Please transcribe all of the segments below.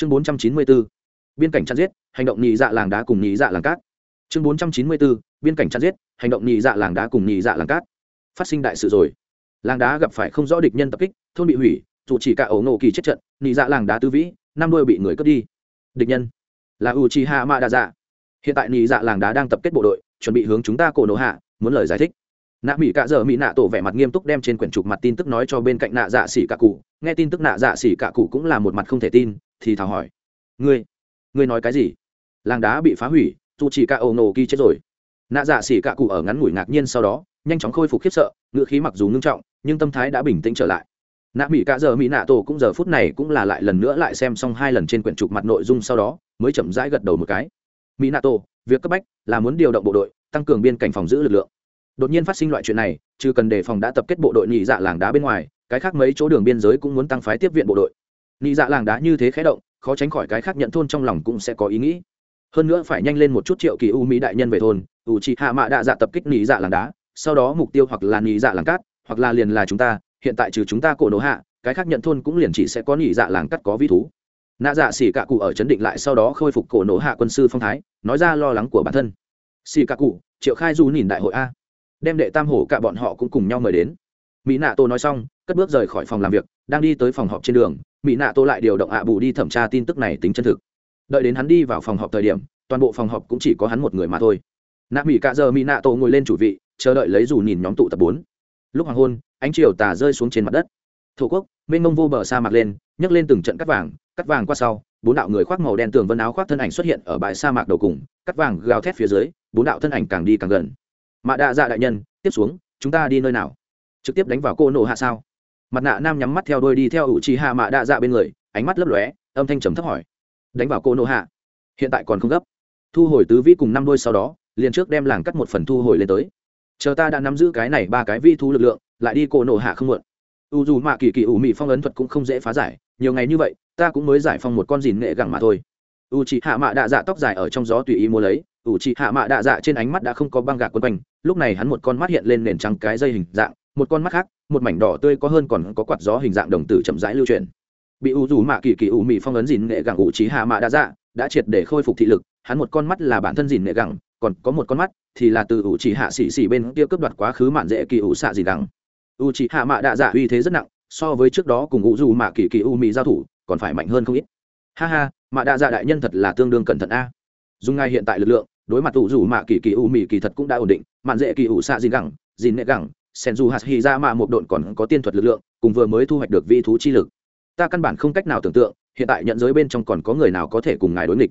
chương bốn trăm chín mươi bốn biên cảnh chặn giết, hành động nhị dạ làng đá cùng nhị dạ làng cát. Chương bốn trăm chín mươi bốn biên cảnh chặn giết, hành động nhị dạ làng đá cùng nhị dạ làng cát. Phát sinh đại sự rồi. Làng đá gặp phải không rõ địch nhân tập kích, thôn bị hủy, dù chỉ cả ấu nổ kỳ chết trận, nhị dạ làng đá tư vĩ, năm đôi bị người cướp đi. Địch nhân là u chi hạ mạ đa dạ hiện tại nhị dạ làng đá đang tập kết bộ đội, chuẩn bị hướng chúng ta cổ nổ hạ, muốn lời giải thích. Nạ mỹ cạ dợ mỹ nạ tổ vẻ mặt nghiêm túc đem trên quyển trục mặt tin tức nói cho bên cạnh nạ dạ xỉ cả cụ. Nghe tin tức nạ dạ xỉ cả cụ cũng là một mặt không thể tin thì thào hỏi. Ngươi ngươi nói cái gì? Làng đá bị phá hủy, dù chỉ cả ổ nổ kỳ chết rồi. Nạ dạ xỉ cạ cụ ở ngắn ngủi ngạc nhiên sau đó, nhanh chóng khôi phục khiếp sợ ngựa khí mặc dù ngưng trọng, nhưng tâm thái đã bình tĩnh trở lại. Nạ mỹ cạ giờ mỹ nạ tổ cũng giờ phút này cũng là lại lần nữa lại xem xong hai lần trên quyển trục mặt nội dung sau đó, mới chậm rãi gật đầu một cái. Mỹ nạ tổ, việc cấp bách là muốn điều động bộ đội, tăng cường biên cảnh phòng giữ lực lượng. Đột nhiên phát sinh loại chuyện này chứ cần đề phòng đã tập kết bộ đội nhị dạ làng đá bên ngoài, cái khác mấy chỗ đường biên giới cũng muốn tăng phái tiếp viện bộ đội nị dạ làng đá như thế khé động, khó tránh khỏi cái khác nhận thôn trong lòng cũng sẽ có ý nghĩ. Hơn nữa phải nhanh lên một chút triệu kỳ u mỹ đại nhân về thôn, u chị hạ mạ đạ dạ tập kích nị dạ làng đá, sau đó mục tiêu hoặc là nị dạ làng cát, hoặc là liền là chúng ta, hiện tại trừ chúng ta cổ nổ hạ, cái khác nhận thôn cũng liền chỉ sẽ có nị dạ làng cát có vi thú. Nạ dạ xỉ cạ cụ ở chấn định lại sau đó khôi phục cổ nổ hạ quân sư phong thái, nói ra lo lắng của bản thân. Xỉ cạ cụ, triệu khai du nhìn đại hội a. Đem đệ tam hổ cả bọn họ cũng cùng nhau mời đến. Mỹ nạ tô nói xong, cất bước rời khỏi phòng làm việc, đang đi tới phòng họp trên đường mỹ nạ tô lại điều động ạ bù đi thẩm tra tin tức này tính chân thực. Đợi đến hắn đi vào phòng họp thời điểm, toàn bộ phòng họp cũng chỉ có hắn một người mà thôi. Nạ mỹ cạ giờ mỹ nạ tô ngồi lên chủ vị, chờ đợi lấy dù nhìn nhóm tụ tập bốn. Lúc hoàng hôn, ánh chiều tà rơi xuống trên mặt đất. Thổ quốc, mênh mông vô bờ sa mạc lên, nhấc lên từng trận cắt vàng cắt vàng qua sau, bốn đạo người khoác màu đen tường vân áo khoác thân ảnh xuất hiện ở bãi sa mạc đầu cùng, cắt vàng gào thét phía dưới, bốn đạo thân ảnh càng đi càng gần. Mạ đạ dạ đại nhân, tiếp xuống, chúng ta đi nơi nào? Trực tiếp đánh vào cô nổ hạ sao? Mặt nạ nam nhắm mắt theo đôi đi theo ủ trì hạ mạ đạ dạ bên người, ánh mắt lấp lóe, âm thanh trầm thấp hỏi. Đánh vào cô nổ hạ. Hiện tại còn không gấp. Thu hồi tứ vĩ cùng năm đôi sau đó, liền trước đem làng cắt một phần thu hồi lên tới. Chờ ta đã nắm giữ cái này ba cái vi thu lực lượng, lại đi cô nổ hạ không muộn. U dù mạ kỳ kỳ ủ mị phong ấn thuật cũng không dễ phá giải, nhiều ngày như vậy, ta cũng mới giải phong một con dìn nghệ gẳng mà thôi. U chị hạ mạ đạ dạ tóc dài ở trong gió tùy ý mua lấy, u chị hạ mạ đạ dạ trên ánh mắt đã không có băng gạc quấn quanh, lúc này hắn một con mắt hiện lên nền trắng cái dây hình dạng một con mắt khác, một mảnh đỏ tươi có hơn còn có quạt gió hình dạng đồng tử chậm rãi lưu truyền bị u dù mạ kỳ kỳ u mị phong ấn dìn nghệ gẳng u trí hạ mạ đã dạ đã triệt để khôi phục thị lực, hắn một con mắt là bản thân dìn nghệ gẳng, còn có một con mắt thì là từ u trí hạ xỉ xỉ bên kia cướp đoạt quá khứ mạn dễ kỳ u xạ gì gẳng. U trí hạ mạ đã dạ uy thế rất nặng, so với trước đó cùng u dù mạ kỳ kỳ u mị giao thủ, còn phải mạnh hơn không ít. Ha ha, mạ đã dạ đại nhân thật là tương đương cẩn thận a. Dùng ngay hiện tại lực lượng, đối mặt ủ dù mạ kỳ kỳ u mị kỳ thật cũng đã ổn định, mạn dễ kỳ ủ xạ dìn gẳng dìn nệ gẳng sen dù hạt hy ra mạ một độn còn có tiên thuật lực lượng, cùng vừa mới thu hoạch được vi thú chi lực. Ta căn bản không cách nào tưởng tượng, hiện tại nhận giới bên trong còn có người nào có thể cùng ngài đối nghịch.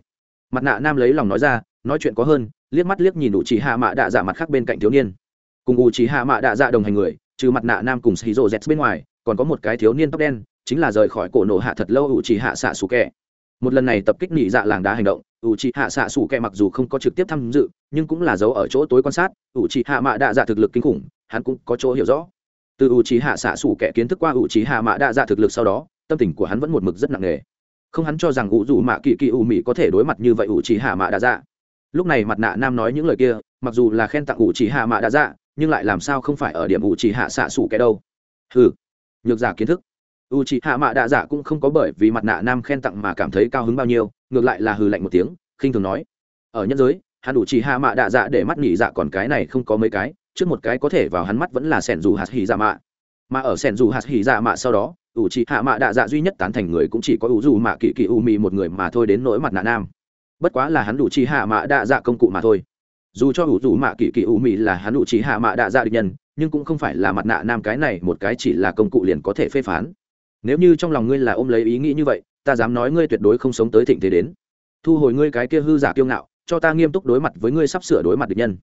Mặt nạ nam lấy lòng nói ra, nói chuyện có hơn, liếc mắt liếc nhìn ủ trì hạ mạ đạ dạ mặt khác bên cạnh thiếu niên. Cùng ủ trì hạ mạ đạ dạ đồng hành người, trừ mặt nạ nam cùng shizu z bên ngoài, còn có một cái thiếu niên tóc đen, chính là rời khỏi cổ nổ hạ thật lâu ủ trì hạ xạ xù kẹ một lần này tập kích nhị dạ làng đá hành động ủ trì hạ xạ xù kẹ mặc dù không có trực tiếp tham dự, nhưng cũng là giấu ở chỗ tối quan sát. Ủ trì hạ mạ đạ dạ thực lực kinh khủng, hắn cũng có chỗ hiểu rõ. Từ ủ trì hạ xạ xù kẹ kiến thức qua ủ trì hạ mạ đa dạ thực lực sau đó, tâm tình của hắn vẫn một mực rất nặng nề. Không hắn cho rằng ủ dù mạ kỳ kỳ ủ mỹ có thể đối mặt như vậy ủ trì hạ mạ đa dạ lúc này mặt nạ nam nói những lời kia, mặc dù là khen tặng ủ trì hạ mạ đa dạ nhưng lại làm sao không phải ở điểm ủ trì hạ xạ xù kẹ đâu. Ừ nhược giả kiến thức u c h ị hạ mạ đạ dạ cũng không có bởi vì mặt nạ nam khen tặng mà cảm thấy cao hứng bao nhiêu, ngược lại là hừ lạnh một tiếng, khinh thường nói. Ở nhân giới, hắn đủ chỉ hạ mạ đạ dạ để mắt nhị dạ còn cái này không có mấy cái, trước một cái có thể vào hắn mắt vẫn là sẻn dù hạt hỉ dạ mạ. Mà ở sẻn dù hạt hỉ dạ mạ sau đó ủ chỉ hạ mạ đạ dạ duy nhất tán thành người cũng chỉ có u dù mạ kỳ kỳ u mì một người mà thôi đến nỗi mặt nạ nam. Bất quá là hắn đủ chỉ hạ mạ đạ dạ công cụ mà thôi. Dù cho u dù mạ kỳ kỳ u mì là hắn đủ chỉ hạ mạ đạ dạ định nhân, nhưng cũng không phải là mặt nạ nam cái này, một cái chỉ là công cụ liền có thể phê phán nếu như trong lòng ngươi là ôm lấy ý nghĩ như vậy, ta dám nói ngươi tuyệt đối không sống tới thịnh thế đến. Thu hồi ngươi cái kia hư giả kiêu ngạo, cho ta nghiêm túc đối mặt với ngươi sắp sửa đối mặt địch nhân.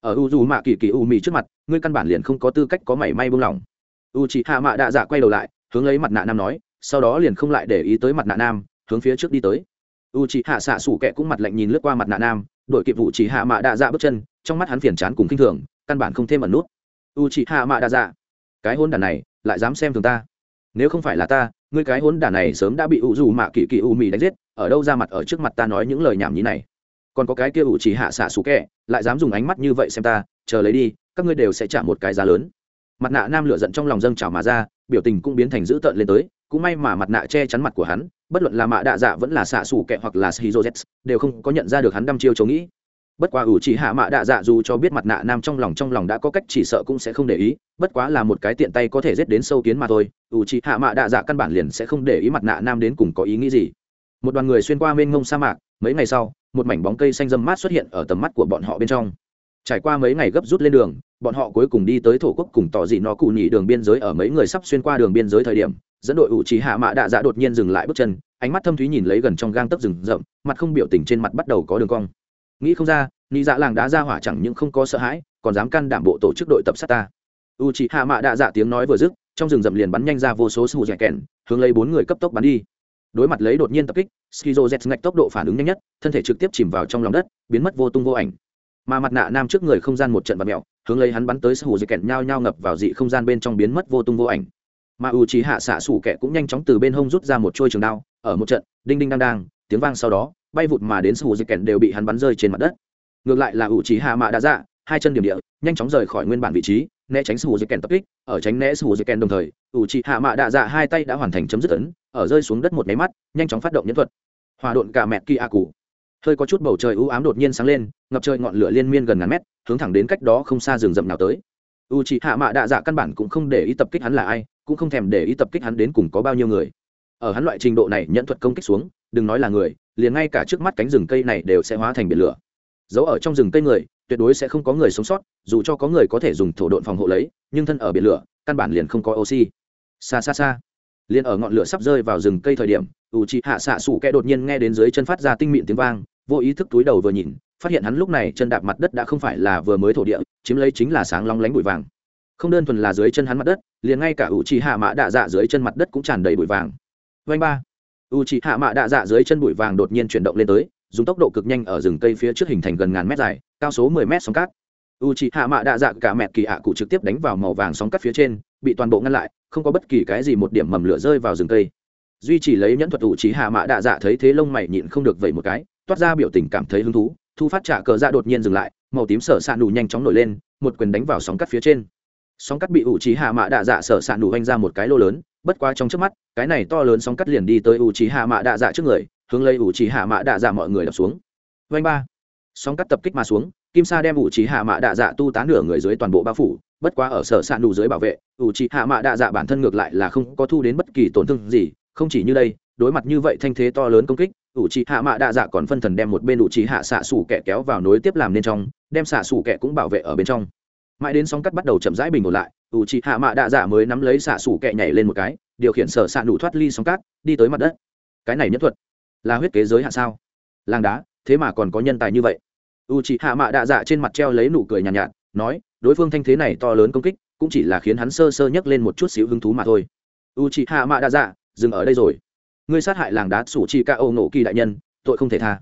Ở u dù mạ kỳ kỳ u mì trước mặt, ngươi căn bản liền không có tư cách có mảy may buông lỏng. U chị hạ mạ đạ dạ quay đầu lại, hướng lấy mặt nạ nam nói, sau đó liền không lại để ý tới mặt nạ nam, hướng phía trước đi tới. U chị hạ xạ sủ kẹ cũng mặt lạnh nhìn lướt qua mặt nạ nam, đội kịp vụ chỉ hạ mạ đạ dạ bước chân, trong mắt hắn phiền chán cùng k i n h thường, căn bản không thêm ẩn nút. U chị hạ mạ đạ dạ cái hôn đàn này, lại dám xem thường ta nếu không phải là ta, ngươi cái hốn đản này sớm đã bị u dù mạ kỳ kỳ u mì đánh giết, ở đâu ra mặt ở trước mặt ta nói những lời nhảm nhí này? Còn có cái kia u chỉ hạ xạ xù kẹ, lại dám dùng ánh mắt như vậy xem ta, chờ lấy đi, các ngươi đều sẽ trả một cái giá lớn. Mặt nạ nam lửa giận trong lòng dâng trào mà ra, biểu tình cũng biến thành dữ tợn lên tới, cũng may mà mặt nạ che chắn mặt của hắn, bất luận là mạ đạ dạ vẫn là xạ xù kẹ hoặc là shizu z đều không có nhận ra được hắn đăm chiêu chống nghĩ bất quá ủ chỉ hạ mạ đạ dạ dù cho biết mặt nạ nam trong lòng trong lòng đã có cách chỉ sợ cũng sẽ không để ý, bất quá là một cái tiện tay có thể giết đến sâu kiến mà thôi, ủ chỉ hạ mạ đạ dạ căn bản liền sẽ không để ý mặt nạ nam đến cùng có ý nghĩ gì. Một đoàn người xuyên qua mênh ngông sa mạc, mấy ngày sau, một mảnh bóng cây xanh dâm mát xuất hiện ở tầm mắt của bọn họ bên trong. Trải qua mấy ngày gấp rút lên đường, bọn họ cuối cùng đi tới thổ quốc cùng tỏ dị nó cụ nhị đường biên giới ở mấy người sắp xuyên qua đường biên giới thời điểm, dẫn đội ủ trí hạ mạ đạ dạ đột nhiên dừng lại bước chân, ánh mắt thâm thúy nhìn lấy gần trong gang tấc rừng rậm, mặt không biểu tình trên mặt bắt đầu có đường cong nghĩ không ra nghĩ dạ làng đá ra hỏa chẳng những không có sợ hãi, còn dám can đảm bộ tổ chức đội tập sát ta. U trì hạ mạ đạ dạ tiếng nói vừa dứt, trong rừng rậm liền bắn nhanh ra vô số sù dẻ kèn, hướng lấy bốn người cấp tốc bắn đi. Đối mặt lấy đột nhiên tập kích, skizo z ngạch tốc độ phản ứng nhanh nhất, thân thể trực tiếp chìm vào trong lòng đất, biến mất vô tung vô ảnh. Mà mặt nạ nam trước người không gian một trận bà mẹo hướng lấy hắn bắn tới sù dẻ kèn nhao nhao ngập vào dị không gian bên trong biến mất vô tung vô ảnh. Mà u trí hạ xạ sủ kẻ cũng nhanh chóng từ bên hông rút ra một trôi trường đao, ở một trận, đinh đinh đang đang, tiếng vang sau đó bay vụt mà đến sù dẻ kèn đều bị hắn bắn rơi trên mặt đất. Ngược lại là u trí hạ mạ đã dạ hai chân điểm địa, nhanh chóng rời khỏi nguyên bản vị trí, né tránh sù dẻ kèn tập kích, ở tránh né sù dẻ kèn đồng thời u trí hạ mạ đã dạ hai tay đã hoàn thành chấm dứt ấn, ở rơi xuống đất một máy mắt, nhanh chóng phát động nhân thuật. Hòa độn cả mẹ kia a cụ hơi có chút bầu trời u ám đột nhiên sáng lên, ngập trời ngọn lửa liên miên gần ngàn mét, hướng thẳng đến cách đó không xa rừng rậm nào tới. U c hạ mạ đạ dạ căn bản cũng không để ý tập kích hắn là ai, cũng không thèm để ý tập kích hắn đến cùng có bao nhiêu người. Ở hắn loại trình độ này, nhận thuật công kích xuống, đừng nói là người liền ngay cả trước mắt cánh rừng cây này đều sẽ hóa thành biển lửa. Giấu ở trong rừng cây người, tuyệt đối sẽ không có người sống sót, dù cho có người có thể dùng thổ độn phòng hộ lấy, nhưng thân ở biển lửa, căn bản liền không có oxy. Xa xa xa liền ở ngọn lửa sắp rơi vào rừng cây thời điểm ủ c hạ xạ sủ kẽ đột nhiên nghe đến dưới chân phát ra tinh mịn tiếng vang, vô ý thức túi đầu vừa nhìn, phát hiện hắn lúc này chân đạp mặt đất đã không phải là vừa mới thổ địa, chiếm lấy chính là sáng long lánh bụi vàng. Không đơn thuần là dưới chân hắn mặt đất, liền ngay cả ủ trì hạ mã đạ dạ dưới chân mặt đất cũng tràn đầy bụi vàng. Vanh ba u c hạ mạ đạ dạ dưới chân bụi vàng đột nhiên chuyển động lên tới, dùng tốc độ cực nhanh ở rừng cây phía trước hình thành gần ngàn mét dài, cao số mười mét sóng cát. U c hạ mạ đạ dạ cả mẹ kỳ hạ cụ trực tiếp đánh vào màu vàng sóng cát phía trên, bị toàn bộ ngăn lại, không có bất kỳ cái gì một điểm mầm lửa rơi vào rừng cây. Duy chỉ lấy nhẫn thuật u c hạ mạ đạ dạ thấy thế lông mày nhịn không được vậy một cái, toát ra biểu tình cảm thấy hứng thú, thu phát trả cờ dạ đột nhiên dừng lại, màu tím sở s ạ nù nhanh chóng nổi lên, một quyền đánh vào sóng cắt phía trên. Sóng cắt bị ủ trí hạ mạ đạ dạ sở s ạ nù vanh ra một cái lô lớn bất quá trong trước mắt, cái này to lớn sóng cắt liền đi tới ủ trí hạ mạ đạ dạ trước người, hướng lấy ủ trí hạ mạ đạ dạ mọi người đập xuống. Vanh ba. Sóng cắt tập kích mà xuống, kim sa đem ủ trí hạ mạ đạ dạ tu tán nửa người dưới toàn bộ bao phủ, bất quá ở sở s ạ nù dưới bảo vệ ủ trí hạ mạ đạ dạ bản thân ngược lại là không có thu đến bất kỳ tổn thương gì, không chỉ như đây, đối mặt như vậy thanh thế to lớn công kích ủ trí hạ mạ đạ dạ còn phân thần đem một bên ủ trí hạ xạ xủ kẻ kéo vào nối tiếp làm nên trong, đem xạ xủ kẻ cũng bảo vệ ở bên trong. Mãi đến sóng cắt bắt đầu chậm rãi bình ổn lại ủ trì hạ mạ đạ dạ mới nắm lấy xạ xủ kẹ nhảy lên một cái điều khiển sở xạ nụ thoát ly sóng cát đi tới mặt đất. Cái này nhất thuật là huyết kế giới hạ sao? Làng đá thế mà còn có nhân tài như vậy. U c hạ mạ đạ dạ trên mặt treo lấy nụ cười nhàn nhạt, nhạt nói đối phương thanh thế này to lớn công kích cũng chỉ là khiến hắn sơ sơ nhấc lên một chút xíu hứng thú mà thôi. U c hạ mạ đạ dạ dừng ở đây rồi. Ngươi sát hại làng đá sủ chi ca âu nổ kỳ đại nhân tội không thể tha.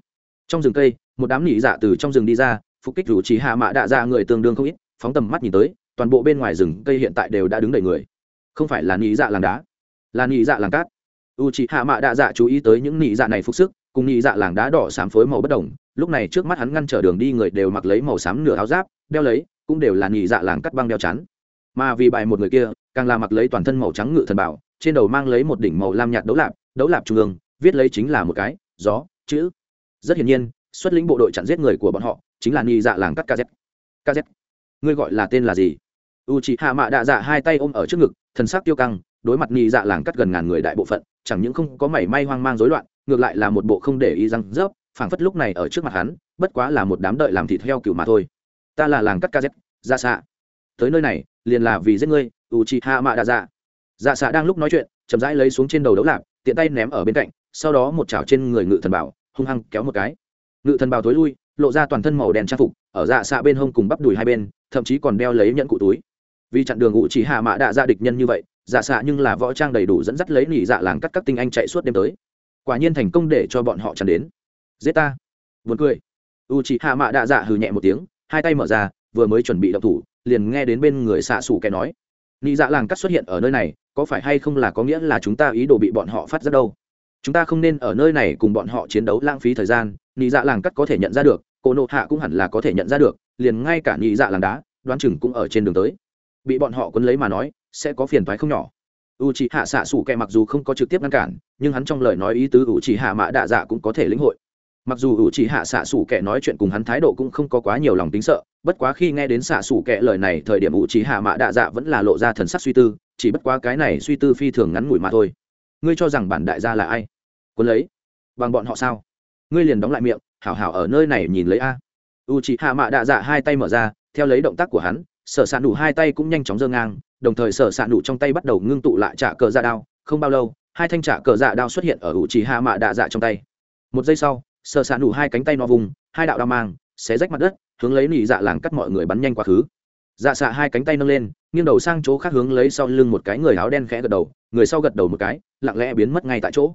Trong rừng cây một đám nỉ dạ từ trong rừng đi ra phục kích rủ chỉ hạ mạ đạ dạ người tương đương không ít phóng tầm mắt nhìn tới toàn bộ bên ngoài rừng cây hiện tại đều đã đứng đầy người. Không phải là nỉ dạ làng đá, là nỉ dạ làng cát. U chỉ hạ mạ đạ dạ chú ý tới những nỉ dạ này phục sức, cùng nỉ dạ làng đá đỏ xám phối màu bất đồng. Lúc này trước mắt hắn ngăn trở đường đi người đều mặc lấy màu xám nửa áo giáp, đeo lấy, cũng đều là nỉ dạ làng cắt băng đeo chắn. Mà vì bài một người kia, càng là mặc lấy toàn thân màu trắng ngự thần bảo, trên đầu mang lấy một đỉnh màu lam nhạt đấu lạp đấu lạp trung ương, viết lấy chính là một cái, gió, chữ. Rất hiển nhiên, xuất lĩnh bộ đội chặn giết người của bọn họ, chính là nghi dạ làng cắt kz kz ngươi gọi là tên là gì? U chị hạ mạ đạ dạ hai tay ôm ở trước ngực, thần sắc tiêu căng, đối mặt nghi dạ làng cắt gần ngàn người đại bộ phận, chẳng những không có mảy may hoang mang rối loạn, ngược lại là một bộ không để ý răng rớp, phảng phất lúc này ở trước mặt hắn, bất quá là một đám đợi làm thịt heo cừu mà thôi. Ta là làng cắt kz ra dạ xạ. Tới nơi này, liền là vì giết ngươi u chị hạ mạ đạ dạ. Dạ xạ đang lúc nói chuyện, chậm rãi lấy xuống trên đầu đấu lạp, tiện tay ném ở bên cạnh, sau đó một chảo trên người ngự thần bảo, hung hăng kéo một cái. Ngự thần bảo thối lui, lộ ra toàn thân màu đen trang phục, ở dạ xạ bên hông cùng bắp đùi hai bên, thậm chí còn đeo lấy nhẫn cụ túi vì chặn đường ngụ chỉ hạ mạ đạ ra địch nhân như vậy dạ xạ nhưng là võ trang đầy đủ dẫn dắt lấy nỉ dạ làng cắt các tinh anh chạy suốt đêm tới. Quả nhiên thành công để cho bọn họ chặn đến. Giết ta. Vượt cười. U chỉ hạ mạ đạ dạ hừ nhẹ một tiếng, hai tay mở ra, vừa mới chuẩn bị động thủ, liền nghe đến bên người xạ xủ kẻ nói. Nị dạ làng cắt xuất hiện ở nơi này, có phải hay không là có nghĩa là chúng ta ý đồ bị bọn họ phát ra đâu? Chúng ta không nên ở nơi này cùng bọn họ chiến đấu lãng phí thời gian nị dạ làng cắt có thể nhận ra được, cô nộ hạ cũng hẳn là có thể nhận ra được, liền ngay cả nị dạ làng đá, đoán chừng cũng ở trên đường tới bị bọn họ quấn lấy mà nói, sẽ có phiền thoái không nhỏ. U c h ị hạ xạ xủ kẻ mặc dù không có trực tiếp ngăn cản, nhưng hắn trong lời nói ý tứ u c h ị hạ mạ đạ dạ cũng có thể lĩnh hội. Mặc dù u c h ị hạ xạ xủ kẻ nói chuyện cùng hắn thái độ cũng không có quá nhiều lòng tính sợ, bất quá khi nghe đến xạ xủ kẻ lời này thời điểm u c h ị hạ mạ đạ dạ vẫn là lộ ra thần sắc suy tư, chỉ bất quá cái này suy tư phi thường ngắn ngủi mà thôi. Ngươi cho rằng bản đại gia là ai? Quấn lấy? Bằng bọn họ sao? Ngươi liền đóng lại miệng, hảo hảo ở nơi này nhìn lấy a. U c h ị hạ mạ đạ dạ hai tay mở ra, theo lấy động tác của hắn sở s ạ nụ hai tay cũng nhanh chóng dơ ngang, đồng thời sở s ạ nụ trong tay bắt đầu ngưng tụ lại trả cờ dạ đao. Không bao lâu, hai thanh trả cờ dạ đao xuất hiện ở ủ trì hạ mạ đạ dạ trong tay. Một giây sau, sở s ạ nụ hai cánh tay no vùng, hai đạo đao mang xé rách mặt đất, hướng lấy nỉ dạ làng cắt mọi người bắn nhanh quá khứ. Dạ xạ hai cánh tay nâng lên, nghiêng đầu sang chỗ khác hướng lấy sau lưng một cái người áo đen khẽ gật đầu, người sau gật đầu một cái, lặng lẽ biến mất ngay tại chỗ.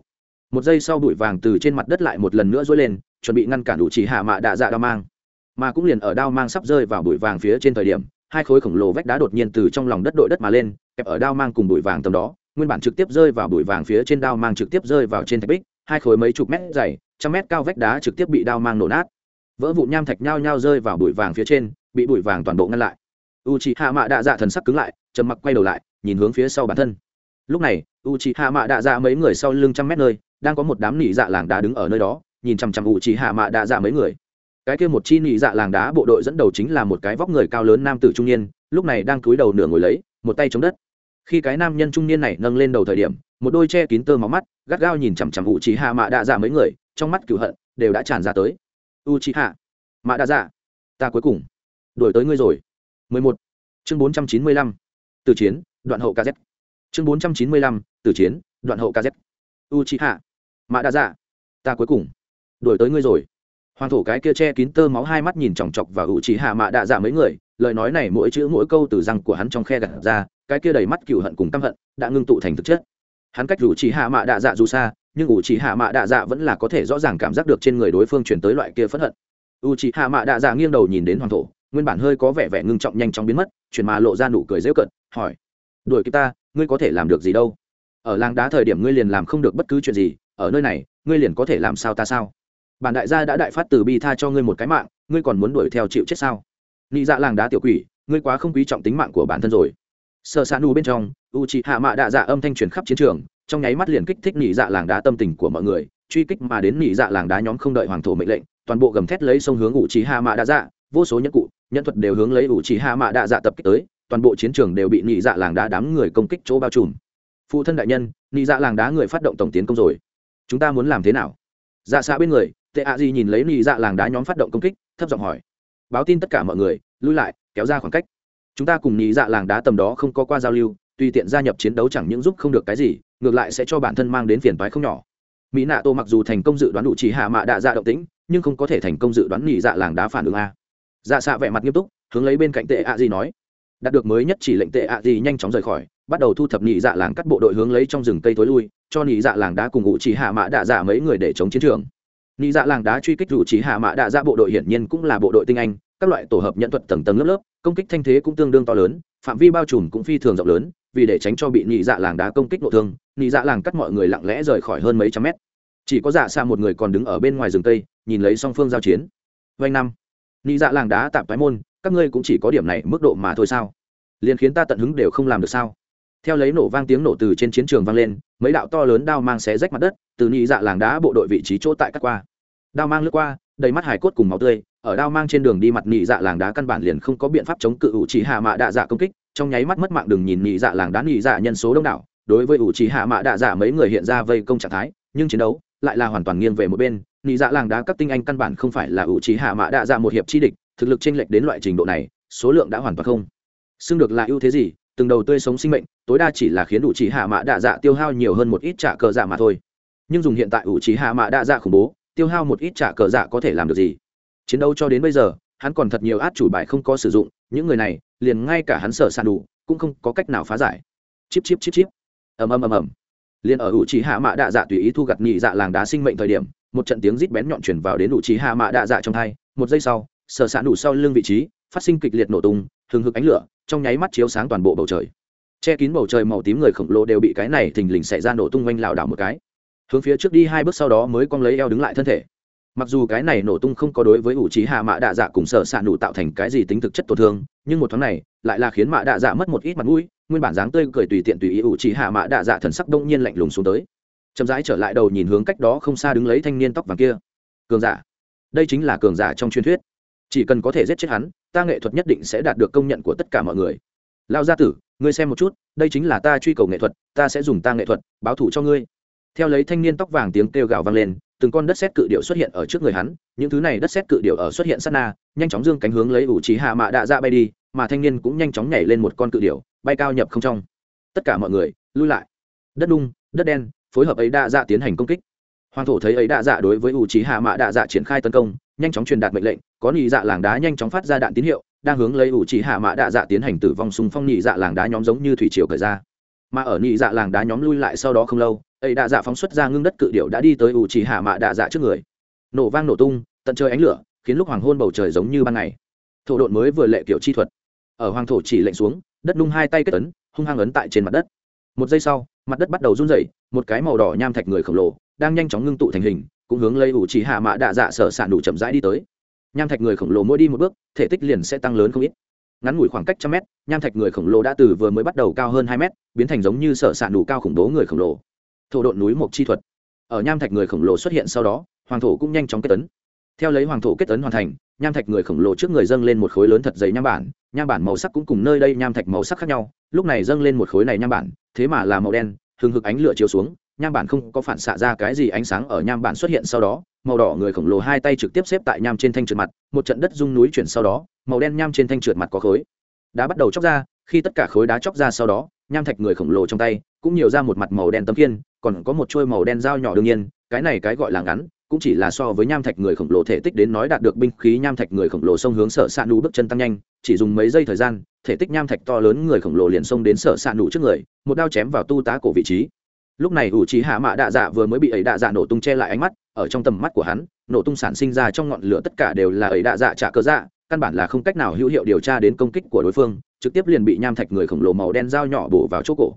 Một giây sau bụi vàng từ trên mặt đất lại một lần nữa dối lên, chuẩn bị ngăn cản đủ chỉ hạ mạ đạ dạ đao mang. Mà cũng liền ở đao mang sắp rơi vào bụi vàng phía trên thời điểm hai khối khổng lồ vách đá đột nhiên từ trong lòng đất đội đất mà lên, kẹp ở đao mang cùng bụi vàng tầm đó, nguyên bản trực tiếp rơi vào bụi vàng phía trên đao mang trực tiếp rơi vào trên thạch bích, hai khối mấy chục mét dày, trăm mét cao vách đá trực tiếp bị đao mang nổ nát. Vỡ vụ nham thạch nhao nhao rơi vào bụi vàng phía trên, bị bụi vàng toàn bộ ngăn lại. U c h hạ mạ đạ dạ thần sắc cứng lại, trầm mặc quay đầu lại, nhìn hướng phía sau bản thân. Lúc này u c h hạ mạ đạ dạ mấy người sau lưng trăm mét nơi, đang có một đám nỉ dạ làng đá đứng ở nơi đó, nhìn chằm chằm u c h hạ mạ đạ dạ mấy người cái kia một chi nị dạ làng đá bộ đội dẫn đầu chính là một cái vóc người cao lớn nam tử trung niên, lúc này đang cúi đầu nửa ngồi lấy, một tay chống đất khi cái nam nhân trung niên này nâng lên đầu thời điểm, một đôi che kín tơ máu mắt, gắt gao nhìn chằm chằm u trí hạ mạ đạ dạ mấy người, trong mắt cựu hận đều đã tràn ra tới u trí hạ mạ đạ dạ ta cuối cùng đổi tới ngươi rồi 11. chương 495. từ chiến, đoạn hậu kz chương 495. từ chiến, đoạn hậu kz u trí hạ mạ đạ dạ ta cuối cùng đổi tới ngươi rồi hoàng thổ cái kia che kín tơ máu hai mắt nhìn chòng chọc và ủ chỉ hạ mạ đạ dạ mấy người, lời nói này mỗi chữ mỗi câu từ răng của hắn trong khe gặt ra, cái kia đầy mắt cựu hận cùng căm hận đã ngưng tụ thành thực chất. Hắn cách ủ chỉ hạ mạ đạ dạ dù xa, nhưng ủ chỉ hạ mạ đạ dạ vẫn là có thể rõ ràng cảm giác được trên người đối phương chuyển tới loại kia phẫn hận. U chỉ hạ mạ đạ dạ nghiêng đầu nhìn đến hoàng thổ, nguyên bản hơi có vẻ vẻ ngưng trọng nhanh chóng biến mất, chuyển mà lộ ra nụ cười dễu cận hỏi, đuổi kịp ta, ngươi có thể làm được gì đâu? Ở làng đá thời điểm ngươi liền làm không được bất cứ chuyện gì, ở nơi này, ngươi liền có thể làm sao ta sao? Bản đại gia đã đại phát từ bi tha cho ngươi một cái mạng, ngươi còn muốn đuổi theo chịu chết sao? Nị dạ làng đá tiểu quỷ, ngươi quá không quý trọng tính mạng của bản thân rồi. Sợ xa nu bên trong u chị hạ mạ đạ dạ âm thanh truyền khắp chiến trường, trong nháy mắt liền kích thích nị dạ làng đá tâm tình của mọi người, truy kích mà đến nị dạ làng đá nhóm không đợi hoàng thổ mệnh lệnh, toàn bộ gầm thét lấy sông hướng u chị hạ mạ đạ dạ vô số nhân cụ nhân thuật đều hướng lấy u chị hạ mạ đạ dạ tập kích tới, toàn bộ chiến trường đều bị nị dạ làng đá đám người công kích chỗ bao trùm. Phụ thân đại nhân, nị dạ làng đá người phát động tổng tiến công rồi. Chúng ta muốn làm thế nào? Dạ xã bên người tệ ạ gì nhìn lấy nị dạ làng đá nhóm phát động công kích, thấp giọng hỏi. Báo tin tất cả mọi người, lui lại, kéo ra khoảng cách. Chúng ta cùng nị dạ làng đá tầm đó không có qua giao lưu, tùy tiện gia nhập chiến đấu chẳng những giúp không được cái gì, ngược lại sẽ cho bản thân mang đến phiền toái không nhỏ. Mỹ nạ tô mặc dù thành công dự đoán đủ chỉ hạ mạ đạ dạ động tĩnh, nhưng không có thể thành công dự đoán nị dạ làng đá phản ứng a. Dạ xạ vẻ mặt nghiêm túc, hướng lấy bên cạnh tệ ạ gì nói. Đạt được mới nhất chỉ lệnh tệ ạ gì nhanh chóng rời khỏi, bắt đầu thu thập nị dạ làng cắt bộ đội hướng lấy trong rừng cây tối lui, cho nị dạ làng đá cùng ngụ chỉ hạ mạ đạ dạ mấy người để chống chiến trường nị dạ làng đá truy kích rủ trí hạ mạ đạ dạ bộ đội hiển nhiên cũng là bộ đội tinh anh, các loại tổ hợp nhận thuật tầng tầng lớp lớp, công kích thanh thế cũng tương đương to lớn, phạm vi bao trùm cũng phi thường rộng lớn, vì để tránh cho bị nị dạ làng đá công kích nội thương, nị dạ làng cắt mọi người lặng lẽ rời khỏi hơn mấy trăm mét. Chỉ có dạ xa một người còn đứng ở bên ngoài rừng tây nhìn lấy song phương giao chiến. Vanh năm. Nị dạ làng đá tạm thoái môn, các ngươi cũng chỉ có điểm này mức độ mà thôi sao? Liền khiến ta tận hứng đều không làm được sao? Theo lấy nổ vang tiếng nổ từ trên chiến trường vang lên, mấy đạo to lớn đao mang xé rách mặt đất, từ nhị dạ làng đá bộ đội vị trí chỗ tại cắt qua đao mang lướt qua, đầy mắt hải cốt cùng máu tươi, ở đao mang trên đường đi mặt nị dạ làng đá căn bản liền không có biện pháp chống cự ủ trì hạ mạ đạ dạ công kích, trong nháy mắt mất mạng đừng nhìn nị dạ làng đá nị dạ nhân số đông đảo, đối với ủ trì hạ mạ đạ dạ mấy người hiện ra vây công trạng thái, nhưng chiến đấu lại là hoàn toàn nghiêng về một bên, nị dạ làng đá các tinh anh căn bản không phải là ủ trì hạ mạ đạ dạ một hiệp chi địch, thực lực chênh lệch đến loại trình độ này, số lượng đã hoàn toàn không. Xưng được là ưu thế gì, từng đầu tươi sống sinh mệnh, tối đa chỉ là khiến ủ trì hạ mạ đạ dạ tiêu hao nhiều hơn một ít trả cờ dạ mà thôi. Nhưng dùng hiện tại ủ trì hạ mạ đạ dạ khủng bố tiêu hao một ít trả cờ dạ có thể làm được gì. Chiến đấu cho đến bây giờ, hắn còn thật nhiều át chủ bài không có sử dụng, những người này, liền ngay cả hắn sở sàn đủ, cũng không có cách nào phá giải. Chip chip chip chip ầm ầm ầm ầm. Liền ở ủ trí hạ mạ đạ dạ tùy ý thu gặt nhị dạ làng đá sinh mệnh thời điểm, một trận tiếng rít bén nhọn chuyển vào đến ủ trí hạ mạ đạ dạ trong hai, một giây sau, sở sàn đủ sau lưng vị trí, phát sinh kịch liệt nổ tung, hừng hực ánh lửa, trong nháy mắt chiếu sáng toàn bộ bầu trời. Che kín bầu trời màu tím người khổng lồ đều bị cái này thình lình xảy ra nổ tung quanh lảo đảo một cái hướng phía trước đi hai bước sau đó mới cong lấy eo đứng lại thân thể. Mặc dù cái này nổ tung không có đối với ủ trí hạ mạ đạ dạ cùng sở s ạ nụ tạo thành cái gì tính thực chất tổn thương, nhưng một tháng này, lại là khiến mạ đạ dạ mất một ít mặt mũi, nguyên bản dáng tươi cười tùy tiện tùy ý ủ chỉ hạ mạ đạ dạ thần sắc đông nhiên lạnh lùng xuống tới. Chậm rãi trở lại đầu nhìn hướng cách đó không xa đứng lấy thanh niên tóc vàng kia. Cường giả. Đây chính là cường giả trong truyền thuyết. Chỉ cần có thể giết chết hắn, ta nghệ thuật nhất định sẽ đạt được công nhận của tất cả mọi người. Lao gia tử, ngươi xem một chút, đây chính là ta truy cầu nghệ thuật, ta sẽ dùng ta nghệ thuật, báo thù cho ngươi theo lấy thanh niên tóc vàng tiếng kêu gào vang lên, từng con đất xét cự điệu xuất hiện ở trước người hắn, những thứ này đất xét cự điệu ở xuất hiện sát na, nhanh chóng dương cánh hướng lấy ủ trí hạ mạ đạ dạ bay đi, mà thanh niên cũng nhanh chóng nhảy lên một con cự điệu bay cao nhập không trong. Tất cả mọi người, lui lại. Đất đung, đất đen, phối hợp ấy đa dạ tiến hành công kích. Hoàng thổ thấy ấy đa dạ đối với ủ trí hạ mạ đạ dạ triển khai tấn công, nhanh chóng truyền đạt mệnh lệnh, có nhị dạ làng đá nhanh chóng phát ra đạn tín hiệu, đang hướng lấy ủ trí hạ mạ đạ dạ tiến hành tử vong xung phong nhị dạ làng đá nhóm giống như thủy triều khởi ra. Mà ở nhị dạ làng đá nhóm lui lại sau đó không lâu ấy đạ dạ phóng xuất ra ngưng đất cự điệu đã đi tới ủ trì hạ mạ đạ dạ trước người. Nổ vang nổ tung, tận trời ánh lửa, khiến lúc hoàng hôn bầu trời giống như ban ngày. Thổ độn mới vừa lệ kiểu chi thuật. Ở hoàng thổ chỉ lệnh xuống, đất nung hai tay kết ấn, hung hăng ấn tại trên mặt đất. Một giây sau, mặt đất bắt đầu run rẩy, một cái màu đỏ nham thạch người khổng lồ, đang nhanh chóng ngưng tụ thành hình, cũng hướng lấy ủ chỉ hạ mạ đạ dạ sở sản đủ chậm rãi đi tới. Nham thạch người khổng lồ mỗi đi một bước, thể tích liền sẽ tăng lớn không ít. Ngắn ngủi khoảng cách trăm mét, nham thạch người khổng lồ đã từ vừa mới bắt đầu cao hơn hai mét, biến thành giống như sở sản đủ cao khủng bố người khổng lồ thổ độn núi một chi thuật. Ở nham thạch người khổng lồ xuất hiện sau đó, hoàng thổ cũng nhanh chóng kết tấn. Theo lấy hoàng thổ kết tấn hoàn thành, nham thạch người khổng lồ trước người dâng lên một khối lớn thật dày nham bản nham bản màu sắc cũng cùng nơi đây nham thạch màu sắc khác nhau, lúc này dâng lên một khối này nham bản, thế mà là màu đen, hừng hực ánh lửa chiếu xuống, nham bản không có phản xạ ra cái gì ánh sáng ở nham bản xuất hiện sau đó, màu đỏ người khổng lồ hai tay trực tiếp xếp tại nham trên thanh trượt mặt, một trận đất rung núi chuyển sau đó, màu đen nham trên thanh trượt mặt có khối. Đá bắt đầu chóc ra, khi tất cả khối đá chóc ra sau đó, nham thạch người khổng lồ trong tay cũng nhiều ra một mặt màu đen tấm kiên còn có một chuôi màu đen dao nhỏ đương nhiên, cái này cái gọi là ngắn, cũng chỉ là so với nham thạch người khổng lồ thể tích đến nói đạt được binh khí nham thạch người khổng lồ xông hướng sở s ạ nụ bước chân tăng nhanh, chỉ dùng mấy giây thời gian, thể tích nham thạch to lớn người khổng lồ liền xông đến sở s ạ nụ trước người, một đao chém vào tu tá cổ vị trí. Lúc này ủ trí hạ mạ đạ dạ vừa mới bị ấy đạ dạ nổ tung che lại ánh mắt, ở trong tầm mắt của hắn, nổ tung sản sinh ra trong ngọn lửa tất cả đều là ấy đạ dạ trả cơ dạ căn bản là không cách nào hữu hiệu điều tra đến công kích của đối phương, trực tiếp liền bị nham thạch người khổng lồ màu đen dao nhỏ bổ vào chỗ cổ.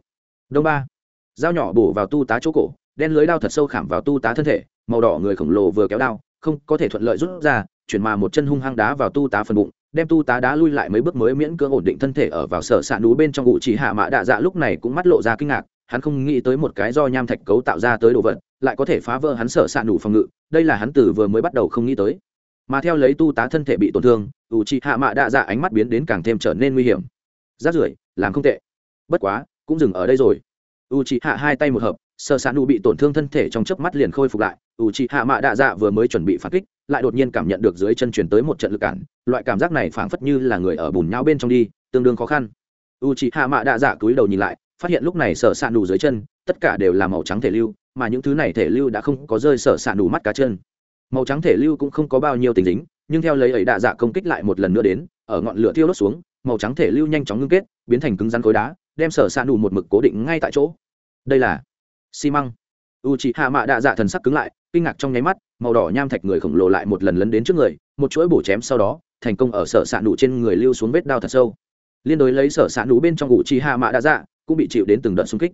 Đông ba dao nhỏ bổ vào tu tá chỗ cổ, đen lưới đao thật sâu khảm vào tu tá thân thể, màu đỏ người khổng lồ vừa kéo đao, không có thể thuận lợi rút ra, chuyển mà một chân hung hăng đá vào tu tá phần bụng, đem tu tá đá lui lại mấy bước mới miễn cưỡng ổn định thân thể ở vào sở s ạ núi bên trong ngụ chỉ hạ mã đạ dạ lúc này cũng mắt lộ ra kinh ngạc, hắn không nghĩ tới một cái do nham thạch cấu tạo ra tới đồ vật, lại có thể phá vỡ hắn sở s ạ nủ phòng ngự, đây là hắn từ vừa mới bắt đầu không nghĩ tới. Mà theo lấy tu tá thân thể bị tổn thương ủ chỉ hạ mã đạ dạ ánh mắt biến đến càng thêm trở nên nguy hiểm. Rát rưởi, làm không tệ. Bất quá, cũng dừng ở đây rồi u chỉ hạ hai tay một hợp, sơ s nụ bị tổn thương thân thể trong chớp mắt liền khôi phục lại. U chị hạ mạ đạ dạ vừa mới chuẩn bị phản kích, lại đột nhiên cảm nhận được dưới chân chuyển tới một trận lực cản. Loại cảm giác này phảng phất như là người ở bùn nhau bên trong đi, tương đương khó khăn. U chị hạ mạ đạ dạ cúi đầu nhìn lại, phát hiện lúc này sở s nụ dưới chân, tất cả đều là màu trắng thể lưu, mà những thứ này thể lưu đã không có rơi sở s nụ mắt cá chân. Màu trắng thể lưu cũng không có bao nhiêu tình dính, nhưng theo lấy ấy đạ dạ công kích lại một lần nữa đến, ở ngọn lửa thiêu đốt xuống, màu trắng thể lưu nhanh chóng ngưng kết, biến thành cứng rắn khối đá đem sở s nụ một mực cố định ngay tại chỗ. Đây là xi măng. U c h ị hạ mạ đạ dạ thần sắc cứng lại, kinh ngạc trong nháy mắt, màu đỏ nham thạch người khổng lồ lại một lần lấn đến trước người, một chuỗi bổ chém sau đó, thành công ở sở s ạ nụ trên người lưu xuống vết đao thật sâu. Liên đối lấy sở s ạ nụ bên trong u c h ị hạ mạ đạ dạ cũng bị chịu đến từng đợt xung kích.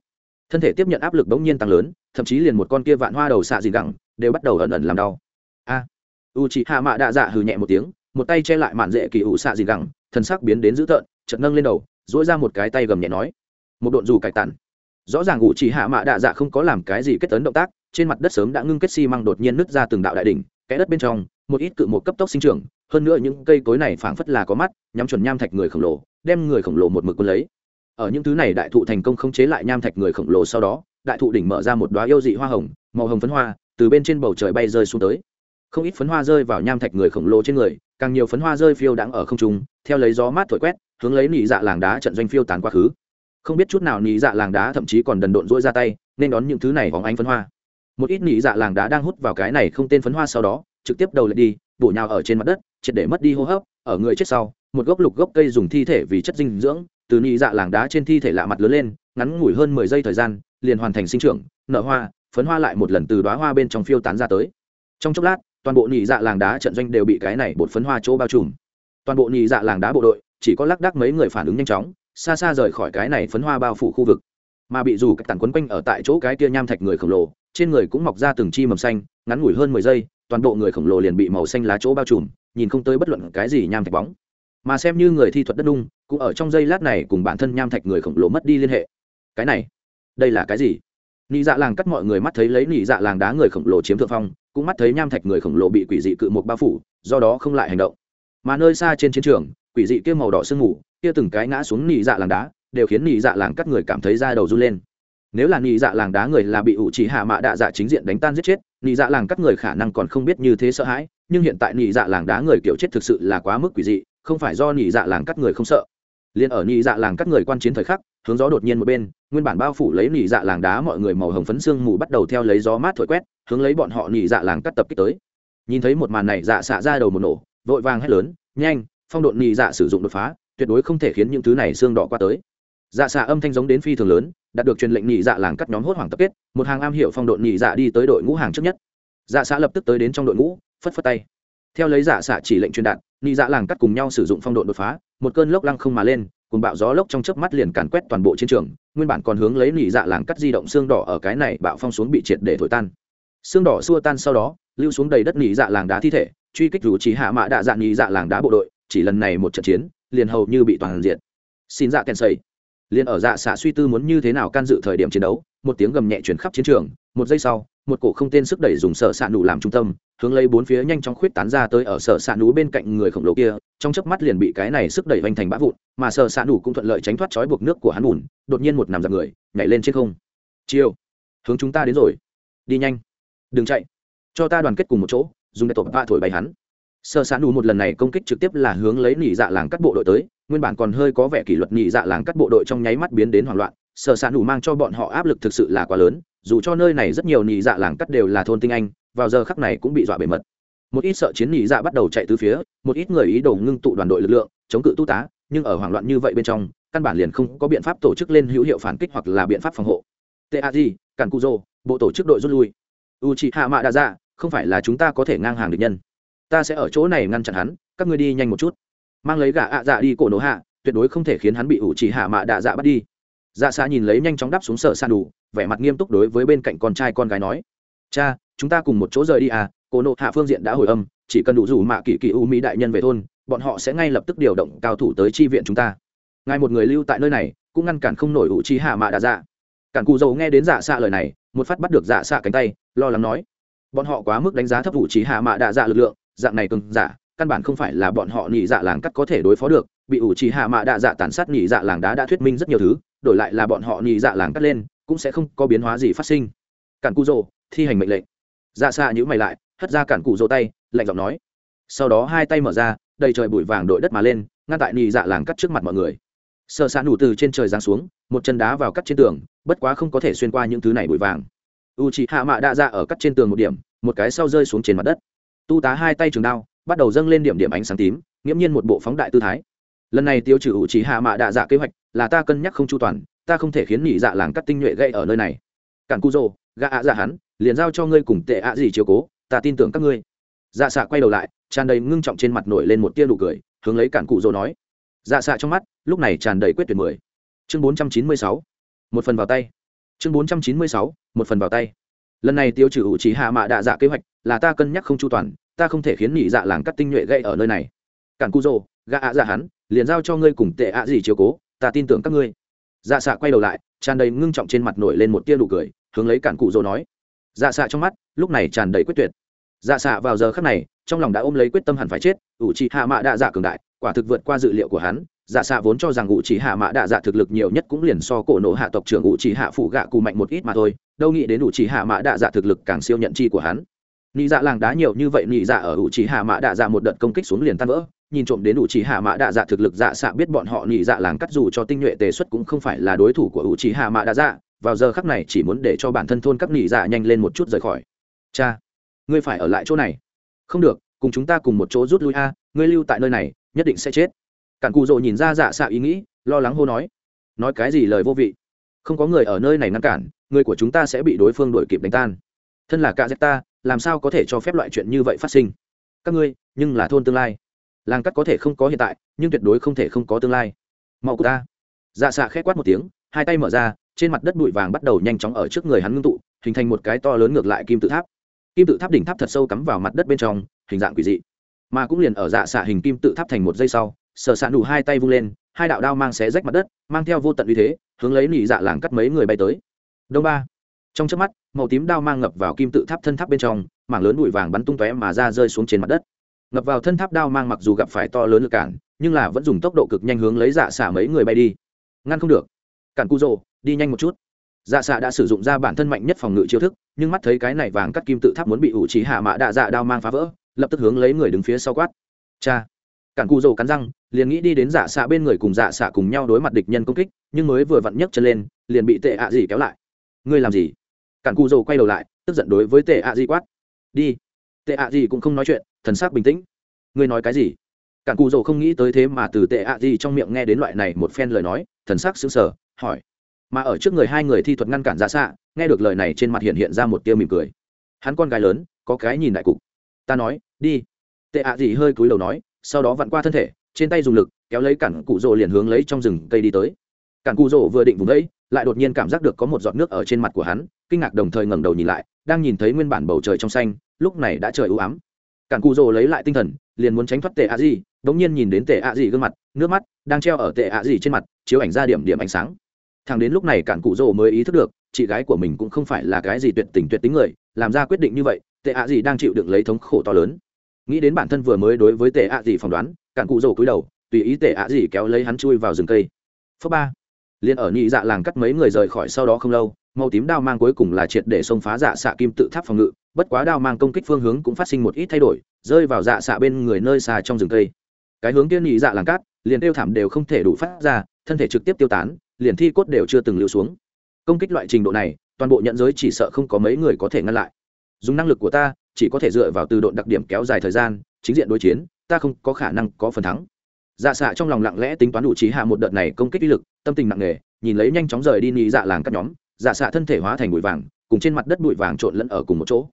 Thân thể tiếp nhận áp lực bỗng nhiên tăng lớn, thậm chí liền một con kia vạn hoa đầu xạ dìn gẳng đều bắt đầu ẩn ẩn làm đau. A! U c hạ mạ đạ dạ hừ nhẹ một tiếng, một tay che lại mạn dễ kỳ ủ xạ dìn gẳng thân sắc biến đến dữ tợn chật nâng lên đầu dỗi ra một cái tay gầm nhẹ nói, một độn dù cải tản. Rõ ràng Ngụ chỉ hạ mạ đạ dạ không có làm cái gì kết tấn động tác, trên mặt đất sớm đã ngưng kết xi、si、măng đột nhiên nứt ra từng đạo đại đ ỉ n h kẽ đất bên trong, một ít cự một cấp tốc sinh trưởng, hơn nữa những cây cối này phảng phất là có mắt, nhắm chuẩn nham thạch người khổng lồ, đem người khổng lồ một mực quân lấy. Ở những thứ này đại thụ thành công không chế lại nham thạch người khổng lồ sau đó, đại thụ đỉnh mở ra một đoá yêu dị hoa hồng, màu hồng phấn hoa, từ bên trên bầu trời bay rơi xuống tới. Không ít phấn hoa rơi vào nham thạch người khổng lồ trên người, càng nhiều phấn hoa rơi phiêu đãng ở không trung, theo lấy gió mát thổi quét hướng lấy nỉ dạ làng đá trận doanh phiêu tán quá khứ. Không biết chút nào nỉ dạ làng đá thậm chí còn đần độn rỗi ra tay, nên đón những thứ này hóng ánh phấn hoa. Một ít nỉ dạ làng đá đang hút vào cái này không tên phấn hoa sau đó, trực tiếp đầu lại đi, bổ nhào ở trên mặt đất, triệt để mất đi hô hấp, ở người chết sau, một gốc lục gốc cây dùng thi thể vì chất dinh dưỡng, từ nỉ dạ làng đá trên thi thể lạ mặt lớn lên, ngắn ngủi hơn mười giây thời gian, liền hoàn thành sinh trưởng, nở hoa, phấn hoa lại một lần từ đoá hoa bên trong phiêu tán ra tới. Trong chốc lát, toàn bộ nỉ dạ làng đá trận doanh đều bị cái này bột phấn hoa chỗ bao trùm. Toàn bộ nỉ dạ làng đá bộ đội chỉ có lác đác mấy người phản ứng nhanh chóng, xa xa rời khỏi cái này phấn hoa bao phủ khu vực. Mà bị dù cách tàn quấn quanh ở tại chỗ cái kia nham thạch người khổng lồ, trên người cũng mọc ra từng chi mầm xanh, ngắn ngủi hơn mười giây, toàn bộ người khổng lồ liền bị màu xanh lá chỗ bao trùm, nhìn không tới bất luận cái gì nham thạch bóng. Mà xem như người thi thuật đất đung cũng ở trong giây lát này cùng bản thân nham thạch người khổng lồ mất đi liên hệ. Cái này, đây là cái gì? Nị dạ làng cắt mọi người mắt thấy lấy nị dạ làng đá người khổng lồ chiếm thượng phong, cũng mắt thấy nham thạch người khổng lồ bị quỷ dị cự một bao phủ, do đó không lại hành động mà nơi xa trên chiến trường, quỷ dị kia màu đỏ sương mù, kia từng cái ngã xuống nị dạ làng đá, đều khiến nị dạ làng cắt người cảm thấy da đầu run lên. Nếu là nị dạ làng đá người là bị ủ chỉ hạ mạ đạ dạ chính diện đánh tan giết chết, nị dạ làng cắt người khả năng còn không biết như thế sợ hãi, nhưng hiện tại nị dạ làng đá người kiểu chết thực sự là quá mức quỷ dị, không phải do nị dạ làng cắt người không sợ. Liền ở nị dạ làng cắt người quan chiến thời khắc, hướng gió đột nhiên một bên, nguyên bản bao phủ lấy nị dạ làng đá mọi người màu hồng phấn sương mù bắt đầu theo lấy gió mát thổi quét, hướng lấy bọn họ nị dạ làng cắt tập kích tới. Nhìn thấy một màn này dạ xạ ra đầu một nổ vội vàng hét lớn, nhanh, phong độn nhị dạ sử dụng đột phá, tuyệt đối không thể khiến những thứ này xương đỏ qua tới. Dạ xạ âm thanh giống đến phi thường lớn, đạt được truyền lệnh nhị dạ làng cắt nhóm hốt hoảng tập kết, một hàng am hiểu phong độn nhị dạ đi tới đội ngũ hàng trước nhất. Dạ xạ lập tức tới đến trong đội ngũ, phất phất tay. Theo lấy dạ xạ chỉ lệnh truyền đạt nhị dạ làng cắt cùng nhau sử dụng phong độn đột phá, một cơn lốc lăng không mà lên cùng bạo gió lốc trong chớp mắt liền càn quét toàn bộ chiến trường, nguyên bản còn hướng lấy nhị dạ làng cắt di động xương đỏ ở cái này bạo phong xuống bị triệt để thổi tan. Xương đỏ xua tan sau đó, lưu xuống đầy đất nhị dạ làng đá thi thể truy kích rủ chỉ hạ mạ đạ dạ nhị dạ làng đá bộ đội, chỉ lần này một trận chiến, liền hầu như bị toàn diện xin dạ kèn xây liền ở dạ xạ suy tư muốn như thế nào can dự thời điểm chiến đấu, một tiếng gầm nhẹ chuyển khắp chiến trường, một giây sau, một cổ không tên sức đẩy dùng sở s ạ nụ làm trung tâm, hướng lấy bốn phía nhanh chóng khuyết tán ra tới ở sở s ạ nụ bên cạnh người khổng lồ kia, trong chớp mắt liền bị cái này sức đẩy hoành thành bã vụn, mà sở s ạ nụ cũng thuận lợi tránh thoát trói buộc nước của hắn bùn, đột nhiên một nằm giặc người, nhảy lên trên không. Chiêu. Hướng chúng ta đến rồi. Đi nhanh. Đừng chạy. Cho ta đoàn kết cùng một chỗ dùng để tổ vạ thổi bay hắn. Sơ s ạ nù một lần này công kích trực tiếp là hướng lấy nỉ dạ làng cắt bộ đội tới, nguyên bản còn hơi có vẻ kỷ luật nhị dạ làng cắt bộ đội trong nháy mắt biến đến hoảng loạn Sơ s ạ nù mang cho bọn họ áp lực thực sự là quá lớn, dù cho nơi này rất nhiều nhị dạ làng cắt đều là thôn tinh anh, vào giờ khắc này cũng bị dọa bề mật. Một ít sợ chiến nhị dạ bắt đầu chạy từ phía, một ít người ý đồ ngưng tụ đoàn đội lực lượng, chống cự tu tá, nhưng ở hoảng loạn như vậy bên trong, căn bản liền không có biện pháp tổ chức lên hữu hiệu phản kích hoặc là biện pháp phòng hộ. Taz càn bộ tổ chức đội rút lui. U chị hạ mạ đa dạ không phải là chúng ta có thể ngang hàng được nhân. Ta sẽ ở chỗ này ngăn chặn hắn, các ngươi đi nhanh một chút. Mang lấy gà ạ dạ đi cổ nổ hạ, tuyệt đối không thể khiến hắn bị ủ chỉ hạ mạ đạ dạ bắt đi. Dạ xạ nhìn lấy nhanh chóng đáp xuống sở san đủ vẻ mặt nghiêm túc đối với bên cạnh con trai con gái nói. Cha, chúng ta cùng một chỗ rời đi à cổ nộ hạ phương diện đã hồi âm, chỉ cần đủ rủ mạ kỳ kỳ u mỹ đại nhân về thôn, bọn họ sẽ ngay lập tức điều động cao thủ tới chi viện chúng ta. Ngài một người lưu tại nơi này, cũng ngăn cản không nổi ủ chi hạ mạ đạ dạ. Cản cù dầu nghe đến dạ xạ lời này, một phát bắt được dạ xạ cánh tay, lo lắng nói bọn họ quá mức đánh giá thấp ủ trí hạ mạ đạ dạ lực lượng dạng này cường, giả căn bản không phải là bọn họ nhị dạ làng cắt có thể đối phó được. Bị ủ trí hạ mạ đạ dạ tàn sát nhị dạ làng đá đã thuyết minh rất nhiều thứ đổi lại là bọn họ nhị dạ làng cắt lên cũng sẽ không có biến hóa gì phát sinh. Cản cụ rồ thi hành mệnh lệnh. Dạ xa nhữ mày lại hất ra cản cụ rồ tay lạnh giọng nói. Sau đó hai tay mở ra đầy trời bụi vàng đội đất mà lên ngăn tại nhị dạ làng cắt trước mặt mọi người. Sơ xa nủ từ trên trời giáng xuống một chân đá vào cắt trên tường bất quá không có thể xuyên qua những thứ này bụi vàng u chị hạ mạ đạ dạ ở cắt trên tường một điểm, một cái sau rơi xuống trên mặt đất. Tu tá hai tay trường đao, bắt đầu dâng lên điểm điểm ánh sáng tím, nghiễm nhiên một bộ phóng đại tư thái. Lần này tiêu trừ u chỉ hạ mạ đạ dạ kế hoạch, là ta cân nhắc không chu toàn, ta không thể khiến nhị dạ làng cắt tinh nhuệ gây ở nơi này. Cản cu rô gạ ạ dạ hắn, liền giao cho ngươi cùng tệ ạ gì chiều cố, ta tin tưởng các ngươi. Dạ xạ quay đầu lại, tràn đầy ngưng trọng trên mặt nổi lên một tia nụ cười, hướng lấy cản cụ rô nói. Dạ xạ trong mắt, lúc này tràn đầy quyết tuyệt mười. Chương bốn trăm chín mươi sáu. Một phần vào tay chương bốn trăm chín mươi sáu, một phần vào tay. Lần này tiêu trừ ủ chỉ hạ mạ đạ dạ kế hoạch là ta cân nhắc không chu toàn, ta không thể khiến nhị dạ làng cắt tinh nhuệ gây ở nơi này. Cản cu rồ gạ ạ dạ hắn, liền giao cho ngươi cùng tệ ạ gì chiều cố, ta tin tưởng các ngươi. Dạ xạ quay đầu lại, tràn đầy ngưng trọng trên mặt nổi lên một tia nụ cười, hướng lấy cản cụ rồ nói. Dạ xạ trong mắt, lúc này tràn đầy quyết tuyệt. Dạ xạ vào giờ khắc này, trong lòng đã ôm lấy quyết tâm hẳn phải chết, ủ trì hạ mạ đạ dạ cường đại quả thực vượt qua dự liệu của hắn dạ xạ vốn cho rằng ngụ trì hạ mạ đạ dạ thực lực nhiều nhất cũng liền so cổ nộ hạ tộc trưởng ngụ trì hạ phụ gạ cù mạnh một ít mà thôi, đâu nghĩ đến ngụ trì hạ mạ đạ dạ thực lực càng siêu nhận chi của hắn. Nị dạ làng đá nhiều như vậy, nị dạ ở ngụ trì hạ mạ đạ dạ một đợt công kích xuống liền tan vỡ, nhìn trộm đến ngụ trì hạ mạ đạ dạ thực lực dạ xạ biết bọn họ nị dạ làng cắt dù cho tinh nhuệ tề xuất cũng không phải là đối thủ của ngụ trì hạ mạ đạ dạ vào giờ khắc này chỉ muốn để cho bản thân thôn các nị dạ nhanh lên một chút rời khỏi. Cha, ngươi phải ở lại chỗ này. Không được, cùng chúng ta cùng một chỗ rút lui a, ngươi lưu tại nơi này nhất định sẽ chết. Cản cụ rộ nhìn ra dạ xạ ý nghĩ, lo lắng hô nói nói cái gì lời vô vị? Không có người ở nơi này ngăn cản, người của chúng ta sẽ bị đối phương đuổi kịp đánh tan. Thân là cả dẹp ta, làm sao có thể cho phép loại chuyện như vậy phát sinh? Các ngươi, nhưng là thôn tương lai. Làng cắt có thể không có hiện tại, nhưng tuyệt đối không thể không có tương lai. Mau của ta. Dạ xạ khét quát một tiếng, hai tay mở ra, trên mặt đất bụi vàng bắt đầu nhanh chóng ở trước người hắn ngưng tụ, hình thành một cái to lớn ngược lại kim tự tháp. Kim tự tháp đỉnh tháp thật sâu cắm vào mặt đất bên trong, hình dạng quỷ dị mà cũng liền ở dạ xạ hình kim tự tháp thành một giây sau, sở s ạ nủ hai tay vung lên, hai đạo đao mang xé rách mặt đất, mang theo vô tận uy thế, hướng lấy nị dạ làng cắt mấy người bay tới. Đông ba. Trong trước mắt, màu tím đao mang ngập vào kim tự tháp thân tháp bên trong, mảng lớn bụi vàng bắn tung tóe mà ra rơi xuống trên mặt đất. Ngập vào thân tháp đao mang mặc dù gặp phải to lớn lực cản, nhưng là vẫn dùng tốc độ cực nhanh hướng lấy dạ xả mấy người bay đi. Ngăn không được. Cản cu rồ đi nhanh một chút. Dạ xạ đã sử dụng ra bản thân mạnh nhất phòng ngự chiêu thức, nhưng mắt thấy cái này vàng cắt kim tự tháp muốn bị ủ trí hạ mã đạ dạ đao mang phá vỡ lập tức hướng lấy người đứng phía sau quát. Cha. Cản cù rồ cắn răng, liền nghĩ đi đến giả xạ bên người cùng giả xạ cùng nhau đối mặt địch nhân công kích, nhưng mới vừa vặn nhấc chân lên, liền bị tệ ạ à gì kéo lại. Ngươi làm gì? Cản cù rồ quay đầu lại, tức giận đối với tệ ạ à gì quát. Đi. Tệ ạ à gì cũng không nói chuyện, thần sắc bình tĩnh. Ngươi nói cái gì? Cản cù dầu không nghĩ tới thế mà từ tệ ạ gì trong miệng nghe đến loại này một phen lời nói, thần sắc sững sờ, hỏi. Mà ở trước người hai người thi thuật ngăn cản giả xạ, nghe được lời này trên mặt hiện hiện ra một tia mỉm cười. Hắn con gái lớn, có cái nhìn đại cục ta nói, đi. Tệ ạ gì hơi cúi đầu nói, sau đó vặn qua thân thể, trên tay dùng lực, kéo lấy cản cụ rỗ liền hướng lấy trong rừng cây đi tới. Cản cụ rỗ vừa định vùng đấy lại đột nhiên cảm giác được có một giọt nước ở trên mặt của hắn, kinh ngạc đồng thời ngẩng đầu nhìn lại, đang nhìn thấy nguyên bản bầu trời trong xanh, lúc này đã trời ưu ám. Cản cụ rỗ lấy lại tinh thần, liền muốn tránh thoát tệ ạ gì, đống nhiên nhìn đến tệ ạ gì gương mặt, nước mắt đang treo ở tệ ạ gì trên mặt, chiếu ảnh ra điểm điểm ánh sáng. Thằng đến lúc này cản cụ rỗ mới ý thức được, chị gái của mình cũng không phải là cái gì tuyệt tình tuyệt tính người, làm ra quyết định như vậy tệ ạ gì đang chịu đựng lấy thống khổ to lớn. Nghĩ đến bản thân vừa mới đối với tệ ạ gì phỏng đoán, cản cụ rổ cúi đầu, tùy ý tệ ạ gì kéo lấy hắn chui vào rừng cây. Phớp ba. Liền ở nhị dạ làng cắt mấy người rời khỏi sau đó không lâu, màu tím đao mang cuối cùng là triệt để xông phá dạ xạ kim tự tháp phòng ngự, bất quá đao mang công kích phương hướng cũng phát sinh một ít thay đổi, rơi vào dạ xạ bên người nơi xa trong rừng cây. Cái hướng tiên nhị dạ làng cát liền tiêu thảm đều không thể đủ phát ra, thân thể trực tiếp tiêu tán, liền thi cốt đều chưa từng lưu xuống. Công kích loại trình độ này, toàn bộ nhận giới chỉ sợ không có mấy người có thể ngăn lại dùng năng lực của ta, chỉ có thể dựa vào từ độn đặc điểm kéo dài thời gian, chính diện đối chiến, ta không có khả năng có phần thắng. Dạ xạ trong lòng lặng lẽ tính toán đủ trí hạ một đợt này công kích uy lực, tâm tình nặng nề, nhìn lấy nhanh chóng rời đi nị dạ làng các nhóm dạ xạ thân thể hóa thành bụi vàng, cùng trên mặt đất bụi vàng trộn lẫn ở cùng một chỗ.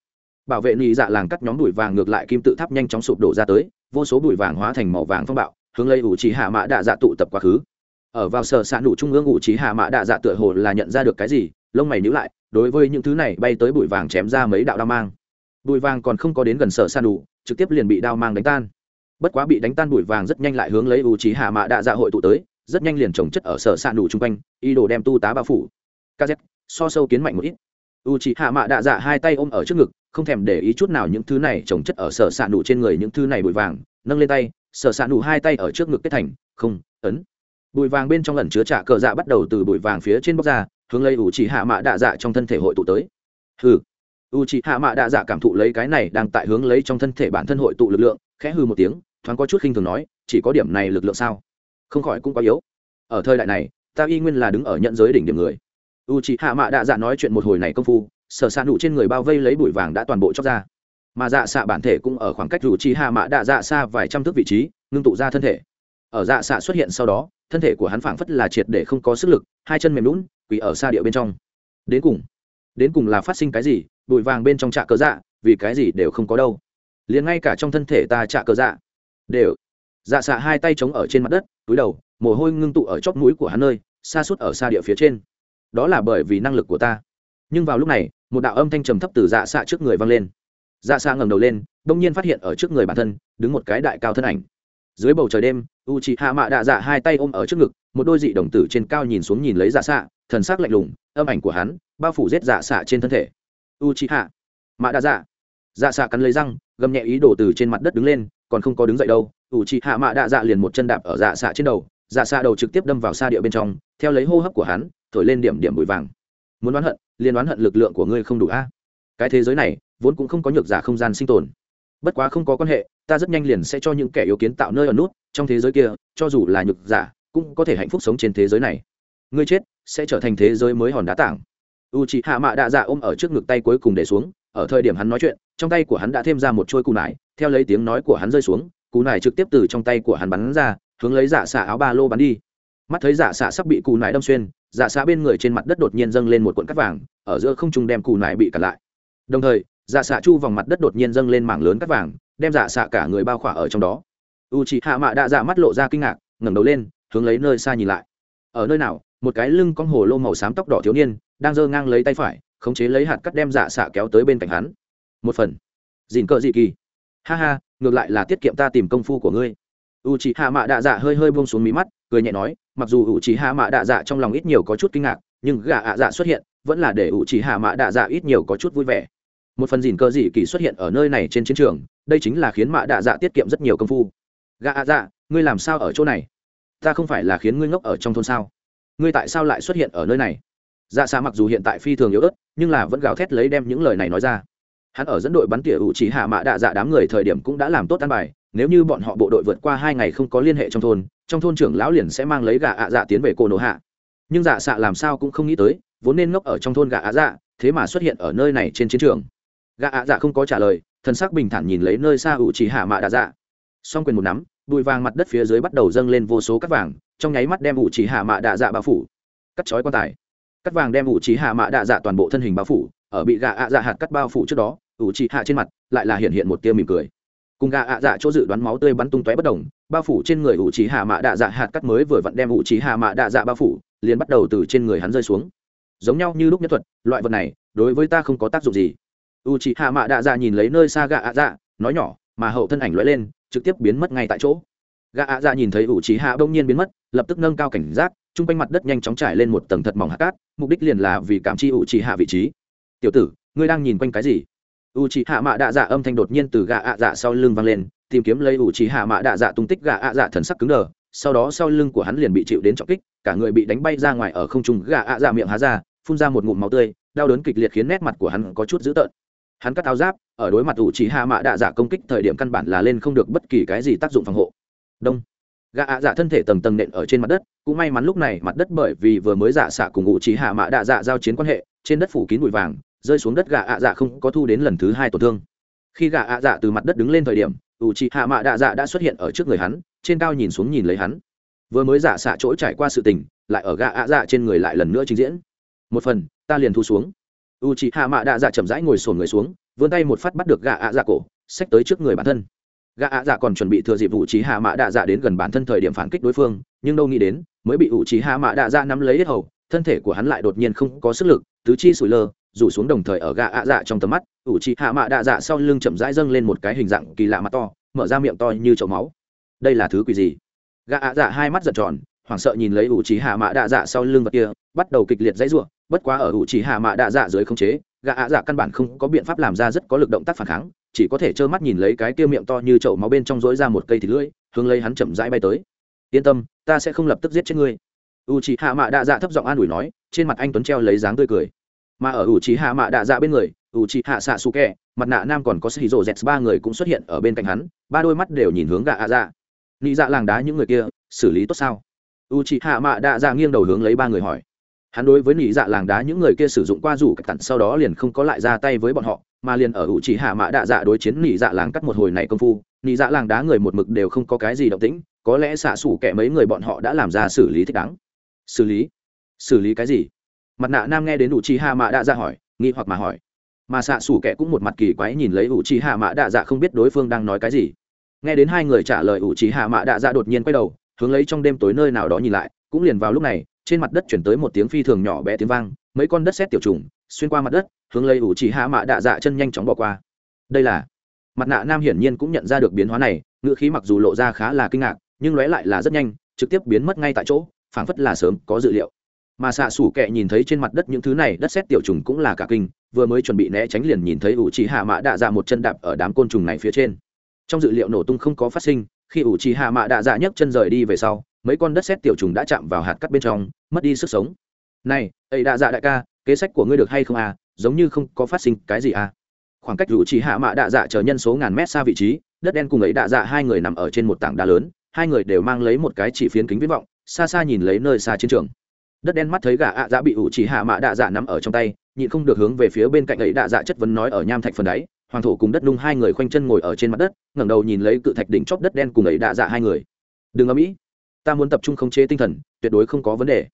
Bảo vệ nị dạ làng cắt nhóm bụi vàng ngược lại kim tự tháp nhanh chóng sụp đổ ra tới, vô số bụi vàng hóa thành màu vàng phong bạo, hướng lấy ủ trí hạ mã đạ dạ tụ tập quá khứ. Ở vào sở s ạ nụ trung ương, ủ trí hạ mã đạ dạ tựa hồ là nhận ra được cái gì, lông mày nhữ lại đối với những thứ này bay tới bụi vàng chém ra mấy đạo đao mang. Bụi vàng còn không có đến gần sở san đủ, trực tiếp liền bị đao mang đánh tan. Bất quá bị đánh tan bụi vàng rất nhanh lại hướng lấy U trí hạ mã đạ dạ hội tụ tới, rất nhanh liền trồng chất ở sở san đủ chung quanh, ý đồ đem tu tá bao phủ. Kz so sâu kiến mạnh một ít. U trí hạ mạ đạ dạ hai tay ôm ở trước ngực, không thèm để ý chút nào những thứ này trồng chất ở sở san đủ trên người những thứ này bụi vàng, nâng lên tay, sở san đủ hai tay ở trước ngực kết thành, không, ấn bụi vàng bên trong lần chứa trả cờ dạ bắt đầu từ bụi vàng phía trên bóc ra, hướng lấy u chỉ hạ mạ đạ dạ trong thân thể hội tụ tới. Hừ. U chỉ hạ mạ đạ dạ cảm thụ lấy cái này đang tại hướng lấy trong thân thể bản thân hội tụ lực lượng, khẽ hư một tiếng, thoáng có chút khinh thường nói, chỉ có điểm này lực lượng sao? Không khỏi cũng quá yếu. Ở thời đại này, ta y nguyên là đứng ở nhận giới đỉnh điểm người. U chỉ hạ mạ đạ dạ nói chuyện một hồi này công phu, sở s ạ nụ trên người bao vây lấy bụi vàng đã toàn bộ chóc ra. Mà dạ xạ bản thể cũng ở khoảng cách u chi hạ mạ đạ dạ xa vài trăm thước vị trí, ngưng tụ ra thân thể. Ở dạ xạ xuất hiện sau đó thân thể của hắn phảng phất là triệt để không có sức lực, hai chân mềm lún quỳ ở xa địa bên trong. Đến cùng đến cùng là phát sinh cái gì, bụi vàng bên trong trạ cơ dạ vì cái gì đều không có đâu. Liền ngay cả trong thân thể ta trạ cơ dạ đều dạ xạ hai tay chống ở trên mặt đất, túi đầu, mồ hôi ngưng tụ ở chóp mũi của hắn nơi, xa suốt ở xa địa phía trên. Đó là bởi vì năng lực của ta. Nhưng vào lúc này, một đạo âm thanh trầm thấp từ dạ xạ trước người vang lên. Dạ xạ ngẩng đầu lên, đông nhiên phát hiện ở trước người bản thân, đứng một cái đại cao thân ảnh dưới bầu trời đêm u chị hạ mạ đạ dạ hai tay ôm ở trước ngực, một đôi dị đồng tử trên cao nhìn xuống nhìn lấy dạ xạ, thần sắc lạnh lùng, âm ảnh của hắn bao phủ rết dạ xạ trên thân thể. U chị hạ mạ đạ dạ dạ xạ cắn lấy răng, gầm nhẹ ý đổ từ trên mặt đất đứng lên, còn không có đứng dậy đâu. U chị hạ mạ đạ dạ liền một chân đạp ở dạ xạ trên đầu dạ xạ đầu trực tiếp đâm vào xa địa bên trong, theo lấy hô hấp của hắn, thổi lên điểm điểm bụi vàng. Muốn đoán hận, liền đoán hận lực lượng của ngươi không đủ a. Cái thế giới này, vốn cũng không có nhược giả không gian sinh tồn bất quá không có quan hệ, ta rất nhanh liền sẽ cho những kẻ yếu kiến tạo nơi ở nút, trong thế giới kia, cho dù là nhược giả, cũng có thể hạnh phúc sống trên thế giới này. Ngươi chết, sẽ trở thành thế giới mới hòn đá tảng. U chị hạ mạ đạ dạ ôm ở trước ngực tay cuối cùng để xuống, ở thời điểm hắn nói chuyện, trong tay của hắn đã thêm ra một trôi cù nải, theo lấy tiếng nói của hắn rơi xuống, cù nải trực tiếp từ trong tay của hắn bắn ra, hướng lấy dạ xạ áo ba lô bắn đi. Mắt thấy dạ xạ sắp bị cù nải đâm xuyên dạ xạ bên người trên mặt đất đột nhiên dâng lên một cuộn cắt vàng, ở giữa không trung đem cù nải bị cặn lại. Đồng thời dạ xạ chu vòng mặt đất đột nhiên dâng lên mảng lớn cắt vàng, đem dạ xạ cả người bao khỏa ở trong đó. U chị hạ mạ đạ dạ mắt lộ ra kinh ngạc, ngẩng đầu lên, hướng lấy nơi xa nhìn lại. Ở nơi nào, một cái lưng con hồ lô màu xám tóc đỏ thiếu niên, đang giơ ngang lấy tay phải, khống chế lấy hạt cắt đem dạ xạ kéo tới bên cạnh hắn. Một phần. Dìn cờ dị kỳ. Ha ha, ngược lại là tiết kiệm ta tìm công phu của ngươi. U chị hạ mạ đạ dạ hơi hơi buông xuống mí mắt, cười nhẹ nói, mặc dù u trí hạ mạ đạ dạ trong lòng ít nhiều có chút kinh ngạc, nhưng gà ạ dạ xuất hiện, vẫn là để u trí hạ mạ đạ dạ ít nhiều có chút vui vẻ một phần dìn cơ dị kỳ xuất hiện ở nơi này trên chiến trường, đây chính là khiến mạ đạ dạ tiết kiệm rất nhiều công phu. Gà ạ dạ ngươi làm sao ở chỗ này? Ta không phải là khiến ngươi ngốc ở trong thôn sao? Ngươi tại sao lại xuất hiện ở nơi này? Dạ xa mặc dù hiện tại phi thường yếu ớt, nhưng là vẫn gào thét lấy đem những lời này nói ra. Hắn ở dẫn đội bắn tỉa ủ trí hạ mạ đạ dạ đám người thời điểm cũng đã làm tốt ăn bài, nếu như bọn họ bộ đội vượt qua hai ngày không có liên hệ trong thôn trong thôn trưởng lão liền sẽ mang lấy gà ạ dạ tiến về cô nổ hạ. Nhưng dạ xạ làm sao cũng không nghĩ tới, vốn nên ngốc ở trong thôn gà ạ dạ thế mà xuất hiện ở nơi này trên chiến trường. Gạ ạ dạ không có trả lời, thần sắc bình thản nhìn lấy nơi xa ủ chỉ hạ mạ đạ dạ. Song quyền một nắm, bụi vàng mặt đất phía dưới bắt đầu dâng lên vô số cắt vàng, trong nháy mắt đem ủ chỉ hạ mạ đạ dạ bao phủ. Cắt chói quan tài. Cắt vàng đem ủ chỉ hạ mạ đạ dạ toàn bộ thân hình bao phủ, ở bị gạ ạ dạ hạt cắt bao phủ trước đó, ủ chỉ hạ trên mặt lại là hiện hiện một tia mỉm cười. Cùng gạ ạ dạ chỗ dự đoán máu tươi bắn tung tóe bất đồng, bao phủ trên người ủ trí hạ mạ đạ dạ hạt cắt mới vừa vặn đem ủ trí hạ mạ đạ dạ bao phủ, liền bắt đầu từ trên người hắn rơi xuống. Giống nhau như lúc nhất thuật, loại vật này, đối với ta không có tác dụng gì u trí hạ mạ đạ dạ nhìn lấy nơi xa gạ ạ dạ nói nhỏ, mà hậu thân ảnh lóe lên, trực tiếp biến mất ngay tại chỗ. Gạ ạ dạ nhìn thấy ủ trí hạ đông nhiên biến mất, lập tức nâng cao cảnh giác, chung quanh mặt đất nhanh chóng trải lên một tầng thật mỏng hạ cát, mục đích liền là vì cảm chi ủ trí hạ vị trí. Tiểu tử, ngươi đang nhìn quanh cái gì? U c hạ mạ đạ dạ âm thanh đột nhiên từ gạ ạ dạ sau lưng vang lên, tìm kiếm lấy u c hạ mạ đạ dạ tung tích gạ ạ dạ thần sắc cứng đờ, sau đó sau lưng của hắn liền bị chịu đến trọng kích, cả người bị đánh bay ra ngoài ở không trung, gạ ạ dạ miệng há ra, phun ra một ngụm máu tươi, đau đớn kịch liệt khiến nét mặt của hắn có chút dữ tợn hắn cắt áo giáp, ở đối mặt ủ trí hạ mạ đạ dạ công kích thời điểm căn bản là lên không được bất kỳ cái gì tác dụng phòng hộ. Đông. Gạ ạ dạ thân thể tầng tầng nện ở trên mặt đất, cũng may mắn lúc này mặt đất bởi vì vừa mới dạ xạ cùng ủ trí hạ mạ đạ dạ giao chiến quan hệ, trên đất phủ kín bụi vàng, rơi xuống đất gạ ạ dạ không có thu đến lần thứ hai tổn thương. Khi gạ ạ dạ từ mặt đất đứng lên thời điểm, ủ trí hạ mạ đạ dạ đã xuất hiện ở trước người hắn, trên cao nhìn xuống nhìn lấy hắn. Vừa mới dạ xạ chỗ trải qua sự tình, lại ở gạ ạ dạ trên người lại lần nữa trình diễn. Một phần, ta liền thu xuống u chị hạ mạ đạ dạ chậm rãi ngồi sồn người xuống, vươn tay một phát bắt được gà ạ dạ cổ, xách tới trước người bản thân. Gà ạ dạ còn chuẩn bị thừa dịp u chị hạ mạ đạ dạ đến gần bản thân thời điểm phản kích đối phương, nhưng đâu nghĩ đến, mới bị u chị hạ mạ đạ dạ nắm lấy hết hầu, thân thể của hắn lại đột nhiên không có sức lực, tứ chi sủi lơ, rủ xuống đồng thời ở gà ạ dạ trong tầm mắt ủ chị hạ mạ đạ dạ sau lưng chậm rãi dâng lên một cái hình dạng kỳ lạ mặt to, mở ra miệng to như chậu máu. Đây là thứ quỷ gì? Gà ạ dạ hai mắt giật tròn, hoảng sợ nhìn lấy ủ trí hạ mạ đạ dạ sau lưng vật kia, bắt đầu kịch liệt dãy ruộng bất quá ở ủ chị hạ mạ đạ dạ dưới không chế gã ạ dạ căn bản không có biện pháp làm ra rất có lực động tác phản kháng, chỉ có thể trơ mắt nhìn lấy cái kia miệng to như chậu máu bên trong rỗi ra một cây thịt lưỡi, hướng lấy hắn chậm rãi bay tới. Yên tâm, ta sẽ không lập tức giết chết ngươi. U chị hạ mạ đạ dạ thấp giọng an ủi nói, trên mặt anh tuấn treo lấy dáng tươi cười. Mà ở u trí hạ mạ đạ dạ bên người u trí hạ xạ su kẹ mặt nạ nam còn có sĩ rộ dẹt ba người cũng xuất hiện ở bên cạnh hắn, ba đôi mắt đều nhìn hướng gạ ạ dạ nghĩ dạ làng đá những người kia, xử lý tốt sao? U trí hạ mạ đạ dạ nghiêng đầu hướng lấy ba người hỏi hắn đối với nỉ dạ làng đá những người kia sử dụng qua rủ cặn sau đó liền không có lại ra tay với bọn họ, mà liền ở ủ chỉ hạ mã đạ dạ đối chiến nỉ dạ làng cắt một hồi này công phu nỉ dạ làng đá người một mực đều không có cái gì động tĩnh, có lẽ xạ xủ kẻ mấy người bọn họ đã làm ra xử lý thích đáng. Xử lý? Xử lý cái gì? Mặt nạ nam nghe đến ủ chỉ hạ mã đạ dạ hỏi, nghi hoặc mà hỏi. Mà xạ xủ kẻ cũng một mặt kỳ quái nhìn lấy ủ chỉ hạ mã đạ dạ không biết đối phương đang nói cái gì. Nghe đến hai người trả lời, ủ chỉ hạ mã đạ dạ đột nhiên quay đầu, hướng lấy trong đêm tối nơi nào đó nhìn lại, cũng liền vào lúc này trên mặt đất chuyển tới một tiếng phi thường nhỏ bé tiếng vang, mấy con đất xét tiểu trùng xuyên qua mặt đất, hướng lấy ủ chỉ hạ mạ đạ dạ chân nhanh chóng bỏ qua. Đây là, mặt nạ nam hiển nhiên cũng nhận ra được biến hóa này, ngữ khí mặc dù lộ ra khá là kinh ngạc, nhưng lóe lại là rất nhanh, trực tiếp biến mất ngay tại chỗ, phảng phất là sớm có dự liệu. Mà xạ xủ kệ nhìn thấy trên mặt đất những thứ này, đất xét tiểu trùng cũng là cả kinh, vừa mới chuẩn bị né tránh liền nhìn thấy ủ trì hạ mạ đạ dạ một chân đạp ở đám côn trùng này phía trên. Trong dự liệu nổ tung không có phát sinh, khi ủ trì hạ mạ đạ dạ nhấc chân rời đi về sau, mấy con đất xét tiểu trùng đã chạm vào hạt cắt bên trong mất đi sức sống. Này, ấy đạ dạ đại ca, kế sách của ngươi được hay không à? Giống như không có phát sinh cái gì à? Khoảng cách rủ chỉ hạ mạ đạ dạ chờ nhân số ngàn mét xa vị trí, đất đen cùng ấy đạ dạ hai người nằm ở trên một tảng đá lớn, hai người đều mang lấy một cái chỉ phiến kính viễn vọng, xa xa nhìn lấy nơi xa chiến trường. Đất đen mắt thấy gà ạ dạ bị ủ chỉ hạ mạ đạ dạ nắm ở trong tay, nhịn không được hướng về phía bên cạnh ấy đạ dạ chất vấn nói ở nham thạch phần đáy, hoàng thổ cùng đất nung hai người khoanh chân ngồi ở trên mặt đất, ngẩng đầu nhìn lấy cự thạch đỉnh chóp đất đen cùng ấy đạ dạ hai người. Đừng âm mỹ ta muốn tập trung khống chế tinh thần, tuyệt đối không có vấn đề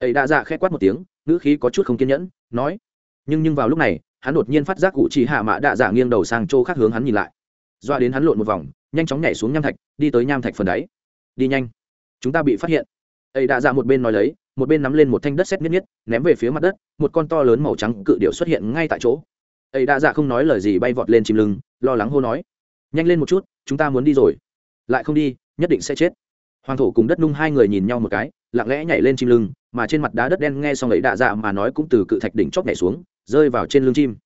ấy đã dạ khẽ quát một tiếng, ngữ khí có chút không kiên nhẫn, nói. Nhưng nhưng vào lúc này, hắn đột nhiên phát giác cụ chỉ hạ mạ đạ dạ nghiêng đầu sang chỗ khác hướng hắn nhìn lại. Doa đến hắn lộn một vòng, nhanh chóng nhảy xuống nham thạch, đi tới nham thạch phần đáy. Đi nhanh. Chúng ta bị phát hiện. Ấy đã dạ một bên nói lấy, một bên nắm lên một thanh đất xét nhất nhất ném về phía mặt đất, một con to lớn màu trắng cự điệu xuất hiện ngay tại chỗ. Ấy đã dạ không nói lời gì bay vọt lên chìm lưng, lo lắng hô nói. Nhanh lên một chút, chúng ta muốn đi rồi. Lại không đi, nhất định sẽ chết. Hoàng thổ cùng đất nung hai người nhìn nhau một cái, lặng lẽ nhảy lên chim lưng mà trên mặt đá đất đen nghe xong ấy đạ dạ mà nói cũng từ cự thạch đỉnh chóp nhảy xuống, rơi vào trên lưng chim.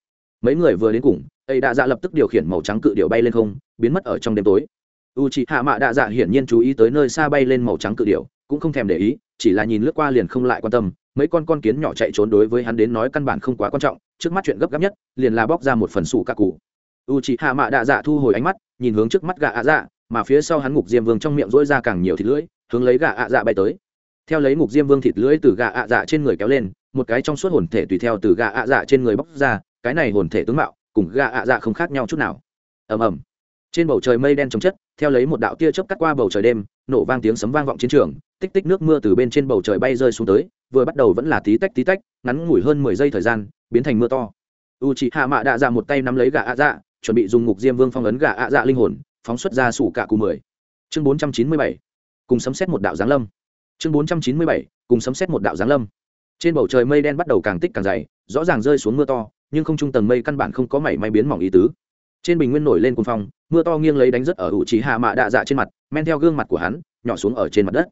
Mấy người vừa đến cùng, ấy đạ dạ lập tức điều khiển màu trắng cự điệu bay lên không, biến mất ở trong đêm tối. U c h ị hạ mạ đạ dạ hiển nhiên chú ý tới nơi xa bay lên màu trắng cự điệu cũng không thèm để ý, chỉ là nhìn lướt qua liền không lại quan tâm. Mấy con con kiến nhỏ chạy trốn đối với hắn đến nói căn bản không quá quan trọng, trước mắt chuyện gấp gáp nhất, liền là bóc ra một phần sủ các cụ. U c h ị hạ mạ đạ dạ thu hồi ánh mắt, nhìn hướng trước mắt gà ạ dạ mà phía sau hắn ngục diêm vương trong miệng rỗi ra càng nhiều thịt lưỡi, hướng lấy gà ạ dạ bay tới theo lấy ngục diêm vương thịt lưỡi từ gà ạ dạ trên người kéo lên, một cái trong suốt hồn thể tùy theo từ gà ạ dạ trên người bóc ra, cái này hồn thể tướng mạo, cùng gà ạ dạ không khác nhau chút nào. Ầm ầm. Trên bầu trời mây đen trồng chất, theo lấy một đạo tia chớp cắt qua bầu trời đêm, nổ vang tiếng sấm vang vọng chiến trường, tích tích nước mưa từ bên trên bầu trời bay rơi xuống tới, vừa bắt đầu vẫn là tí tách tí tách, ngắn ngủi hơn mười giây thời gian, biến thành mưa to. U chị hạ mạ đạ dạ một tay nắm lấy gà ạ dạ chuẩn bị dùng ngục diêm vương phong ấn gà ạ dạ linh hồn, phóng xuất ra sủ cả cù mười. Chương bốn trăm chín mươi bảy. Cùng sấm xét một đạo giáng lâm chương bốn trăm chín mươi bảy, cùng sấm xét một đạo giáng lâm. Trên bầu trời mây đen bắt đầu càng tích càng dày, rõ ràng rơi xuống mưa to, nhưng không trung tầng mây căn bản không có mảy may biến mỏng ý tứ. Trên bình nguyên nổi lên cuồng phong, mưa to nghiêng lấy đánh rất ở ủ trí hạ mạ đạ dạ trên mặt, men theo gương mặt của hắn, nhỏ xuống ở trên mặt đất.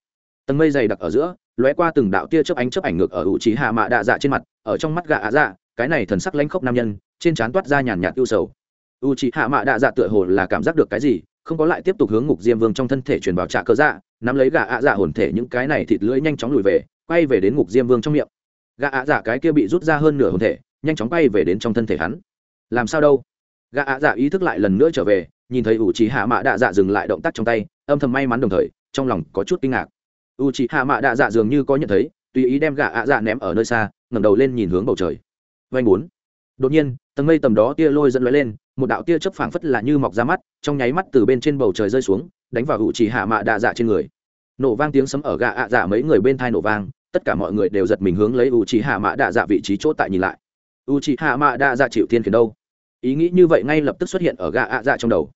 Tầng mây dày đặc ở giữa, lóe qua từng đạo tia chớp ánh chớp ảnh ngược ở ủ trí hạ mạ đạ dạ trên mặt, ở trong mắt gạ ạ dạ cái này thần sắc lãnh khốc nam nhân, trên trán toát ra nhàn nhạt ưu sầu. U trí hạ mạ đạ dạ tựa hồ là cảm giác được cái gì, không có lại tiếp tục hướng ngục diêm vương trong thân thể truyền vào trạ cơ dạ nắm lấy gà ạ dạ hồn thể những cái này thịt lưỡi nhanh chóng lùi về, quay về đến ngục diêm vương trong miệng. Gà ạ dạ cái kia bị rút ra hơn nửa hồn thể, nhanh chóng quay về đến trong thân thể hắn. Làm sao đâu? Gà ạ dạ ý thức lại lần nữa trở về, nhìn thấy u trí hạ mạ đạ dạ dừng lại động tác trong tay, âm thầm may mắn đồng thời, trong lòng có chút kinh ngạc. U trí hạ mạ đạ dạ dường như có nhận thấy, tùy ý đem gà ạ dạ ném ở nơi xa, ngẩng đầu lên nhìn hướng bầu trời. Vanh bốn. Đột nhiên, tầng mây tầm đó tia lôi dẫn lóe lên, một đạo tia chớp phảng phất là như mọc ra mắt, trong nháy mắt từ bên trên bầu trời rơi xuống đánh vào u trì hạ mạ đạ dạ trên người. Nổ vang tiếng sấm ở gạ ạ dạ mấy người bên thai nổ vang, tất cả mọi người đều giật mình hướng lấy u trì hạ mạ đạ dạ vị trí chỗ tại nhìn lại. U trì hạ mạ đạ dạ chịu thiên khiển đâu? Ý nghĩ như vậy ngay lập tức xuất hiện ở gạ ạ dạ trong đầu.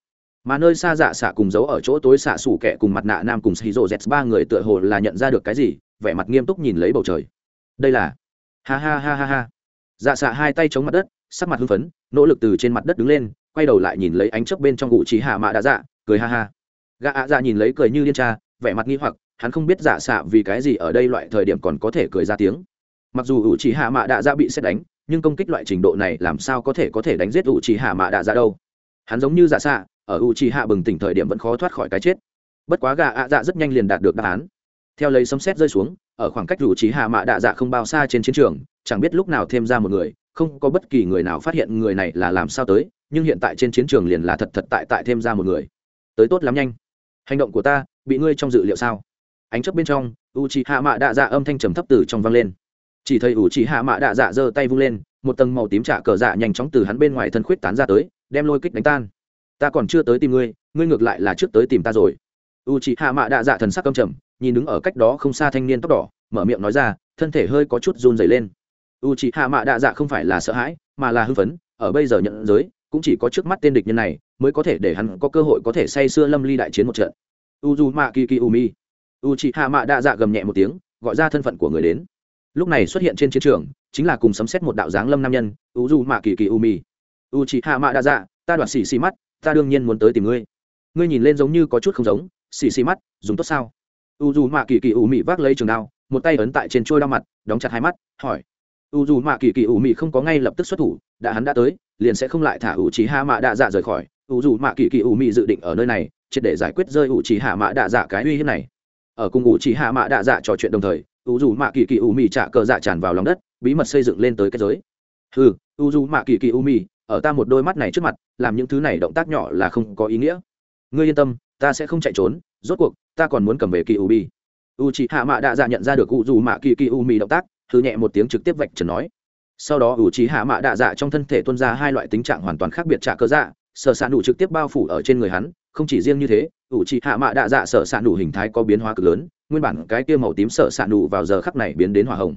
Mà nơi xa dạ xạ cùng giấu ở chỗ tối xạ sủ kẻ cùng mặt nạ nam cùng xì rô z ba người tựa hồ là nhận ra được cái gì, vẻ mặt nghiêm túc nhìn lấy bầu trời. Đây là ha ha ha ha ha. Dạ xạ hai tay chống mặt đất, sắc mặt hưng phấn, nỗ lực từ trên mặt đất đứng lên, quay đầu lại nhìn lấy ánh chớp bên trong cụ trí hạ mạ đã dạ cười ha ha gã ạ dạ nhìn lấy cười như điên tra vẻ mặt nghi hoặc, hắn không biết giả xạ vì cái gì ở đây loại thời điểm còn có thể cười ra tiếng. Mặc dù ủ chỉ hạ mạ Đạ dạ bị xét đánh, nhưng công kích loại trình độ này làm sao có thể có thể đánh giết u trì hạ mạ đạ dạ đâu. Hắn giống như giả xạ, ở u trì hạ bừng tỉnh thời điểm vẫn khó thoát khỏi cái chết. Bất quá gà ạ dạ rất nhanh liền đạt được đáp án. Theo lấy sấm xét rơi xuống, ở khoảng cách u trì hạ mạ đạ dạ không bao xa trên chiến trường, chẳng biết lúc nào thêm ra một người, không có bất kỳ người nào phát hiện người này là làm sao tới, nhưng hiện tại trên chiến trường liền là thật thật tại tại thêm ra một người. Tới tốt lắm nhanh hành động của ta bị ngươi trong dự liệu sao? Ánh chấp bên trong u c hạ mạ đạ dạ âm thanh trầm thấp từ trong vang lên. Chỉ thấy U chỉ hạ mạ đạ dạ giơ tay vung lên, một tầng màu tím trả cờ dạ nhanh chóng từ hắn bên ngoài thân khuyết tán ra tới, đem lôi kích đánh tan. Ta còn chưa tới tìm ngươi ngươi ngược lại là trước tới tìm ta rồi. U chỉ hạ mạ đạ dạ thần sắc căm trầm, nhìn đứng ở cách đó không xa thanh niên tóc đỏ, mở miệng nói ra, thân thể hơi có chút run dày lên. U chỉ hạ mạ đạ dạ không phải là sợ hãi, mà là hưng phấn, ở bây giờ nhận giới cũng chỉ có trước mắt tên địch nhân này mới có thể để hắn có cơ hội có thể say sưa lâm ly đại chiến một trận. U du mạ kỳ kỳ u mi. U chỉ hạ mạ đa dạ gầm nhẹ một tiếng, gọi ra thân phận của người đến. Lúc này xuất hiện trên chiến trường, chính là cùng sấm xét một đạo dáng lâm nam nhân, u du mạ kỳ kỳ u mi. U chị hạ mạ đa dạ ta đoạt xì xì mắt, ta đương nhiên muốn tới tìm ngươi. Ngươi nhìn lên giống như có chút không giống xì xì mắt, dùng tốt sao? U du mạ kỳ kỳ u mi vác lấy trường đao, một tay ấn tại trên trôi đao mặt, đóng chặt hai mắt, hỏi. U du mạ kỳ kỳ u mi không có ngay lập tức xuất thủ, đã hắn đã tới liền sẽ không lại thả u trí hạ mạ đa dạ rời khỏi. U dù mạ kỳ kỳ u mị dự định ở nơi này, triệt để giải quyết rơi u trí hạ mạ đa dạ cái uy hiếp này. Ở cùng u trí hạ mạ đa dạ trò chuyện đồng thời u dù mạ kỳ kỳ u mị trả cờ dạ tràn vào lòng đất, bí mật xây dựng lên tới cái giới. Ừ u dù mạ kỳ kỳ u mị, ở ta một đôi mắt này trước mặt, làm những thứ này động tác nhỏ là không có ý nghĩa. Ngươi yên tâm, ta sẽ không chạy trốn, rốt cuộc, ta còn muốn cầm về kỳ u bi u chị hạ mạ đạ dạ nhận ra được u dù mạ kỳ kỳ u mì động tác thư nhẹ một tiếng trực tiếp vạch trần nói sau đó ủ trí hạ mạ đạ dạ trong thân thể tuân ra hai loại tính trạng hoàn toàn khác biệt trả cơ dạ sở s ạ nụ trực tiếp bao phủ ở trên người hắn, không chỉ riêng như thế, ủ trí hạ mạ đạ dạ sở s ạ nụ hình thái có biến hóa cực lớn, nguyên bản cái kia màu tím sợ xạ nụ vào giờ khắc này biến đến hỏa hồng.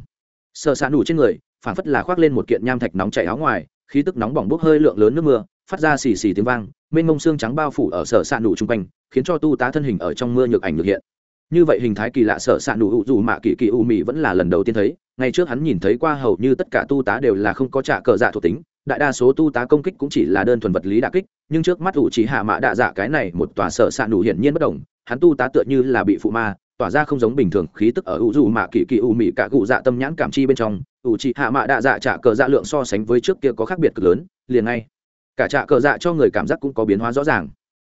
Sợ xạ nụ trên người phản phất là khoác lên một kiện nham thạch nóng chảy áo ngoài, khí tức nóng bỏng bốc hơi lượng lớn nước mưa, phát ra xì xì tiếng vang, mênh mông xương trắng bao phủ ở sở xạ nụ chung quanh, khiến cho tu tá thân hình ở trong mưa nhược ảnh được hiện như vậy hình thái kỳ lạ sở xạ nụ dù mạ kỳ kỳ u mị vẫn là lần đầu tiên thấy, ngay trước hắn nhìn thấy qua hầu như tất cả tu tá đều là không có trả cờ dạ thuộc tính, đại đa số tu tá công kích cũng chỉ là đơn thuần vật lý đà kích, nhưng trước mắt ủ chỉ hạ mạ đạ dạ cái này một tòa sở sạn nụ hiển nhiên bất đồng, hắn tu tá tựa như là bị phụ ma, tỏa ra không giống bình thường khí tức ở u dù mạ kỳ kỳ u mị cả cụ dạ tâm nhãn cảm chi bên trong u chỉ hạ mạ đạ dạ trả cờ dạ lượng so sánh với trước kia có khác biệt cực lớn, liền ngay cả trả cờ dạ cho người cảm giác cũng có biến hóa rõ ràng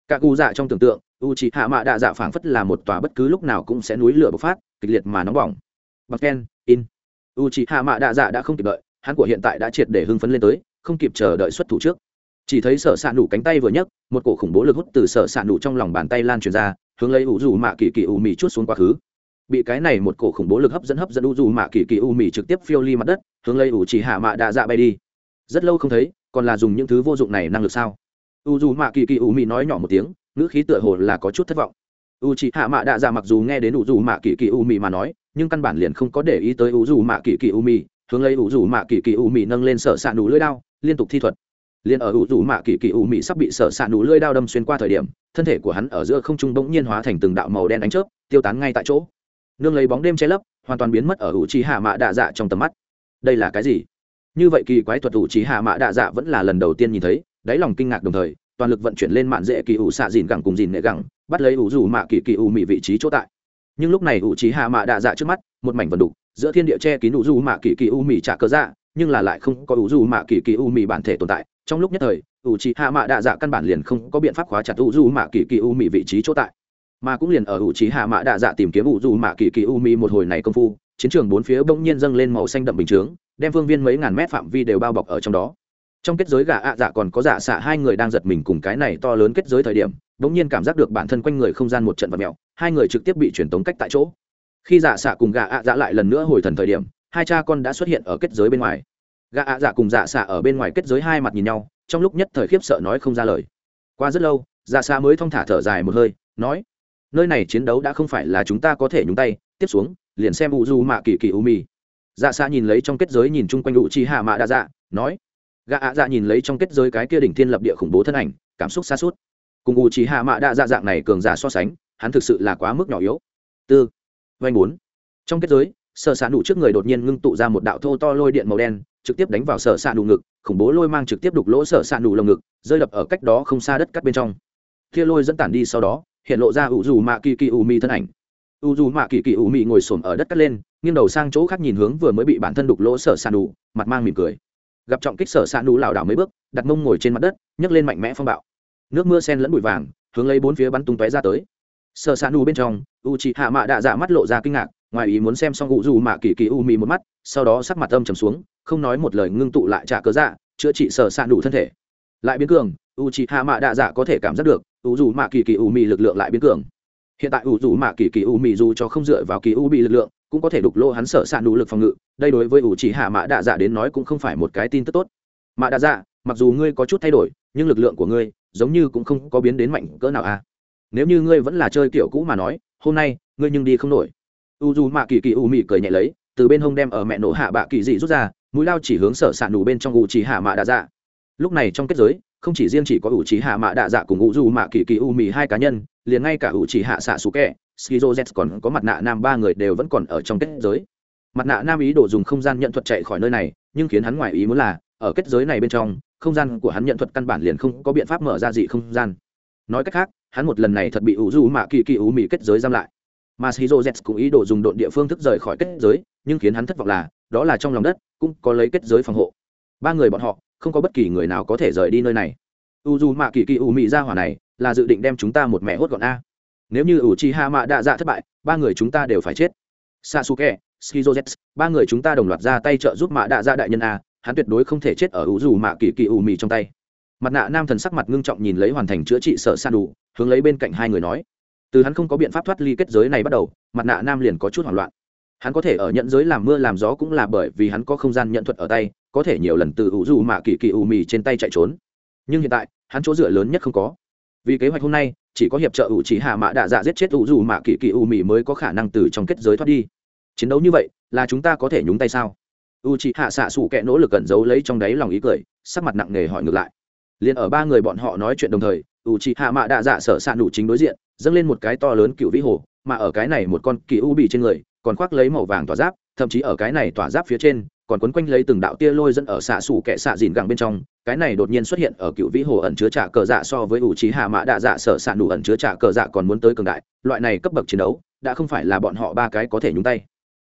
cả cụ dạ trong tưởng tượng u chị hạ mạ đạ dạ phảng phất là một tòa bất cứ lúc nào cũng sẽ núi lửa bộc phát, kịch liệt mà nóng bỏng. Bằng ken, in. U chị hạ mạ đạ dạ đã không kịp đợi, hắn của hiện tại đã triệt để hưng phấn lên tới, không kịp chờ đợi xuất thủ trước. Chỉ thấy sở s ạ nủ cánh tay vừa nhấc, một cổ khủng bố lực hút từ sở s ạ nủ trong lòng bàn tay lan truyền ra, hướng lấy u dù mạ kỳ kỳ u mì chút xuống quá khứ. Bị cái này một cổ khủng bố lực hấp dẫn hấp dẫn u dù mạ kỳ kỳ u mì trực tiếp phiêu ly mặt đất, hướng lấy u chỉ hạ mạ đạ dạ bay đi. Rất lâu không thấy, còn là dùng những thứ vô dụng này năng lực sao? U dù mạ kỳ kỳ u mì nói nhỏ một tiếng, ngữ khí tựa hồ là có chút thất vọng. U chị hạ mạ đạ dạ mặc dù nghe đến u dù mạ kỳ kỳ u mì mà nói, nhưng căn bản liền không có để ý tới u dù mạ kỳ kỳ u mì hướng lấy u dù mạ kỳ kỳ u mì nâng lên sở s ạ nụ lưỡi đao, liên tục thi thuật. Liền ở u dù mạ kỳ kỳ u mị sắp bị sở s ạ nụ lưỡi đao đâm xuyên qua thời điểm, thân thể của hắn ở giữa không trung bỗng nhiên hóa thành từng đạo màu đen đánh chớp, tiêu tán ngay tại chỗ. Nương lấy bóng đêm che lấp, hoàn toàn biến mất ở u trí hạ mạ đạ dạ trong tầm mắt. Đây là cái gì? Như vậy kỳ quái thuật u trí hạ mạ đạ dạ vẫn là lần đầu tiên nhìn thấy đáy lòng kinh ngạc đồng thời, toàn lực vận chuyển lên mạn dễ kỳ ủ xạ dìn gẳng cùng dìn nệ gẳng, bắt lấy ủ dù mạ kỳ kỳ ủ mị vị trí chỗ tại. Nhưng lúc này ủ trí hạ mạ đạ dạ trước mắt, một mảnh vần đục, giữa thiên địa che kín ủ dù mạ kỳ kỳ ủ mị trả cớ dạ nhưng là lại không có ủ dù mạ kỳ kỳ ủ mị bản thể tồn tại. Trong lúc nhất thời, ủ trí hạ mạ đạ dạ căn bản liền không có biện pháp khóa chặt ủ dù mạ kỳ kỳ u mị vị trí chỗ tại. Mà cũng liền ở ủ trí hạ mạ đạ dạ tìm kiếm ủ dù mạ kỳ kỳ u mị một hồi này công phu, chiến trường bốn phía bỗng nhiên dâng lên màu xanh đậm bình chướng, đem phương viên mấy ngàn mét phạm vi đều bao bọc ở trong đó trong kết giới gà ạ dạ còn có dạ xạ hai người đang giật mình cùng cái này to lớn kết giới thời điểm, bỗng nhiên cảm giác được bản thân quanh người không gian một trận vật mèo hai người trực tiếp bị truyền tống cách tại chỗ. Khi dạ xạ cùng gà ạ dạ lại lần nữa hồi thần thời điểm, hai cha con đã xuất hiện ở kết giới bên ngoài. Gà ạ dạ cùng dạ xạ ở bên ngoài kết giới hai mặt nhìn nhau, trong lúc nhất thời khiếp sợ nói không ra lời. Qua rất lâu dạ xạ mới thong thả thở dài một hơi, nói, nơi này chiến đấu đã không phải là chúng ta có thể nhúng tay, tiếp xuống, liền xem u du mạ kỳ kỳ u mi dạ xạ nhìn lấy trong kết giới nhìn chung quanh u chi hạ mạ đa dạ nói Gã ạ dạ nhìn lấy trong kết giới cái kia đỉnh thiên lập địa khủng bố thân ảnh, cảm xúc xa suốt. Cùng u chi hạ mạ đa dạ dạng này cường giả so sánh, hắn thực sự là quá mức nhỏ yếu. Tư vanh bốn. Trong kết giới sợ xạ nụ trước người đột nhiên ngưng tụ ra một đạo thô to lôi điện màu đen, trực tiếp đánh vào sở s ạ nụ ngực, khủng bố lôi mang trực tiếp đục lỗ sở s ạ nụ lồng ngực, rơi đập ở cách đó không xa đất cắt bên trong. Kia lôi dẫn tản đi sau đó, hiện lộ ra ủ dù mạ kỳ kỳ ủ mì thân ảnh. U dù mạ kỳ kỳ ủ mì ngồi s ổ m ở đất cắt lên, nghiêng đầu sang chỗ khác nhìn hướng vừa mới bị bản thân đục lỗ sở s ạ nụ, mặt mang mỉm cười gặp trọng kích sở s nú nụ lảo đảo mấy bước, đặt mông ngồi trên mặt đất, nhấc lên mạnh mẽ phong bạo. Nước mưa sen lẫn bụi vàng, hướng lấy bốn phía bắn tung tóe ra tới. Sở s nú nụ bên trong u chị hạ mạ đạ dạ mắt lộ ra kinh ngạc, ngoài ý muốn xem xong ngụ dù mạ kỳ kỳ u mì một mắt, sau đó sắc mặt âm trầm xuống, không nói một lời ngưng tụ lại trả cớ dạ chữa trị sở s ạ đủ thân thể. Lại biến cường u chị hạ mạ đạ dạ có thể cảm giác được u dù mạ kỳ kỳ u mì lực lượng lại biến cường. Hiện tại u dù mạ kỳ kỳ u mì dù cho không dựa vào kỳ u bị lực lượng cũng có thể đục lỗ hắn sở s ạ đủ lực phòng ngự, đây đối với ủ chỉ hạ mạ đạ dạ đến nói cũng không phải một cái tin tức tốt. Mạ đạ dạ mặc dù ngươi có chút thay đổi, nhưng lực lượng của ngươi giống như cũng không có biến đến mạnh cỡ nào à. Nếu như ngươi vẫn là chơi kiểu cũ mà nói, hôm nay, ngươi nhưng đi không nổi. U dù mạ kỳ kỳ u mị cười nhẹ lấy, từ bên hông đem ở mẹ nổ hạ bạ kỳ dị rút ra, mũi lao chỉ hướng sở s ạ nụ bên trong ủ chỉ hạ mạ đạ dạ. Lúc này trong kết giới, không chỉ riêng chỉ có ủ trí hạ mạ đạ dạ cùng ủ dù mạ kỳ kỳ u mì hai cá nhân, liền ngay cả ủ trí hạ xạ xú kẹ skizo z còn có mặt nạ nam ba người đều vẫn còn ở trong kết giới. Mặt nạ nam ý đồ dùng không gian nhận thuật chạy khỏi nơi này, nhưng khiến hắn ngoài ý muốn là, ở kết giới này bên trong, không gian của hắn nhận thuật căn bản liền không có biện pháp mở ra dị không gian. Nói cách khác, hắn một lần này thật bị ủ dù mạ kỳ kỳ u mị kết giới giam lại. Mà shizu z cũng ý đồ dùng độn địa phương thức rời khỏi kết giới, nhưng khiến hắn thất vọng là, đó là trong lòng đất, cũng có lấy kết giới phòng hộ. Ba người bọn họ, không có bất kỳ người nào có thể rời đi nơi này. U dù mạ kỳ kỳ u mị ra hỏa này, là dự định đem chúng ta một mẹ hốt gọn a nếu như ủ chi ha mạ đạ dạ thất bại, ba người chúng ta đều phải chết. Sasuke skizo z ba người chúng ta đồng loạt ra tay trợ giúp mạ đạ dạ đại nhân a, hắn tuyệt đối không thể chết ở ủ dù mạ kỳ kỳ ủ mì trong tay. Mặt nạ nam thần sắc mặt ngưng trọng nhìn lấy hoàn thành chữa trị sở san đủ, hướng lấy bên cạnh hai người nói. Từ hắn không có biện pháp thoát ly kết giới này bắt đầu, mặt nạ nam liền có chút hoảng loạn. Hắn có thể ở nhận giới làm mưa làm gió cũng là bởi vì hắn có không gian nhận thuật ở tay, có thể nhiều lần từ ủ dù mạ kỳ kỳ ủ mì trên tay chạy trốn. Nhưng hiện tại, hắn chỗ dựa lớn nhất không có vì kế hoạch hôm nay, chỉ có hiệp trợ ủ chỉ hạ mạ đạ dạ giết chết ủ dù mạ kỳ kỳ ủ mị mới có khả năng từ trong kết giới thoát đi. Chiến đấu như vậy, là chúng ta có thể nhúng tay sao? U chỉ hạ xạ xủ kẹ nỗ lực cẩn giấu lấy trong đáy lòng ý cười, sắc mặt nặng nề hỏi ngược lại. Liền ở ba người bọn họ nói chuyện đồng thời u chỉ hạ mạ đạ dạ sở s đủ chính đối diện, dâng lên một cái to lớn cựu vĩ hồ, mà ở cái này một con kỳ u bị trên người, còn khoác lấy màu vàng tỏa giáp, thậm chí ở cái này tỏa giáp phía trên, còn quấn quanh lấy từng đạo tia lôi dẫn ở xạ xủ kẹ xạ dìn gẳng bên trong cái này đột nhiên xuất hiện ở cựu vĩ hồ ẩn chứa trả cờ dạ so với ủ trí hạ mã đạ dạ sở s đủ ẩn chứa trả cờ dạ còn muốn tới cường đại, loại này cấp bậc chiến đấu, đã không phải là bọn họ ba cái có thể nhúng tay.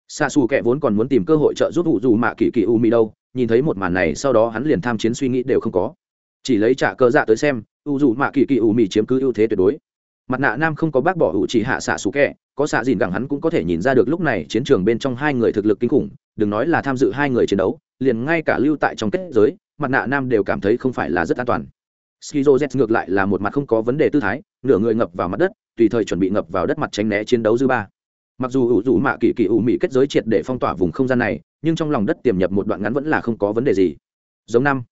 Xa xù kẻ vốn còn muốn tìm cơ hội trợ giúp ủ dù mạ kỳ kỳ u mi đâu, nhìn thấy một màn này sau đó hắn liền tham chiến suy nghĩ đều không có. Chỉ lấy trả cờ dạ tới xem, ủ dù mạ kỳ kỳ u mi chiếm cứ ưu thế tuyệt đối. Mặt nạ nam không có bác bỏ ủ chỉ hạ xạ xù kẹ có xạ dìn gẳng hắn cũng có thể nhìn ra được lúc này chiến trường bên trong hai người thực lực kinh khủng, đừng nói là tham dự hai người chiến đấu, liền ngay cả lưu tại trong kết giới mặt nạ nam đều cảm thấy không phải là rất an toàn. Skizo z ngược lại là một mặt không có vấn đề tư thái, nửa người ngập vào mặt đất, tùy thời chuẩn bị ngập vào đất mặt tránh né chiến đấu dư ba. Mặc dù ủ rủ mạ kỳ kỳ ủ mị kết giới triệt để phong tỏa vùng không gian này, nhưng trong lòng đất tiềm nhập một đoạn ngắn vẫn là không có vấn đề gì. Giống năm,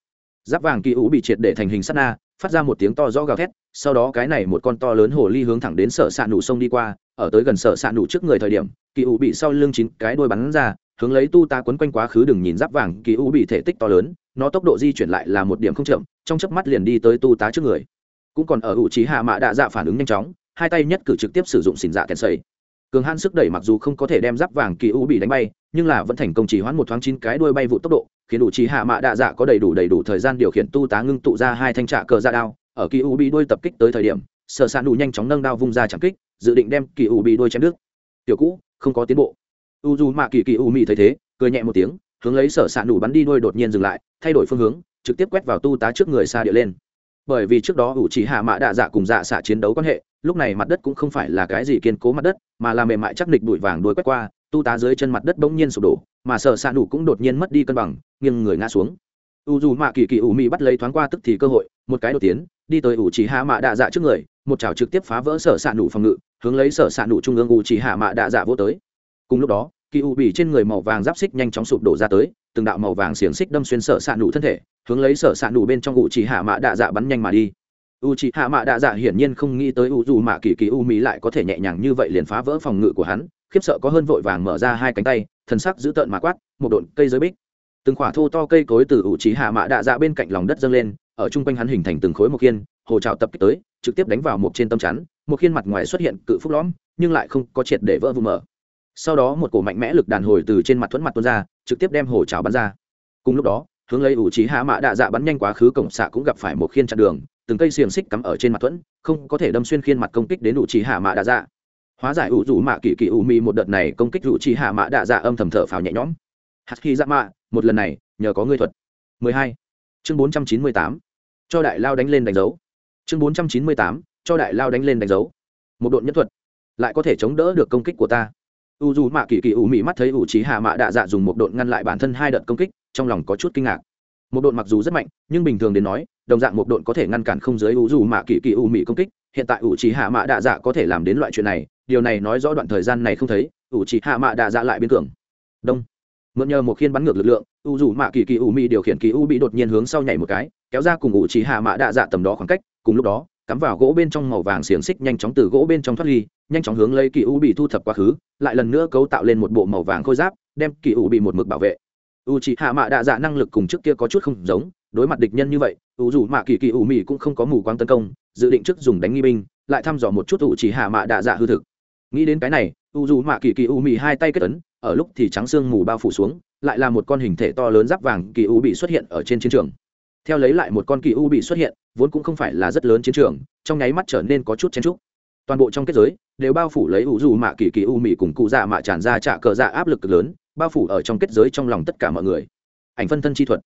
giáp vàng kỳ ủ bị triệt để thành hình sắt na, phát ra một tiếng to rõ gào thét, sau đó cái này một con to lớn hồ ly hướng thẳng đến sở s ạ nụ sông đi qua, ở tới gần sở s ạ nụ trước người thời điểm, kỳ ủ bị sau lưng chín cái đuôi bắn ra hướng lấy tu ta quấn quanh quá khứ đừng nhìn giáp vàng, kỳ u bị thể tích to lớn, nó tốc độ di chuyển lại là một điểm không chậm, trong chớp mắt liền đi tới tu tá trước người. Cũng còn ở ủ trí hạ mạ đạ dạ phản ứng nhanh chóng, hai tay nhất cử trực tiếp sử dụng xỉn dạ kèn sầy. Cường hãn sức đẩy mặc dù không có thể đem giáp vàng, kỳ u bị đánh bay, nhưng là vẫn thành công chỉ hoãn một thoáng chín cái đuôi bay vụ tốc độ, khiến ủ trí hạ mạ đạ dạ có đầy đủ đầy đủ thời gian điều khiển tu tá ngưng tụ ra hai thanh trạ cờ ra đao, ở kỳ u bị đuôi tập kích tới thời điểm sợ sạn đủ nhanh chóng nâng đao vung ra chẳng kích, dự định đem kỳ u bị đuôi chém đứt. Tiểu cũ, không có tiến bộ u dù mạ kỳ kỳ u mị thấy thế, cười nhẹ một tiếng, hướng lấy sở s ạ nủ bắn đi đôi đột nhiên dừng lại, thay đổi phương hướng, trực tiếp quét vào tu tá trước người xa địa lên. Bởi vì trước đó ủ chỉ hạ mạ đạ dạ cùng dạ xạ chiến đấu quan hệ, lúc này mặt đất cũng không phải là cái gì kiên cố mặt đất, mà là mềm mại chắc nịch bụi vàng đuôi quét qua, tu tá dưới chân mặt đất bỗng nhiên sụp đổ, mà sở s ạ nủ cũng đột nhiên mất đi cân bằng, nghiêng người ngã xuống. U dù mạ kỳ kỳ ủ mị bắt lấy thoáng qua tức thì cơ hội, một cái đột tiến, đi tới ủ chỉ hạ mạ đạ dạ trước người, một chảo trực tiếp phá vỡ sở s ạ nủ phòng ngự, hướng lấy sở s ạ nủ trung ương ủ chỉ hạ mạ đạ dạ vô tới cùng lúc đó, kỳ u bị trên người màu vàng giáp xích nhanh chóng sụp đổ ra tới, từng đạo màu vàng xiềng xích đâm xuyên sở s ạ nụ thân thể, hướng lấy sở s ạ nụ bên trong u chỉ hạ mạ đạ dạ bắn nhanh mà đi. U chỉ hạ mạ đạ dạ hiển nhiên không nghĩ tới u dù mạ kỳ kỳ u mỹ lại có thể nhẹ nhàng như vậy liền phá vỡ phòng ngự của hắn, khiếp sợ có hơn vội vàng mở ra hai cánh tay, thần sắc giữ tợn mà quát, một độn cây giới bích. Từng khỏa thô to cây cối từ u chỉ hạ mạ đạ dạ bên cạnh lòng đất dâng lên, ở chung quanh hắn hình thành từng khối một khiên hồ trào tập kích tới, trực tiếp đánh vào một trên tâm chắn một khiên mặt ngoài xuất hiện cự phúc lõm, nhưng lại không có triệt để vỡ vụ mở sau đó một cổ mạnh mẽ lực đàn hồi từ trên mặt thuẫn mặt tuôn ra, trực tiếp đem hồ trào bắn ra. Cùng lúc đó, hướng lấy ủ trí hạ mạ đạ dạ bắn nhanh quá khứ cổng xạ cũng gặp phải một khiên chặn đường, từng cây xiềng xích cắm ở trên mặt thuẫn, không có thể đâm xuyên khiên mặt công kích đến ủ trí hạ mạ đạ dạ. Hóa giải ủ rủ mạ kỳ kỳ ủ mị một đợt này công kích ủ trí hạ mạ đạ dạ âm thầm thở phào nhẹ nhõm. Hạt khi dạ mạ, một lần này, nhờ có ngươi thuật. 12. chương 498. cho đại lao đánh lên đánh dấu. Chương 498. cho đại lao đánh lên đánh dấu. Một đội nhất thuật. Lại có thể chống đỡ được công kích của ta u dù mạ kỳ kỳ u mị mắt thấy u trí hạ mạ đạ dạ dùng một độn ngăn lại bản thân hai đợt công kích, trong lòng có chút kinh ngạc. Một độn mặc dù rất mạnh, nhưng bình thường đến nói, đồng dạng một độn có thể ngăn cản không giới u dù mạ kỳ kỳ u mị công kích, hiện tại u trí hạ mạ đạ dạ có thể làm đến loại chuyện này, điều này nói rõ đoạn thời gian này không thấy u trí hạ mạ đạ dạ lại biến cường. Đông. Mượn nhờ một khiên bắn ngược lực lượng, u dù mạ kỳ kỳ u mị điều khiển kỳ u bị đột nhiên hướng sau nhảy một cái, kéo ra cùng u trí hạ mạ đạ dạ tầm đó khoảng cách, cùng lúc đó cắm vào gỗ bên trong màu vàng xiềng xích nhanh chóng từ gỗ bên trong thoát ly, nhanh chóng hướng lấy kỳ u bị thu thập quá khứ, lại lần nữa cấu tạo lên một bộ màu vàng khôi giáp, đem kỳ u bị một mực bảo vệ. U c hạ mạ đạ dạ năng lực cùng trước kia có chút không giống, đối mặt địch nhân như vậy u dù mạ kỳ kỳ u mỹ cũng không có mù quáng tấn công, dự định trước dùng đánh nghi binh, lại thăm dò một chút u c hạ mạ đạ dạ hư thực. Nghĩ đến cái này u dù mạ kỳ kỳ u mỹ hai tay kết ấn, ở lúc thì trắng xương mù bao phủ xuống, lại là một con hình thể to lớn giáp vàng kỳ u bị xuất hiện ở trên chiến trường. Theo lấy lại một con kỳ u bị xuất hiện vốn cũng không phải là rất lớn chiến trường, trong nháy mắt trở nên có chút chen trúc toàn bộ trong kết giới đều bao phủ lấy u dù mạ kỳ kỳ u mị cùng cụ dạ mạ tràn ra trả cờ dạ áp lực cực lớn, bao phủ ở trong kết giới trong lòng tất cả mọi người. Ảnh phân thân chi thuật.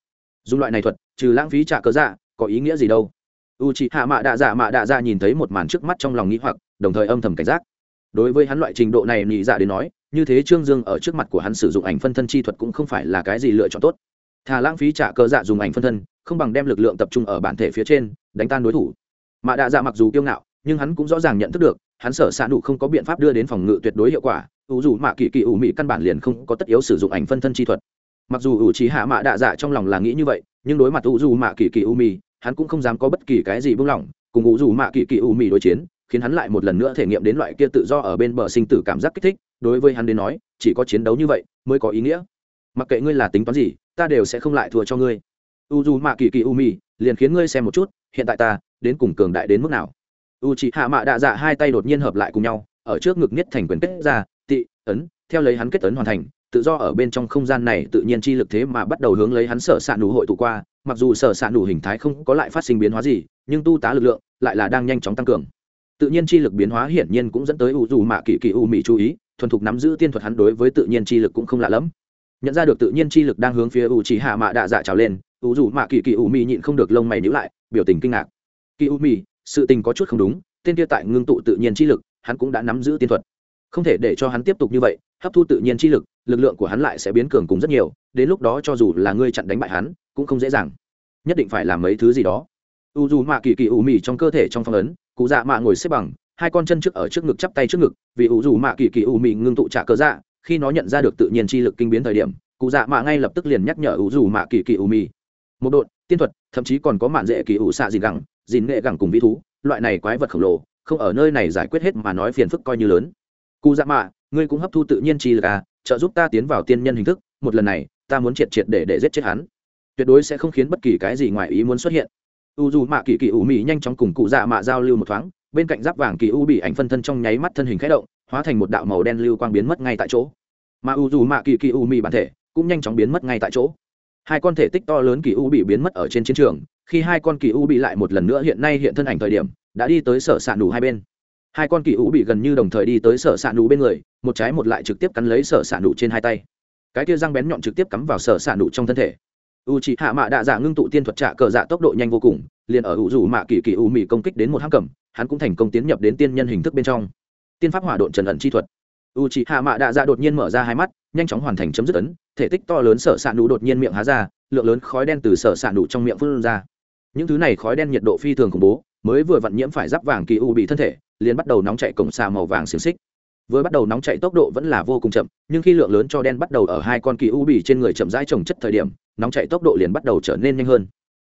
Dùng loại này thuật, trừ lãng phí trả cờ dạ có ý nghĩa gì đâu? U chị hạ mạ đạ dạ mạ đạ dạ nhìn thấy một màn trước mắt trong lòng nghĩ hoặc, đồng thời âm thầm cảnh giác. Đối với hắn loại trình độ này nghĩ dạ đến nói, như thế trương dương ở trước mặt của hắn sử dụng ảnh phân thân chi thuật cũng không phải là cái gì lựa chọn tốt. Thà lãng phí trả cờ dạ dùng ảnh phân thân không bằng đem lực lượng tập trung ở bản thể phía trên, đánh tan đối thủ. Mạ đạ dạ mặc dù kiêu ngạo, nhưng hắn cũng rõ ràng nhận thức được, hắn sở xạ nụ không có biện pháp đưa đến phòng ngự tuyệt đối hiệu quả, ủ dù mạ kỳ kỳ ủ mị căn bản liền không có tất yếu sử dụng ảnh phân thân chi thuật. Mặc dù ủ trí hạ mạ đạ dạ trong lòng là nghĩ như vậy, nhưng đối mặt ủ dù mạ kỳ kỳ ủ mị, hắn cũng không dám có bất kỳ cái gì buông lỏng, cùng ủ dù mạ kỳ kỳ ủ mị đối chiến, khiến hắn lại một lần nữa thể nghiệm đến loại kia tự do ở bên bờ sinh tử cảm giác kích thích, đối với hắn đến nói, chỉ có chiến đấu như vậy mới có ý nghĩa. Mặc kệ ngươi là tính toán gì, ta đều sẽ không lại thua cho ngươi u dù mạ kỳ kỳ u mi liền khiến ngươi xem một chút, hiện tại ta, đến cùng cường đại đến mức nào. U chị hạ mạ đạ dạ hai tay đột nhiên hợp lại cùng nhau, ở trước ngực nhất thành quyền kết ra, tị, ấn, theo lấy hắn kết ấn hoàn thành, tự do ở bên trong không gian này tự nhiên chi lực thế mà bắt đầu hướng lấy hắn sở s ạ nụ hội tụ qua, mặc dù sở s ạ nụ hình thái không có lại phát sinh biến hóa gì, nhưng tu tá lực lượng lại là đang nhanh chóng tăng cường. Tự nhiên chi lực biến hóa hiển nhiên cũng dẫn tới u dù mạ kỳ kỳ u mỹ chú ý, thuần thục nắm giữ tiên thuật hắn đối với tự nhiên chi lực cũng không lạ lẫm. Nhận ra được tự nhiên chi lực đang hướng phía u chỉ hạ mạ đạ dạ trào lên u dù mạ kỳ kỳ u mi nhịn không được lông mày nhữ lại biểu tình kinh ngạc. Kỳ u mi, sự tình có chút không đúng tên kia tại ngưng tụ tự nhiên chi lực hắn cũng đã nắm giữ tiên thuật. Không thể để cho hắn tiếp tục như vậy hấp thu tự nhiên chi lực lực lượng của hắn lại sẽ biến cường cùng rất nhiều đến lúc đó cho dù là ngươi chặn đánh bại hắn cũng không dễ dàng. Nhất định phải làm mấy thứ gì đó. U dù mạ kỳ kỳ u mi trong cơ thể trong phong ấn cụ dạ mạ ngồi xếp bằng hai con chân trước ở trước ngực chắp tay trước ngực vì u dù mạ kỳ kỳ u mi ngưng tụ trả cớ dạ khi nó nhận ra được tự nhiên chi lực kinh biến thời điểm cụ dạ mạ ngay lập tức liền nhắc nhở u dù mạ kỳ kỳ u mi một độn, tiên thuật, thậm chí còn có mạn dễ kỳ ủ xạ dìn gẳng, dìn nghệ gẳng cùng vĩ thú, loại này quái vật khổng lồ, không ở nơi này giải quyết hết mà nói phiền phức coi như lớn. Cụ dạ mạ, ngươi cũng hấp thu tự nhiên chi lực à trợ giúp ta tiến vào tiên nhân hình thức, một lần này, ta muốn triệt triệt để để giết chết hắn. Tuyệt đối sẽ không khiến bất kỳ cái gì ngoài ý muốn xuất hiện. U dù mạ kỳ kỳ ủ mị nhanh chóng cùng cụ dạ mạ giao lưu một thoáng, bên cạnh giáp vàng kỳ u bị ảnh phân thân trong nháy mắt thân hình khẽ động, hóa thành một đạo màu đen lưu quang biến mất ngay tại chỗ. Mà u dù mạ kỳ kỳ u mị bản thể cũng nhanh chóng biến mất ngay tại chỗ hai con thể tích to lớn kỳ u bị biến mất ở trên chiến trường, khi hai con kỳ u bị lại một lần nữa hiện nay hiện thân ảnh thời điểm, đã đi tới sở s ạ nù hai bên. Hai con kỳ u bị gần như đồng thời đi tới sở s ạ nù bên người, một trái một lại trực tiếp cắn lấy sở s ạ nù trên hai tay. Cái kia răng bén nhọn trực tiếp cắm vào sở s ạ nù trong thân thể. U chị hạ mạ đạ dạ ngưng tụ tiên thuật trạ cờ dạ tốc độ nhanh vô cùng, liền ở u dù mạ kỳ kỳ u mì công kích đến một hắc cầm, hắn cũng thành công tiến nhập đến tiên nhân hình thức bên trong. Tiên pháp hỏa độn trần ẩn chi thuật u chị hạ mạ đạ dạ đột nhiên mở ra hai mắt, nhanh chóng hoàn thành chấm dứt ấn, thể tích to lớn sở s ạ nụ đột nhiên miệng há ra, lượng lớn khói đen từ sở s ạ nụ trong miệng phun ra. Những thứ này khói đen nhiệt độ phi thường khủng bố, mới vừa vặn nhiễm phải giáp vàng kỳ u bị thân thể, liền bắt đầu nóng chạy cổng xà màu vàng xiềng xích. Vừa bắt đầu nóng chạy tốc độ vẫn là vô cùng chậm, nhưng khi lượng lớn cho đen bắt đầu ở hai con kỳ u bị trên người chậm rãi trồng chất thời điểm, nóng chạy tốc độ liền bắt đầu trở nên nhanh hơn.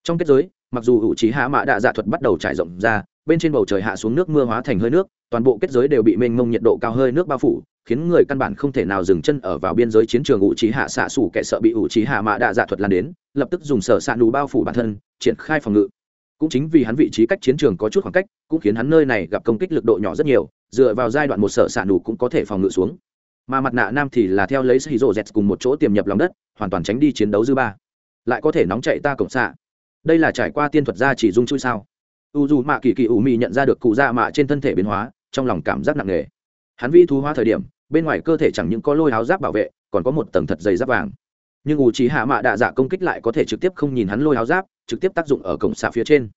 Trong kết giới, mặc dù hữu trí hạ mã đạ dạ thuật bắt đầu trải rộng ra bên trên bầu trời hạ xuống nước mưa hóa thành hơi nước, toàn bộ kết giới đều bị mênh mông nhiệt độ cao hơi nước bao phủ, khiến người căn bản không thể nào dừng chân ở vào biên giới chiến trường ủ trí hạ xạ xủ kẻ sợ bị ủ trí hạ mã đạ dạ thuật lan đến, lập tức dùng sở xạ nù bao phủ bản thân, triển khai phòng ngự. Cũng chính vì hắn vị trí cách chiến trường có chút khoảng cách, cũng khiến hắn nơi này gặp công kích lực độ nhỏ rất nhiều, dựa vào giai đoạn một sở xạ nù cũng có thể phòng ngự xuống. Mà mặt nạ nam thì là theo lấy sĩ rô z cùng một chỗ tiềm nhập lòng đất, hoàn toàn tránh đi chiến đấu dư ba. Lại có thể nóng chạy ta cổng xạ. Đây là trải qua tiên thuật gia chỉ dung chui sao? U dù mạ kỳ kỳ ủ mị nhận ra được cụ da mạ trên thân thể biến hóa, trong lòng cảm giác nặng nề. Hắn vi thú hóa thời điểm, bên ngoài cơ thể chẳng những có lôi áo giáp bảo vệ, còn có một tầng thật dày giáp vàng. Nhưng ủ trí hạ mạ đạ dạ công kích lại có thể trực tiếp không nhìn hắn lôi áo giáp, trực tiếp tác dụng ở cổng xạ phía trên.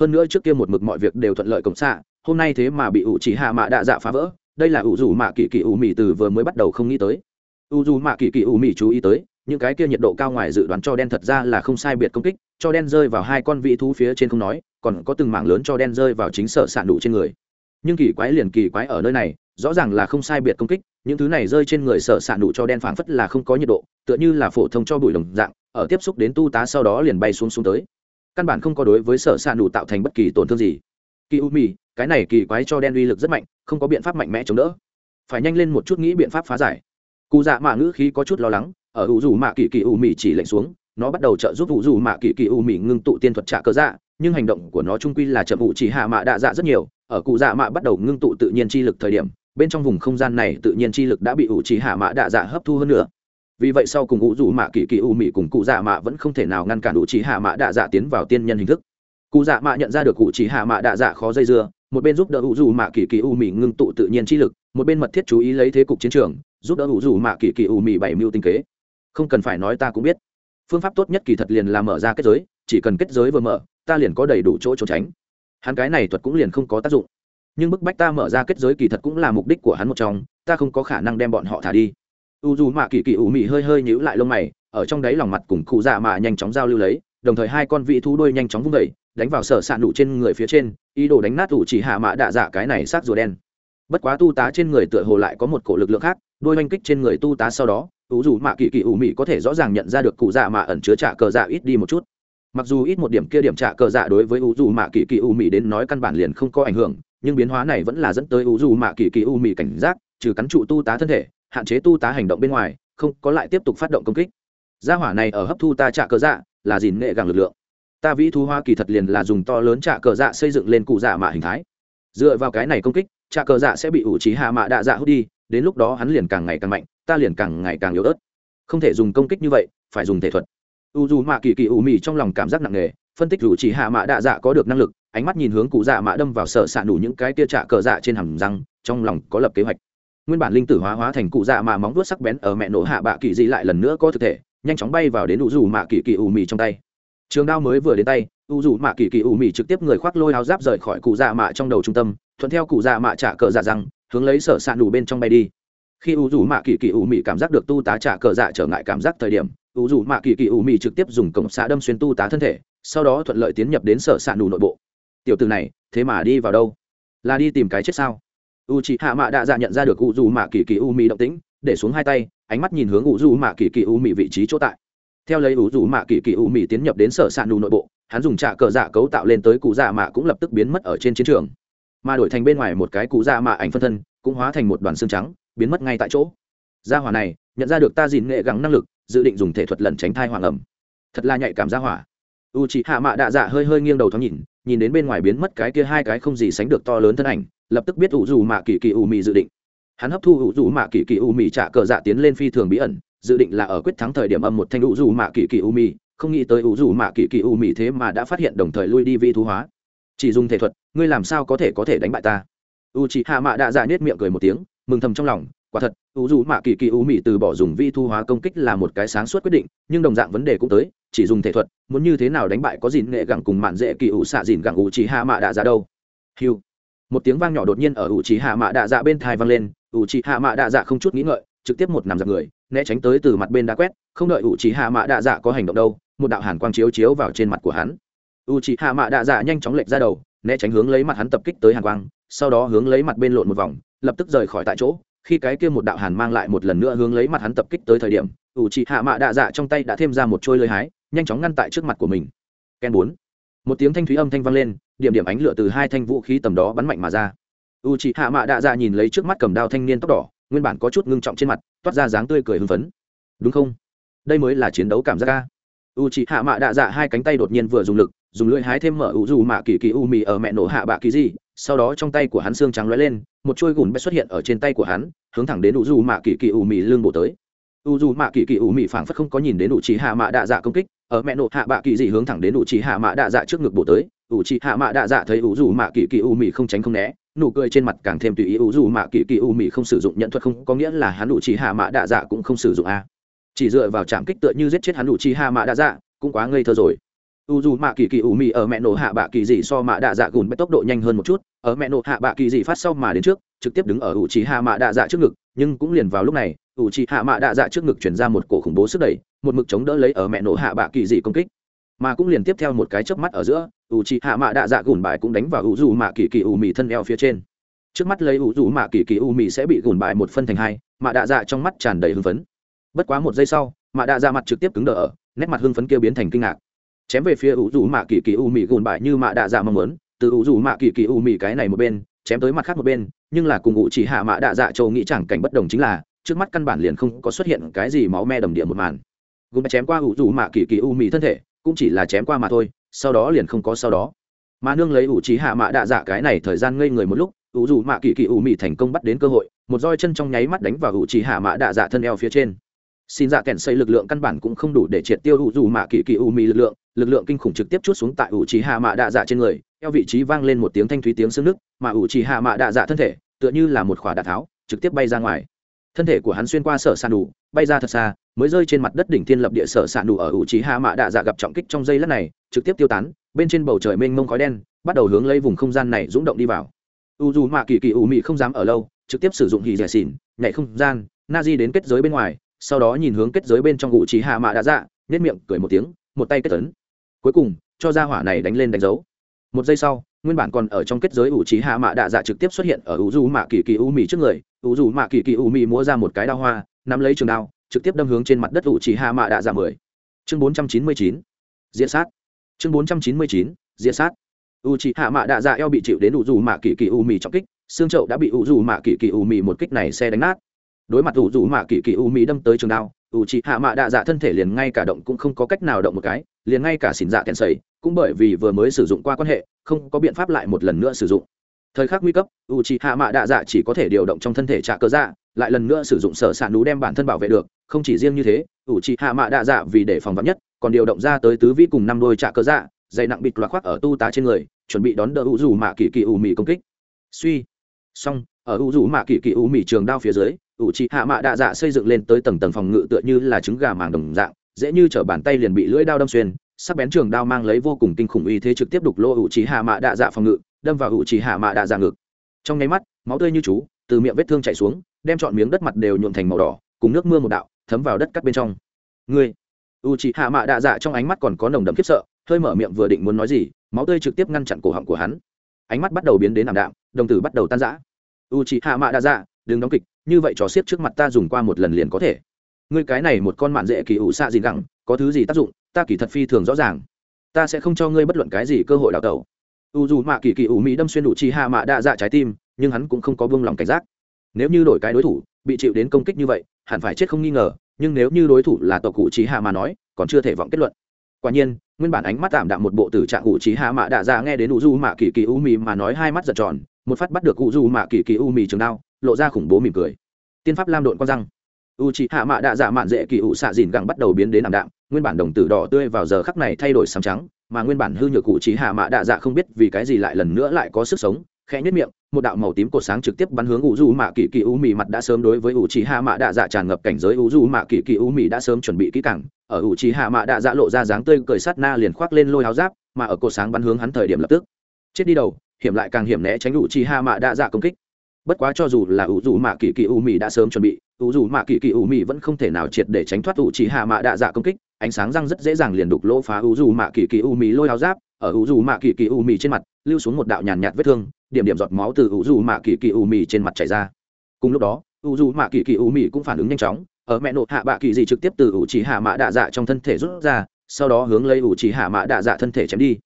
Hơn nữa trước kia một mực mọi việc đều thuận lợi cổng xạ, hôm nay thế mà bị ủ trí hạ mạ đạ dạ phá vỡ, đây là ủ dù mạ kỳ kỳ ủ mị từ vừa mới bắt đầu không nghĩ tới. U dù mạ kỳ kỳ ủ mị chú ý tới những cái kia nhiệt độ cao ngoài dự đoán cho đen thật ra là không sai biệt công kích, cho đen rơi vào hai con vị thú phía trên không nói, còn có từng mảng lớn cho đen rơi vào chính sở sản đủ trên người. Nhưng kỳ quái liền kỳ quái ở nơi này, rõ ràng là không sai biệt công kích, những thứ này rơi trên người sở sản đủ cho đen phảng phất là không có nhiệt độ, tựa như là phổ thông cho bụi đồng dạng, ở tiếp xúc đến tu tá sau đó liền bay xuống xuống tới. Căn bản không có đối với sở sản đủ tạo thành bất kỳ tổn thương gì. Kỳ u mì, cái này kỳ quái cho đen uy lực rất mạnh, không có biện pháp mạnh mẽ chống đỡ. Phải nhanh lên một chút nghĩ biện pháp phá giải. Cụ dạ mạ ngữ khí có chút lo lắng ở ủ dù mạ kỳ kỳ u mị chỉ lệnh xuống, nó bắt đầu trợ giúp ủ dù mạ kỳ kỳ u mị ngưng tụ tiên thuật trả cơ dạ nhưng hành động của nó trung quy là chậm ủ chỉ hạ mạ đạ dạ rất nhiều, ở cụ dạ mạ bắt đầu ngưng tụ tự nhiên chi lực thời điểm, bên trong vùng không gian này tự nhiên chi lực đã bị ủ chỉ hạ mạ đạ dạ hấp thu hơn nữa. Vì vậy sau cùng ủ dù mạ kỳ kỳ u mị cùng cụ dạ mạ vẫn không thể nào ngăn cản ủ chỉ hạ mạ đạ dạ tiến vào tiên nhân hình thức. Cụ dạ mạ nhận ra được ủ chỉ hạ mạ đạ dạ khó dây dưa, một bên giúp đỡ ủ dù mạ kỳ kỳ u mị ngưng tụ tự nhiên chi lực, một bên mật thiết chú ý lấy thế cục chiến trường, giúp đỡ ủ dù mạ kỳ kỳ u mị bảy mưu tinh kế không cần phải nói ta cũng biết. Phương pháp tốt nhất kỳ thật liền là mở ra kết giới, chỉ cần kết giới vừa mở, ta liền có đầy đủ chỗ trốn tránh. Hắn cái này thuật cũng liền không có tác dụng. Nhưng bức bách ta mở ra kết giới kỳ thật cũng là mục đích của hắn một trong, ta không có khả năng đem bọn họ thả đi. U dù mạ kỳ kỳ ủ mị hơi hơi nhíu lại lông mày, ở trong đáy lòng mặt cùng cụ dạ mạ nhanh chóng giao lưu lấy, đồng thời hai con vị thú đuôi nhanh chóng vung vẩy đánh vào sở s ạ nụ trên người phía trên, ý đồ đánh nát ủ chỉ hạ mạ đạ dạ cái này sát rùa đen. Bất quá tu tá trên người tựa hồ lại có một cổ lực lượng khác đôi oanh kích trên người tu tá sau đó ủ dù mạ kỳ kỳ ủ mị có thể rõ ràng nhận ra được cụ dạ mạ ẩn chứa trả cờ dạ ít đi một chút. Mặc dù ít một điểm kia điểm trả cờ dạ đối với ủ dù mạ kỳ kỳ ủ mị đến nói căn bản liền không có ảnh hưởng, nhưng biến hóa này vẫn là dẫn tới ủ dù mạ kỳ kỳ ủ mị cảnh giác, trừ cắn trụ tu tá thân thể, hạn chế tu tá hành động bên ngoài, không có lại tiếp tục phát động công kích. Gia hỏa này ở hấp thu ta trả cờ dạ là dìn nghệ gàng lực lượng. Ta vĩ thu hoa kỳ thật liền là dùng to lớn trả cờ dạ xây dựng lên cụ dạ mạ hình thái. Dựa vào cái này công kích, trả cờ dạ sẽ bị ủ trí hạ mạ đạ dạ hút đi đến lúc đó hắn liền càng ngày càng mạnh, ta liền càng ngày càng yếu ớt. Không thể dùng công kích như vậy, phải dùng thể thuật. U dù mạ kỳ kỳ u mị trong lòng cảm giác nặng nề, phân tích rủ chỉ hạ mạ đạ dạ có được năng lực, ánh mắt nhìn hướng cụ dạ mạ đâm vào sợ xạ đủ những cái tia trạ cờ dạ trên hầm răng, trong lòng có lập kế hoạch. Nguyên bản linh tử hóa hóa thành cụ dạ mạ móng vuốt sắc bén ở mẹ nổ hạ bạ kỳ dị lại lần nữa có thực thể, nhanh chóng bay vào đến u dù mạ kỳ kỳ u mị trong tay. Trường đao mới vừa đến tay u dù mạ kỳ kỳ u mị trực tiếp người khoác lôi áo giáp rời khỏi cụ dạ mạ trong đầu trung tâm, thuận theo cụ dạ mạ trả cờ dạ răng hướng lấy sở s ạ đủ bên trong bay đi. Khi u dù mạ kỳ kỳ u mị cảm giác được tu tá trả cờ dạ trở ngại cảm giác thời điểm u dù mạ kỳ kỳ u mị trực tiếp dùng cổng xạ đâm xuyên tu tá thân thể, sau đó thuận lợi tiến nhập đến sở s ạ đủ nội bộ. Tiểu từ này, thế mà đi vào đâu? Là đi tìm cái chết sao? U chị hạ mạ đã dạ nhận ra được u dù mạ kỳ kỳ u mị động tĩnh, để xuống hai tay, ánh mắt nhìn hướng u dù mạ kỳ kỳ u mị vị trí chỗ tại. Theo lấy u dù mạ kỳ kỳ u mị tiến nhập đến sở s ạ đủ nội bộ, hắn dùng trạ cờ dạ cấu tạo lên tới cụ dạ mạ cũng lập tức biến mất ở trên chiến trường mà đổi thành bên ngoài một cái cụ dạ mạ ảnh phân thân, cũng hóa thành một đoàn xương trắng, biến mất ngay tại chỗ. Gia hỏa này, nhận ra được ta dìn nghệ gắng năng lực, dự định dùng thể thuật lẩn tránh thai hoàng ẩm. Thật là nhạy cảm gia hỏa. U chị hạ mạ đạ dạ hơi hơi nghiêng đầu thoáng nhìn nhìn đến bên ngoài biến mất cái kia hai cái không gì sánh được to lớn thân ảnh, lập tức biết ủ dù mạ kỳ kỳ u mị dự định. Hắn hấp thu ủ dù mạ kỳ kỳ u mị trả cờ dạ tiến lên phi thường bí ẩn, dự định là ở quyết thắng thời điểm âm một thanh ủ dù mạ kỳ kỳ u mị, không nghĩ tới ủ dù mạ kỳ kỳ u mị thế mà đã phát hiện đồng thời lui đi vi thú hóa. Chỉ dùng thể thuật ngươi làm sao có thể có thể đánh bại ta? U chị hạ mạ đạ dạ nết miệng cười một tiếng, mừng thầm trong lòng, quả thật, u dù mạ kỳ kỳ u mỹ từ bỏ dùng vi thu hóa công kích là một cái sáng suốt quyết định, nhưng đồng dạng vấn đề cũng tới, chỉ dùng thể thuật, muốn như thế nào đánh bại có dìn nghệ gẳng cùng mạn dễ kỳ ủ xạ dìn gẳng u chị hạ mạ đạ dạ đâu? Hiu một tiếng vang nhỏ đột nhiên ở u chị hạ mạ đạ dạ bên thai vang lên, u chị hạ mạ đạ dạ không chút nghĩ ngợi, trực tiếp một nằm giặc người, né tránh tới từ mặt bên đã quét, không đợi u chị hạ mạ đạ dạ có hành động đâu, một đạo hàn quang chiếu chiếu vào trên mặt của hắn. U chị hạ mạ đạ dạ nhanh chóng lệch ra đầu né tránh hướng lấy mặt hắn tập kích tới hàn quang, sau đó hướng lấy mặt bên lộn một vòng, lập tức rời khỏi tại chỗ. Khi cái kia một đạo hàn mang lại một lần nữa hướng lấy mặt hắn tập kích tới thời điểm, ủ chị hạ mạ đạ dạ trong tay đã thêm ra một trôi lơi hái, nhanh chóng ngăn tại trước mặt của mình. Ken bốn. Một tiếng thanh thúy âm thanh vang lên, điểm điểm ánh lửa từ hai thanh vũ khí tầm đó bắn mạnh mà ra. U chị hạ mạ đạ dạ nhìn lấy trước mắt cầm đao thanh niên tóc đỏ, nguyên bản có chút ngưng trọng trên mặt, toát ra dáng tươi cười hưng phấn. Đúng không? Đây mới là chiến đấu cảm giác ca u chị hạ mạ đạ dạ hai cánh tay đột nhiên vừa dùng lực dùng lưỡi hái thêm mở u dù mạ kỳ kỳ u mì ở mẹ nổ hạ bạ kỳ gì. Sau đó trong tay của hắn xương trắng lóe lên, một chuôi gùn bét xuất hiện ở trên tay của hắn, hướng thẳng đến u dù mạ kỳ kỳ u mì lương bổ tới. U dù mạ kỳ kỳ u mì phảng phất không có nhìn đến ủ chị hạ mạ đạ dạ công kích, ở mẹ nổ hạ bạ kỳ gì hướng thẳng đến ủ chị hạ mạ đạ dạ trước ngực bổ tới. Ủ chị hạ mạ đạ dạ thấy u dù mạ kỳ kỳ u mì không tránh không né, nụ cười trên mặt càng thêm tùy ý u dù mạ kỳ kỳ u mì không sử dụng nhận thuật không có nghĩa là hắn ủ chị hạ mạ đạ dạ cũng không sử dụng a. Chỉ dựa vào trạm kích tựa như giết chết hắn ủ chị hạ mạ đạ dạ cũng quá ngây thơ rồi u dù mạ kỳ kỳ ủ mì ở mẹ nổ hạ bạ kỳ dị so mạ đạ dạ gùn với tốc độ nhanh hơn một chút, ở mẹ nổ hạ bạ kỳ dị phát sau mà đến trước, trực tiếp đứng ở ủ trí hạ mạ đạ dạ trước ngực, nhưng cũng liền vào lúc này, ủ trí hạ mạ đạ dạ trước ngực chuyển ra một cổ khủng bố sức đẩy, một mực chống đỡ lấy ở mẹ nổ hạ bạ kỳ dị công kích. Mà cũng liền tiếp theo một cái chớp mắt ở giữa, ủ trí hạ mạ đạ dạ gùn bài cũng đánh vào ủ dù mạ kỳ kỳ ủ mì thân eo phía trên. Trước mắt lấy ủ dù mạ kỳ kỳ ủ mì sẽ bị gùn bài một phân thành hai, mạ đạ dạ trong mắt tràn đầy hưng phấn. Bất quá một giây sau, mạ đạ dạ mặt trực tiếp cứng đờ ở, nét mặt hưng phấn kia biến thành kinh ngạc chém về phía ủ dù mạ kỳ kỳ u mị gùn bại như mạ đạ dạ mong muốn. Từ ủ dù mạ kỳ kỳ u mị cái này một bên, chém tới mặt khác một bên, nhưng là cùng ủ chỉ hạ mạ đạ dạ châu nghĩ chẳng cảnh bất đồng chính là, trước mắt căn bản liền không có xuất hiện cái gì máu me đầm địa một màn. Gùn chém qua ủ dù mạ kỳ kỳ u mị thân thể, cũng chỉ là chém qua mà thôi, sau đó liền không có sau đó. Mà nương lấy ủ chỉ hạ mạ đạ dạ cái này thời gian ngây người một lúc ủ dù mạ kỳ kỳ u mị thành công bắt đến cơ hội, một roi chân trong nháy mắt đánh vào ủ chỉ hạ mạ đạ dạ thân eo phía trên. Xin dạ kèn xây lực lượng căn bản cũng không đủ để triệt tiêu ủ dù mạ kỳ kỳ u mị lực lượng lực lượng kinh khủng trực tiếp chút xuống tại ủ trì hạ mạ đạ dạ trên người theo vị trí vang lên một tiếng thanh thúy tiếng xương nước, mà ủ trì hạ mạ đạ dạ thân thể, tựa như là một khỏa đạ tháo, trực tiếp bay ra ngoài. Thân thể của hắn xuyên qua sở sàn đủ, bay ra thật xa, mới rơi trên mặt đất đỉnh thiên lập địa sở sàn đủ ở ủ trì hạ mạ đạ dạ gặp trọng kích trong dây lát này, trực tiếp tiêu tán, bên trên bầu trời mênh mông khói đen, bắt đầu hướng lấy vùng không gian này rúng động đi vào. U dù mạ kỳ kỳ ủ mị không dám ở lâu, trực tiếp sử dụng hì rẻ xỉn, nhảy không gian na di đến kết giới bên ngoài, sau đó nhìn hướng kết giới bên trong ủ trì hạ mạ đạ dạ nhét miệng cười một tiếng, một tay kết tấn cuối cùng, cho ra hỏa này đánh lên đánh dấu. Một giây sau, nguyên bản còn ở trong kết giới ủ trí hạ mạ đạ dạ trực tiếp xuất hiện ở ủ dù mạ kỳ kỳ u mì trước người. Ủ dù mạ kỳ kỳ u mì múa ra một cái đao hoa, nắm lấy trường đao, trực tiếp đâm hướng trên mặt đất ủ trí hạ mạ đạ dạ mười. Chương bốn trăm chín mươi chín diễn sát. Chương bốn trăm chín mươi chín diễn sát. U trí hạ mạ đạ dạ eo bị chịu đến ủ dù mạ kỳ kỳ u mì trọng kích, xương trậu đã bị ủ dù mạ kỳ kỳ u mì một kích này xe đánh nát. Đối mặt ủ dù mạ kỳ kỳ u mì đâm tới trường đao ủ trị hạ mạ đạ dạ thân thể liền ngay cả động cũng không có cách nào động một cái, liền ngay cả xỉn dạ kèn sầy cũng bởi vì vừa mới sử dụng qua quan hệ, không có biện pháp lại một lần nữa sử dụng. Thời khắc nguy cấp u trị hạ mạ đạ dạ chỉ có thể điều động trong thân thể trả cơ dạ lại lần nữa sử dụng sở s ạ nú đem bản thân bảo vệ được, không chỉ riêng như thế u trị hạ mạ đạ dạ vì để phòng vắn nhất, còn điều động ra tới tứ vĩ cùng năm đôi trả cơ dạ dày nặng bịt loạt khoác ở tu tá trên người, chuẩn bị đón đỡ u dù mạ kỳ kỳ u mì công kích. Suy. Xong, ở u dù mạ kỳ kỳ u mì trường đao phía dưới u trị hạ mạ đạ dạ xây dựng lên tới tầng tầng phòng ngự tựa như là trứng gà màng đồng dạng dễ như chở bàn tay liền bị lưỡi đao đâm xuyên sắc bén trường đao mang lấy vô cùng kinh khủng uy thế trực tiếp đục lô u chị hạ mạ đạ dạ phòng ngự đâm vào u chị hạ mạ đạ dạ ngực. Trong nháy mắt máu tươi như chú từ miệng vết thương chảy xuống đem chọn miếng đất mặt đều nhuộm thành màu đỏ cùng nước mưa một đạo thấm vào đất cắt bên trong. Người, u chị hạ mạ đạ dạ trong ánh mắt còn có nồng đậm khiếp sợ hơi mở miệng vừa định muốn nói gì máu tươi trực tiếp ngăn chặn cổ họng của hắn. Ánh mắt bắt đầu biến đến ảm đạm đồng tử bắt đầu tan rã. U chị hạ mạ đạ dạ đừng đóng kịch như vậy trò xiếc trước mặt ta dùng qua một lần liền có thể. Ngươi cái này một con mạn dễ kỳ ủ xạ gì gẳng có thứ gì tác dụng, ta kỳ thật phi thường rõ ràng. Ta sẽ không cho ngươi bất luận cái gì cơ hội đào tẩu. U dù mạ kỳ kỳ ủ mỹ đâm xuyên đủ chi hạ mạ đa dạ trái tim, nhưng hắn cũng không có buông lòng cảnh giác. Nếu như đổi cái đối thủ, bị chịu đến công kích như vậy, hẳn phải chết không nghi ngờ, nhưng nếu như đối thủ là tộc cụ trí hạ mà nói, còn chưa thể vọng kết luận. Quả nhiên, nguyên bản ánh mắt tạm đạm một bộ tử trạng cụ trí hạ mạ đạ dạ nghe đến u du mạ kỳ kỳ u mì mà nói hai mắt giật tròn, một phát bắt được u du mạ kỳ kỳ u mì trường đao lộ ra khủng bố mỉm cười. Tiên pháp lam độn con răng. U trí hạ mạ đạ dạ mạn dễ kỳ ủ xạ dìn gẳng bắt đầu biến đến ảm đạm, nguyên bản đồng tử đỏ tươi vào giờ khắc này thay đổi sám trắng, mà nguyên bản hư nhược cụ trí hạ mạ đạ dạ không biết vì cái gì lại lần nữa lại có sức sống, khẽ nhất miệng, một đạo màu tím cột sáng trực tiếp bắn hướng u du mạ kỳ kỳ u mì mặt đã sớm đối với u trí hạ mạ đạ dạ tràn ngập cảnh giới u du mạ kỳ kỳ u mì đã sớm chuẩn bị kỹ càng, ở u trí hạ mạ đạ dạ lộ ra dáng tươi cười sát na liền khoác lên lôi áo giáp, mà ở cột sáng bắn hướng hắn thời điểm lập tức. Chết đi đầu, hiểm lại càng hiểm né tránh u trí hạ mạ đạ dạ công kích bất quá cho dù là ủ dù mạ kỳ kỳ u mì đã sớm chuẩn bị ủ dù mạ kỳ kỳ u mì vẫn không thể nào triệt để tránh thoát ủ trí hạ mạ đạ dạ công kích, ánh sáng răng rất dễ dàng liền đục lỗ phá ủ dù mạ kỳ kỳ u mì lôi áo giáp, ở ủ dù mạ kỳ kỳ u mì trên mặt, lưu xuống một đạo nhàn nhạt vết thương, điểm điểm giọt máu từ ủ dù mạ kỳ kỳ u mì trên mặt chảy ra. Cùng lúc đó ủ dù mạ kỳ kỳ u mì cũng phản ứng nhanh chóng, ở mẹ nộ hạ bạ kỳ gì trực tiếp từ ủ chỉ hạ mạ đạ dạ trong thân thể rút ra, sau đó hướng lấy ủ chỉ hạ mạ đạ dạ thân thể chém đi.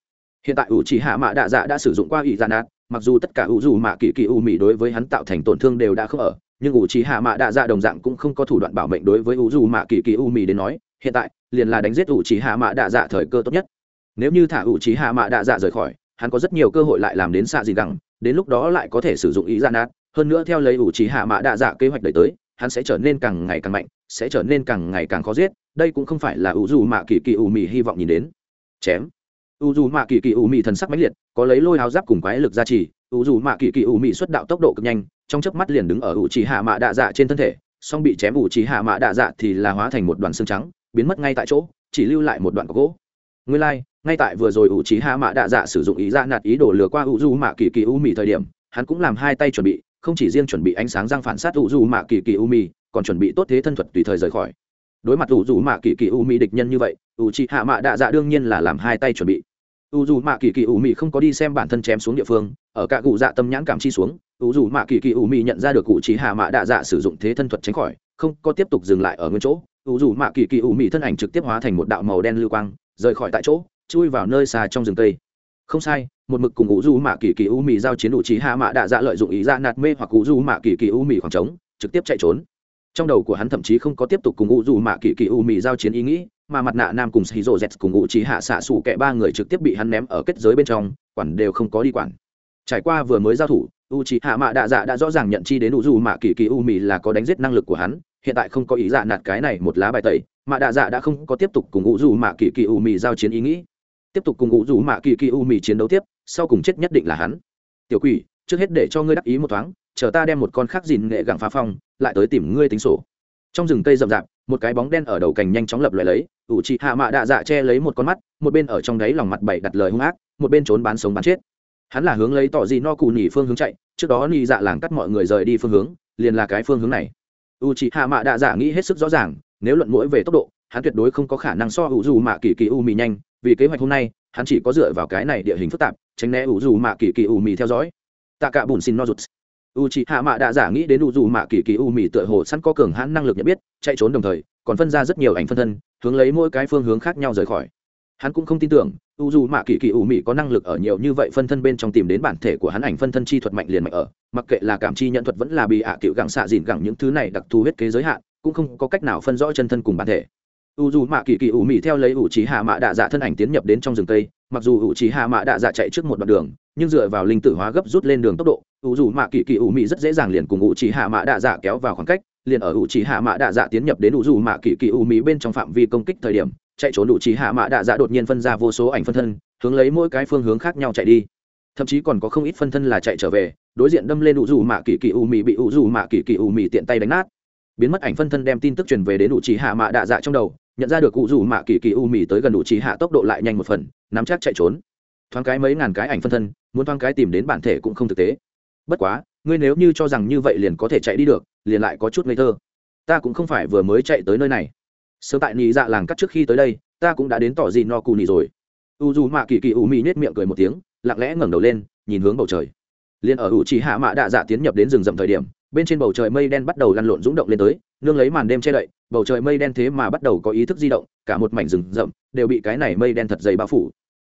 Hiện tại ủ chỉ hạ mạ đạ dạ đã sử dụng qua ủy dạ nạt mặc dù tất cả u du mạ kỳ kỳ u mỹ đối với hắn tạo thành tổn thương đều đã không ở, nhưng u trí hạ mạ đạ dạ đồng dạng cũng không có thủ đoạn bảo mệnh đối với u du mạ kỳ kỳ u mỹ đến nói, hiện tại, liền là đánh giết u trí hạ mạ đạ dạ thời cơ tốt nhất. Nếu như thả u trí hạ mạ đạ dạ rời khỏi, hắn có rất nhiều cơ hội lại làm đến xạ gì gẳng, đến lúc đó lại có thể sử dụng ý gian nát. Hơn nữa theo lấy ủ trí hạ mạ đa dạ kế hoạch đẩy tới, hắn sẽ trở nên càng ngày càng mạnh, sẽ trở nên càng ngày càng khó giết. Đây cũng không phải là ủ dù mạ kỳ kỳ u mỹ hy vọng nhìn đến. Chém. U dù mạ kỳ kỳ ủ mị thần sắc mãnh liệt có lấy lôi háo giáp cùng quái lực gia trì. U dù mạ kỳ kỳ ủ mị xuất đạo tốc độ cực nhanh trong chớp mắt liền đứng ở ủ trí hạ mã đạ dạ trên thân thể song bị chém ủ trí hạ mã đạ dạ thì là hóa thành một đoàn xương trắng biến mất ngay tại chỗ chỉ lưu lại một đoạn gỗ. Nguyên lai、like, ngay tại vừa rồi ủ trí hạ mã đạ dạ sử dụng ý ra nạt ý đồ lừa qua u dù mạ kỳ kỳ ủ mị thời điểm hắn cũng làm hai tay chuẩn bị không chỉ riêng chuẩn bị ánh sáng răng phản sát u dù mạ kỳ kỳ u mị, còn chuẩn bị tốt thế thân thuật tùy thời rời khỏi đối mặt ủ dù mạ kỳ kỳ u mi địch nhân như vậy ủ chị hạ mạ đạ dạ đương nhiên là làm hai tay chuẩn bị. Ủ dù mạ kỳ kỳ u mi không có đi xem bản thân chém xuống địa phương, ở cả cụ dạ tâm nhãn cảm chi xuống ủ dù mạ kỳ kỳ u mi nhận ra được cụ chị hạ mạ đạ dạ sử dụng thế thân thuật tránh khỏi, không có tiếp tục dừng lại ở nguyên chỗ. Ủ dù mạ kỳ kỳ u mi thân ảnh trực tiếp hóa thành một đạo màu đen lưu quang, rời khỏi tại chỗ, chui vào nơi xa trong rừng cây không sai, một mực cùng ủ dù mạ kỳ kỳ u mỹ giao chiến ủ trí hạ mạ đạ dạ lợi dụng ý ra nạt mê hoặc ủ dù mạ kỳ kỳ u mỹ khoảng trống, trực tiếp chạy trốn trong đầu của hắn thậm chí không có tiếp tục cùng ủ Dù mạ kỳ kỳ u Mị giao chiến ý nghĩ, mà mặt nạ nam cùng shizu z cùng ủ trí hạ xạ xù kẹ ba người trực tiếp bị hắn ném ở kết giới bên trong, quản đều không có đi quản. Trải qua vừa mới giao thủ, u trí hạ mạ đạ dạ đã rõ ràng nhận chi đến ủ Dù mạ kỳ kỳ u Mị là có đánh giết năng lực của hắn, hiện tại không có ý dạ nạt cái này một lá bài tẩy mạ đạ dạ đã không có tiếp tục cùng ủ Dù mạ kỳ kỳ u Mị giao chiến ý nghĩ. Tiếp tục cùng ủ Dù mạ kỳ kỳ u Mị chiến đấu tiếp, sau cùng chết nhất định là hắn. Tiểu quỷ, trước hết để cho ngươi đắc ý một thoáng, chờ ta đem một con khác dìn nghệ gẳng phá phong lại tới tìm ngươi tính sổ. Trong rừng cây rậm rạp, một cái bóng đen ở đầu cành nhanh chóng lập lại lấy, ủ chị hạ mạ đạ dạ che lấy một con mắt, một bên ở trong đáy lòng mặt bảy đặt lời hung ác, một bên trốn bán sống bán chết. Hắn là hướng lấy tỏ gì no cù nhỉ phương hướng chạy, trước đó nhị dạ làng cắt mọi người rời đi phương hướng, liền là cái phương hướng này. U chị hạ mạ đạ dạ nghĩ hết sức rõ ràng, nếu luận mũi về tốc độ, hắn tuyệt đối không có khả năng so hữu dù mạ kỳ kỳ u mì nhanh, vì kế hoạch hôm nay, hắn chỉ có dựa vào cái này địa hình phức tạp, tránh né ủ dù mạ kỳ kỳ u mì theo dõi. Tạ cả bùn xin no rụt u chị hạ mạ đã giả nghĩ đến u dù mạ kỳ kỳ u mì tựa hồ sẵn có cường hãn năng lực nhận biết, chạy trốn đồng thời, còn phân ra rất nhiều ảnh phân thân, hướng lấy mỗi cái phương hướng khác nhau rời khỏi. Hắn cũng không tin tưởng u dù mạ kỳ kỳ u mì có năng lực ở nhiều như vậy phân thân bên trong tìm đến bản thể của hắn ảnh phân thân chi thuật mạnh liền mạnh ở, mặc kệ là cảm chi nhận thuật vẫn là bị ạ cựu gẳng xạ dìn gẳng những thứ này đặc thù huyết kế giới hạn, cũng không có cách nào phân rõ chân thân cùng bản thể. U dù mạ kỳ kỳ u mì theo lấy u trí hạ mạ đạ dạ thân ảnh tiến nhập đến trong rừng tây mặc dù ủ trì hạ mạ đạ dạ chạy trước một đoạn đường, nhưng dựa vào linh tử hóa gấp rút lên đường tốc độ, ủ dù mạ kỳ kỳ ủ mị rất dễ dàng liền cùng ủ trì hạ mạ đạ dạ kéo vào khoảng cách, liền ở ủ trì hạ mạ đạ dạ tiến nhập đến ủ dù mạ kỳ kỳ ủ mị bên trong phạm vi công kích thời điểm, chạy trốn ủ trì hạ mạ đạ dạ đột nhiên phân ra vô số ảnh phân thân, hướng lấy mỗi cái phương hướng khác nhau chạy đi. Thậm chí còn có không ít phân thân là chạy trở về, đối diện đâm lên ủ dù mạ kỳ kỳ ủ mị bị ủ dù mạ kỳ kỳ ủ mị tiện tay đánh nát. Biến mất ảnh phân thân đem tin tức truyền về đến ủ trì hạ mạ đạ dạ trong đầu nhận ra được cụ dù mạ kỳ kỳ u mì tới gần đủ trí hạ tốc độ lại nhanh một phần, nắm chắc chạy trốn. Thoáng cái mấy ngàn cái ảnh phân thân, muốn thoáng cái tìm đến bản thể cũng không thực tế. Bất quá, ngươi nếu như cho rằng như vậy liền có thể chạy đi được, liền lại có chút ngây thơ. Ta cũng không phải vừa mới chạy tới nơi này. Sớm tại nị dạ làng cắt trước khi tới đây, ta cũng đã đến tỏ gì no cù nị rồi. U dù mạ kỳ kỳ u mì nết miệng cười một tiếng, lặng lẽ ngẩng đầu lên, nhìn hướng bầu trời. Liền ở u chỉ hạ mạ đạ dạ tiến nhập đến rừng rậm thời điểm, bên trên bầu trời mây đen bắt đầu lăn lộn rúng động lên tới nương lấy màn đêm che đậy, bầu trời mây đen thế mà bắt đầu có ý thức di động, cả một mảnh rừng rậm đều bị cái này mây đen thật dày bao phủ.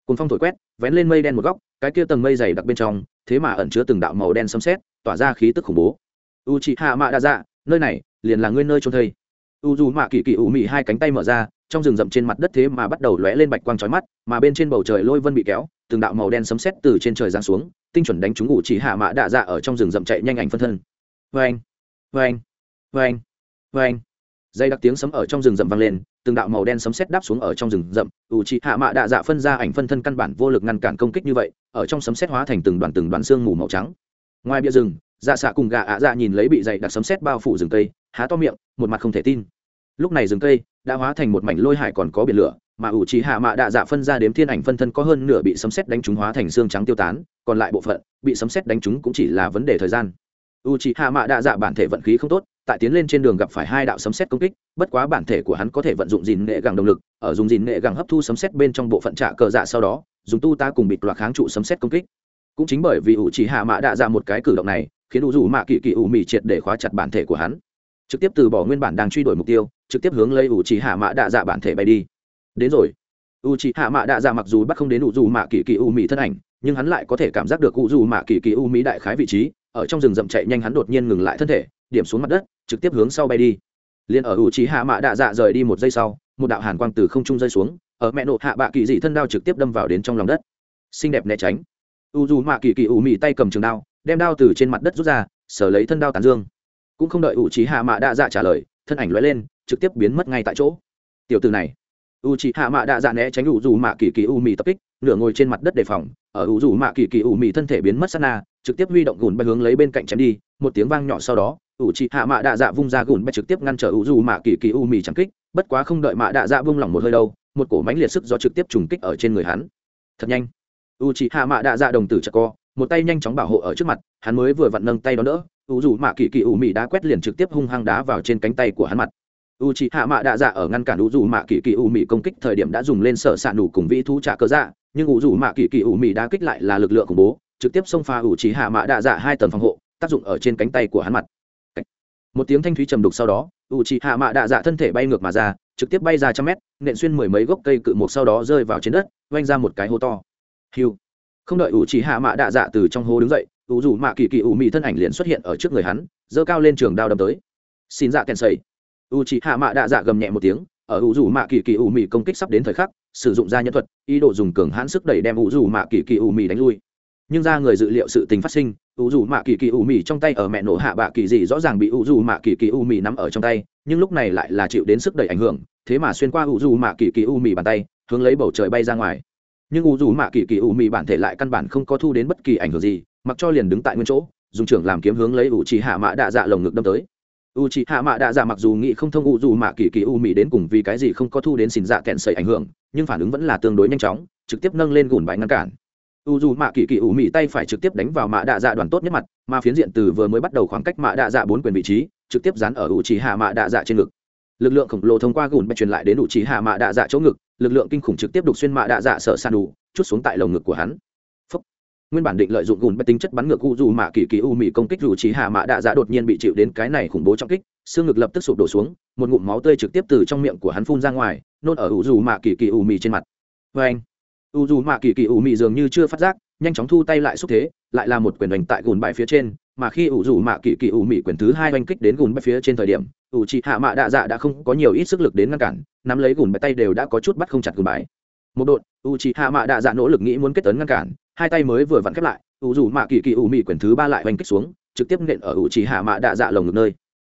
Cùng phong thổi quét, vén lên mây đen một góc, cái kia tầng mây dày đặc bên trong, thế mà ẩn chứa từng đạo màu đen sấm sét, tỏa ra khí tức khủng bố. U chị hạ mạ đa dạ nơi này, liền là ngươi nơi trôn thây. U dù mạ kỳ kỳ ủ mị hai cánh tay mở ra, trong rừng rậm trên mặt đất thế mà bắt đầu lóe lên bạch quang trói mắt, mà bên trên bầu trời lôi vân bị kéo, từng đạo màu đen sấm sét từ trên trời giáng xuống, tinh chuẩn đánh trúng ủ chỉ hạ mạ đa dạ ở trong rừng rậm chạy nhanh ảnh phân thân. Vê anh vê anh dây đặc tiếng sấm ở trong rừng rậm vang lên, từng đạo màu đen sấm sét đáp xuống ở trong rừng rậm. Ủ chỉ hạ mạ đạ dạ phân ra ảnh phân thân căn bản vô lực ngăn cản công kích như vậy, ở trong sấm sét hóa thành từng đoàn từng đoàn xương mù màu trắng. Ngoài bia rừng dạ xạ cùng gà ạ dạ nhìn lấy bị dày đặc sấm sét bao phủ rừng cây, há to miệng, một mặt không thể tin. Lúc này rừng cây đã hóa thành một mảnh lôi hải còn có biển lửa, mà ủ trí hạ mạ đạ dạ phân ra đếm thiên ảnh phân thân có hơn nửa bị sấm xét đánh trúng hóa thành xương trắng tiêu tán, còn lại bộ phận bị sấm xét đánh trúng cũng chỉ là vấn đề thời gian. U trí hạ mạ đạ dạ bản thể vận khí không tốt tại tiến lên trên đường gặp phải hai đạo sấm xét công kích, bất quá bản thể của hắn có thể vận dụng dìn nghệ gẳng động lực, ở dùng dìn nghệ gẳng hấp thu sấm xét bên trong bộ phận trạ cờ dạ sau đó, dùng tu ta cùng bịt loạt kháng trụ sấm xét công kích. Cũng chính bởi vì u Chỉ hạ mạ đạ ra một cái cử động này, khiến u dù mạ kỳ kỳ u mì triệt để khóa chặt bản thể của hắn. Trực tiếp từ bỏ nguyên bản đang truy đuổi mục tiêu, trực tiếp hướng lấy u Chỉ hạ mạ đạ dạ bản thể bay đi. Đến rồi. U c h hạ mạ đạ dạ mặc dù bắt không đến u dù mạ kỳ kỳ u mỹ thân ảnh, nhưng hắn lại có thể cảm giác được u dù mạ kỳ kỳ u mỹ đại khái vị trí ở trong rừng rậm chạy nhanh hắn đột nhiên ngừng lại thân thể, điểm xuống mặt đất, trực tiếp hướng sau bay đi. Liền ở u trí hạ mạ đạ dạ rời đi một giây sau, một đạo hàn quang từ không trung rơi xuống, ở mẹ nộ hạ bạ kỳ dị thân đao trực tiếp đâm vào đến trong lòng đất. Xinh đẹp né tránh. U dù mạ kỳ kỳ u mị tay cầm trường đao, đem đao từ trên mặt đất rút ra, sở lấy thân đao tàn dương. Cũng không đợi u trí hạ mạ đạ dạ trả lời, thân ảnh lóe lên, trực tiếp biến mất ngay tại chỗ. Tiểu từ này. U trí hạ mạ đạ dạ né tránh u dù mạ kỳ kỳ u mì tập kích, nửa ngồi trên mặt đất đề phòng, ở u dù mạ kỳ kỳ u mì thân thể biến mất sát na trực tiếp huy động gùn bay hướng lấy bên cạnh chém đi, một tiếng vang nhỏ sau đó, ủ c hạ mạ đạ dạ vung ra gùn bay trực tiếp ngăn trở u dù mạ kỳ kỳ u mì chẳng kích, bất quá không đợi mạ đạ dạ vung lỏng một hơi đâu, một cổ mánh liệt sức do trực tiếp trùng kích ở trên người hắn. Thật nhanh. U c hạ mạ đạ dạ đồng tử chặt co, một tay nhanh chóng bảo hộ ở trước mặt, hắn mới vừa vặn nâng tay đó đỡ u dù mạ kỳ kỳ u mì đá quét liền trực tiếp hung hăng đá vào trên cánh tay của hắn mặt. U c h hạ mạ đạ dạ ở ngăn cản u dù mạ kỳ kỳ u mị công kích thời điểm đã dùng lên sở s ạ nủ cùng vĩ thú trả cơ dạ nhưng u dù mạ kỳ kỳ u mị đã kích lại là lực lượng khủng bố trực tiếp xông pha ủ trí hạ mạ đạ dạ hai tầng phòng hộ, tác dụng ở trên cánh tay của hắn mặt. Một tiếng thanh thúy trầm đục sau đó, ủ trí hạ mạ đạ dạ thân thể bay ngược mà ra, trực tiếp bay ra trăm mét, nện xuyên mười mấy gốc cây cự một sau đó rơi vào trên đất oanh ra một cái hố to. Hiu. Không đợi ủ trí hạ mạ đạ dạ từ trong hố đứng dậy, ủ dù mạ kỳ kỳ ủ mị thân ảnh liền xuất hiện ở trước người hắn, giơ cao lên trường đao đâm tới. Xin dạ kèn sầy. U trí hạ mạ đạ dạ gầm nhẹ một tiếng, ở u dù mạ kỳ kỳ ủ mị công kích sắp đến thời khắc, sử dụng ra nhân thuật, ý đồ dùng cường hãn sức đẩy đem u dù mạ kỳ kỳ ủ mị đánh lui nhưng ra người dự liệu sự tình phát sinh u dù mạ kỳ kỳ u mì trong tay ở mẹ nổ hạ bạ kỳ dị rõ ràng bị u dù mạ kỳ kỳ u mì nắm ở trong tay, nhưng lúc này lại là chịu đến sức đẩy ảnh hưởng, thế mà xuyên qua u dù mạ kỳ kỳ u mì bàn tay, hướng lấy bầu trời bay ra ngoài. Nhưng u dù mạ kỳ kỳ u mì bản thể lại căn bản không có thu đến bất kỳ ảnh hưởng gì, mặc cho liền đứng tại nguyên chỗ, dùng trưởng làm kiếm hướng lấy u trì hạ mạ đạ dạ lồng ngực đâm tới. U c hạ mạ đạ dạ mặc dù nghĩ không thông u dù mạ kỳ kỳ u mì đến cùng vì cái gì không có thu đến xin dạ kẹn sẩy ảnh hưởng, nhưng phản ứng vẫn là tương đối nhanh chóng, trực tiếp nâng lên gùn bãi ngăn cản u dù mạ kỳ kỳ u mị tay phải trực tiếp đánh vào mạ đạ dạ đoàn tốt nhất mặt, mà phiến diện từ vừa mới bắt đầu khoảng cách mạ đạ dạ bốn quyền vị trí, trực tiếp dán ở u trí hạ mạ đạ dạ trên ngực. Lực lượng khổng lồ thông qua gùn bay truyền lại đến u trí hạ mạ đạ dạ chỗ ngực, lực lượng kinh khủng trực tiếp đục xuyên mạ đạ dạ sợ san đủ, chút xuống tại lồng ngực của hắn. Nguyên bản định lợi dụng gùn bay tính chất bắn ngược u dù mạ kỳ kỳ u mị công kích u trí hạ mạ đạ dạ đột nhiên bị chịu đến cái này khủng bố trong kích, xương ngực lập tức sụp đổ xuống, một ngụm máu tươi trực tiếp từ trong miệng của hắn phun ra ngoài, nôn ở u dù mạ kỳ kỳ u mị trên mặt. Vê anh u dù mạ kỳ kỳ ủ mị dường như chưa phát giác, nhanh chóng thu tay lại xúc thế, lại là một quyền đánh tại gùn bại phía trên, mà khi u dù mạ kỳ kỳ ủ mị quyền thứ hai oanh kích đến gùn bại phía trên thời điểm, u chị hạ mạ đạ dạ đã không có nhiều ít sức lực đến ngăn cản, nắm lấy gùn bại tay đều đã có chút bắt không chặt gùn bại. một đột, u chị hạ mạ đạ dạ nỗ lực nghĩ muốn kết tấn ngăn cản, hai tay mới vừa vặn khép lại, u dù mạ kỳ kỳ ủ mị quyền thứ ba lại oanh kích xuống, trực tiếp nện ở u chị hạ mạ đạ dạ lồng ngực nơi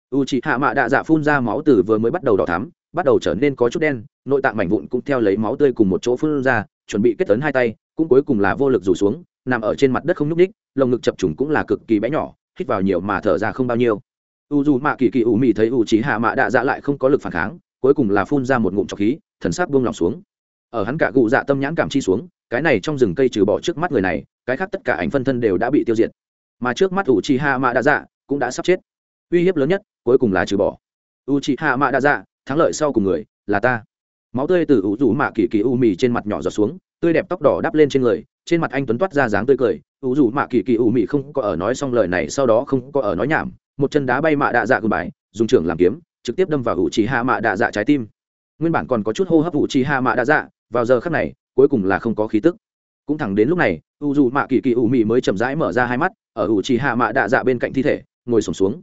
u chị hạ mạ đạ dạ phun ra máu từ vừa mới bắt đầu đỏ thắm, bắt đầu trở nên có chút đen, nội tạng mảnh vụn cũng theo lấy máu tươi cùng một chỗ phun ra chuẩn bị kết tấn hai tay, cũng cuối cùng là vô lực rủ xuống, nằm ở trên mặt đất không nhúc ních lồng ngực chập trùng cũng là cực kỳ bé nhỏ, hít vào nhiều mà thở ra không bao nhiêu. U dù mạ kỳ kỳ u mị thấy u trí hạ mạ đạ dạ lại không có lực phản kháng, cuối cùng là phun ra một ngụm trọc khí, thần sắc buông lỏng xuống. Ở hắn cả cụ dạ tâm nhãn cảm chi xuống, cái này trong rừng cây trừ bỏ trước mắt người này, cái khác tất cả ảnh phân thân đều đã bị tiêu diệt. Mà trước mắt u trí hạ mạ đạ dạ cũng đã sắp chết. Uy hiếp lớn nhất, cuối cùng là trừ bỏ. U trí hạ mạ đạ dạ thắng lợi sau cùng người là ta máu tươi từ u rủ mạ kỳ kỳ u mì trên mặt nhỏ giọt xuống, tươi đẹp tóc đỏ đắp lên trên người, trên mặt anh tuấn toát ra dáng tươi cười. U rủ mạ kỳ kỳ u mì không có ở nói xong lời này, sau đó không có ở nói nhảm. Một chân đá bay mạ đạ dạ gương bài, dùng trưởng làm kiếm, trực tiếp đâm vào u trí hạ mạ đạ dạ trái tim. Nguyên bản còn có chút hô hấp ủ trí hạ mạ đạ dạ vào giờ khắc này, cuối cùng là không có khí tức. Cũng thẳng đến lúc này u dù mạ kỳ kỳ u mì mới chậm rãi mở ra hai mắt, ở u trí hạ mạ đạ dạ bên cạnh thi thể, ngồi sổm xuống.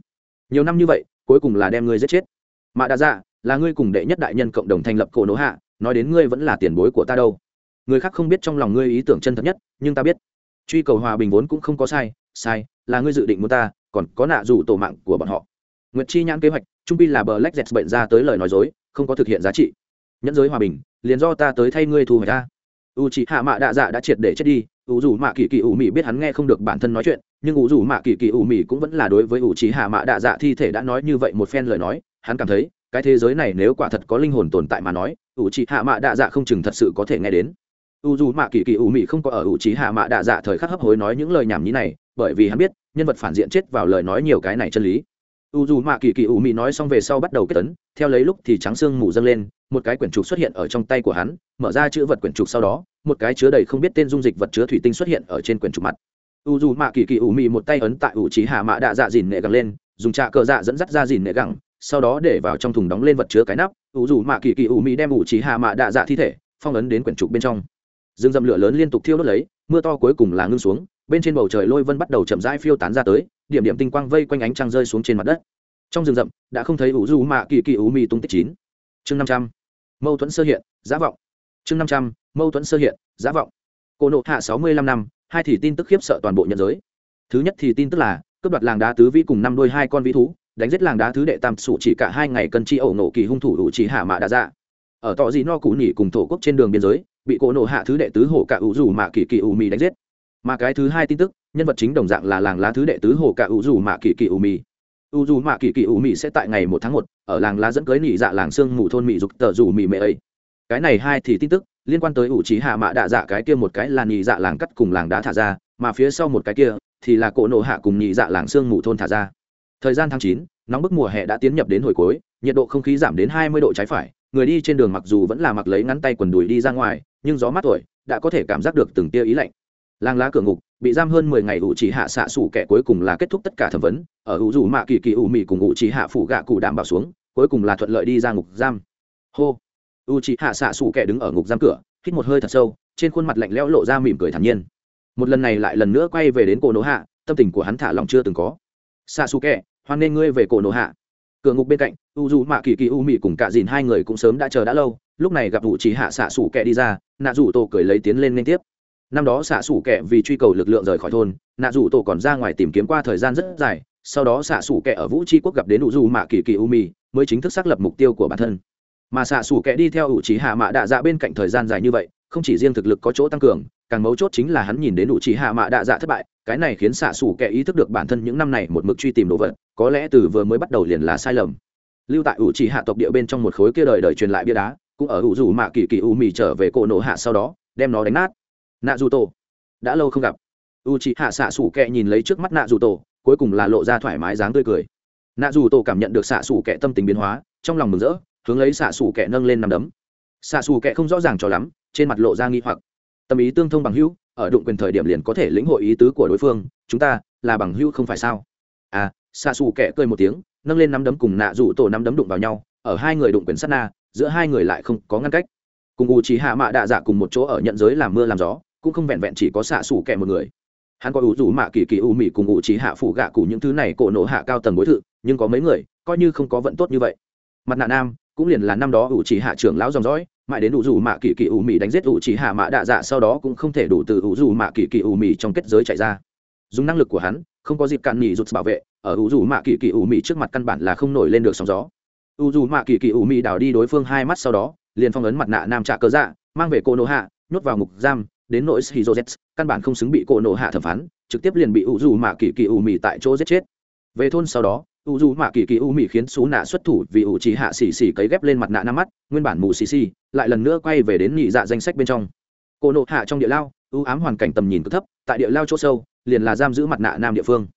Nhiều năm như vậy, cuối cùng là đem người giết chết. Mạ đạ dạ là ngươi cùng đệ nhất đại nhân cộng đồng thành lập cổ nỗ hạ, nói đến ngươi vẫn là tiền bối của ta đâu. Người khác không biết trong lòng ngươi ý tưởng chân thật nhất, nhưng ta biết. Truy cầu hòa bình vốn cũng không có sai sai, là ngươi dự định muốn ta, còn có nạ dù tổ mạng của bọn họ. Nguyệt chi nhãn kế hoạch, trung pi là bờ lách dẹt bệnh ra tới lời nói dối, không có thực hiện giá trị. Nhẫn giới hòa bình, liền do ta tới thay ngươi thu hoạch ta. U chị hạ mạ đạ dạ đã triệt để chết đi, u dù mạ kỳ kỳ ủ mị biết hắn nghe không được bản thân nói chuyện, nhưng u dù mạ kỳ kỳ ủ mị cũng vẫn là đối với u chị hạ mạ đạ dạ thi thể đã nói như vậy một phen lời nói, hắn cảm thấy cái thế giới này nếu quả thật có linh hồn tồn tại mà nói u chị hạ mạ đạ dạ không chừng thật sự có thể nghe đến. U dù mạ kỳ kỳ ủ mị không có ở u trí hạ mạ đạ dạ thời khắc hấp hối nói những lời nhảm nhí này, bởi vì hắn biết, nhân vật phản diện chết vào lời nói nhiều cái này chân lý. U dù mạ kỳ kỳ ủ mị nói xong về sau bắt đầu kết tấn, theo lấy lúc thì trắng xương mù dâng lên, một cái quyển trục xuất hiện ở trong tay của hắn, mở ra chữ vật quyển trục sau đó, một cái chứa đầy không biết tên dung dịch vật chứa thủy tinh xuất hiện ở trên quyển trục mặt. U dù mạ kỳ kỳ ủ mị một tay ấn tại ủ trí hạ mạ đạ dạ dìn nệ gẳng lên, dùng trạ cờ dạ dẫn dắt ra dìn nệ gẳng sau đó để vào trong thùng đóng lên vật chứa cái nắp u dù mạ kỳ kỳ ủ mỹ đem ủ trí hạ mạ đạ dạ thi thể, phong ấn đến quyển trục bên trong. Rừng rậm lửa lớn liên tục thiêu đốt lấy, mưa to cuối cùng là ngưng xuống, bên trên bầu trời lôi vân bắt đầu chậm rãi phiêu tán ra tới, điểm điểm tinh quang vây quanh ánh trăng rơi xuống trên mặt đất. Trong rừng rậm, đã không thấy ủ du mạ kỳ kỳ ủ mị tung tích chín. Chương năm trăm. Mâu thuẫn sơ hiện giá vọng. Chương năm trăm, mâu thuẫn sơ hiện giá vọng. Cô nộ hạ sáu mươi lăm năm, hai thì tin tức khiếp sợ toàn bộ nhân giới. Thứ nhất thì tin tức là, cướp đoạt làng đá tứ vĩ cùng năm đôi hai con vĩ thú đánh giết làng đá thứ đệ tam sụ chỉ cả hai ngày cân chi ẩu nổ kỳ hung thủ đủ chỉ hạ mạ đã ra dạ. ở tọ gì no cụ nhỉ cùng thổ quốc trên đường biên giới, bị cổ nổ hạ thứ đệ tứ hổ cả ủ rủ mạ kỳ kỳ ủ mì đánh giết. Mà cái thứ hai tin tức, nhân vật chính đồng dạng là làng lá thứ đệ tứ hổ cả ủ rủ mạ kỳ kỳ ủ mì. U dù mạ kỳ kỳ ủ mị sẽ tại ngày một tháng một, ở làng lá dẫn cưới nỉ dạ làng sương mù thôn mị dục tờ dù mị mệ ấy. Cái này hai thì tin tức, liên quan tới ủ trí hạ mạ đạ dạ cái kia một cái là nỉ dạ làng cắt cùng làng đá thả ra, mà phía sau một cái kia thì là cỗ nổ hạ cùng nỉ dạ làng sương mù thôn thả ra thời gian tháng chín, nóng bức mùa hè đã tiến nhập đến hồi cuối, nhiệt độ không khí giảm đến hai mươi độ trái phải. Người đi trên đường mặc dù vẫn là mặc lấy ngắn tay quần đùi đi ra ngoài, nhưng gió mát tuổi đã có thể cảm giác được từng tia ý lạnh. Làng lá cửa ngục, bị giam hơn mười ngày ủ chỉ hạ xạ sủ kẻ cuối cùng là kết thúc tất cả thẩm vấn. Ở ủ rủ mạ kỳ kỳ ủ mị cùng ủ chỉ hạ phủ gạ cụ đảm bảo xuống, cuối cùng là thuận lợi đi ra ngục giam. Hô. U chỉ hạ xạ sủ kẻ đứng ở ngục giam cửa, hít một hơi thật sâu, trên khuôn mặt lạnh lẽo lộ ra mỉm cười thản nhiên. Một lần này lại lần nữa quay về đến cô nỗ hạ, tâm tình của hắn thả lòng chưa từng có. Xạ sủ kẻ hoan nên ngươi về cổ nổ hạ. Cửa ngục bên cạnh u dù mạ kỳ kỳ u mị cùng cả dìn hai người cũng sớm đã chờ đã lâu lúc này gặp ủ chỉ hạ xạ sủ kẻ đi ra nạ rủ tổ cười lấy tiến lên liên tiếp. Năm đó xạ xủ kẹ vì truy cầu lực lượng rời khỏi thôn nạ dù tổ còn ra ngoài tìm kiếm qua thời gian rất dài sau đó xạ xủ kẹ ở vũ tri quốc gặp đến u dù mạ kỳ kỳ u Mị, mới chính thức xác lập mục tiêu của bản thân. Mà xạ xủ kẹ đi theo u trí hạ mạ đạ dạ bên cạnh thời gian dài như vậy không chỉ riêng thực lực có chỗ tăng cường càng mấu chốt chính là hắn nhìn đến u trí hạ mạ đạ dạ thất bại cái này khiến xạ xù kẻ ý thức được bản thân những năm này một mực truy tìm đồ vật, có lẽ từ vừa mới bắt đầu liền là sai lầm. Lưu tại ủ trì hạ tộc địa bên trong một khối kia đời đời truyền lại bia đá, cũng ở ủ dù mạ kỳ kỳ u mì trở về cổ nổ hạ sau đó, đem nó đánh nát. Nạ dù tổ đã lâu không gặp. U trì hạ xạ xù kẹ nhìn lấy trước mắt nạ dù tổ cuối cùng là lộ ra thoải mái dáng tươi cười. Nạ dù tổ cảm nhận được xạ xù kẹ tâm tình biến hóa, trong lòng mừng rỡ, hướng lấy xạ xù kẹ nâng lên nằm đấm. Xạ xù kẹ không rõ ràng cho lắm, trên mặt lộ ra nghi hoặc. Tâm ý tương thông bằng hữu ở đụng quyền thời điểm liền có thể lĩnh hội ý tứ của đối phương, chúng ta là bằng hữu không phải sao? À xạ xù kẻ cười một tiếng, nâng lên nắm đấm cùng nạ rủ tổ nắm đấm đụng vào nhau, ở hai người đụng quyền sát na, giữa hai người lại không có ngăn cách. Cùng u trí hạ mạ đạ dạ cùng một chỗ ở nhận giới làm mưa làm gió, cũng không vẹn vẹn chỉ có xạ xù kẻ một người. Hắn có ủ rủ mạ kỳ kỳ u mị cùng ủ trí hạ phủ gạ cụ những thứ này cổ nổ hạ cao tầng bối thự, nhưng có mấy người, coi như không có vận tốt như vậy. Mặt nạ nam, cũng liền là năm đó ủ trí hạ trưởng lão dòng dõi mãi đến đủ rủ mạ kỳ kỳ u mị đánh giết ủ chỉ hạ mạ đạ dạ sau đó cũng không thể đủ từ ủ rủ mạ kỳ kỳ u mị trong kết giới chạy ra. Dùng năng lực của hắn, không có dịp cạn nhì rụt bảo vệ, ở ủ rủ mạ kỳ kỳ u mị trước mặt căn bản là không nổi lên được sóng gió. U dù mạ kỳ kỳ ủ mị đào đi đối phương hai mắt sau đó, liền phong ấn mặt nạ nam trạ cớ dạ mang về cô nô hạ, nhốt vào ngục giam, đến nỗi shizu căn bản không xứng bị cô nô hạ thẩm phán, trực tiếp liền bị u dù mạ kỳ kỳ ủ mị tại chỗ giết chết. Về thôn sau đó u dù mạ kỳ kỳ u mị khiến xú nạ xuất thủ vì ủ chỉ hạ xì xì cấy ghép lên mặt nạ nam mắt, nguyên bản mù xì xì lại lần nữa quay về đến nhị dạ danh sách bên trong. Cô nộ hạ trong địa lao, ưu ám hoàn cảnh tầm nhìn cực thấp, tại địa lao chỗ sâu, liền là giam giữ mặt nạ nam địa phương.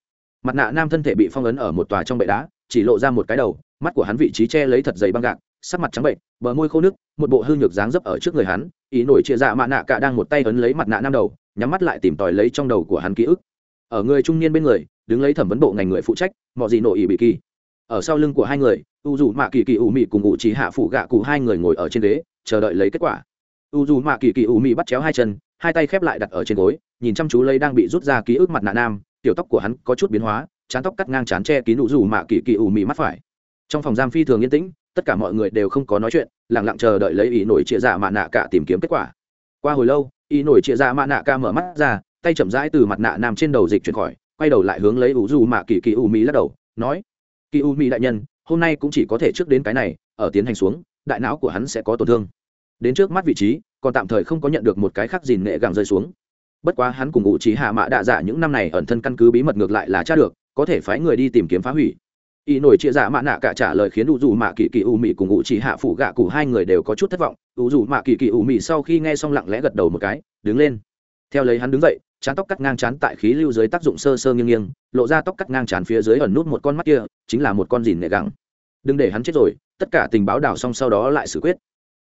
Mặt nạ nam thân thể bị phong ấn ở một tòa trong bệ đá, chỉ lộ ra một cái đầu, mắt của hắn vị trí che lấy thật dày băng gạc, sắc mặt trắng bệnh, bờ môi khô nước một bộ hư nhược dáng dấp ở trước người hắn, ý nổi chia dạ mạ nạ cả đang một tay ấn lấy mặt nạ nam đầu, nhắm mắt lại tìm tòi lấy trong đầu của hắn ký ức. Ở người trung niên bên người, đứng lấy thẩm vấn bộ ngành người phụ trách mọi gì nội ý bị kỳ. Ở sau lưng của hai người, u dù mạ kỳ kỳ ủ mị cùng ngụ chỉ hạ phụ gạ cụ hai người ngồi ở trên ghế chờ đợi lấy kết quả. U dù mạ kỳ kỳ u mị bắt chéo hai chân, hai tay khép lại đặt ở trên gối, nhìn chăm chú lấy đang bị rút ra ký ức mặt nạ nam, tiểu tóc của hắn có chút biến hóa, chán tóc cắt ngang chán che kín u dù mạ kỳ kỳ u mị mắt phải. Trong phòng giam phi thường yên tĩnh, tất cả mọi người đều không có nói chuyện lẳng lặng chờ đợi lấy ý nổi chia dạ mạ nạ cả tìm kiếm kết quả. Qua hồi lâu, ý nổi chia dạ mạ nạ ca mở mắt ra, tay chậm rãi từ mặt nạ nam trên đầu dịch chuyển khỏi, quay đầu lại hướng lấy u dù mạ kỳ kỳ u mị lắc đầu, nói, kỳ u mị đại nhân, hôm nay cũng chỉ có thể trước đến cái này, ở tiến hành xuống, đại não của hắn sẽ có tổn thương đến trước mắt vị trí, còn tạm thời không có nhận được một cái khác dìn nghệ gàng rơi xuống. Bất quá hắn cùng ngụ trí hạ mạ đạ dạ những năm này ẩn thân căn cứ bí mật ngược lại là tra được, có thể phái người đi tìm kiếm phá hủy. Y nổi chia dạ mạ nạ cả trả lời khiến u dù mạ kỳ kỳ u mị cùng ngụ trí hạ phụ gạ cụ hai người đều có chút thất vọng. U dù mạ kỳ kỳ u mị sau khi nghe xong lặng lẽ gật đầu một cái, đứng lên. Theo lấy hắn đứng dậy, chán tóc cắt ngang chán tại khí lưu dưới tác dụng sơ sơ nghiêng nghiêng, lộ ra tóc cắt ngang chán phía dưới ẩn nút một con mắt kia, chính là một con dìn nghệ gẳng. Đừng để hắn chết rồi, tất cả tình báo đảo xong sau đó lại xử quyết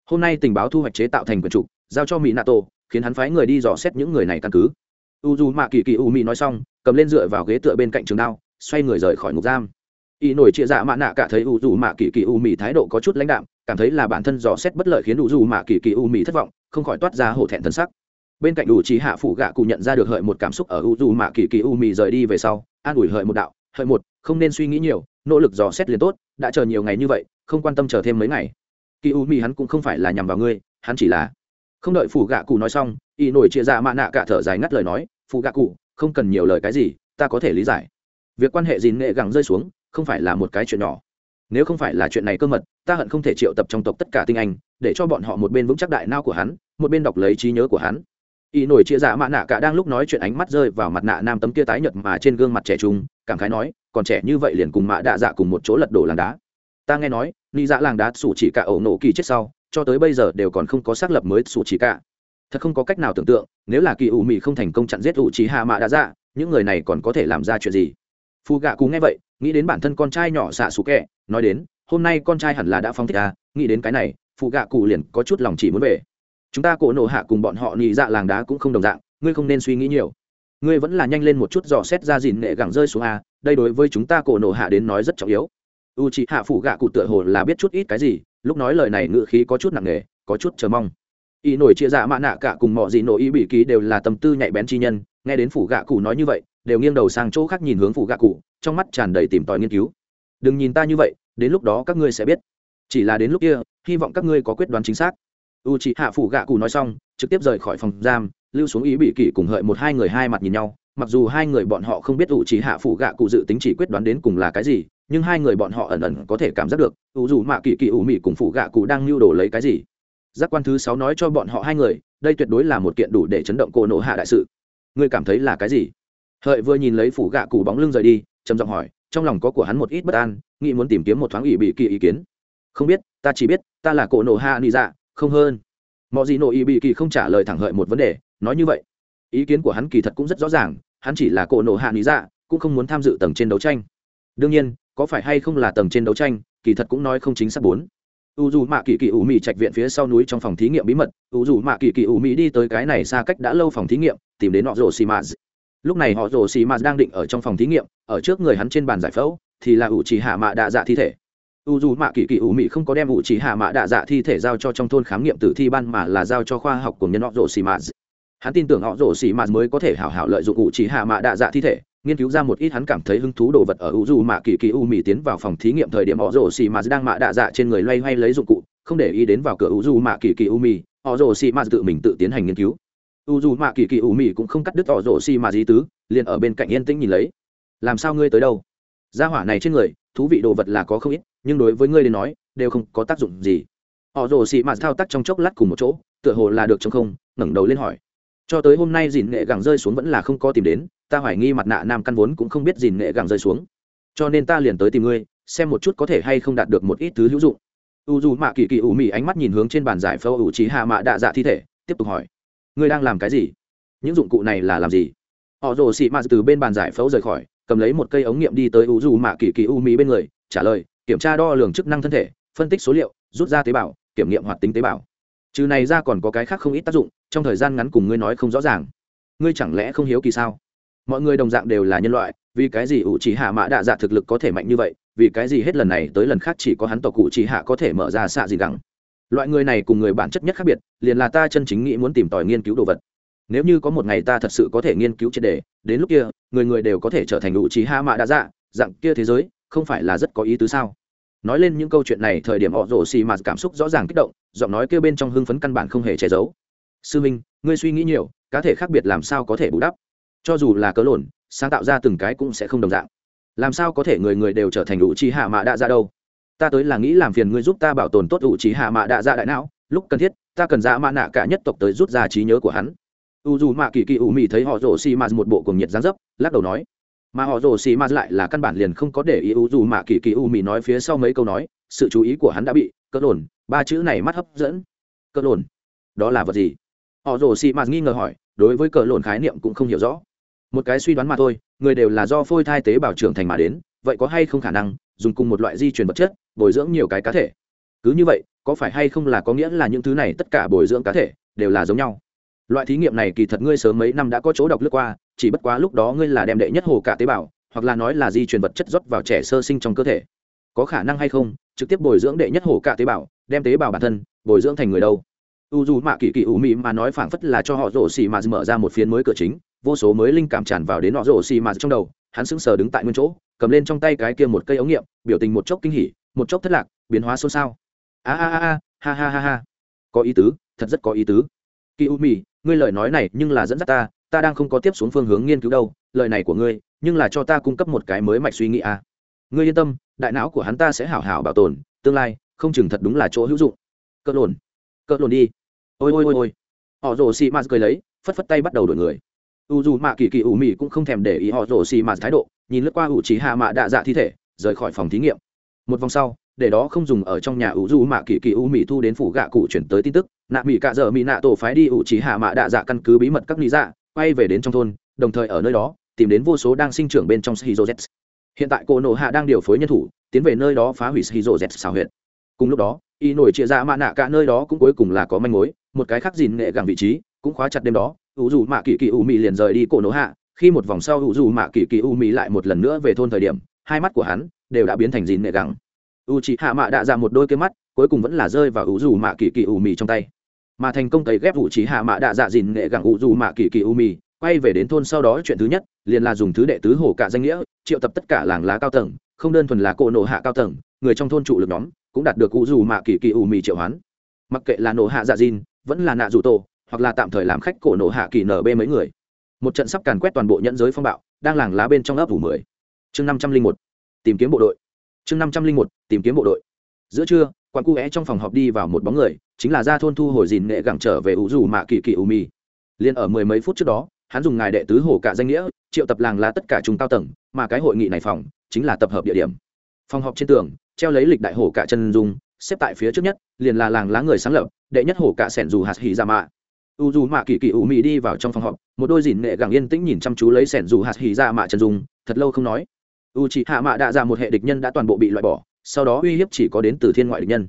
hôm nay tình báo thu hoạch chế tạo thành quyền trục, giao cho mỹ nato khiến hắn phái người đi dò xét những người này căn cứ. U dù mạ kỳ kỳ u mỹ nói xong, cầm lên dựa vào ghế tựa bên cạnh trường đao, xoay người rời khỏi ngục giam. Y nổi chia dạ mạ nạ cả thấy u dù mạ kỳ kỳ u mỹ thái độ có chút lãnh đạm, cảm thấy là bản thân dò xét bất lợi khiến u dù mạ kỳ kỳ u mỹ thất vọng, không khỏi toát ra hổ thẹn thân sắc. Bên cạnh đủ trí hạ phụ gạ cụ nhận ra được hợi một cảm xúc ở u dù mạ kỳ kỳ u mỹ rời đi về sau, an ủi hợi một đạo, hợi một, không nên suy nghĩ nhiều, nỗ lực dò xét liền tốt, đã chờ nhiều ngày như vậy, không quan tâm chờ thêm mấy ngày kỳ u mì hắn cũng không phải là nhằm vào ngươi, hắn chỉ là không đợi phụ gạ cụ nói xong, y nổi chia ra dạ mạ nạ cả thở dài ngắt lời nói phụ gạ cụ, không cần nhiều lời cái gì, ta có thể lý giải. Việc quan hệ dìn nghệ gẳng rơi xuống, không phải là một cái chuyện nhỏ. Nếu không phải là chuyện này cơ mật, ta hận không thể triệu tập trong tộc tất cả tinh anh, để cho bọn họ một bên vững chắc đại nao của hắn, một bên đọc lấy trí nhớ của hắn. Y nổi chia ra dạ mạ nạ cả đang lúc nói chuyện ánh mắt rơi vào mặt nạ nam tấm kia tái nhợt mà trên gương mặt trẻ trung, cảm khái nói, còn trẻ như vậy liền cùng mạ đạ dạ cùng một chỗ lật đổ làng đá ta nghe nói ni dạ làng đá sủ chỉ cả ẩu nổ kỳ chết sau, cho tới bây giờ đều còn không có xác lập mới sủ chỉ cả. Thật không có cách nào tưởng tượng, nếu là kỳ ủ mị không thành công chặn giết ủ trí hạ mạ đã dạ những người này còn có thể làm ra chuyện gì? Phù gạ cú nghe vậy, nghĩ đến bản thân con trai nhỏ xạ xú kẹ, nói đến, hôm nay con trai hẳn là đã phóng thích à nghĩ đến cái này phù gạ cụ liền có chút lòng chỉ muốn về. Chúng ta cổ nổ hạ cùng bọn họ nhị dạ làng đá cũng không đồng dạng, ngươi không nên suy nghĩ nhiều. Ngươi vẫn là nhanh lên một chút dò xét ra dìn nghệ gẳng rơi xuống a đây đối với chúng ta cổ nổ hạ đến nói rất trọng yếu u c hạ phủ gạ cụ tựa hồ là biết chút ít cái gì, lúc nói lời này ngự khí có chút nặng nề, có chút chờ mong. Y nổi chia dạ mạ nạ cả cùng mọi gì nổi y bị ký đều là tâm tư nhạy bén chi nhân, nghe đến phủ gạ cụ nói như vậy, đều nghiêng đầu sang chỗ khác nhìn hướng phủ gạ cụ, trong mắt tràn đầy tìm tòi nghiên cứu. Đừng nhìn ta như vậy, đến lúc đó các ngươi sẽ biết. Chỉ là đến lúc kia, hy vọng các ngươi có quyết đoán chính xác. U c hạ phủ gạ cụ nói xong, trực tiếp rời khỏi phòng giam, lưu xuống ý bị kỷ cùng hợi một hai người hai mặt nhìn nhau, mặc dù hai người bọn họ không biết u chị hạ phủ gạ cụ dự tính chỉ quyết đoán đến cùng là cái gì nhưng hai người bọn họ ẩn ẩn có thể cảm giác được u dù mạ kỳ kỳ ủ mị cùng phụ gạ cụ đang lưu đồ lấy cái gì. Giác quan thứ sáu nói cho bọn họ hai người, đây tuyệt đối là một kiện đủ để chấn động cô nộ hạ đại sự. Ngươi cảm thấy là cái gì? Hợi vừa nhìn lấy phủ gạ cụ bóng lưng rời đi, trầm giọng hỏi, trong lòng có của hắn một ít bất an, nghĩ muốn tìm kiếm một thoáng ủy bị kỳ ý kiến. Không biết, ta chỉ biết, ta là cổ nộ hạ nị dạ không hơn. Mọi gì nộ ý bị kỳ không trả lời thẳng hợi một vấn đề, nói như vậy. Ý kiến của hắn kỳ thật cũng rất rõ ràng, hắn chỉ là cổ nộ hạ nị dạ cũng không muốn tham dự tầng trên đấu tranh. Đương nhiên có phải hay không là tầng trên đấu tranh, kỳ thật cũng nói không chính xác bốn. U dù mạ kỳ kỳ ủ mị trạch viện phía sau núi trong phòng thí nghiệm bí mật u dù mạ kỳ kỳ ủ mị đi tới cái này xa cách đã lâu phòng thí nghiệm, tìm đến họ rồ xì mạt. Lúc này họ rồ xì mạt đang định ở trong phòng thí nghiệm, ở trước người hắn trên bàn giải phẫu, thì là ủ chỉ hạ mạ đạ dạ thi thể. U dù mạ kỳ kỳ ủ mị không có đem ủ chỉ hạ mạ đạ dạ thi thể giao cho trong thôn khám nghiệm tử thi ban mà là giao cho khoa học của nhân họ rồ xì mạt. Hắn tin tưởng họ rồ xì mạt mới có thể hảo hảo lợi dụng ủ chỉ hạ mạ đạ dạ thi thể nghiên cứu ra một ít hắn cảm thấy hứng thú đồ vật ở u dù mạ kỳ kỳ u mì tiến vào phòng thí nghiệm thời điểm họ rồ xì mạt đang mạ đạ dạ trên người loay hoay lấy dụng cụ, không để ý đến vào cửa u dù mạ kỳ kỳ u mì, họ rồ xì mạt tự mình tự tiến hành nghiên cứu. U dù mạ kỳ kỳ u mì cũng không cắt đứt họ rồ xì mạt dí tứ, liền ở bên cạnh yên tĩnh nhìn lấy. Làm sao ngươi tới đâu? Gia hỏa này trên người, thú vị đồ vật là có không ít, nhưng đối với ngươi đến nói, đều không có tác dụng gì. Họ rồ xì mạt thao tác trong chốc lát cùng một chỗ, tựa hồ là được trong không, ngẩng đầu lên hỏi cho tới hôm nay dìn nghệ gẳng rơi xuống vẫn là không có tìm đến, ta hoài nghi mặt nạ nam căn vốn cũng không biết dìn nghệ gẳng rơi xuống. Cho nên ta liền tới tìm ngươi, xem một chút có thể hay không đạt được một ít thứ hữu dụng. U dù mạ kỳ kỳ ủ mị ánh mắt nhìn hướng trên bàn giải phẫu ủ trí hạ mạ đạ dạ thi thể, tiếp tục hỏi. Ngươi đang làm cái gì? Những dụng cụ này là làm gì? Họ rồ xị mạ từ bên bàn giải phẫu rời khỏi, cầm lấy một cây ống nghiệm đi tới u dù mạ kỳ kỳ u mị bên người, trả lời, kiểm tra đo lường chức năng thân thể, phân tích số liệu, rút ra tế bào, kiểm nghiệm hoạt tính tế bào. Trừ này ra còn có cái khác không ít tác dụng trong thời gian ngắn cùng ngươi nói không rõ ràng. Ngươi chẳng lẽ không hiếu kỳ sao? Mọi người đồng dạng đều là nhân loại, vì cái gì ủ chỉ hạ mã đạ dạ thực lực có thể mạnh như vậy? Vì cái gì hết lần này tới lần khác chỉ có hắn tộc cụ chỉ hạ có thể mở ra xạ gì gẳng? Loại người này cùng người bản chất nhất khác biệt, liền là ta chân chính nghĩ muốn tìm tòi nghiên cứu đồ vật. Nếu như có một ngày ta thật sự có thể nghiên cứu triệt đề, đến lúc kia, người người đều có thể trở thành ủ chỉ hạ mã đạ dạ dạng kia thế giới, không phải là rất có ý tứ sao? Nói lên những câu chuyện này, thời điểm họ rổ xì mà cảm xúc rõ ràng kích động, giọng nói kêu bên trong hưng phấn căn bản không hề che giấu sư minh, ngươi suy nghĩ nhiều, cá thể khác biệt làm sao có thể bù đắp? Cho dù là cớ lộn, sáng tạo ra từng cái cũng sẽ không đồng dạng. Làm sao có thể người người đều trở thành ủ trí hạ mạ đạ dạ ra đâu? Ta tới là nghĩ làm phiền ngươi giúp ta bảo tồn tốt ủ trí hạ mạ đạ dạ ra đại não, lúc cần thiết, ta cần ra mạ nạ cả nhất tộc tới rút ra trí nhớ của hắn. U dù mạ kỳ kỳ ủ mị thấy họ rổ xì mạt một bộ cuồng nhiệt gián dấp, lắc đầu nói. Mà họ rồ xì mạt lại là căn bản liền không có để ý u dù mạ kỳ kỳ u mị nói phía sau mấy câu nói, sự chú ý của hắn đã bị cỡ lồn ba chữ này mắt hấp dẫn. Cỡ lồn đó là vật gì? Họ rồ xì mạt nghi ngờ hỏi, đối với cờ lộn khái niệm cũng không hiểu rõ. Một cái suy đoán mà thôi, người đều là do phôi thai tế bào trưởng thành mà đến, vậy có hay không khả năng, dùng cùng một loại di truyền vật chất, bồi dưỡng nhiều cái cá thể? Cứ như vậy, có phải hay không là có nghĩa là những thứ này tất cả bồi dưỡng cá thể đều là giống nhau? Loại thí nghiệm này kỳ thật ngươi sớm mấy năm đã có chỗ đọc lướt qua, chỉ bất quá lúc đó ngươi là đem đệ nhất hồ cả tế bào, hoặc là nói là di truyền vật chất rót vào trẻ sơ sinh trong cơ thể. Có khả năng hay không, trực tiếp bồi dưỡng đệ nhất hồ cả tế bào, đem tế bào bản thân bồi dưỡng thành người đâu? U dù mạ kỳ kỳ ủ mị mà nói phảng phất là cho họ rổ xì mà mở ra một phiến mới cửa chính, vô số mới linh cảm tràn vào đến họ rổ xì mà trong đầu, hắn sững sờ đứng tại nguyên chỗ, cầm lên trong tay cái kia một cây ống nghiệm, biểu tình một chốc kinh hỉ, một chốc thất lạc, biến hóa xôn xao. A a a a, ha ha ha ha. Có ý tứ, thật rất có ý tứ. Kỳ u mị, ngươi lời nói này nhưng là dẫn dắt ta ta đang không có tiếp xuống phương hướng nghiên cứu đâu, lời này của ngươi, nhưng là cho ta cung cấp một cái mới mạch suy nghĩ à. ngươi yên tâm, đại não của hắn ta sẽ hảo hảo bảo tồn, tương lai, không chừng thật đúng là chỗ hữu dụng. Cỡ lồn cỡ lồn đi. Ôi ôi ôi ôi. Họ rồ xì m cười lấy, phất phất tay bắt đầu đổi người. U dù mạ kỳ kỳ ủ mị cũng không thèm để ý họ rồ xì m thái độ, nhìn lướt qua ủ trí hạ mạ đạ dạ thi thể, rời khỏi phòng thí nghiệm. Một vòng sau, để đó không dùng ở trong nhà ủ dù mạ kỳ kỳ ủ mị thu đến phủ gạ cụ chuyển tới tin tức. Nạ mị cạ dợ mị nạ tổ phái đi ủ trí hạ mạ đạ dạ căn cứ bí mật các lý dạ quay về đến trong thôn, đồng thời ở nơi đó, tìm đến vô số đang sinh trưởng bên trong shizu z hiện tại cô nộ hạ đang điều phối nhân thủ, tiến về nơi đó phá hủy shizu z xào huyện cùng lúc đó y nổi chia ra dạ mạ nạ cả nơi đó cũng cuối cùng là có manh mối, một cái khác dìn nghệ gàng vị trí cũng khóa chặt đêm đó, ủ dù mạ kỳ kỳ u mị liền rời đi cổ nổ hạ, khi một vòng sau ủ dù mạ kỳ kỳ u mị lại một lần nữa về thôn thời điểm, hai mắt của hắn đều đã biến thành dìn nghệ gàng u chị hạ mạ đã ra một đôi cái mắt, cuối cùng vẫn là rơi vào u dù mạ kỳ kỳ u mị trong tay. Mà thành công tẩy ghép u chị hạ mạ đã dạ dìn nghệ gẳng u dù mạ kỳ kỳ u mị, quay về đến thôn sau đó chuyện thứ nhất, liền là dùng thứ đệ tứ hồ cả danh nghĩa, triệu tập tất cả làng lá cao tầng, không đơn thuần là cổ nổ hạ cao tầng, người trong thôn trụ lực nhóm cũng đạt được cụ dù mạ kỳ kỳ u mì triệu hoán. Mặc kệ là nổ hạ dạ dìn vẫn là nạ dù tổ, hoặc là tạm thời làm khách cổ nổ hạ kỳ nb mấy người. Một trận sắp càn quét toàn bộ nhẫn giới phong bạo, đang làng lá bên trong ấp ủ mười. Chương năm trăm linh một, tìm kiếm bộ đội. Chương năm trăm linh một, tìm kiếm bộ đội. Giữa trưa quan cu é trong phòng họp đi vào một bóng người, chính là ra thôn thu hồi dìn nghệ gẳng trở về ủ dù mạ kỳ kỳ ủ mì liền ở mười mấy phút trước đó, hắn dùng ngài đệ tứ hồ cả danh nghĩa, triệu tập làng lá tất cả trung cao tầng, mà cái hội nghị này phòng, chính là tập hợp địa điểm. Phòng họp trên tường treo lấy lịch đại hổ cả chân dung, xếp tại phía trước nhất, liền là làng lá người sáng lập, đệ nhất hổ cả sẻn dù hạt hỉ ra mạ. U dù mạ kỳ kỳ u mị đi vào trong phòng họp, một đôi dìn nghệ gẳng yên tĩnh nhìn chăm chú lấy sẻn dù hạt hỉ ra mạ chân dung, thật lâu không nói. U chỉ hạ mạ đạ ra một hệ địch nhân đã toàn bộ bị loại bỏ, sau đó uy hiếp chỉ có đến từ thiên ngoại địch nhân.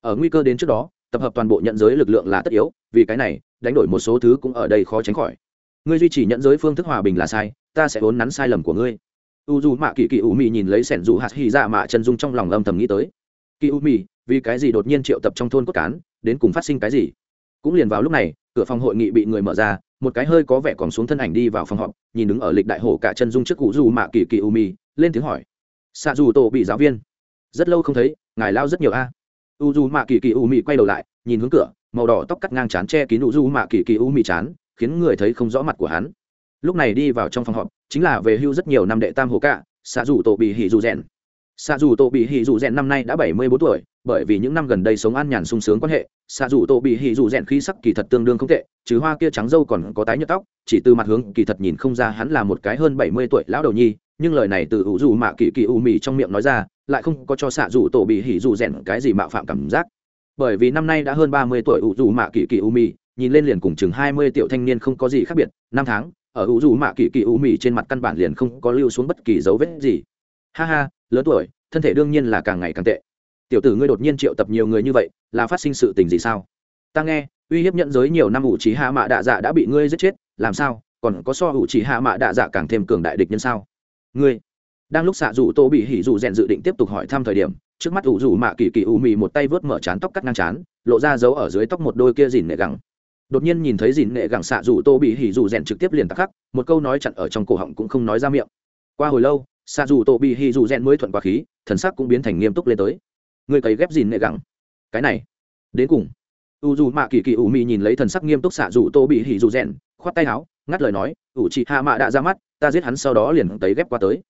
Ở nguy cơ đến trước đó, tập hợp toàn bộ nhận giới lực lượng là tất yếu, vì cái này, đánh đổi một số thứ cũng ở đây khó tránh khỏi. Ngươi duy trì nhận giới phương thức hòa bình là sai, ta sẽ vốn nắn sai lầm của ngươi u dù mạ kỳ kỳ u mì nhìn lấy sẻn dù hạt hy ra dạ mạ chân dung trong lòng âm thầm nghĩ tới. Kỳ u mì vì cái gì đột nhiên triệu tập trong thôn cốt cán, đến cùng phát sinh cái gì? Cũng liền vào lúc này, cửa phòng hội nghị bị người mở ra, một cái hơi có vẻ còn xuống thân ảnh đi vào phòng họp, nhìn đứng ở lịch đại hồ cả chân dung trước cụ dù mạ kỳ kỳ u mì lên tiếng hỏi. Xạ dù tổ bị giáo viên. Rất lâu không thấy, ngài lao rất nhiều a. U dù mạ kỳ kỳ u mì quay đầu lại, nhìn hướng cửa, màu đỏ tóc cắt ngang chán che kín u dù mạ kỳ kỳ u mì chán, khiến người thấy không rõ mặt của hắn. Lúc này đi vào trong phòng họp chính là về hưu rất nhiều năm đệ tam hồ cạ xạ dù tổ bị hỉ dù rèn. Xạ dù tổ bị hỉ dù rèn năm nay đã bảy mươi bốn tuổi, bởi vì những năm gần đây sống an nhàn sung sướng quan hệ xạ dù tổ bị hỉ dù rèn khí sắc kỳ thật tương đương không tệ chứ hoa kia trắng dâu còn có tái nhợt tóc, chỉ từ mặt hướng kỳ thật nhìn không ra hắn là một cái hơn bảy mươi tuổi lão đầu nhi, nhưng lời này từ ủ dù mạ kỳ kỳ u mì trong miệng nói ra, lại không có cho xạ dù tổ bị hỉ dù rèn cái gì mạo phạm cảm giác. Bởi vì năm nay đã hơn ba mươi tuổi ủ dù mạ kỳ kỳ u mì, nhìn lên liền cùng chừng hai mươi tiểu thanh niên không có gì khác biệt, năm tháng ở ủ dù mạ kỳ kỳ u mì trên mặt căn bản liền không có lưu xuống bất kỳ dấu vết gì. Ha ha, lớn tuổi, thân thể đương nhiên là càng ngày càng tệ. Tiểu tử ngươi đột nhiên triệu tập nhiều người như vậy, là phát sinh sự tình gì sao? Ta nghe, uy hiếp nhận giới nhiều năm ủ trí hạ mạ đạ dạ đã bị ngươi giết chết, làm sao? Còn có so ủ trí hạ mạ đạ dạ càng thêm cường đại địch nhân sao? Ngươi, đang lúc xạ dù tô bị hỉ dù rèn dự định tiếp tục hỏi thăm thời điểm, trước mắt ủ dù mạ kỳ kỳ u mì một tay vớt mở chán tóc cắt ngang chán, lộ ra dấu ở dưới tóc một đôi kia dìn nệ gẳng đột nhiên nhìn thấy dìn nệ gẳng xạ dù tô bị hỉ dù rèn trực tiếp liền tắc khắc, một câu nói chặn ở trong cổ họng cũng không nói ra miệng. Qua hồi lâu, xạ dù tô bị hỉ dù rèn mới thuận qua khí, thần sắc cũng biến thành nghiêm túc lên tới. Người cấy ghép dìn nệ gẳng. Cái này. Đến cùng. U dù mạ kỳ kỳ ủ mị nhìn lấy thần sắc nghiêm túc xạ dù tô bị hỉ dù rèn, khoát tay áo, ngắt lời nói, ủ chị hạ mạ đã ra mắt, ta giết hắn sau đó liền tấy ghép qua tới.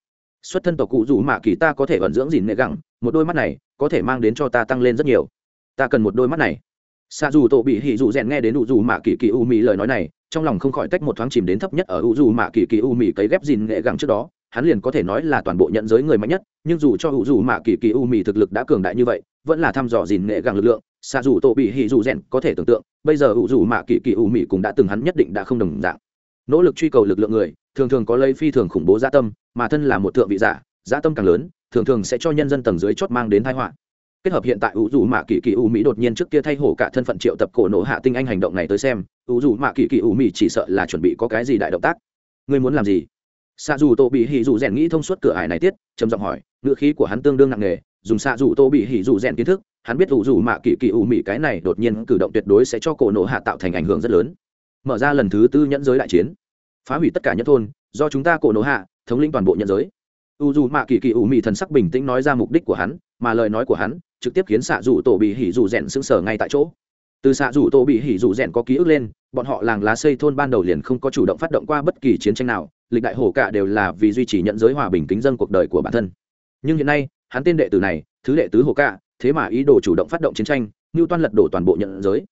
Xuất thân tộc cụ dù mạ kỳ ta có thể vận dưỡng dìn nệ gẳng, một đôi mắt này có thể mang đến cho ta tăng lên rất nhiều. Ta cần một đôi mắt này xa dù tổ bị hỉ dù rèn nghe đến u dù mạ kỳ kỳ u mì lời nói này, trong lòng không khỏi tách một thoáng chìm đến thấp nhất ở u dù mạ kỳ kỳ u mì cấy ghép dìn nghệ gẳng trước đó, hắn liền có thể nói là toàn bộ nhận giới người mạnh nhất, nhưng dù cho u dù mạ kỳ kỳ u mì thực lực đã cường đại như vậy, vẫn là thăm dò dìn nghệ gẳng lực lượng xa dù tổ bị hỉ dù rèn có thể tưởng tượng, bây giờ u dù mạ kỳ kỳ u mì cũng đã từng hắn nhất định đã không đồng dạng. Nỗ lực truy cầu lực lượng người, thường thường có lấy phi thường khủng bố gia tâm, mà thân là một thượng vị giả gia tâm càng lớn, thường thường sẽ cho nhân dân tầng dưới chót mang đến tai họa kết hợp hiện tại ủ dù mạ kỳ kỳ u mỹ đột nhiên trước kia thay hổ cả thân phận triệu tập cổ nổ hạ tinh anh hành động này tới xem, ủ dù mạ kỳ kỳ u mỹ chỉ sợ là chuẩn bị có cái gì đại động tác. Ngươi muốn làm gì? Xạ dù tô bị hỉ dù rèn nghĩ thông suốt cửa ải này tiết, trầm giọng hỏi ngựa khí của hắn tương đương nặng nề, dùng xạ dù tô bị hỉ dù rèn kiến thức, hắn biết ủ dù mạ kỳ kỳ u mỹ cái này đột nhiên cử động tuyệt đối sẽ cho cổ nổ hạ tạo thành ảnh hưởng rất lớn. Mở ra lần thứ tư nhẫn giới đại chiến. Phá hủy tất cả nhất thôn, do chúng ta cổ nổ hạ thống lĩnh toàn bộ nhẫn giới. U dù mạ kỳ kỳ ủ mị thần sắc bình tĩnh nói ra mục đích của hắn, mà lời nói của hắn trực tiếp khiến xạ rủ tổ bị hỉ rủ rèn sững sờ ngay tại chỗ. Từ xạ rủ tổ bị hỉ rủ rèn có ký ức lên, bọn họ làng lá xây thôn ban đầu liền không có chủ động phát động qua bất kỳ chiến tranh nào, lịch đại hổ cả đều là vì duy trì nhận giới hòa bình kính dân cuộc đời của bản thân. Nhưng hiện nay, hắn tên đệ tử này, thứ đệ tứ hổ cả, thế mà ý đồ chủ động phát động chiến tranh, như toan lật đổ toàn bộ nhận giới.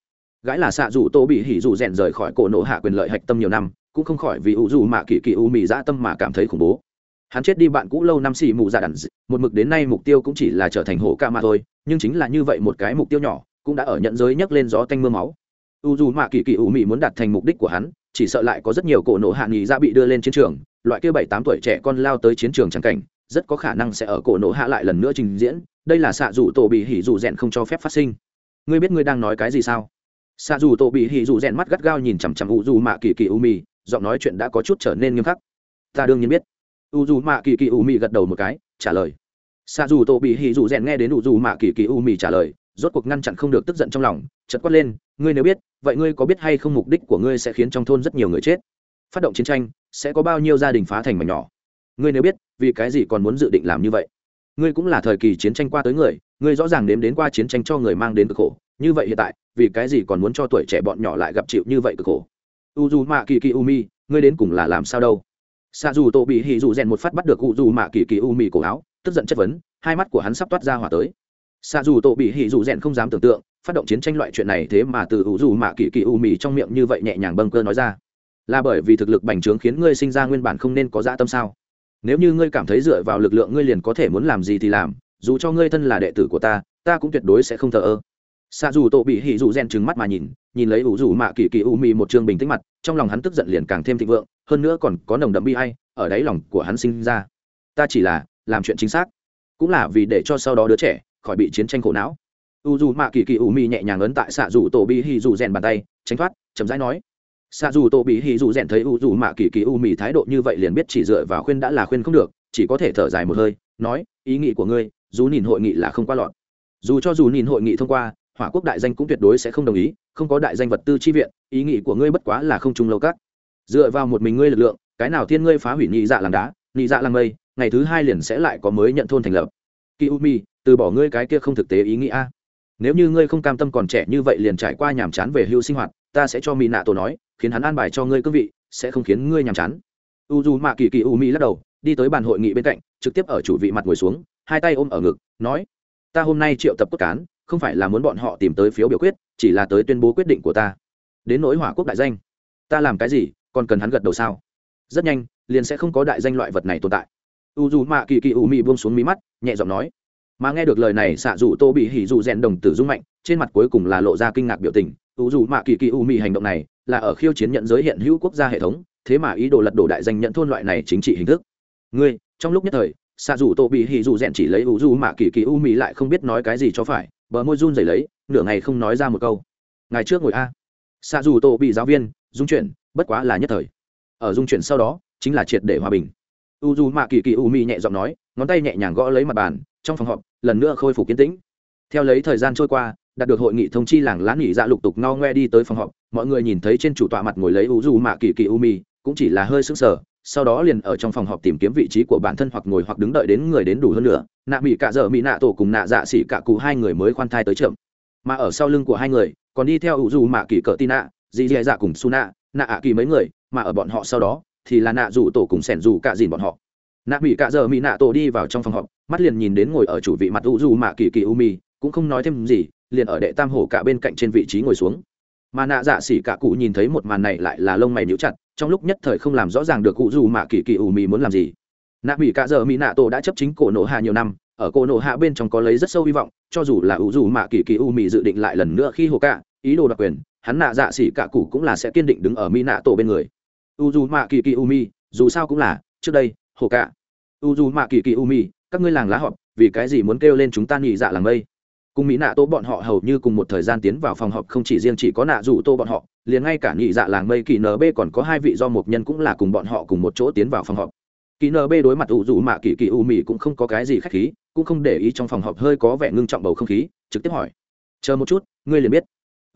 Gái là xạ rủ tô bị hỉ rủ rèn rời khỏi cổ nộ hạ quyền lợi hạch tâm nhiều năm, cũng không khỏi vì u dù mạ kỳ kỳ u mì dã tâm mà cảm thấy khủng bố hắn chết đi bạn cũ lâu năm xì mù dạ đàn một mực đến nay mục tiêu cũng chỉ là trở thành hổ ca mà thôi, nhưng chính là như vậy một cái mục tiêu nhỏ, cũng đã ở nhận giới nhấc lên gió tanh mưa máu. U dù mạ kỳ kỳ u mị muốn đạt thành mục đích của hắn, chỉ sợ lại có rất nhiều cổ nộ hạ nghỉ ra bị đưa lên chiến trường, loại kia bảy tám tuổi trẻ con lao tới chiến trường chẳng cảnh, rất có khả năng sẽ ở cổ nộ hạ lại lần nữa trình diễn, đây là xạ dù tổ bị hỉ dù rèn không cho phép phát sinh. Ngươi biết ngươi đang nói cái gì sao? Xạ dù tổ bị hỉ dù rèn mắt gắt gao nhìn chằm chằm u dù mạ kỳ kỳ u mị, giọng nói chuyện đã có chút trở nên nghiêm khắc. Ta đương nhiên biết u dù mạ kỳ kỳ u mị gật đầu một cái, trả lời. Xa dù tổ bị hỉ dù rèn nghe đến u dù mạ kỳ kỳ u mị trả lời, rốt cuộc ngăn chặn không được tức giận trong lòng chật quát lên, ngươi nếu biết, vậy ngươi có biết hay không mục đích của ngươi sẽ khiến trong thôn rất nhiều người chết? Phát động chiến tranh, sẽ có bao nhiêu gia đình phá thành mảnh nhỏ? Ngươi nếu biết, vì cái gì còn muốn dự định làm như vậy? Ngươi cũng là thời kỳ chiến tranh qua tới người, ngươi rõ ràng đếm đến qua chiến tranh cho người mang đến cực khổ. Như vậy hiện tại, vì cái gì còn muốn cho tuổi trẻ bọn nhỏ lại gặp chịu như vậy cực khổ? U dù mạ kỳ kỳ u mi ngươi đến cùng là làm sao đâu? Xạ dù tổ bị hì dù rèn một phát bắt được u dù mạ kỳ kỳ u mì cổ áo, tức giận chất vấn, hai mắt của hắn sắp toát ra hỏa tới. Xạ dù tổ bị hì dù rèn không dám tưởng tượng, phát động chiến tranh loại chuyện này thế mà từ u dù mạ kỳ kỳ u mì trong miệng như vậy nhẹ nhàng bâng cơ nói ra. Là bởi vì thực lực bành trướng khiến ngươi sinh ra nguyên bản không nên có dã tâm sao? Nếu như ngươi cảm thấy dựa vào lực lượng ngươi liền có thể muốn làm gì thì làm, dù cho ngươi thân là đệ tử của ta ta cũng tuyệt đối sẽ không thờ ơ. Xạ dù tổ bị hỉ dù rèn trừng mắt mà nhìn nhìn lấy ủ dù mạ kỳ kỳ u mì một chương bình tĩnh mặt, trong lòng hắn tức giận liền càng thêm thịnh vượng hơn nữa còn có nồng đậm bi hay ở đáy lòng của hắn sinh ra. Ta chỉ là làm chuyện chính xác, cũng là vì để cho sau đó đứa trẻ khỏi bị chiến tranh khổ não. U dù mạ kỳ kỳ u mì nhẹ nhàng ấn tại xạ dù tổ bị hì dù rèn bàn tay, tránh thoát, chậm rãi nói. Xạ dù tổ bị hì dù rèn thấy u dù mạ kỳ kỳ u mì thái độ như vậy liền biết chỉ dựa vào khuyên đã là khuyên không được, chỉ có thể thở dài một hơi, nói, ý nghĩ của ngươi, dù nhìn hội nghị là không qua lọt. Dù cho dù nhìn hội nghị thông qua, hỏa quốc đại danh cũng tuyệt đối sẽ không đồng ý, không có đại danh vật tư chi viện, ý nghĩ của ngươi bất quá là không trung lâu các dựa vào một mình ngươi lực lượng, cái nào thiên ngươi phá hủy nhị dạ làng đá, nhị dạ làng mây, ngày thứ hai liền sẽ lại có mới nhận thôn thành lập. Kỳ u mi từ bỏ ngươi cái kia không thực tế ý nghĩa a. Nếu như ngươi không cam tâm còn trẻ như vậy liền trải qua nhàm chán về hưu sinh hoạt, ta sẽ cho mỹ nạ tổ nói, khiến hắn an bài cho ngươi cương vị, sẽ không khiến ngươi nhàm chán. U d mạ kỳ kỳ u mi lắc đầu, đi tới bàn hội nghị bên cạnh, trực tiếp ở chủ vị mặt ngồi xuống, hai tay ôm ở ngực, nói, ta hôm nay triệu tập cốt cán, không phải là muốn bọn họ tìm tới phiếu biểu quyết, chỉ là tới tuyên bố quyết định của ta. Đến nỗi hỏa quốc đại danh, ta làm cái gì còn cần hắn gật đầu sao? Rất nhanh, liền sẽ không có đại danh loại vật này tồn tại. U dù mạ kỳ kỳ u mị buông xuống mí mắt, nhẹ giọng nói. Mà nghe được lời này xạ dù tô bị hỉ dù rèn đồng tử dung mạnh, trên mặt cuối cùng là lộ ra kinh ngạc biểu tình. U dù mạ kỳ kỳ u mị hành động này là ở khiêu chiến nhận giới hiện hữu quốc gia hệ thống, thế mà ý đồ lật đổ đại danh nhận thôn loại này chính trị hình thức. Ngươi, trong lúc nhất thời xạ dù tô bị hỉ dù rèn chỉ lấy u dù mạ kỳ kỳ u mị lại không biết nói cái gì cho phải, bờ môi run rẩy lấy, nửa ngày không nói ra một câu. Ngày trước ngồi a. Xạ dù tô bị giáo viên, dung chuyển bất quá là nhất thời. Ở dung chuyển sau đó, chính là triệt để hòa bình. U dù mạ kỳ kỳ u mi nhẹ giọng nói, ngón tay nhẹ nhàng gõ lấy mặt bàn, trong phòng họp, lần nữa khôi phục kiến tĩnh. Theo lấy thời gian trôi qua, đạt được hội nghị thông chi làng lán nghỉ dạ lục tục no ngoe đi tới phòng họp, mọi người nhìn thấy trên chủ tọa mặt ngồi lấy u dù mạ kỳ kỳ u mi cũng chỉ là hơi sững sờ, sau đó liền ở trong phòng họp tìm kiếm vị trí của bản thân hoặc ngồi hoặc đứng đợi đến người đến đủ hơn nữa. Nạ mỹ cạ dở mỹ nạ tổ cùng nạ dạ xỉ cạ cụ hai người mới khoan thai tới chậm. Mà ở sau lưng của hai người, còn đi theo u dù mạ kỳ cỡ tin nạ dì dì dạ cùng su nạ nạ ạ kỳ mấy người, mà ở bọn họ sau đó, thì là nạ rủ tổ cùng sẻn rủ cả dìn bọn họ. Nạ mỹ cả giờ mỹ nạ tổ đi vào trong phòng họp, mắt liền nhìn đến ngồi ở chủ vị mặt u dù mạ kỳ kỳ u mi, cũng không nói thêm gì, liền ở đệ tam hổ cả bên cạnh trên vị trí ngồi xuống. Mà nạ dạ xỉ cả cụ nhìn thấy một màn này lại là lông mày níu chặt, trong lúc nhất thời không làm rõ ràng được cụ dù mạ kỳ kỳ u mi muốn làm gì. Nạ mỹ cả giờ mỹ nạ tổ đã chấp chính cổ nổ hạ nhiều năm, ở cổ nổ hạ bên trong có lấy rất sâu hy vọng, cho dù là u dù mạ kỳ kỳ u mi dự định lại lần nữa khi hồ cả ý đồ đặc quyền hắn nạ dạ xỉ cả cụ cũng là sẽ kiên định đứng ở mỹ nạ tổ bên người. U dù mạ kỳ kỳ u mi dù sao cũng là, trước đây, hồ cả. U dù mạ kỳ kỳ u mi các ngươi làng lá họp, vì cái gì muốn kêu lên chúng ta nghỉ dạ làng mây? Cùng mỹ nạ tô bọn họ hầu như cùng một thời gian tiến vào phòng họp, không chỉ riêng chỉ có nạ dù tô bọn họ, liền ngay cả nghỉ dạ làng mây, kỳ nb còn có hai vị do một nhân cũng là cùng bọn họ cùng một chỗ tiến vào phòng họp. Kỳ nb đối mặt u dù mạ kỳ kỳ u mi cũng không có cái gì khách khí, cũng không để ý trong phòng họp hơi có vẻ ngưng trọng bầu không khí, trực tiếp hỏi. Chờ một chút, ngươi liền biết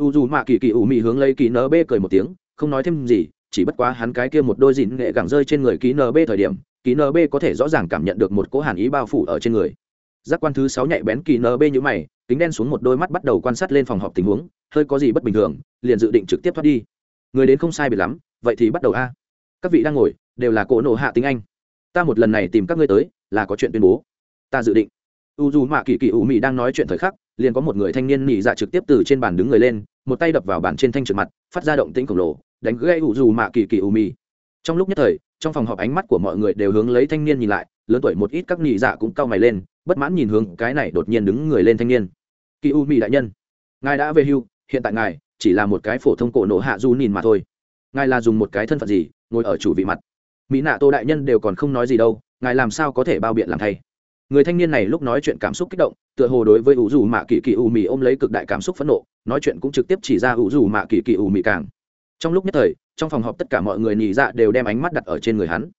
u dù mạ kỳ kỳ u mị hướng lấy kỳ nb cười một tiếng, không nói thêm gì, chỉ bất quá hắn cái kia một đôi dịn nghệ gẳng rơi trên người ký nb thời điểm, ký nb có thể rõ ràng cảm nhận được một cỗ hàn ý bao phủ ở trên người. Giác quan thứ sáu nhạy bén ký nb như mày, kính đen xuống một đôi mắt bắt đầu quan sát lên phòng họp tình huống, hơi có gì bất bình thường, liền dự định trực tiếp thoát đi. Người đến không sai biệt lắm, vậy thì bắt đầu a. Các vị đang ngồi, đều là cỗ nổ hạ tính anh. Ta một lần này tìm các ngươi tới, là có chuyện tuyên bố. Ta dự định. U dù mạ kỳ kỳ ủ mị đang nói chuyện thời khắc, liền có một người thanh niên nhị dạ trực tiếp từ trên bàn đứng người lên một tay đập vào bàn trên thanh trượt mặt, phát ra động tĩnh khổng lồ, đánh gây ủ dù mạ kỳ kỳ u mì. Trong lúc nhất thời, trong phòng họp ánh mắt của mọi người đều hướng lấy thanh niên nhìn lại, lớn tuổi một ít các nhị dạ cũng cau mày lên, bất mãn nhìn hướng cái này đột nhiên đứng người lên thanh niên. Kỳ u mì đại nhân, ngài đã về hưu, hiện tại ngài chỉ là một cái phổ thông cổ nổ hạ du nhìn mà thôi. Ngài là dùng một cái thân phận gì, ngồi ở chủ vị mặt? Mỹ nạ tô đại nhân đều còn không nói gì đâu, ngài làm sao có thể bao biện làm thay? Người thanh niên này lúc nói chuyện cảm xúc kích động, tựa hồ đối với ủ dù mạ kỳ kỳ ủ mì ôm lấy cực đại cảm xúc phẫn nộ, nói chuyện cũng trực tiếp chỉ ra ủ dù mạ kỳ kỳ ủ mì càng. Trong lúc nhất thời, trong phòng họp tất cả mọi người nhị dạ đều đem ánh mắt đặt ở trên người hắn.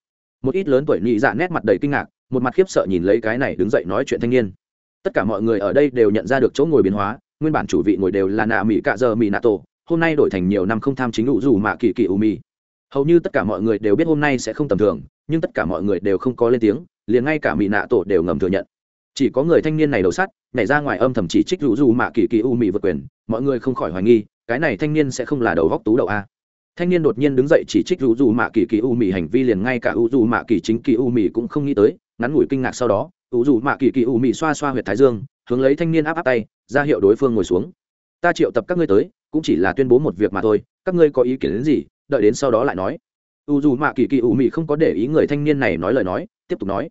Một ít lớn tuổi nhị dạ nét mặt đầy kinh ngạc, một mặt khiếp sợ nhìn lấy cái này đứng dậy nói chuyện thanh niên. Tất cả mọi người ở đây đều nhận ra được chỗ ngồi biến hóa, nguyên bản chủ vị ngồi đều là nạ mỹ cạ giờ mỹ nạ tổ, hôm nay đổi thành nhiều năm không tham chính ủ dù mạ kỳ kỳ ủ mì hầu như tất cả mọi người đều biết hôm nay sẽ không tầm thường, nhưng tất cả mọi người đều không có lên tiếng liền ngay cả mỹ nạ tổ đều ngầm thừa nhận. Chỉ có người thanh niên này đầu sắt, nhảy ra ngoài âm thầm chỉ trích rủ dù mạ kỳ kỳ u mị vượt quyền, mọi người không khỏi hoài nghi, cái này thanh niên sẽ không là đầu góc tú đầu a. Thanh niên đột nhiên đứng dậy chỉ trích rủ dù mạ kỳ kỳ u mị hành vi liền ngay cả u dù mạ kỳ chính kỳ u mị cũng không nghĩ tới, ngắn ngủi kinh ngạc sau đó u dù mạ kỳ kỳ u mị xoa xoa huyệt thái dương, hướng lấy thanh niên áp áp tay, ra hiệu đối phương ngồi xuống. Ta triệu tập các ngươi tới, cũng chỉ là tuyên bố một việc mà thôi, các ngươi có ý kiến đến gì, đợi đến sau đó lại nói. U dù mạ kỳ kỳ u mị không có để ý người thanh niên này nói lời nói tiếp tục nói.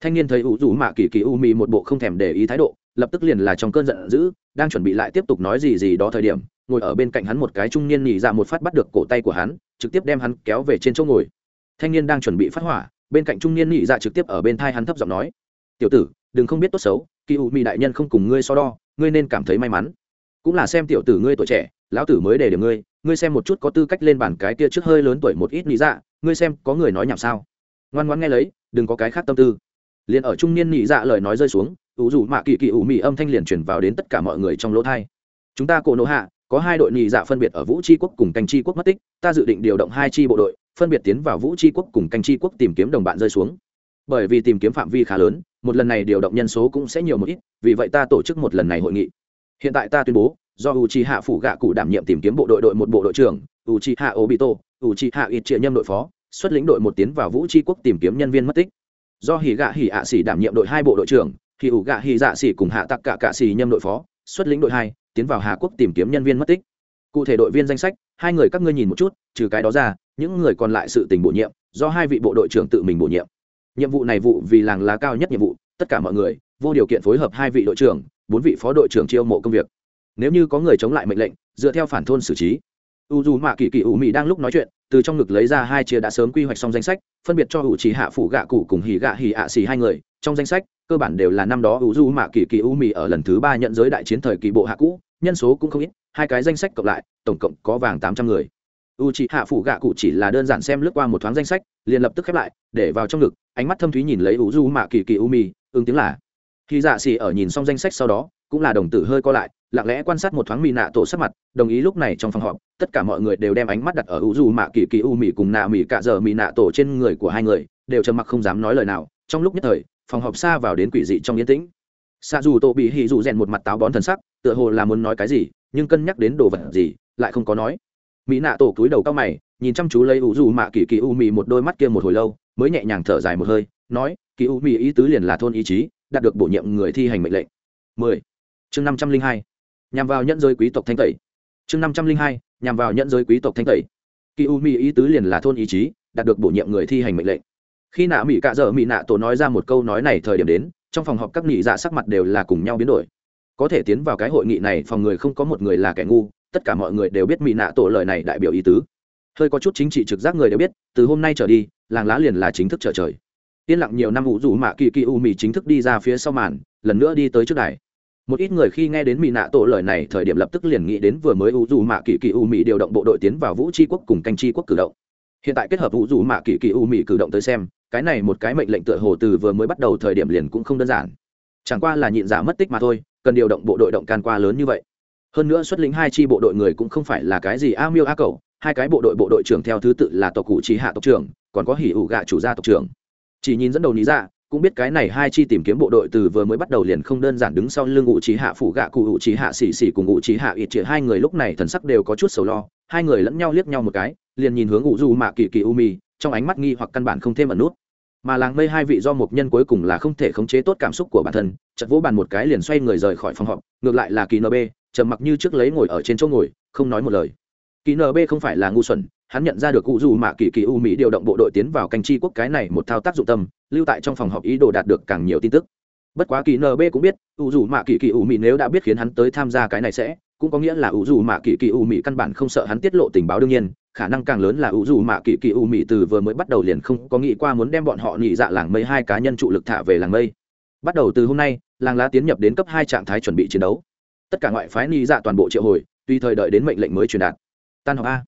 Thanh niên thấy u dù mạ kỳ kỳ u mì một bộ không thèm để ý thái độ, lập tức liền là trong cơn giận dữ, đang chuẩn bị lại tiếp tục nói gì gì đó thời điểm, ngồi ở bên cạnh hắn một cái trung niên nhị ra một phát bắt được cổ tay của hắn, trực tiếp đem hắn kéo về trên chỗ ngồi. Thanh niên đang chuẩn bị phát hỏa, bên cạnh trung niên nhị dạ trực tiếp ở bên thai hắn thấp giọng nói, tiểu tử, đừng không biết tốt xấu, kỳ u mỹ đại nhân không cùng ngươi so đo, ngươi nên cảm thấy may mắn. Cũng là xem tiểu tử ngươi tuổi trẻ, lão tử mới để điểm ngươi ngươi xem một chút có tư cách lên bàn cái kia trước hơi lớn tuổi một ít nhị dạ ngươi xem có người nói nhảm sao ngoan ngoan nghe lấy, đừng có cái khác tâm tư. Liền ở trung niên nhị dạ lời nói rơi xuống, ủ dù mạ kỳ kỳ ủ mị âm thanh liền chuyển vào đến tất cả mọi người trong lỗ thai. Chúng ta cổ nộ hạ, có hai đội nhị dạ phân biệt ở vũ tri quốc cùng canh tri quốc mất tích, ta dự định điều động hai tri bộ đội, phân biệt tiến vào vũ tri quốc cùng canh tri quốc tìm kiếm đồng bạn rơi xuống. Bởi vì tìm kiếm phạm vi khá lớn, một lần này điều động nhân số cũng sẽ nhiều một ít, vì vậy ta tổ chức một lần này hội nghị. Hiện tại ta tuyên bố, do u chi hạ phủ gạ cụ đảm nhiệm tìm kiếm bộ đội đội một bộ đội trưởng u chi hạ obito u chi hạ ít triệu nhâm đội phó xuất lĩnh đội một tiến vào vũ tri quốc tìm kiếm nhân viên mất tích. Do hỉ gạ hỉ ạ xỉ đảm nhiệm đội hai bộ đội trưởng, hỉ ủ gạ hỉ dạ xỉ cùng hạ tặc cả cạ xỉ nhâm đội phó, xuất lĩnh đội hai, tiến vào hà quốc tìm kiếm nhân viên mất tích. Cụ thể đội viên danh sách, hai người các ngươi nhìn một chút, trừ cái đó ra, những người còn lại sự tình bổ nhiệm, do hai vị bộ đội trưởng tự mình bổ nhiệm. Nhiệm vụ này vụ vì làng lá cao nhất nhiệm vụ, tất cả mọi người, vô điều kiện phối hợp hai vị đội trưởng, bốn vị phó đội trưởng chiêu mộ công việc. Nếu như có người chống lại mệnh lệnh, dựa theo phản thôn xử trí. U dù mạ kỳ kỳ ủ mị đang lúc nói chuyện từ trong ngực lấy ra hai chia đã sớm quy hoạch xong danh sách, phân biệt cho ủ trí hạ, phủ gạ cụ cùng hỉ gạ hỉ ạ xì hai người. Trong danh sách, cơ bản đều là năm đó u du mạ kỳ kỳ u mì ở lần thứ ba nhận giới đại chiến thời kỳ bộ hạ cũ, nhân số cũng không ít, hai cái danh sách cộng lại, tổng cộng có vàng tám trăm người. U trí hạ, phủ gạ cụ chỉ là đơn giản xem lướt qua một thoáng danh sách, liền lập tức khép lại, để vào trong ngực, ánh mắt thâm thúy nhìn lấy u du mạ kỳ kỳ u mì ứng tiếng là. Khi dạ xì ở nhìn xong danh sách sau đó cũng là đồng tử hơi co lại, lặng lẽ quan sát một thoáng mỹ nạ tổ sắc mặt, đồng ý lúc này trong phòng họp, tất cả mọi người đều đem ánh mắt đặt ở u dù mạ kỳ kỳ u mỹ cùng nạ mỹ cả giờ mỹ nạ tổ trên người của hai người, đều trầm mặc không dám nói lời nào. Trong lúc nhất thời, phòng họp xa vào đến quỷ dị trong yên tĩnh. Xa dù tổ bị hì dù rèn một mặt táo bón thần sắc, tựa hồ là muốn nói cái gì, nhưng cân nhắc đến đồ vật gì, lại không có nói. Mỹ nạ tổ cúi đầu cao mày, nhìn chăm chú lấy u dù mạ kỳ kỳ u mỹ một đôi mắt kia một hồi lâu, mới nhẹ nhàng thở dài một hơi, nói, kỳ u mỹ ý tứ liền là thôn ý chí, đạt được bổ nhiệm người thi hành mệnh lệnh. 10 chương 502. nhằm vào nhận giới quý tộc thanh tẩy. Chương 502. nhằm vào nhận giới quý tộc thanh tẩy. Kỳ u mỹ ý tứ liền là thôn ý chí, đạt được bổ nhiệm người thi hành mệnh lệnh. Khi nạ mỹ cạ dợ mỹ nạ tổ nói ra một câu nói này thời điểm đến, trong phòng họp các nghị dạ sắc mặt đều là cùng nhau biến đổi. Có thể tiến vào cái hội nghị này, phòng người không có một người là kẻ ngu, tất cả mọi người đều biết mỹ nạ tổ lời này đại biểu ý tứ. Hơi có chút chính trị trực giác người đều biết, từ hôm nay trở đi, làng lá liền là chính thức trở trời. Yên lặng nhiều năm ủ rủ mạ kỳ kỳ u mì chính thức đi ra phía sau màn, lần nữa đi tới trước đài một ít người khi nghe đến mỹ nạ tổ lời này thời điểm lập tức liền nghĩ đến vừa mới u dù mạ kỳ kỳ u mỹ điều động bộ đội tiến vào vũ tri quốc cùng canh tri quốc cử động. Hiện tại kết hợp u dù mạ kỳ kỳ u mỹ cử động tới xem, cái này một cái mệnh lệnh tựa hồ từ vừa mới bắt đầu thời điểm liền cũng không đơn giản. Chẳng qua là nhịn giả mất tích mà thôi, cần điều động bộ đội động can qua lớn như vậy. Hơn nữa xuất lĩnh hai chi bộ đội người cũng không phải là cái gì a miêu a cầu hai cái bộ đội bộ đội trưởng theo thứ tự là tộc cụ trí hạ tộc trưởng, còn có hỉ ủ gạ chủ gia tộc trưởng. Chỉ nhìn dẫn đầu lý ra dạ, cũng biết cái này hai chi tìm kiếm bộ đội từ vừa mới bắt đầu liền không đơn giản đứng sau lưng ủ trí hạ, phủ gạ cụ ủ trí hạ xỉ xỉ cùng ủ trí hạ ít chĩa. Hai người lúc này thần sắc đều có chút sầu lo, hai người lẫn nhau liếc nhau một cái, liền nhìn hướng ủ du mạ kỳ kỳ u mi, trong ánh mắt nghi hoặc căn bản không thêm ẩn nút. Mà làng mây hai vị do một nhân cuối cùng là không thể khống chế tốt cảm xúc của bản thân chật vỗ bàn một cái liền xoay người rời khỏi phòng họp, ngược lại là kỳ nb trầm mặc như trước lấy ngồi ở trên chỗ ngồi, không nói một lời. Kỳ nb không phải là ngu xuẩn hắn nhận ra được cụ dù mạ kỳ kỳ u mỹ điều động bộ đội tiến vào canh chi quốc cái này một thao tác dụng tâm, lưu tại trong phòng họp ý đồ đạt được càng nhiều tin tức. Bất quá kỳ nb cũng biết, u dù mạ kỳ kỳ u mỹ nếu đã biết khiến hắn tới tham gia cái này sẽ, cũng có nghĩa là u dù mạ kỳ kỳ u mỹ căn bản không sợ hắn tiết lộ tình báo đương nhiên, khả năng càng lớn là u dù mạ kỳ kỳ u mỹ từ vừa mới bắt đầu liền không có nghĩ qua muốn đem bọn họ nhị dạ làng mây hai cá nhân trụ lực thả về làng mây. Bắt đầu từ hôm nay, làng lá tiến nhập đến cấp hai trạng thái chuẩn bị chiến đấu. Tất cả ngoại phái nhị dạ toàn bộ triệu hồi tùy thời đợi đến mệnh lệnh mới truyền đạt. Tan họp a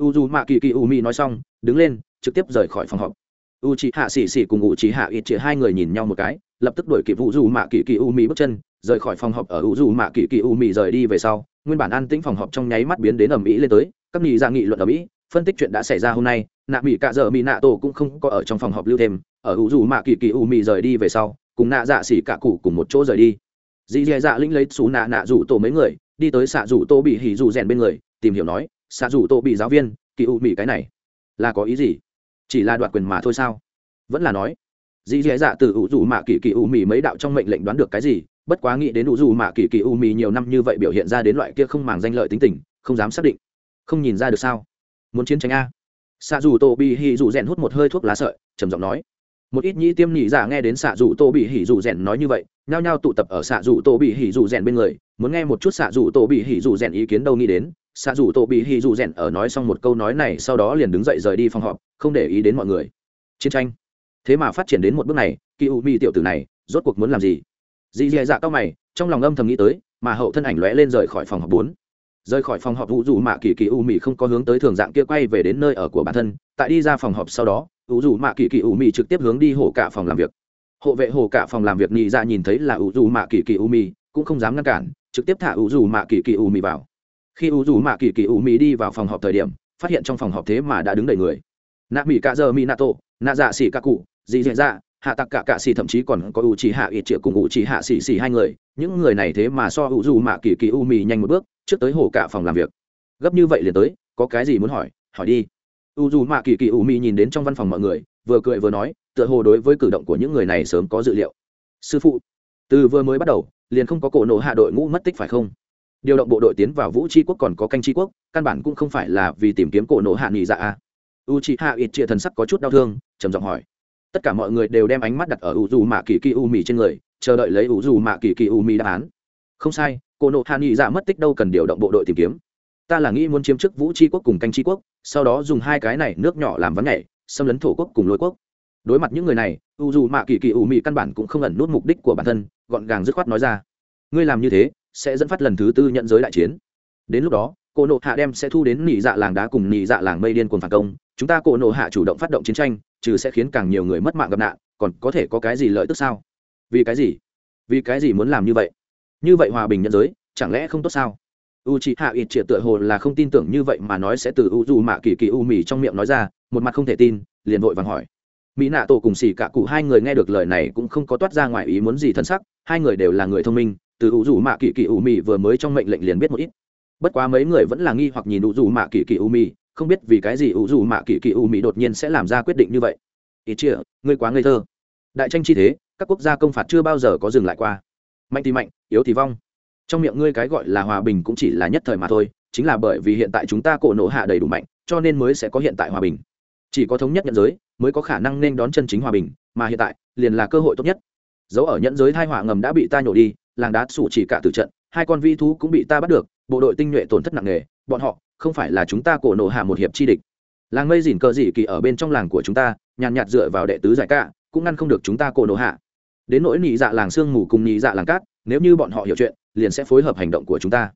u dù mạ kỳ kỳ u mi nói xong, đứng lên, trực tiếp rời khỏi phòng họp. U chị hạ xì xì cùng u chị hạ ít chị hai người nhìn nhau một cái, lập tức đuổi kịp u dù mạ kỳ kỳ u mi bước chân, rời khỏi phòng họp ở u dù mạ kỳ kỳ u mi rời đi về sau, nguyên bản an tĩnh phòng họp trong nháy mắt biến đến ầm ĩ lên tới, các nghị ra nghị luận ở mỹ phân tích chuyện đã xảy ra hôm nay, nạ mỹ cạ giờ mỹ nạ tổ cũng không có ở trong phòng họp lưu thêm, ở u dù mạ kỳ kỳ u mi rời đi về sau, cùng nạ dạ xỉ cả cụ cùng một chỗ rời đi. Dì dì dạ lĩnh lấy xú nạ nạ rủ tổ mấy người, đi tới xạ rủ tô bị hỉ rủ rèn bên người, tìm hiểu nói xạ rủ tô bị giáo viên, kỳ u mỹ cái này. Là có ý gì? Chỉ là đoạt quyền mà thôi sao? Vẫn là nói dì dì dạ từ ủ dù mạ kỳ kỳ u mỹ mấy đạo trong mệnh lệnh đoán được cái gì? Bất quá nghĩ đến ủ dù mạ kỳ kỳ u mỹ nhiều năm như vậy biểu hiện ra đến loại kia không màng danh lợi tính tình, không dám xác định. Không nhìn ra được sao? Muốn chiến tranh a. Xạ dù tô bị hỉ dù rèn hút một hơi thuốc lá sợi, trầm giọng nói. Một ít nhĩ tiêm nhị giả nghe đến xạ dù tô bị hỉ dù rèn nói như vậy, nhao nhao tụ tập ở xạ dù tô bị hỉ dù rèn bên người, muốn nghe một chút xạ dù tô bị hỉ dù rèn ý kiến đâu nghĩ đến xạ dù tô bị hỉ dù rèn ở nói xong một câu nói này sau đó liền đứng dậy rời đi phòng họp không để ý đến mọi người. Chiến tranh. Thế mà phát triển đến một bước này kỳ u mi tiểu tử này rốt cuộc muốn làm gì? Dì dì dạ cao mày trong lòng âm thầm nghĩ tới mà hậu thân ảnh lóe lên rời khỏi phòng họp bốn. Rời khỏi phòng họp vũ dù mạ kỳ kỳ u Mi không có hướng tới thường dạng kia quay về đến nơi ở của bản thân tại đi ra phòng họp sau đó u dù mạ kỳ kỳ u Mi trực tiếp hướng đi hổ cả phòng làm việc. Hộ vệ hồ cả phòng làm việc nhị ra nhìn thấy là u dù mạ kỳ kỳ u Mi, cũng không dám ngăn cản trực tiếp thả u dù mạ kỳ kỳ u Mi vào khi u dù mạ kỳ kỳ u mỹ đi vào phòng họp thời điểm, phát hiện trong phòng họp thế mà đã đứng đầy người. Nạ mỹ cạ Dơ mỹ nạ tổ, nạ dạ xỉ cạ cụ dì dạ dạ hạ tặc cả cạ xỉ, thậm chí còn có u chỉ hạ ít triệu cùng u chỉ hạ xỉ xỉ hai người. Những người này thế mà so u dù mạ kỳ kỳ u mỹ nhanh một bước, trước tới hồ cả phòng làm việc. Gấp như vậy liền tới, có cái gì muốn hỏi hỏi đi. U dù mạ kỳ kỳ u mỹ nhìn đến trong văn phòng mọi người, vừa cười vừa nói, tựa hồ đối với cử động của những người này sớm có dự liệu. Sư phụ, từ vừa mới bắt đầu, liền không có cổ nộ hạ đội ngũ mất tích phải không? Điều động bộ đội tiến vào vũ tri quốc còn có canh tri quốc, căn bản cũng không phải là vì tìm kiếm cổ nộ hạ nghỉ dạ a. U c hạ ít chia thần sắc có chút đau thương, trầm giọng hỏi. Tất cả mọi người đều đem ánh mắt đặt ở u dù mạ kỳ kỳ u mì trên người, chờ đợi lấy u dù mạ kỳ kỳ u mì đáp án. Không sai, cổ nộ hạ nghỉ dạ mất tích đâu cần điều động bộ đội tìm kiếm. Ta là nghĩ muốn chiếm chức vũ tri quốc cùng canh tri quốc, sau đó dùng hai cái này nước nhỏ làm vấn nhảy, xâm lấn thổ quốc cùng lôi quốc. Đối mặt những người này u dù mạ kỳ kỳ u mì căn bản cũng không ẩn nút mục đích của bản thân, gọn gàng dứt khoát nói ra. Ngươi làm như thế sẽ dẫn phát lần thứ tư nhận giới đại chiến. Đến lúc đó, cổ nộ hạ đem sẽ thu đến nỉ dạ làng đá cùng nỉ dạ làng mây điên cuồng phản công. Chúng ta cổ nộ hạ chủ động phát động chiến tranh, trừ sẽ khiến càng nhiều người mất mạng gặp nạn, còn có thể có cái gì lợi tức sao? Vì cái gì? Vì cái gì muốn làm như vậy? Như vậy hòa bình nhân giới, chẳng lẽ không tốt sao? U c h hạ ít triệt tựa hồ là không tin tưởng như vậy mà nói sẽ từ u dù mạ kỳ kỳ u mì trong miệng nói ra, một mặt không thể tin, liền vội vàng hỏi. Mỹ nạ tổ cùng xì cả cụ hai người nghe được lời này cũng không có toát ra ngoài ý muốn gì thân sắc, hai người đều là người thông minh từ ủ dù mạ kỳ kỳ u mị vừa mới trong mệnh lệnh liền biết một ít. Bất quá mấy người vẫn là nghi hoặc nhìn ủ dù mạ kỳ kỳ u mị không biết vì cái gì ủ dù mạ kỳ kỳ u mị đột nhiên sẽ làm ra quyết định như vậy. Ít chia ngươi quá ngây thơ. Đại tranh chi thế, các quốc gia công phạt chưa bao giờ có dừng lại qua. Mạnh thì mạnh, yếu thì vong. Trong miệng ngươi cái gọi là hòa bình cũng chỉ là nhất thời mà thôi, chính là bởi vì hiện tại chúng ta cổ nổ hạ đầy đủ mạnh, cho nên mới sẽ có hiện tại hòa bình. Chỉ có thống nhất nhận giới, mới có khả năng nên đón chân chính hòa bình, mà hiện tại, liền là cơ hội tốt nhất. Dấu ở nhận giới thai họa ngầm đã bị ta nhổ đi làng đá sủ chỉ cả từ trận, hai con vi thú cũng bị ta bắt được, bộ đội tinh nhuệ tổn thất nặng nề, bọn họ không phải là chúng ta cổ nổ hạ một hiệp chi địch. Làng mây dìn cờ dị kỳ ở bên trong làng của chúng ta, nhàn nhạt dựa vào đệ tứ giải cả cũng ngăn không được chúng ta cổ nổ hạ. Đến nỗi nhị dạ làng sương mù cùng nhị dạ làng cát, nếu như bọn họ hiểu chuyện, liền sẽ phối hợp hành động của chúng ta.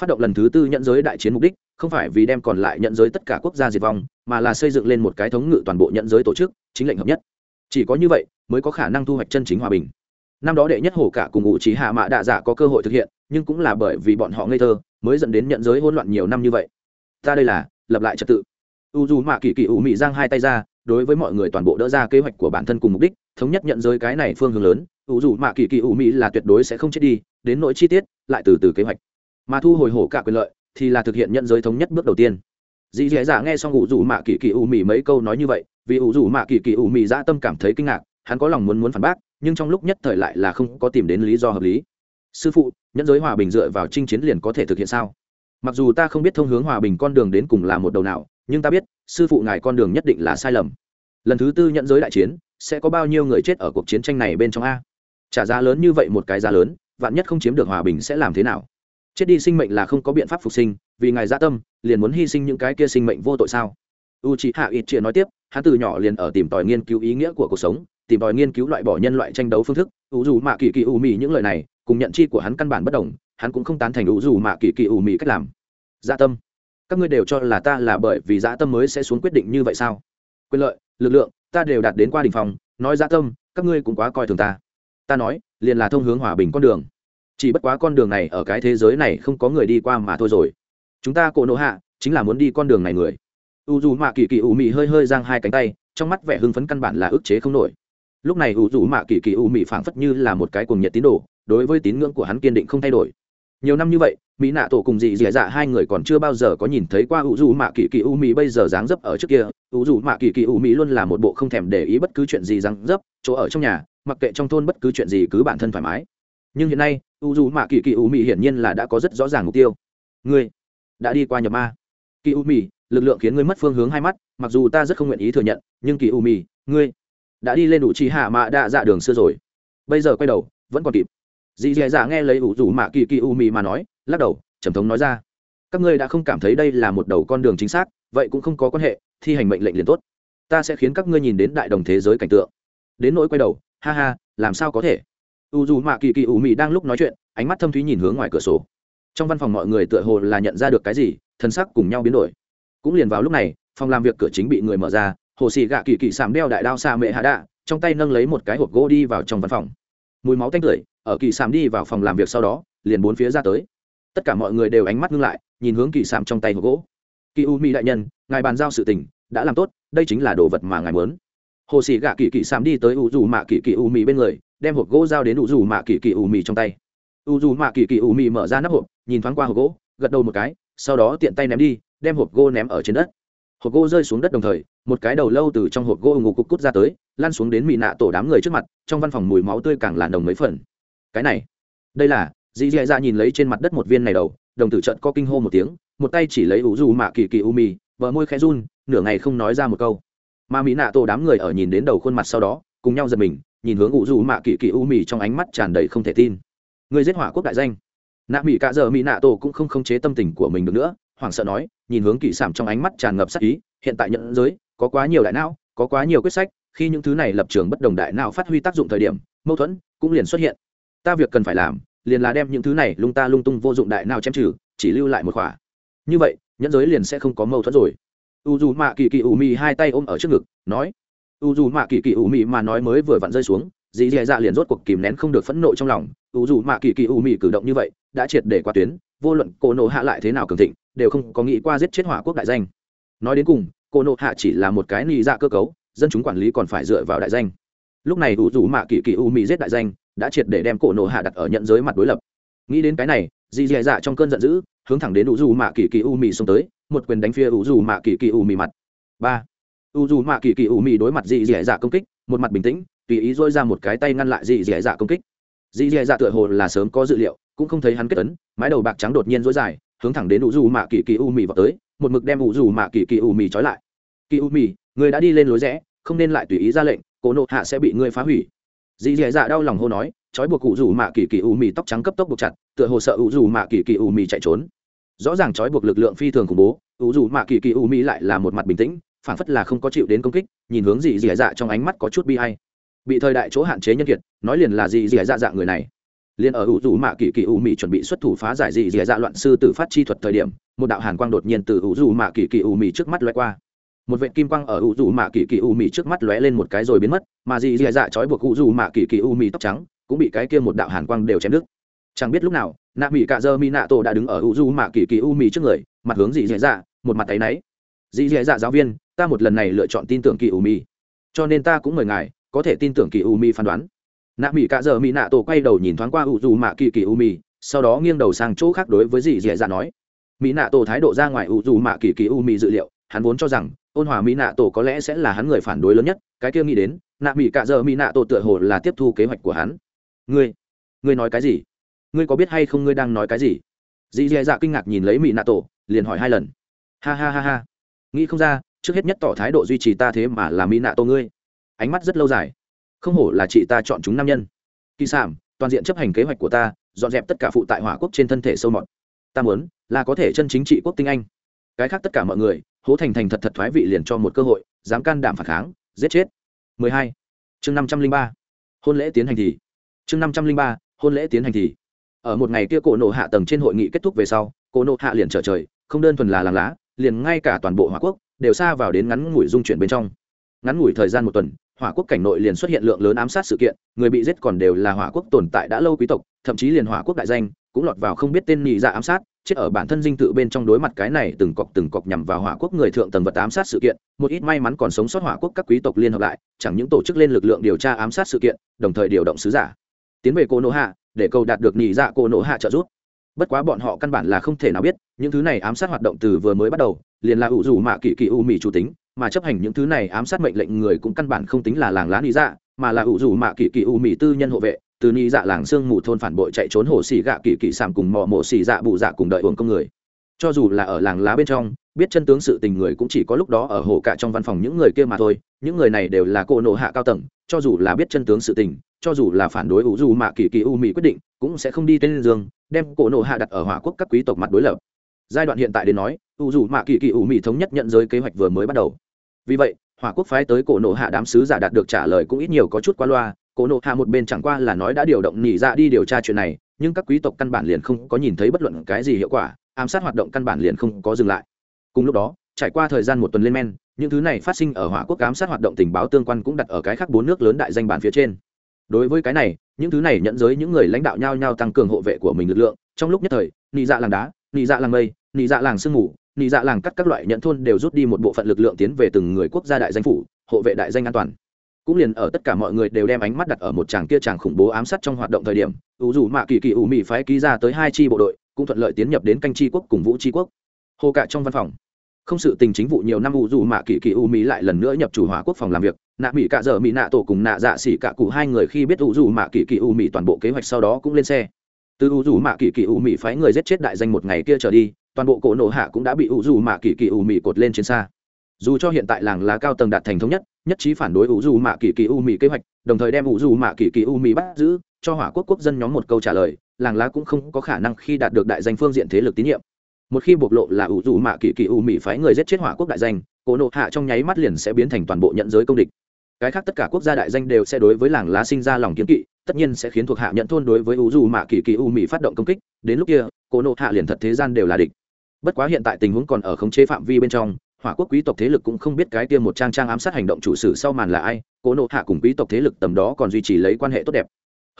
Phát động lần thứ tư nhận giới đại chiến mục đích, không phải vì đem còn lại nhận giới tất cả quốc gia diệt vong, mà là xây dựng lên một cái thống ngự toàn bộ nhận giới tổ chức, chính lệnh hợp nhất. Chỉ có như vậy, mới có khả năng thu hoạch chân chính hòa bình năm đó đệ nhất hổ cả cùng ngụ trí hạ mạ đạ giả có cơ hội thực hiện, nhưng cũng là bởi vì bọn họ ngây thơ, mới dẫn đến nhận giới hỗn loạn nhiều năm như vậy. Ta đây là, lập lại trật tự. U dù mạ kỳ kỳ ủ mị giang hai tay ra, đối với mọi người toàn bộ đỡ ra kế hoạch của bản thân cùng mục đích, thống nhất nhận giới cái này phương hướng lớn. U dù mạ kỳ kỳ ủ mị là tuyệt đối sẽ không chết đi, đến nỗi chi tiết, lại từ từ kế hoạch. Mà thu hồi hổ cả quyền lợi, thì là thực hiện nhận giới thống nhất bước đầu tiên. Dì dì dạ nghe xong u dù mạ kỳ kỳ ủ mị mấy câu nói như vậy, vì u dù mạ kỳ kỳ ủ mị dã tâm cảm thấy kinh ngạc, hắn có lòng muốn muốn phản bác nhưng trong lúc nhất thời lại là không có tìm đến lý do hợp lý. Sư phụ, nhẫn giới hòa bình dựa vào chinh chiến liền có thể thực hiện sao? Mặc dù ta không biết thông hướng hòa bình con đường đến cùng là một đầu nào, nhưng ta biết, sư phụ ngài con đường nhất định là sai lầm. Lần thứ tư nhẫn giới đại chiến, sẽ có bao nhiêu người chết ở cuộc chiến tranh này bên trong a? Trả giá lớn như vậy một cái giá lớn, vạn nhất không chiếm được hòa bình sẽ làm thế nào? Chết đi sinh mệnh là không có biện pháp phục sinh, vì ngài gia tâm, liền muốn hy sinh những cái kia sinh mệnh vô tội sao? U c h ị hạ ít chia nói tiếp, hắn từ nhỏ liền ở tìm tòi nghiên cứu ý nghĩa của cuộc sống tìm tòi nghiên cứu loại bỏ nhân loại tranh đấu phương thức. Ủ dù mạ kỳ kỳ ủ mị những lời này, cùng nhận chi của hắn căn bản bất đồng, hắn cũng không tán thành ủ dù mạ kỳ kỳ ủ mị cách làm. Dạ tâm. Các ngươi đều cho là ta là bởi vì dạ tâm mới sẽ xuống quyết định như vậy sao? Quyền lợi, lực lượng, ta đều đạt đến qua đ ỉ n h phòng nói dạ tâm, các ngươi cũng quá coi thường ta. Ta nói, liền là thông hướng hòa bình con đường. Chỉ bất quá con đường này ở cái thế giới này không có người đi qua mà thôi rồi. Chúng ta cổ nộ hạ, chính là muốn đi con đường này người. U dù mạ kỳ kỳ ủ mị hơi hơi giang hai cánh tay, trong mắt vẻ hưng phấn căn bản là ức chế không nổi lúc này u dù mạ kỳ kỳ u mị phảng phất như là một cái cuồng nhiệt tín đồ, đối với tín ngưỡng của hắn kiên định không thay đổi. Nhiều năm như vậy, mỹ nạ tổ cùng dị dì dạ hai người còn chưa bao giờ có nhìn thấy qua u dù mạ kỳ kỳ u mỹ bây giờ dáng dấp ở trước kia. U dù mạ kỳ kỳ u mỹ luôn là một bộ không thèm để ý bất cứ chuyện gì dáng dấp, chỗ ở trong nhà, mặc kệ trong thôn bất cứ chuyện gì cứ bản thân thoải mái. Nhưng hiện nay u dù mạ kỳ kỳ u mỹ hiển nhiên là đã có rất rõ ràng mục tiêu. Ngươi đã đi qua nhập ma. Kỳ u mỹ lực lượng khiến ngươi mất phương hướng hai mắt, mặc dù ta rất không nguyện ý thừa nhận, nhưng kỳ u mỹ ngươi đã đi lên đủ trì hạ mạ đạ dạ đường xưa rồi. Bây giờ quay đầu, vẫn còn kịp. Dì dì dạ nghe lấy ủ rủ mạ kỳ kỳ u mì mà nói, lắc đầu, trầm thống nói ra. Các ngươi đã không cảm thấy đây là một đầu con đường chính xác, vậy cũng không có quan hệ, thi hành mệnh lệnh liền tốt. Ta sẽ khiến các ngươi nhìn đến đại đồng thế giới cảnh tượng. Đến nỗi quay đầu, ha ha, làm sao có thể? U dù mạ kỳ kỳ ủ mị đang lúc nói chuyện, ánh mắt thâm thúy nhìn hướng ngoài cửa sổ. Trong văn phòng mọi người tựa hồ là nhận ra được cái gì, thân sắc cùng nhau biến đổi. Cũng liền vào lúc này, phòng làm việc cửa chính bị người mở ra hồ xì gạ kỳ kỳ sảm đeo đại đao xa mệ hạ đạ, trong tay nâng lấy một cái hộp gỗ đi vào trong văn phòng. Mùi máu tanh tưởi, ở kỳ sảm đi vào phòng làm việc sau đó, liền bốn phía ra tới. Tất cả mọi người đều ánh mắt ngưng lại, nhìn hướng kỳ sảm trong tay hộp gỗ. Kỳ u mỹ đại nhân, ngài bàn giao sự tình, đã làm tốt, đây chính là đồ vật mà ngài muốn. Hồ sĩ gạ kỳ kỳ sảm đi tới u dù mạ kỳ kỳ u mỹ bên người, đem hộp gỗ giao đến u dù mạ kỳ kỳ u mỹ trong tay. U dù mạ kỳ kỳ u mỹ mở ra nắp hộp, nhìn thoáng qua hộp gỗ, gật đầu một cái, sau đó tiện tay ném đi, đem hộp gỗ ném ở trên đất hộp gỗ rơi xuống đất đồng thời, một cái đầu lâu từ trong hộp gỗ ngủ cục cút ra tới lan xuống đến mỹ nạ tổ đám người trước mặt, trong văn phòng mùi máu tươi càng làn đồng mấy phần. Cái này, đây là, dì dì dạ nhìn lấy trên mặt đất một viên này đầu, đồng tử trận có kinh hô một tiếng, một tay chỉ lấy ủ dù mạ kỳ kỳ u mì, vợ môi khẽ run, nửa ngày không nói ra một câu. Mà mỹ nạ tổ đám người ở nhìn đến đầu khuôn mặt sau đó, cùng nhau giật mình, nhìn hướng ủ dù mạ kỳ kỳ u mì trong ánh mắt tràn đầy không thể tin. Người giết hỏa quốc đại danh. Nạ mỹ cả giờ mỹ nạ tổ cũng không khống chế tâm tình của mình được nữa hoảng sợ nói, nhìn hướng kỵ sản trong ánh mắt tràn ngập sắc ý, hiện tại nhận giới, có quá nhiều đại não, có quá nhiều quyết sách, khi những thứ này lập trường bất đồng đại não phát huy tác dụng thời điểm, mâu thuẫn cũng liền xuất hiện. Ta việc cần phải làm, liền là đem những thứ này lung ta lung tung vô dụng đại nào chém trừ, chỉ lưu lại một khỏa. Như vậy nhẫn giới liền sẽ không có mâu thuẫn rồi. U dù mạ kỳ kỳ ủ mị hai tay ôm ở trước ngực, nói u dù mạ kỳ kỳ ủ mị mà nói mới vừa vặn rơi xuống, dì dì dạ liền rốt cuộc kìm nén không được phẫn nộ trong lòng. U dù mạ kỳ kỳ ủ mị cử động như vậy, đã triệt để qua tuyến vô luận cổ nộ hạ lại thế nào cường thịnh, đều không có nghĩ qua giết chết hỏa quốc đại danh. Nói đến cùng, cổ nộ hạ chỉ là một cái nị dạ cơ cấu, dân chúng quản lý còn phải dựa vào đại danh. Lúc này u rủ mạ kỳ kỳ u mỹ giết đại danh, đã triệt để đem cổ nộ hạ đặt ở nhận giới mặt đối lập. Nghĩ đến cái này dì dì dạ trong cơn giận dữ, hướng thẳng đến u dù mạ kỳ kỳ u mì xông tới, một quyền đánh phía u dù mạ kỳ kỳ u mì mặt. Ba. U dù mạ kỳ kỳ u mì đối mặt dì dì dạ công kích, một mặt bình tĩnh, tùy ý dôi ra một cái tay ngăn lại dì dì dạ công kích. Dì dì dạ tựa hồ là sớm có dự liệu cũng không thấy hắn kết ấn, mái đầu bạc trắng đột nhiên dối dài, hướng thẳng đến u dù mạ kỳ kỳ u mì vào tới, một mực đem u dù mạ kỳ kỳ u mì trói lại. Kỳ u mì, người đã đi lên lối rẽ, không nên lại tùy ý ra lệnh cổ nộ hạ sẽ bị ngươi phá hủy. Dì dì dạ đau lòng hô nói, trói buộc cụ dù mạ kỳ kỳ u mì tóc trắng cấp tốc buộc chặt, tựa hồ sợ u dù mạ kỳ kỳ u mì chạy trốn. Rõ ràng trói buộc lực lượng phi thường khủng bố u dù mạ kỳ kỳ u mì lại là một mặt bình tĩnh phản phất là không có chịu đến công kích, nhìn hướng dì dì dạ trong ánh mắt có chút bi hay bị thời đại chỗ hạn chế nhân kiệt, nói liền là dì dì dạ dạ người này liền ở u dù mạ kỳ kỳ u mị chuẩn bị xuất thủ phá giải dị dị dạ loạn sư tử phát chi thuật thời điểm, một đạo hàn quang đột nhiên từ u dù mạ kỳ kỳ u mị trước mắt lóe qua. Một vệ kim quang ở u dù mạ kỳ kỳ u mị trước mắt lóe lên một cái rồi biến mất, mà dị dì dạ trói buộc u dù mạ kỳ kỳ u mị tóc trắng cũng bị cái kia một đạo hàn quang đều chém đứt. Chẳng biết lúc nào, nạ mỹ cạ dơ mi nạ tổ đã đứng ở u du mạ kỳ kỳ u mị trước người, mặt hướng dị dị dạ một mặt tay náy. Dị dị dạ giáo viên, ta một lần này lựa chọn tin tưởng kỳ u mị. Cho nên ta cũng mời ngài, có thể tin tưởng kỳ u mị phán đoán nạ mỹ cạ dợ mỹ nạ tổ quay đầu nhìn thoáng qua u dù mạ kỳ kỳ u mì sau đó nghiêng đầu sang chỗ khác đối với dì dì dạ nói. Mỹ nạ tổ thái độ ra ngoài u dù mạ kỳ kỳ u mì dự liệu, hắn vốn cho rằng, ôn hòa mỹ nạ tổ có lẽ sẽ là hắn người phản đối lớn nhất, cái kia nghĩ đến, nạ mỹ cạ dợ mỹ nạ tổ tựa hồ là tiếp thu kế hoạch của hắn. Ngươi ngươi nói cái gì? Ngươi có biết hay không ngươi đang nói cái gì? Dì dì dạ kinh ngạc nhìn lấy mỹ nạ tổ, liền hỏi hai lần. Ha ha ha ha, nghĩ không ra, trước hết nhất tỏ thái độ duy trì ta thế mà là mỹ nạ tổ ngươi. Ánh mắt rất lâu dài không hổ là chị ta chọn chúng nam nhân kỳ sản toàn diện chấp hành kế hoạch của ta, dọn dẹp tất cả phụ tại hỏa quốc trên thân thể sâu mọt ta muốn, là có thể chân chính trị quốc tinh anh cái khác tất cả mọi người, hố thành thành thật thật thoái vị liền cho một cơ hội, dám can đảm phản kháng, giết chết 12. chương 503. hôn lễ tiến hành thì chương 503. hôn lễ tiến hành thì ở một ngày kia cổ nộ hạ tầng trên hội nghị kết thúc về sau, cổ nộ hạ liền trở trời, không đơn thuần là làng lá, liền ngay cả toàn bộ hỏa quốc, đều xa vào đến ngắn ngủi dung chuyển bên trong ngắn ngủi thời gian một tuần hỏa quốc cảnh nội liền xuất hiện lượng lớn ám sát sự kiện, người bị giết còn đều là hỏa quốc tồn tại đã lâu quý tộc, thậm chí liền hỏa quốc đại danh, cũng lọt vào không biết tên nhị dạ ám sát, chết ở bản thân dinh tự bên trong đối mặt cái này từng cọc từng cọc nhằm vào hỏa quốc người thượng tầng vật ám sát sự kiện, một ít may mắn còn sống sót hỏa quốc các quý tộc liên hợp lại, chẳng những tổ chức lên lực lượng điều tra ám sát sự kiện, đồng thời điều động sứ giả. Tiến về cô nỗ hạ, để cầu đạt được nhị dạ cô nỗ hạ trợ giúp. Bất quá bọn họ căn bản là không thể nào biết, những thứ này ám sát hoạt động từ vừa mới bắt đầu, liền là ủ rủ mạ kỳ kỳ u mỹ chủ tính mà chấp hành những thứ này ám sát mệnh lệnh người cũng căn bản không tính là làng lá nhị dạ mà là ủ rủ mạ kỳ kỳ u mỹ tư nhân hộ vệ, từ ni dạ làng sương mù thôn phản bội chạy trốn hồ xì gạ kỳ kỳ sảm cùng mò mổ xì dạ bụ dạ cùng đợi uống công người. Cho dù là ở làng lá bên trong, biết chân tướng sự tình người cũng chỉ có lúc đó ở hồ cả trong văn phòng những người kia mà thôi, những người này đều là cô nộ hạ cao tầng, cho dù là biết chân tướng sự tình, cho dù là phản đối ủ dù mạ kỳ kỳ u mỹ quyết định, cũng sẽ không đi tên dương, đem cổ nộ hạ đặt ở hỏa quốc các quý tộc mặt đối lập. Giai đoạn hiện tại đến nói, ủ dù mạ kỳ kỳ u mỹ thống nhất nhận giới kế hoạch vừa mới bắt đầu vì vậy, hỏa quốc phái tới cổ nộ hạ đám sứ giả đạt được trả lời cũng ít nhiều có chút qua loa. Cổ nộ hạ một bên chẳng qua là nói đã điều động nhị ra dạ đi điều tra chuyện này, nhưng các quý tộc căn bản liền không có nhìn thấy bất luận cái gì hiệu quả, ám sát hoạt động căn bản liền không có dừng lại. Cùng lúc đó, trải qua thời gian một tuần lên men, những thứ này phát sinh ở hỏa quốc ám sát hoạt động tình báo tương quan cũng đặt ở cái khác bốn nước lớn đại danh bản phía trên. Đối với cái này, những thứ này nhận giới những người lãnh đạo nhau nhau tăng cường hộ vệ của mình lực lượng. Trong lúc nhất thời nị dạ làng đá nị dạ làng mây nị dạ làng sương mù nị dạ làng cắt các loại nhận thôn đều rút đi một bộ phận lực lượng tiến về từng người quốc gia đại danh phủ, hộ vệ đại danh an toàn. Cũng liền ở tất cả mọi người đều đem ánh mắt đặt ở một chàng kia chàng khủng bố ám sát trong hoạt động thời điểm ủ dù mạ kỳ kỳ ủ mỹ phái ký ra tới hai chi bộ đội, cũng thuận lợi tiến nhập đến canh tri quốc cùng vũ tri quốc. Hồ cả trong văn phòng. Không sự tình chính vụ nhiều năm ủ dù mạ kỳ kỳ ủ mỹ lại lần nữa nhập chủ hỏa quốc phòng làm việc, nạ mỹ cạ dở mỹ nạ tổ cùng nạ dạ xỉ cạ cụ hai người khi biết ủ dù mạ kỳ kỳ ủ mỹ toàn bộ kế hoạch sau đó cũng lên xe. Từ u dù mạ kỳ kỳ u mị phái người giết chết đại danh một ngày kia trở đi toàn bộ cổ nổ hạ cũng đã bị u dù mạ kỳ kỳ u mị cột lên trên xa. Dù cho hiện tại làng lá cao tầng đạt thành thống nhất nhất trí phản đối u dù mạ kỳ kỳ u mị kế hoạch, đồng thời đem u dù mạ kỳ kỳ u mị bắt giữ, cho hỏa quốc quốc dân nhóm một câu trả lời, làng lá cũng không có khả năng khi đạt được đại danh phương diện thế lực tín nhiệm. Một khi bộc lộ là u dù mạ kỳ kỳ u mị phái người giết chết hỏa quốc đại danh, cổ nộ hạ trong nháy mắt liền sẽ biến thành toàn bộ nhận giới công địch. Cái khác tất cả quốc gia đại danh đều sẽ đối với làng lá sinh ra lòng kiến kỵ, tất nhiên sẽ khiến thuộc hạ nhận thôn đối với u dù mạ kỳ kỳ u mỹ phát động công kích, đến lúc kia, cổ nộ hạ liền thật thế gian đều là địch bất quá hiện tại tình huống còn ở khống chế phạm vi bên trong, hỏa quốc quý tộc thế lực cũng không biết cái kia một trang trang ám sát hành động chủ sử sau màn là ai, cố nộ hạ cùng quý tộc thế lực tầm đó còn duy trì lấy quan hệ tốt đẹp.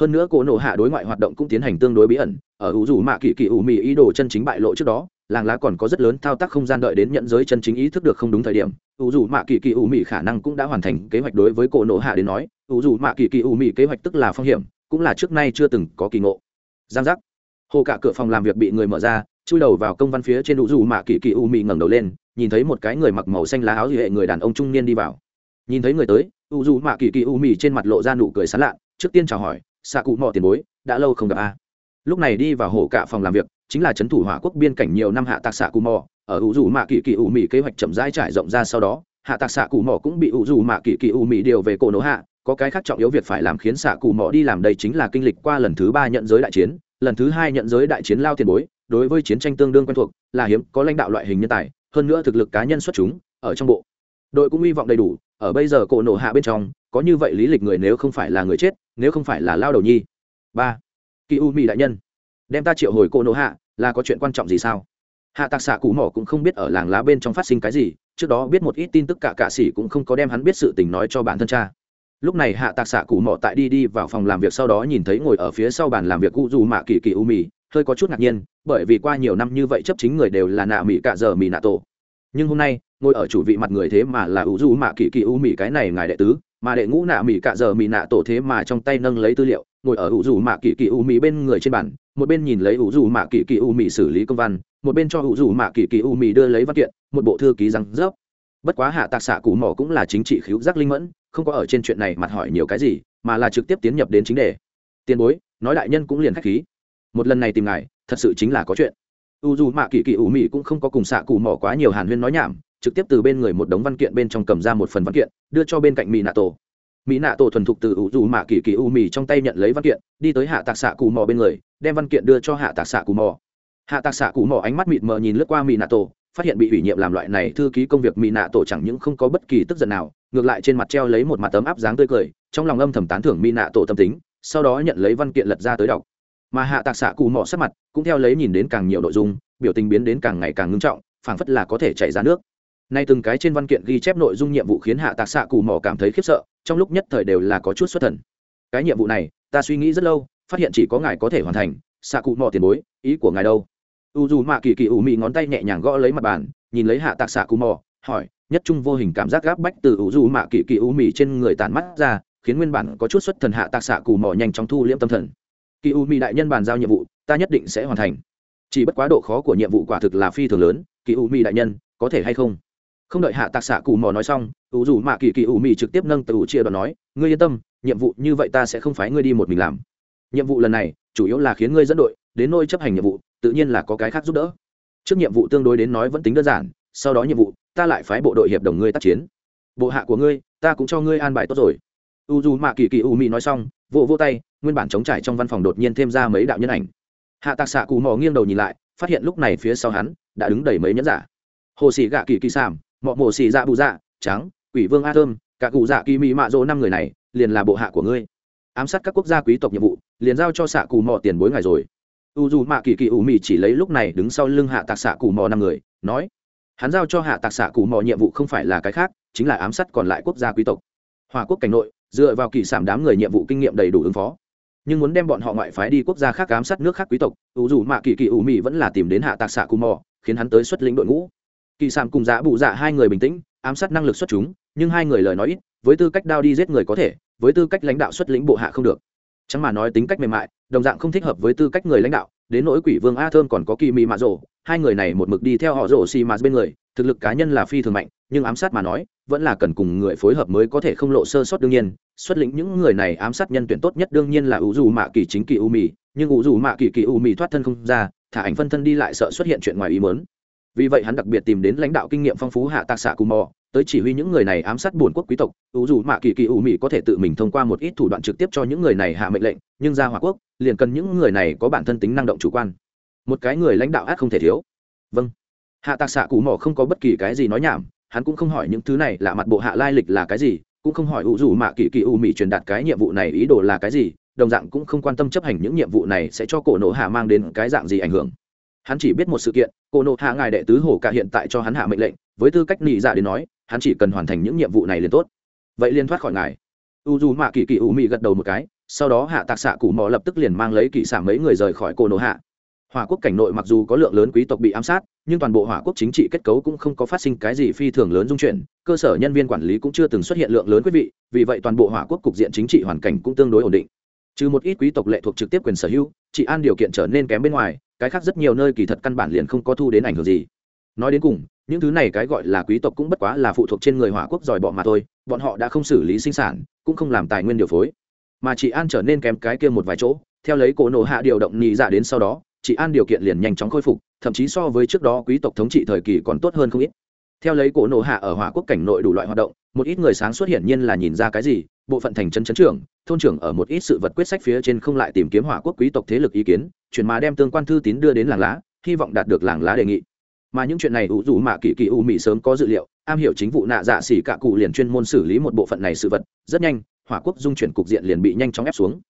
Hơn nữa cố nộ hạ đối ngoại hoạt động cũng tiến hành tương đối bí ẩn, ở u dù mạ kỳ kỳ u mị ý đồ chân chính bại lộ trước đó, làng lá còn có rất lớn thao tác không gian đợi đến nhận giới chân chính ý thức được không đúng thời điểm u dù mạ kỳ kỳ u mị khả năng cũng đã hoàn thành kế hoạch đối với cổ nộ hạ đến nói u dù mạ kỳ kỳ u mị kế hoạch tức là phong hiểm, cũng là trước nay chưa từng có kỳ ngộ. Giang giác. Hồ cả cửa phòng làm việc bị người mở ra chui đầu vào công văn phía trên đủ dù mạ kỳ kỳ u Mị ngẩng đầu lên, nhìn thấy một cái người mặc màu xanh lá áo dị hệ người đàn ông trung niên đi vào. Nhìn thấy người tới, u dù mạ kỳ kỳ u Mị trên mặt lộ ra nụ cười sán lạ trước tiên chào hỏi xạ cụ mò tiền bối, đã lâu không gặp a. Lúc này đi vào hổ cả phòng làm việc, chính là trấn thủ hỏa quốc biên cảnh nhiều năm hạ tạc xạ cụ mò ở u dù mạ kỳ kỳ U Mị kế hoạch chậm rãi trải rộng ra sau đó, hạ tạc xạ cụ mò cũng bị u dù mạ kỳ kỳ U Mị điều về cổ nổ hạ, có cái khác trọng yếu việc phải làm khiến xạ cụ mò đi làm đây chính là kinh lịch qua lần thứ ba nhận giới đại chiến, lần thứ hai nhận giới đại chiến lao tiền bối đối với chiến tranh tương đương quen thuộc, là hiếm, có lãnh đạo loại hình nhân tài, hơn nữa thực lực cá nhân xuất chúng, ở trong bộ. Đội cũng hy vọng đầy đủ, ở bây giờ cổ nổ hạ bên trong, có như vậy lý lịch người nếu không phải là người chết, nếu không phải là lao đầu nhi. Ba. Kỳ u mỹ đại nhân. Đem ta triệu hồi cổ nổ hạ, là có chuyện quan trọng gì sao? Hạ tạc xạ cụ mỏ cũng không biết ở làng lá bên trong phát sinh cái gì, trước đó biết một ít tin tức cả cạ s cũng không có đem hắn biết sự tình nói cho bản thân cha. Lúc này hạ tạc xạ cụ mỏ tại đi đi vào phòng làm việc sau đó nhìn thấy ngồi ở phía sau bàn làm việc cụ dù mạ kỳ kỳ u mì hơi có chút ngạc nhiên, bởi vì qua nhiều năm như vậy chấp chính người đều là nạ mỹ cạ giờ mỹ nạ tổ. Nhưng hôm nay, ngồi ở chủ vị mặt người thế mà là u du mạ kỳ kỳ u mỹ cái này ngài đệ tứ, mà đệ ngũ nạ mỹ cạ giờ mỹ nạ tổ thế mà trong tay nâng lấy tư liệu, ngồi ở u du mạ kỳ kỳ u mỹ bên người trên bàn, một bên nhìn lấy u du mạ kỳ kỳ u mỹ xử lý công văn, một bên cho u du mạ kỳ kỳ u mỹ đưa lấy văn kiện, một bộ thư ký răng rớp. Bất quá hạ tạc xạ cụ mỏ cũng là chính trị khiếu giác linh mẫn, không có ở trên chuyện này mặt hỏi nhiều cái gì, mà là trực tiếp tiến nhập đến chính đề. Tiền bối, nói đại nhân cũng liền khách khí một lần này tìm ngài, thật sự chính là có chuyện. U dù mạ kỳ kỳ ủ mị cũng không có cùng xạ cụ mỏ quá nhiều hàn huyên nói nhảm, trực tiếp từ bên người một đống văn kiện bên trong cầm ra một phần văn kiện, đưa cho bên cạnh mỹ nạ tổ. Mỹ nạ tổ thuần thục từ u dù mạ kỳ kỳ u mị trong tay nhận lấy văn kiện, đi tới hạ tạc xạ cụ mỏ bên người, đem văn kiện đưa cho hạ tạc xạ cụ mỏ. Hạ tạc xạ cụ mỏ ánh mắt mịt mờ nhìn lướt qua mỹ nạ tổ, phát hiện bị ủy nhiệm làm loại này thư ký công việc mỹ nạ tổ chẳng những không có bất kỳ tức giận nào, ngược lại trên mặt treo lấy một mặt tấm áp dáng tươi cười, trong lòng âm thầm tán thưởng mỹ nạ tổ tâm tính, sau đó nhận lấy văn kiện lật ra tới đọc mà hạ tạc xạ cụ mỏ sắc mặt cũng theo lấy nhìn đến càng nhiều nội dung, biểu tình biến đến càng ngày càng ngưng trọng, phảng phất là có thể chảy ra nước. Nay từng cái trên văn kiện ghi chép nội dung nhiệm vụ khiến hạ tạc xạ cụ mỏ cảm thấy khiếp sợ, trong lúc nhất thời đều là có chút xuất thần. Cái nhiệm vụ này, ta suy nghĩ rất lâu, phát hiện chỉ có ngài có thể hoàn thành, xạ cụ mỏ tiền bối, ý của ngài đâu? U dù mạ kỳ kỳ ủ mị ngón tay nhẹ nhàng gõ lấy mặt bàn, nhìn lấy hạ tạc xạ cụ mò hỏi, nhất trung vô hình cảm giác gáp bách từ u dù mạ kỳ kỳ ủ mị trên người tàn mắt ra, khiến nguyên bản có chút xuất thần hạ tạc xạ cụ mò nhanh chóng thu liễm tâm thần kỳ u Mi đại nhân bàn giao nhiệm vụ, ta nhất định sẽ hoàn thành. Chỉ bất quá độ khó của nhiệm vụ quả thực là phi thường lớn, kỳ u Mi đại nhân, có thể hay không? Không đợi hạ tạc xạ cụ mò nói xong, u dù mạ kỳ kỳ ủ Mi trực tiếp nâng từ chia đoạn nói, ngươi yên tâm, nhiệm vụ như vậy ta sẽ không phái ngươi đi một mình làm. Nhiệm vụ lần này, chủ yếu là khiến ngươi dẫn đội đến nơi chấp hành nhiệm vụ, tự nhiên là có cái khác giúp đỡ. Trước nhiệm vụ tương đối đến nói vẫn tính đơn giản, sau đó nhiệm vụ, ta lại phái bộ đội hiệp đồng ngươi tác chiến. Bộ hạ của ngươi, ta cũng cho ngươi an bài tốt rồi. U dù mạ kỳ kỳ u Mi nói xong, vỗ vỗ tay nguyên bản chống trải trong văn phòng đột nhiên thêm ra mấy đạo nhân ảnh. Hạ tạc xạ cù mò nghiêng đầu nhìn lại, phát hiện lúc này phía sau hắn đã đứng đầy mấy nhẫn giả. Hồ sĩ gạ kỳ kỳ sảm mọ mổ xì dạ bù dạ trắng, quỷ vương a thơm, cả cụ dạ kỳ mỹ mạ dỗ năm người này liền là bộ hạ của ngươi. Ám sát các quốc gia quý tộc nhiệm vụ, liền giao cho xạ cù mò tiền bối ngày rồi. U dù mạ kỳ kỳ ủ mị chỉ lấy lúc này đứng sau lưng hạ tạc xạ cù mò năm người, nói, hắn giao cho hạ tạc xạ cù mò nhiệm vụ không phải là cái khác, chính là ám sát còn lại quốc gia quý tộc. Hòa quốc cảnh nội, dựa vào kỳ sảm đám người nhiệm vụ kinh nghiệm đầy đủ ứng phó nhưng muốn đem bọn họ ngoại phái đi quốc gia khác ám sát nước khác quý tộc, ủ dù mạ kỳ kỳ ủ mị vẫn là tìm đến hạ tạc xạ cù mò, khiến hắn tới xuất lĩnh đội ngũ. Kỳ sản cùng dạ bụ dạ hai người bình tĩnh, ám sát năng lực xuất chúng, nhưng hai người lời nói ít, với tư cách đao đi giết người có thể, với tư cách lãnh đạo xuất lĩnh bộ hạ không được. Chẳng mà nói tính cách mềm mại, đồng dạng không thích hợp với tư cách người lãnh đạo, đến nỗi quỷ vương a thơm còn có kỳ mị mạ rổ hai người này một mực đi theo họ rổ xì mạt bên người, thực lực cá nhân là phi thường mạnh, nhưng ám sát mà nói vẫn là cần cùng người phối hợp mới có thể không lộ sơ sót đương nhiên. Xuất lĩnh những người này ám sát nhân tuyển tốt nhất đương nhiên là ủ dù mạ kỳ chính kỳ u mì nhưng ủ dù mạ kỳ kỳ u mì thoát thân không ra, thả ảnh phân thân đi lại sợ xuất hiện chuyện ngoài ý mớn vì vậy hắn đặc biệt tìm đến lãnh đạo kinh nghiệm phong phú hạ tạc xạ cù mò, tới chỉ huy những người này ám sát bổn quốc quý tộc. Ủ dù mạ kỳ kỳ u mì có thể tự mình thông qua một ít thủ đoạn trực tiếp cho những người này hạ mệnh lệnh, nhưng ra hỏa quốc, liền cần những người này có bản thân tính năng động chủ quan. Một cái người lãnh đạo ác không thể thiếu. Vâng. Hạ tạc xạ cù mò không có bất kỳ cái gì nói nhảm hắn cũng không hỏi những thứ này là mặt bộ hạ lai lịch là cái gì, cũng không hỏi ủ dù mạ kỳ kỳ u mỹ truyền đạt cái nhiệm vụ này ý đồ là cái gì, đồng dạng cũng không quan tâm chấp hành những nhiệm vụ này sẽ cho cổ nộ hạ mang đến cái dạng gì ảnh hưởng. Hắn chỉ biết một sự kiện, cổ nộ hạ ngài đệ tứ hổ cả hiện tại cho hắn hạ mệnh lệnh, với tư cách nị dạ đến nói, hắn chỉ cần hoàn thành những nhiệm vụ này liền tốt. Vậy liên thoát khỏi ngài. U dù mạ kỳ kỳ u mỹ gật đầu một cái, sau đó hạ tạc xạ cụ mò lập tức liền mang lấy kỳ xả mấy người rời khỏi cổ nộ hạ hỏa quốc cảnh nội mặc dù có lượng lớn quý tộc bị ám sát, nhưng toàn bộ hỏa quốc chính trị kết cấu cũng không có phát sinh cái gì phi thường lớn dung chuyển, cơ sở nhân viên quản lý cũng chưa từng xuất hiện lượng lớn quý vị, vì vậy toàn bộ hỏa quốc cục diện chính trị hoàn cảnh cũng tương đối ổn định. Trừ một ít quý tộc lệ thuộc trực tiếp quyền sở hữu, trị an điều kiện trở nên kém bên ngoài, cái khác rất nhiều nơi kỳ thật căn bản liền không có thu đến ảnh hưởng gì. Nói đến cùng, những thứ này cái gọi là quý tộc cũng bất quá là phụ thuộc trên người hỏa quốc giỏi bọ mà thôi, bọn họ đã không xử lý sinh sản, cũng không làm tài nguyên điều phối. Mà chị an trở nên kém cái kia một vài chỗ, theo lấy cổ nổ hạ điều động nhị dạ đến sau đó chị an điều kiện liền nhanh chóng khôi phục, thậm chí so với trước đó quý tộc thống trị thời kỳ còn tốt hơn không ít. Theo lấy cổ nổ hạ ở hỏa quốc cảnh nội đủ loại hoạt động, một ít người sáng xuất hiện nhiên là nhìn ra cái gì, bộ phận thành chân chấn trưởng, thôn trưởng ở một ít sự vật quyết sách phía trên không lại tìm kiếm hỏa quốc quý tộc thế lực ý kiến, chuyển mà đem tương quan thư tín đưa đến làng lá, hy vọng đạt được làng lá đề nghị. Mà những chuyện này ủ dù mà kỳ kỳ u mỹ sớm có dự liệu, am hiểu chính vụ nạ dạ xỉ cả cụ liền chuyên môn xử lý một bộ phận này sự vật, rất nhanh, hỏa quốc dung chuyển cục diện liền bị nhanh chóng ép xuống.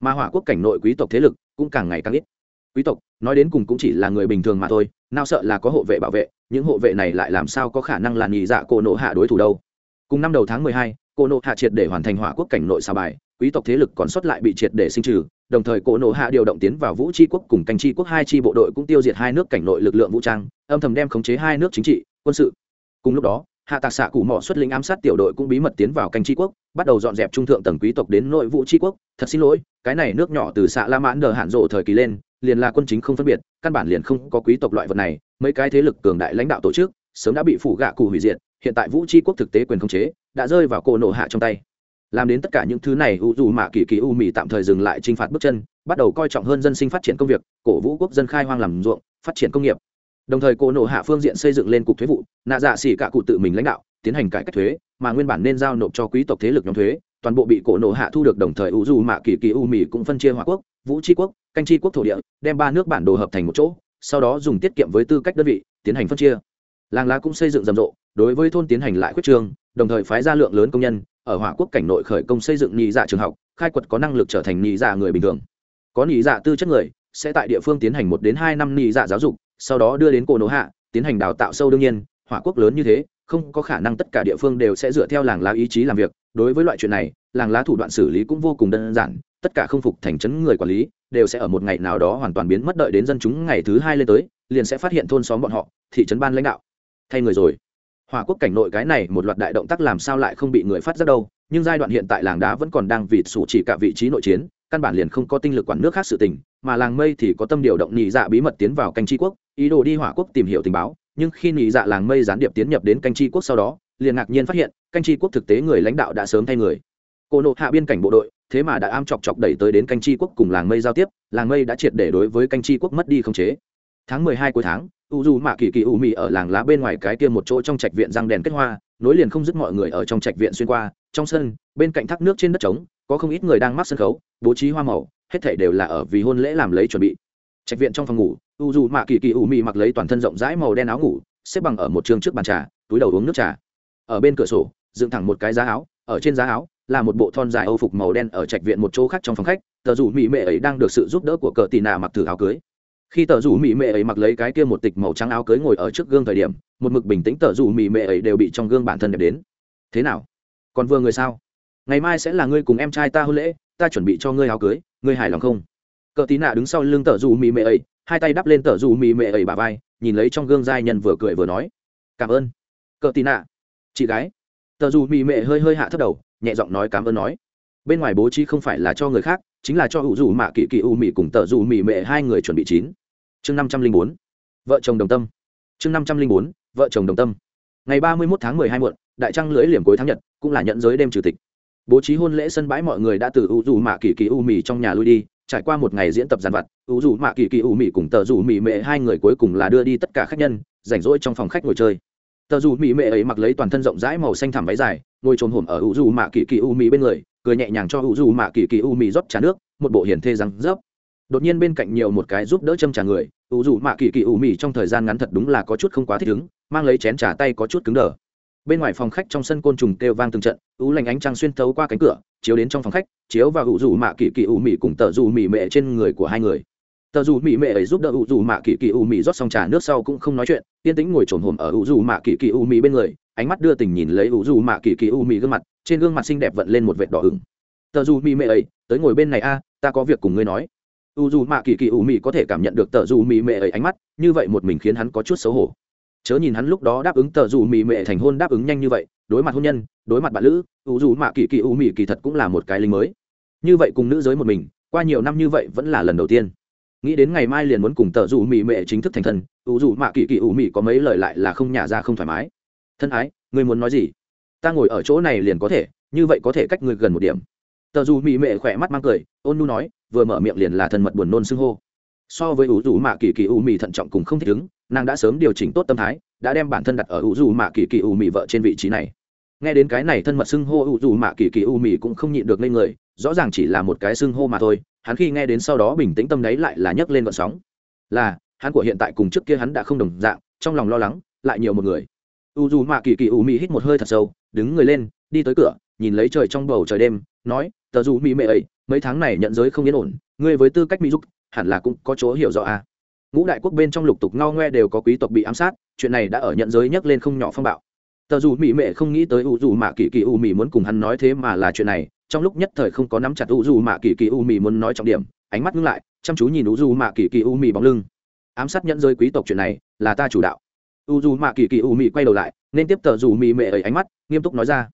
Mà hỏa quốc cảnh nội quý tộc thế lực cũng càng ngày càng ít quý tộc, nói đến cùng cũng chỉ là người bình thường mà thôi, nào sợ là có hộ vệ bảo vệ, những hộ vệ này lại làm sao có khả năng là nhị dạ cổ nộ hạ đối thủ đâu. Cùng năm đầu tháng mười hai, cổ nộ hạ triệt để hoàn thành hỏa quốc cảnh nội xà bài, quý tộc thế lực còn sót lại bị triệt để sinh trừ, đồng thời cổ nộ hạ điều động tiến vào vũ tri quốc cùng canh tri quốc hai tri bộ đội cũng tiêu diệt hai nước cảnh nội lực lượng vũ trang, âm thầm đem khống chế hai nước chính trị, quân sự. Cùng lúc đó hạ tạc xạ cụ mỏ xuất lĩnh ám sát tiểu đội cũng bí mật tiến vào canh tri quốc, bắt đầu dọn dẹp trung thượng tầng quý tộc đến nội vụ tri quốc. Thật xin lỗi, cái này nước nhỏ từ xạ la mãn đờ hạn rộ thời kỳ lên, liền là quân chính không phân biệt, căn bản liền không có quý tộc loại vật này. Mấy cái thế lực cường đại lãnh đạo tổ chức, sớm đã bị phủ gạ cụ hủy diệt, hiện tại vũ tri quốc thực tế quyền khống chế, đã rơi vào cổ nổ hạ trong tay. Làm đến tất cả những thứ này, u dù mạ kỳ kỳ u mỹ tạm thời dừng lại t r i n h phạt bước chân, bắt đầu coi trọng hơn dân sinh phát triển công việc, cổ vũ quốc dân khai hoang làm ruộng, phát triển công nghiệp đồng thời cổ nộ hạ phương diện xây dựng lên cục thuế vụ, nạ dạ xỉ cả cụ tự mình lãnh đạo, tiến hành cải cách thuế, mà nguyên bản nên giao nộp cho quý tộc thế lực nhóm thuế, toàn bộ bị cổ nộ hạ thu được đồng thời u dù mạ kỳ kỳ u mỹ cũng phân chia hòa quốc, vũ tri quốc, canh tri quốc thổ địa, đem ba nước bản đồ hợp thành một chỗ, sau đó dùng tiết kiệm với tư cách đơn vị, tiến hành phân chia. Làng lá cũng xây dựng rầm rộ, đối với thôn tiến hành lại khuyết trương, đồng thời phái ra lượng lớn công nhân, ở hỏa quốc cảnh nội khởi công xây dựng nhị dạ trường học, khai quật có năng lực trở thành nhị dạ người bình thường. Có nhị dạ tư chất người, sẽ tại địa phương tiến hành một đến hai năm nhị dạ giáo dục sau đó đưa đến cổ nổ hạ, tiến hành đào tạo sâu đương nhiên, hỏa quốc lớn như thế, không có khả năng tất cả địa phương đều sẽ dựa theo làng lá ý chí làm việc. Đối với loại chuyện này, làng lá thủ đoạn xử lý cũng vô cùng đơn giản, tất cả không phục thành trấn người quản lý đều sẽ ở một ngày nào đó hoàn toàn biến mất đợi đến dân chúng ngày thứ hai lên tới, liền sẽ phát hiện thôn xóm bọn họ, thị trấn ban lãnh đạo. Thay người rồi. Hỏa quốc cảnh nội cái này một loạt đại động tác làm sao lại không bị người phát giác đâu, nhưng giai đoạn hiện tại làng đá vẫn còn đang vịt sủ chỉ cả vị trí nội chiến, căn bản liền không có tinh lực quản nước khác sự tình mà làng mây thì có tâm điều động nhị dạ bí mật tiến vào canh tri quốc, ý đồ đi hỏa quốc tìm hiểu tình báo, nhưng khi nhị dạ làng mây gián điệp tiến nhập đến canh tri quốc sau đó, liền ngạc nhiên phát hiện, canh tri quốc thực tế người lãnh đạo đã sớm thay người. Cô nộ hạ biên cảnh bộ đội, thế mà đã am chọc chọc đẩy tới đến canh tri quốc cùng làng mây giao tiếp, làng mây đã triệt để đối với canh tri quốc mất đi khống chế. Tháng mười hai cuối tháng, u dù mạ kỳ kỳ u mì ở làng lá bên ngoài cái kia một chỗ trong trạch viện răng đèn kết hoa, nối liền không dứt mọi người ở trong trạch viện xuyên qua, trong sân, bên cạnh thác nước trên đất trống, có không ít người đang mắc sân khấu, bố trí hoa màu hết thảy đều là ở vì hôn lễ làm lấy chuẩn bị. Trạch viện trong phòng ngủ, u dù mạ kỳ kỳ u mị mặc lấy toàn thân rộng rãi màu đen áo ngủ, xếp bằng ở một trường trước bàn trà, túi đầu uống nước trà. Ở bên cửa sổ, dựng thẳng một cái giá áo, ở trên giá áo là một bộ thon dài âu phục màu đen ở trạch viện một chỗ khác trong phòng khách, tờ rủ mỹ mệ ấy đang được sự giúp đỡ của cờ tì nà mặc thử áo cưới. Khi tờ rủ mỹ mệ ấy mặc lấy cái kia một tịch màu trắng áo cưới ngồi ở trước gương thời điểm, một mực bình tĩnh tờ rủ mỹ mệ ấy đều bị trong gương bản thân đẹp đến. Thế nào? Còn vừa người sao? Ngày mai sẽ là ngươi cùng em trai ta hôn lễ ta chuẩn bị cho ngươi áo cưới, ngươi hài lòng không? Cờ tí nạ đứng sau lưng tờ dù mì mệ ấy, hai tay đắp lên tờ dù mì mệ ấy bà vai, nhìn lấy trong gương giai nhân vừa cười vừa nói. Cảm ơn. Cờ tí nạ. Chị gái. Tờ dù mì mệ hơi hơi hạ thấp đầu, nhẹ giọng nói cảm ơn nói. Bên ngoài bố trí không phải là cho người khác, chính là cho hữu dù mạ kỳ kỳ u Mị cùng tờ dù mì mệ hai người chuẩn bị chín. Chương năm trăm linh bốn. Vợ chồng đồng tâm. Chương năm trăm linh bốn. Vợ chồng đồng tâm. Ngày ba mươi một tháng mười hai muộn, đại trăng lưỡi liềm cuối tháng nhật, cũng là nhận giới đêm chủ tịch bố trí hôn lễ sân bãi mọi người đã từ u dù mạ kỳ kỳ u mì trong nhà lui đi, trải qua một ngày diễn tập giàn vặt, u dù mạ kỳ kỳ u mì cùng tờ dù mị mệ hai người cuối cùng là đưa đi tất cả khách nhân, rảnh rỗi trong phòng khách ngồi chơi. Tờ dù mị mệ ấy mặc lấy toàn thân rộng rãi màu xanh thảm váy dài, ngồi trồn hổm ở u dù mạ kỳ kỳ u mì bên người, cười nhẹ nhàng cho u dù mạ kỳ kỳ u mì rót trà nước, một bộ hiển thê răng rớp. Đột nhiên bên cạnh nhiều một cái giúp đỡ châm trà người, u dù mạ kỳ kỳ u mì trong thời gian ngắn thật đúng là có chút không quá thích ứng, mang lấy chén trà tay có chút cứng đờ bên ngoài phòng khách trong sân côn trùng kêu vang từng trận, ú lành ánh trăng xuyên thấu qua cánh cửa, chiếu đến trong phòng khách, chiếu và ủ dù mạ kỳ kỳ ủ mị cùng tờ dù mị mệ trên người của hai người. Tờ dù mị mệ ấy giúp đỡ ủ dù mạ kỳ kỳ ủ mị rót xong trà nước sau cũng không nói chuyện, yên tĩnh ngồi trồn hồm ở ủ dù mạ kỳ kỳ ủ mị bên người, ánh mắt đưa tình nhìn lấy ủ dù mạ kỳ kỳ ủ mị gương mặt, trên gương mặt xinh đẹp vận lên một vệt đỏ ửng. Tờ dù mị mệ ấy, tới ngồi bên này a, ta có việc cùng ngươi nói. U dù mạ kỳ kỳ ủ mị có thể cảm nhận được tờ dù mị mệ ấy ánh mắt, như vậy một mình khiến hắn có chút xấu hổ chớ nhìn hắn lúc đó đáp ứng tờ dù mị mệ thành hôn đáp ứng nhanh như vậy, đối mặt hôn nhân, đối mặt bạn lữ u dù mạ kỳ kỳ u mị kỳ thật cũng là một cái linh mới. Như vậy cùng nữ giới một mình, qua nhiều năm như vậy vẫn là lần đầu tiên. Nghĩ đến ngày mai liền muốn cùng tờ dù mị mệ chính thức thành thân u dù mạ kỳ kỳ u mị có mấy lời lại là không nhả ra không thoải mái. Thân ái người muốn nói gì? Ta ngồi ở chỗ này liền có thể, như vậy có thể cách người gần một điểm. Tờ dù mị mệ khỏe mắt mang cười, ôn nu nói, vừa mở miệng liền là thân mật buồn nôn xưng hô. So với ủ dù mạ kỳ kỳ u mị thận trọng cùng không thích ứng nàng đã sớm điều chỉnh tốt tâm thái, đã đem bản thân đặt ở U dù mạ kỳ kỳ u mị vợ trên vị trí này. Nghe đến cái này thân mật xưng hô U dù mạ kỳ kỳ u mị cũng không nhịn được lên người, rõ ràng chỉ là một cái xưng hô mà thôi, hắn khi nghe đến sau đó bình tĩnh tâm đấy lại là nhấc lên vận sóng. Là, hắn của hiện tại cùng trước kia hắn đã không đồng dạng, trong lòng lo lắng, lại nhiều một người. U dù mạ kỳ kỳ u mị hít một hơi thật sâu, đứng người lên, đi tới cửa, nhìn lấy trời trong bầu trời đêm, nói, tờ dù mỹ mệ ấy mấy tháng này nhận giới không yên ổn, ngươi với tư cách mỹ giúp hẳn là cũng có chỗ hiểu rõ à ngũ đại quốc bên trong lục tục ngao ngoe đều có quý tộc bị ám sát, chuyện này đã ở nhận giới nhấc lên không nhỏ phong bạo. Tờ dù mỹ mệ không nghĩ tới u dù mạ kỳ kỳ u mỹ muốn cùng hắn nói thế mà là chuyện này, trong lúc nhất thời không có nắm chặt u dù mạ kỳ kỳ u mỹ muốn nói trọng điểm, ánh mắt ngưng lại, chăm chú nhìn u dù mạ kỳ kỳ u mỹ bóng lưng. Ám sát nhận giới quý tộc chuyện này, là ta chủ đạo. U dù mạ kỳ kỳ u mỹ quay đầu lại, nên tiếp tờ dù mỹ mệ ấy ánh mắt, nghiêm túc nói ra.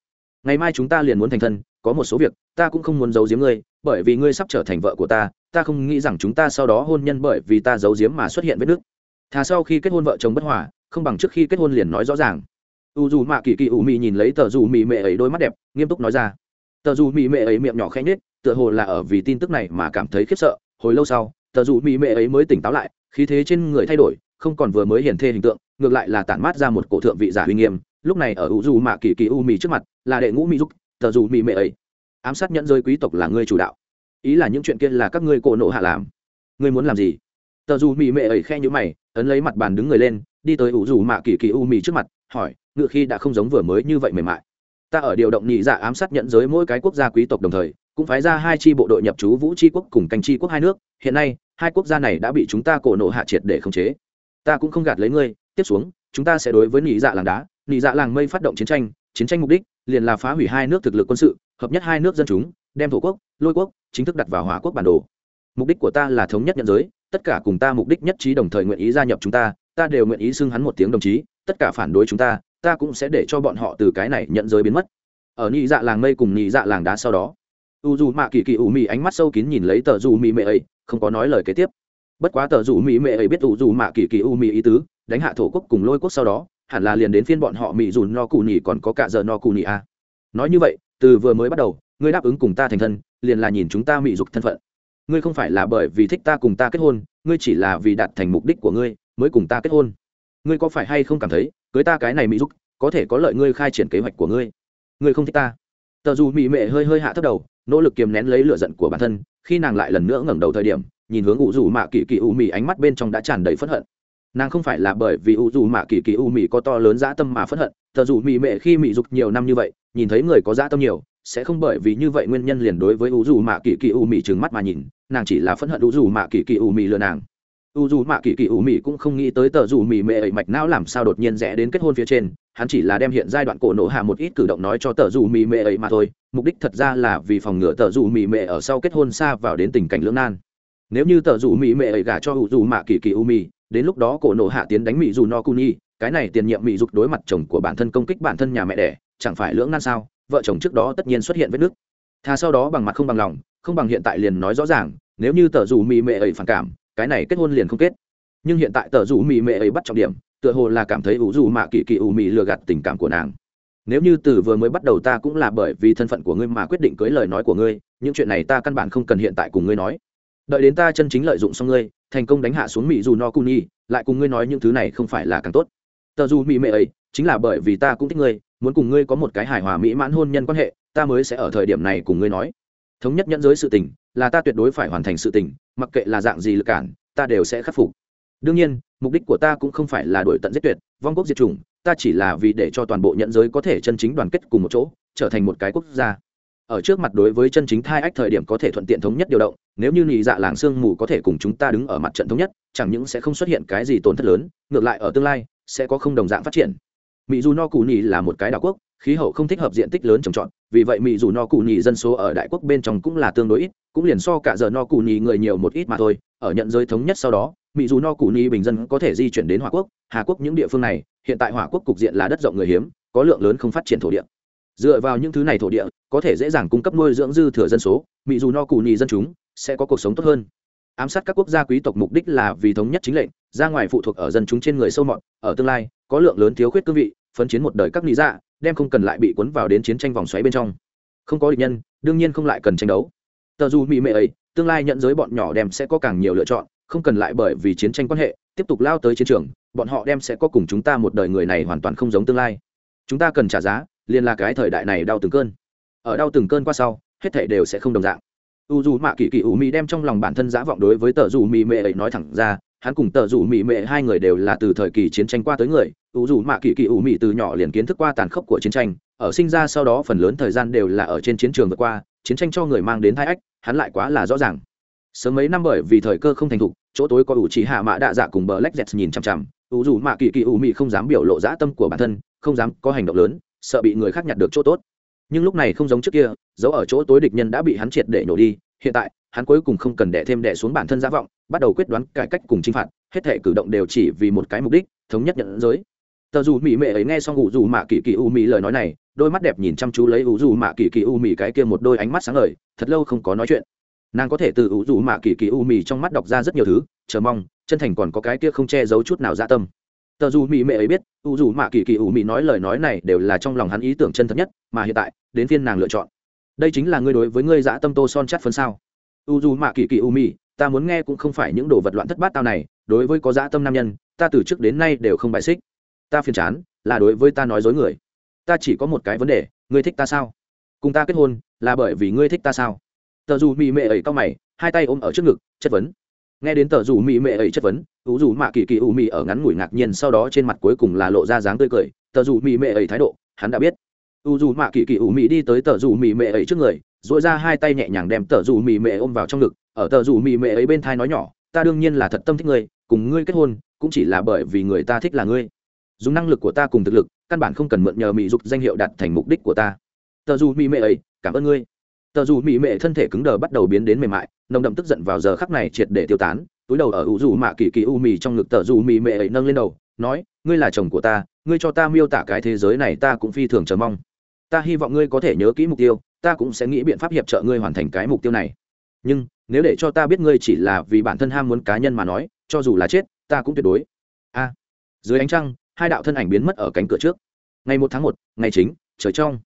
Ngày mai chúng ta liền muốn thành thân, có một số việc, ta cũng không muốn giấu giếm ngươi, bởi vì ngươi sắp trở thành vợ của ta ta không nghĩ rằng chúng ta sau đó hôn nhân bởi vì ta giấu giếm mà xuất hiện vết nước thà sau khi kết hôn vợ chồng bất hòa, không bằng trước khi kết hôn liền nói rõ ràng. U dù mạ kỳ kỳ u mị nhìn lấy tờ dù mị mệ ấy đôi mắt đẹp, nghiêm túc nói ra. Tờ dù mị mệ ấy miệng nhỏ khẽ nhết tựa hồ là ở vì tin tức này mà cảm thấy khiếp sợ. Hồi lâu sau, tờ dù mị mệ ấy mới tỉnh táo lại, khí thế trên người thay đổi, không còn vừa mới hiển thê hình tượng, ngược lại là tản mát ra một cổ thượng vị giả uy nghiêm. Lúc này ở u dù mạ kỳ kỳ u mị trước mặt là đệ ngũ mị giúp tờ dù mị mệ ấy. Ám sát nhận rơi quý tộc là người chủ đạo ý là những chuyện kia là các ngươi cổ nộ hạ làm. Ngươi muốn làm gì? Tờ dù mị mệ ấy khe như mày, ấn lấy mặt bàn đứng người lên, đi tới ủ dù mạ kỳ kỳ u mị trước mặt, hỏi, ngựa khi đã không giống vừa mới như vậy mềm mại. Ta ở điều động nhị dạ ám sát nhận giới mỗi cái quốc gia quý tộc đồng thời, cũng phái ra hai chi bộ đội nhập trú vũ tri quốc cùng canh tri quốc hai nước. Hiện nay, hai quốc gia này đã bị chúng ta cổ nộ hạ triệt để khống chế. Ta cũng không gạt lấy ngươi. Tiếp xuống, chúng ta sẽ đối với nhị dạ làng đá, nhị dạ làng mây phát động chiến tranh. Chiến tranh mục đích liền là phá hủy hai nước thực lực quân sự, hợp nhất hai nước dân chúng đem thổ quốc, lôi quốc chính thức đặt vào hỏa quốc bản đồ. Mục đích của ta là thống nhất nhận giới, tất cả cùng ta mục đích nhất trí đồng thời nguyện ý gia nhập chúng ta ta đều nguyện ý xưng hắn một tiếng đồng chí, tất cả phản đối chúng ta ta cũng sẽ để cho bọn họ từ cái này nhận giới biến mất. Ở nhị dạ làng mây cùng nhị dạ làng đá sau đó, u dù mạ kỳ kỳ ủ mị ánh mắt sâu kín nhìn lấy tờ dù mị mệ ấy không có nói lời kế tiếp. Bất quá tờ dù mị mệ ấy biết u dù mạ kỳ kỳ ủ mị ý tứ, đánh hạ thổ quốc cùng lôi quốc sau đó, hẳn là liền đến phiên bọn họ mị dù no cù nhị còn có cả giờ no cù nhị a à. nói như vậy, từ vừa mới bắt đầu ngươi đáp ứng cùng ta thành thân, liền là nhìn chúng ta mị dục thân phận. Ngươi không phải là bởi vì thích ta cùng ta kết hôn, ngươi chỉ là vì đạt thành mục đích của ngươi mới cùng ta kết hôn. Ngươi có phải hay không cảm thấy, cưới ta cái này mỹ dục, có thể có lợi ngươi khai triển kế hoạch của ngươi? Ngươi không thích ta. Tờ dù mỹ mệ hơi hơi hạ thấp đầu, nỗ lực kiềm nén lấy lửa giận của bản thân, khi nàng lại lần nữa ngẩng đầu thời điểm, nhìn hướng ủ dù mạ kỳ kỳ u mì ánh mắt bên trong đã tràn đầy phẫn hận. Nàng không phải là bởi vì ủ dù mạ kỳ kỳ u mì có to lớn dã tâm mà phẫn hận, tờ dù mỹ mệ khi mỹ dục nhiều năm như vậy, nhìn thấy người có dã tâm nhiều sẽ không bởi vì như vậy nguyên nhân liền đối với U dù mạ kỳ kỳ u mì trừng mắt mà nhìn, nàng chỉ là phẫn hận U dù mạ kỳ kỳ u mì lừa nàng. U dù mạ kỳ kỳ u mì cũng không nghĩ tới tờ dù mì mệ ấy mạch não làm sao đột nhiên rẽ đến kết hôn phía trên, hắn chỉ là đem hiện giai đoạn cổ nổ hạ một ít cử động nói cho tờ dù mì mệ ấy mà thôi, mục đích thật ra là vì phòng ngừa tờ dù mì mệ ở sau kết hôn xa vào đến tình cảnh lưỡng nan. Nếu như tờ dù mì mệ ấy gả cho u dù mạ kỳ kỳ u mì đến lúc đó cổ nổ hạ tiến đánh mỹ dù no kuni, cái này tiền nhiệm mỹ dục đối mặt chồng của bản thân công kích bản thân nhà mẹ đẻ, chẳng phải lưỡng nan sao? Vợ chồng trước đó tất nhiên xuất hiện vết nứt. Thà sau đó bằng mặt không bằng lòng, không bằng hiện tại liền nói rõ ràng, nếu như tờ dù mì mệ ấy phản cảm, cái này kết hôn liền không kết. Nhưng hiện tại tờ rủ mì mệ ấy bắt trọng điểm, tựa hồ là cảm thấy ủ dù mạ kỳ kỳ ủ mì lừa gạt tình cảm của nàng. Nếu như từ vừa mới bắt đầu ta cũng là bởi vì thân phận của ngươi mà quyết định cưới lời nói của ngươi, những chuyện này ta căn bản không cần hiện tại cùng ngươi nói. Đợi đến ta chân chính lợi dụng xong ngươi, thành công đánh hạ xuống mỹ dù no cu nhi lại cùng ngươi nói những thứ này không phải là càng tốt. Tờ dù mỹ mệ ấy, chính là bởi vì ta cũng thích ngươi muốn cùng ngươi có một cái hài hòa mỹ mãn hôn nhân quan hệ, ta mới sẽ ở thời điểm này cùng ngươi nói. Thống nhất nhẫn giới sự tình, là ta tuyệt đối phải hoàn thành sự tình, mặc kệ là dạng gì lực cản, ta đều sẽ khắc phục. Đương nhiên, mục đích của ta cũng không phải là đổi tận giết tuyệt, vong quốc diệt chủng, ta chỉ là vì để cho toàn bộ nhận giới có thể chân chính đoàn kết cùng một chỗ, trở thành một cái quốc gia. Ở trước mặt đối với chân chính thai ách thời điểm có thể thuận tiện thống nhất điều động, nếu như nhị dạ làng sương mù có thể cùng chúng ta đứng ở mặt trận thống nhất, chẳng những sẽ không xuất hiện cái gì tổn thất lớn, ngược lại ở tương lai, sẽ có không đồng dạng phát triển mỹ dù no cù nhì là một cái đảo quốc, khí hậu không thích hợp diện tích lớn trồng trọt, vì vậy mỹ dù no cù nhì dân số ở đại quốc bên trong cũng là tương đối ít, cũng liền so cả giờ no cù nhì người nhiều một ít mà thôi. Ở nhận giới thống nhất sau đó mỹ dù no cù nhì bình dân có thể di chuyển đến hòa quốc, hà quốc những địa phương này, hiện tại hỏa quốc cục diện là đất rộng người hiếm, có lượng lớn không phát triển thổ địa. Dựa vào những thứ này thổ địa, có thể dễ dàng cung cấp nuôi dưỡng dư thừa dân số mỹ dù no cù nhì dân chúng sẽ có cuộc sống tốt hơn. Ám sát các quốc gia quý tộc mục đích là vì thống nhất chính lệnh, ra ngoài phụ thuộc ở dân chúng trên người sâu mọt, ở tương lai, có lượng lớn thiếu khuyết cương vị phấn chiến một đời các lý dạ đem không cần lại bị cuốn vào đến chiến tranh vòng xoáy bên trong. Không có địch nhân, đương nhiên không lại cần tranh đấu. Tờ dù mỹ mệ ấy, tương lai nhận giới bọn nhỏ đem sẽ có càng nhiều lựa chọn, không cần lại bởi vì chiến tranh quan hệ, tiếp tục lao tới chiến trường, bọn họ đem sẽ có cùng chúng ta một đời người này hoàn toàn không giống tương lai. Chúng ta cần trả giá, liền là cái thời đại này đau từng cơn. Ở đau từng cơn qua sau, hết thể đều sẽ không đồng dạng. U dù mạ kỳ kỳ ủ mị đem trong lòng bản thân giả vọng đối với tờ dù mị mệ ấy nói thẳng ra, hắn cùng tờ dù mị mệ hai người đều là từ thời kỳ chiến tranh qua tới người Ủ dù mạ kỳ kỳ ủ mị từ nhỏ liền kiến thức qua tàn khốc của chiến tranh, ở sinh ra sau đó phần lớn thời gian đều là ở trên chiến trường vượt qua, chiến tranh cho người mang đến thai ách, hắn lại quá là rõ ràng. Sớm mấy năm bởi vì thời cơ không thành thục, chỗ tối có ủ chỉ hạ mã đạ dạ cùng bờ lách dẹt nhìn chằm chằm ủ dù mạ kỳ kỳ ủ mị không dám biểu lộ dã tâm của bản thân, không dám có hành động lớn, sợ bị người khác nhặt được chỗ tốt. Nhưng lúc này không giống trước kia, dấu ở chỗ tối địch nhân đã bị hắn triệt để nhổ đi, hiện tại, hắn cuối cùng không cần đẻ thêm đẻ xuống bản thân giả vọng, bắt đầu quyết đoán cải cách cùng chinh phạt, hết thể cử động đều chỉ vì một cái mục đích, thống nhất nhận giới tờ dù mỹ mệ ấy nghe xong ủ dù mạ kỳ kỳ u mỹ lời nói này, đôi mắt đẹp nhìn chăm chú lấy ủ dù mạ kỳ kỳ u mỹ cái kia một đôi ánh mắt sáng lời thật lâu không có nói chuyện. Nàng có thể từ ủ dù mạ kỳ kỳ u mỹ trong mắt đọc ra rất nhiều thứ, chờ mong, chân thành còn có cái kia không che giấu chút nào dạ tâm. Tờ dù mỹ mệ ấy biết, ủ dù mạ kỳ kỳ u mỹ nói lời nói này đều là trong lòng hắn ý tưởng chân thật nhất, mà hiện tại, đến phiên nàng lựa chọn. Đây chính là ngươi đối với ngươi dạ tâm tô son chắt phấn sao? U dù mạ kỳ kỳ u mỹ ta muốn nghe cũng không phải những đồ vật loạn thất bát tao này, đối với có dạ tâm nam nhân, ta từ trước đến nay đều không bài xích ta phiền chán, là đối với ta nói dối người. Ta chỉ có một cái vấn đề, ngươi thích ta sao? Cùng ta kết hôn, là bởi vì ngươi thích ta sao? Tờ dù mỹ mệ ấy cao mày, hai tay ôm ở trước ngực, chất vấn. Nghe đến tờ dù mỹ mệ ấy chất vấn, ủ dù mạ kỳ kỳ u mỹ ở ngắn ngủi ngạc nhiên sau đó trên mặt cuối cùng là lộ ra dáng tươi cười, tờ dù mỹ mệ ấy thái độ, hắn đã biết. U dù mạ kỳ kỳ u mỹ đi tới tờ dù mỹ mệ ấy trước người dội ra hai tay nhẹ nhàng đem tờ dù mỹ mệ ôm vào trong ngực, ở tờ dù mỹ mệ ấy bên thai nói nhỏ, ta đương nhiên là thật tâm thích ngươi, cùng ngươi kết hôn, cũng chỉ là bởi vì người ta thích là ngươi dùng năng lực của ta cùng thực lực, căn bản không cần mượn nhờ mỹ dục danh hiệu đạt thành mục đích của ta. Tờ dù mỹ mệ ấy, cảm ơn ngươi. Tờ dù mỹ mệ thân thể cứng đờ bắt đầu biến đến mềm mại, nồng đậm tức giận vào giờ khắc này triệt để tiêu tán. Túi đầu ở u dù mạ kỳ kỳ u mì trong ngực tờ dù mỹ mệ ấy nâng lên đầu, nói, ngươi là chồng của ta, ngươi cho ta miêu tả cái thế giới này ta cũng phi thường chờ mong. Ta hy vọng ngươi có thể nhớ kỹ mục tiêu, ta cũng sẽ nghĩ biện pháp hiệp trợ ngươi hoàn thành cái mục tiêu này. Nhưng, nếu để cho ta biết ngươi chỉ là vì bản thân ham muốn cá nhân mà nói, cho dù là chết, ta cũng tuyệt đối. A. Dưới ánh trăng hai đạo thân ảnh biến mất ở cánh cửa trước. Ngày một tháng một, ngày chính, trời trong.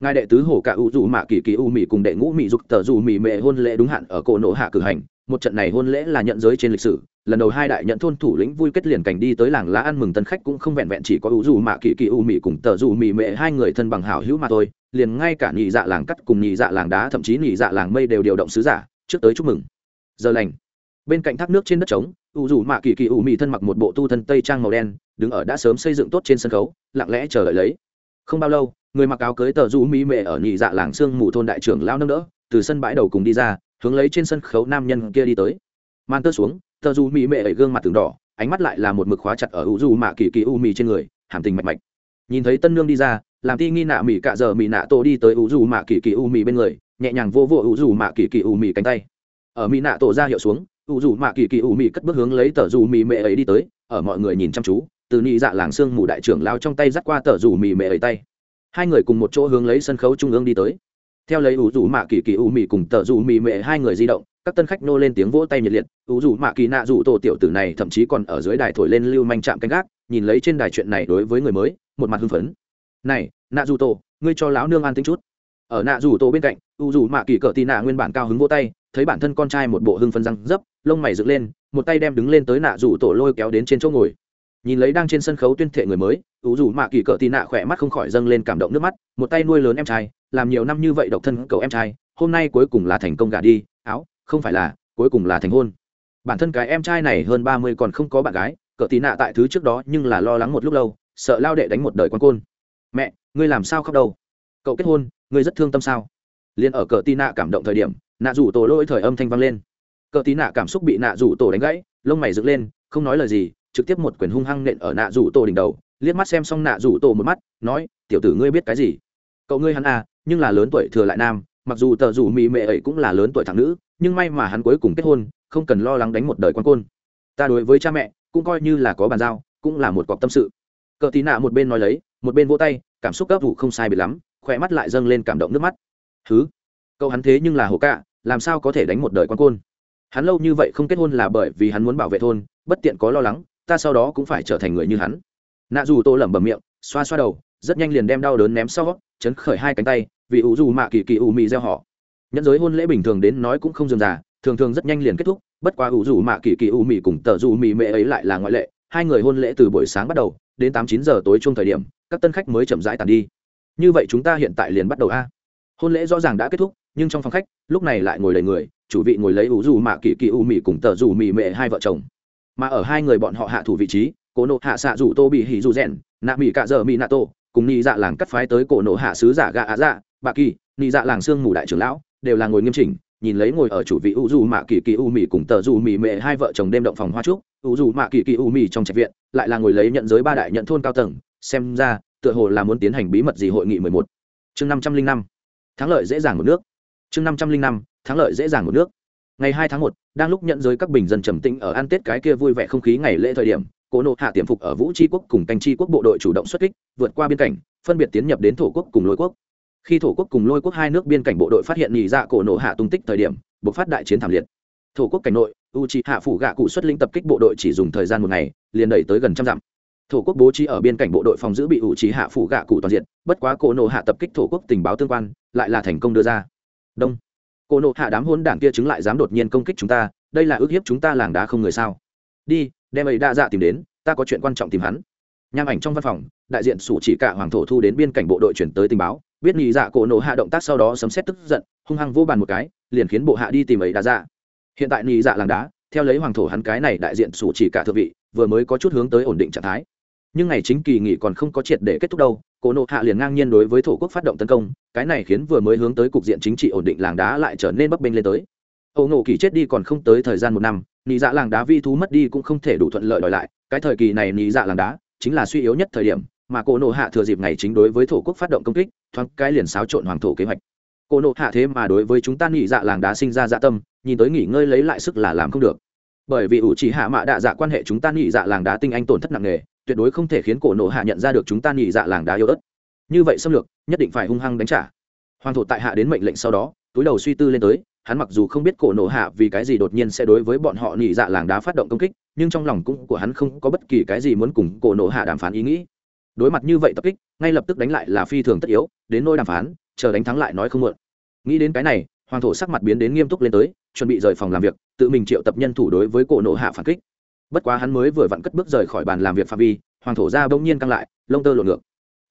Ngài đệ tứ hồ cả u dù mạ kỳ kỳ u mỹ cùng đệ ngũ mỹ dục tờ dù mỹ mệ hôn lễ đúng hạn ở cổ nổ hạ cử hành. Một trận này hôn lễ là nhận giới trên lịch sử. Lần đầu hai đại nhận thôn thủ lĩnh vui kết liền cảnh đi tới làng lá ăn mừng tân khách cũng không vẹn vẹn chỉ có u dù mạ kỳ kỳ u mỹ cùng tờ dù mỹ mệ, hai người thân bằng hảo hữu mà thôi. Liền ngay cả nhị dạ làng cắt cùng nhị dạ làng đá, thậm chí nhị dạ làng mây đều điều động sứ giả. Trước tới chúc mừng. Giờ lành. Bên cạnh thác nước trên đất trống, u dù mạ kỳ kỳ u mỹ thân mặc một bộ tu thân tây trang màu đen đứng ở đã sớm xây dựng tốt trên sân khấu, lặng lẽ chờ đợi lấy. Không bao lâu, người mặc áo cưới tờ rũ mỹ mệ ở nhị dạ làng sương mù thôn đại trưởng lao nâng đỡ, từ sân bãi đầu cùng đi ra, hướng lấy trên sân khấu nam nhân kia đi tới. Man tơ xuống, tờ rũ mỹ mệ ấy gương mặt từng đỏ, ánh mắt lại là một mực khóa chặt ở u du mạ kỳ kỳ u mì trên người, hàm tình mạch mạch. Nhìn thấy tân nương đi ra, làm ti nghi nạ mỹ cạ giờ mỹ nạ tổ đi tới u du mạ kỳ kỳ u mì bên người, nhẹ nhàng vô vô u du mạ kỳ kỳ u mì cánh tay. Ở mỹ nạ tổ ra hiệu xuống, u du mạ kỳ kỳ u mì cất bước hướng lấy tờ du mỹ mệ ấy đi tới, ở mọi người nhìn chăm chú từ nhị dạ làng xương mù đại trưởng lao trong tay dắt qua tờ rủ mì mệ ấy tay. Hai người cùng một chỗ hướng lấy sân khấu trung ương đi tới. Theo lấy ủ rủ mạ kỳ kỳ u mì cùng tờ rủ mì mệ hai người di động, các tân khách nô lên tiếng vỗ tay nhiệt liệt. Ủ rủ mạ kỳ nạ rủ tổ tiểu tử này thậm chí còn ở dưới đài thổi lên lưu manh chạm canh gác, nhìn lấy trên đài chuyện này đối với người mới, một mặt hưng phấn. Này, nạ rủ tổ, ngươi cho lão nương an tính chút. Ở nạ rủ tổ bên cạnh, ủ rủ mạ kỳ cỡ tì nạ nguyên bản cao hứng vỗ tay, thấy bản thân con trai một bộ hưng phân răng dấp, lông mày dựng lên, một tay đem đứng lên tới nạ rủ tổ lôi kéo đến trên chỗ ngồi nhìn lấy đang trên sân khấu tuyên thệ người mới, ủ dù mạ kỳ cỡ tì nạ khỏe mắt không khỏi dâng lên cảm động nước mắt, một tay nuôi lớn em trai, làm nhiều năm như vậy độc thân cậu em trai, hôm nay cuối cùng là thành công gả đi, áo, không phải là, cuối cùng là thành hôn. Bản thân cái em trai này hơn ba mươi còn không có bạn gái cỡ tì nạ tại thứ trước đó nhưng là lo lắng một lúc lâu, sợ lao đệ đánh một đời con côn. Mẹ, ngươi làm sao khóc đâu? Cậu kết hôn, ngươi rất thương tâm sao? Liền ở cỡ tì nạ cảm động thời điểm, nạ rủ tổ lỗi thời âm thanh vang lên. Cỡ tì nạ cảm xúc bị nạ rủ tổ đánh gãy, lông mày dựng lên, không nói lời gì trực tiếp một quyền hung hăng nện ở nạ rủ tổ đỉnh đầu, liếc mắt xem xong nạ rủ tổ một mắt, nói, tiểu tử ngươi biết cái gì? Cậu ngươi hắn à nhưng là lớn tuổi thừa lại nam, mặc dù tờ rủ mỹ mệ ấy cũng là lớn tuổi thằng nữ, nhưng may mà hắn cuối cùng kết hôn, không cần lo lắng đánh một đời quan côn. Ta đối với cha mẹ, cũng coi như là có bàn giao, cũng là một cọc tâm sự. Cờ tí nạ một bên nói lấy, một bên vỗ tay, cảm xúc gấp vụ không sai bị lắm khỏe mắt lại dâng lên cảm động nước mắt. Thứ cậu hắn thế nhưng là hồ cạ, làm sao có thể đánh một đời quan côn? Hắn lâu như vậy không kết hôn là bởi vì hắn muốn bảo vệ thôn, bất tiện có lo lắng ta sau đó cũng phải trở thành người như hắn. Nạ dù tô lẩm bẩm miệng, xoa xoa đầu, rất nhanh liền đem đau đớn ném sau, chấn khởi hai cánh tay, vì ủ dù mạ kỳ kỳ ủ mị gieo họ. Nhẫn giới hôn lễ bình thường đến nói cũng không dườm già, thường thường rất nhanh liền kết thúc, bất quá ủ dù mạ kỳ kỳ ủ mị cùng tờ dù mị mệ ấy lại là ngoại lệ. Hai người hôn lễ từ buổi sáng bắt đầu, đến tám chín giờ tối chung thời điểm, các tân khách mới chậm rãi tàn đi. Như vậy chúng ta hiện tại liền bắt đầu a. Hôn lễ rõ ràng đã kết thúc, nhưng trong phòng khách, lúc này lại ngồi đầy người, chủ vị ngồi lấy ủ dù mạ kỳ kỳ ủ mị cùng tờ dù mị mệ hai vợ chồng mà ở hai người bọn họ hạ thủ vị trí, cổ nộ hạ xạ rủ tô bị hỉ dù rèn nạ mỹ cạ dợ mỹ nạ tô, cùng nị dạ làng cắt phái tới cổ nộ hạ sứ giả gà á dạ bà kỳ, nị dạ làng sương mù đại trưởng lão, đều là ngồi nghiêm chỉnh, nhìn lấy ngồi ở chủ vị u dù mạ kỳ kỳ u mì cùng tờ dù mì mệ hai vợ chồng đêm động phòng hoa trúc, u dù mạ kỳ kỳ u mì trong trạch viện, lại là ngồi lấy nhận giới ba đại nhận thôn cao tầng, xem ra, tựa hồ là muốn tiến hành bí mật gì hội nghị mười một. Chương năm trăm linh năm, thắng lợi dễ dàng một nước. Chương năm trăm linh năm, thắng lợi dễ dàng một nước ngày hai tháng một, đang lúc nhận giới các bình dân trầm tĩnh ở ăn tết cái kia vui vẻ không khí ngày lễ thời điểm, cố nộ hạ tiềm phục ở vũ tri quốc cùng canh tri quốc bộ đội chủ động xuất kích, vượt qua biên cảnh, phân biệt tiến nhập đến thổ quốc cùng lôi quốc. Khi thổ quốc cùng lôi quốc hai nước biên cảnh bộ đội phát hiện nhị dạ cổ nộ hạ tung tích thời điểm buộc phát đại chiến thảm liệt. Thổ quốc cảnh nội, u c hạ phủ gạ cụ xuất lĩnh tập kích bộ đội chỉ dùng thời gian một ngày, liền đẩy tới gần trăm dặm. Thổ quốc bố trí ở biên cảnh bộ đội phòng giữ bị u c hạ phủ gạ cụ toàn diện, bất quá cổ nộ hạ tập kích thổ quốc tình báo tương quan, lại là thành công đưa ra. Đông cổ nộ hạ đám hôn đảng kia chứng lại dám đột nhiên công kích chúng ta, đây là ước hiếp chúng ta làng đá không người sao? Đi, đem ấy đa dạ tìm đến, ta có chuyện quan trọng tìm hắn. Nham ảnh trong văn phòng, đại diện sủ chỉ cả hoàng thổ thu đến biên cảnh bộ đội chuyển tới tình báo, biết nhị dạ cổ nộ hạ động tác sau đó sấm xét tức giận, hung hăng vô bàn một cái, liền khiến bộ hạ đi tìm ấy đa dạ. Hiện tại nhị dạ làng đá, theo lấy hoàng thổ hắn cái này đại diện sủ chỉ cả thượng vị, vừa mới có chút hướng tới ổn định trạng thái nhưng ngày chính kỳ nghỉ còn không có triệt để kết thúc đâu cổ nộ hạ liền ngang nhiên đối với thổ quốc phát động tấn công, cái này khiến vừa mới hướng tới cục diện chính trị ổn định làng đá lại trở nên bấp bênh lên tới. Ẩu Nộ kỳ chết đi còn không tới thời gian một năm, nị dạ làng đá vi thú mất đi cũng không thể đủ thuận lợi đòi lại, cái thời kỳ này nị dạ làng đá chính là suy yếu nhất thời điểm, mà cổ nộ hạ thừa dịp ngày chính đối với thổ quốc phát động công kích, thoáng cái liền xáo trộn hoàng thổ kế hoạch. Cổ nộ hạ thế mà đối với chúng ta nị dạ làng đá sinh ra dạ tâm, nhìn tới nghỉ ngơi lấy lại sức là làm không được. Bởi vì ủ chỉ hạ mạ đạ dạ quan hệ chúng ta nị dạ làng đá tinh anh tổn thất nặng nề tuyệt đối không thể khiến cổ nộ hạ nhận ra được chúng ta nhị dạ làng đá yêu ớt. Như vậy xâm lược, nhất định phải hung hăng đánh trả. Hoàng thổ tại hạ đến mệnh lệnh sau đó, túi đầu suy tư lên tới, hắn mặc dù không biết cổ nộ hạ vì cái gì đột nhiên sẽ đối với bọn họ nhị dạ làng đá phát động công kích, nhưng trong lòng cũng của hắn không có bất kỳ cái gì muốn cùng cổ nộ hạ đàm phán ý nghĩ. Đối mặt như vậy tập kích, ngay lập tức đánh lại là phi thường tất yếu, đến nôi đàm phán, chờ đánh thắng lại nói không muộn. Nghĩ đến cái này, hoàng thổ sắc mặt biến đến nghiêm túc lên tới, chuẩn bị rời phòng làm việc, tự mình triệu tập nhân thủ đối với cổ nộ hạ phản kích bất quá hắn mới vừa vặn cất bước rời khỏi bàn làm việc phạm vi, hoàng thổ ra bỗng nhiên căng lại, lông tơ lộn ngược.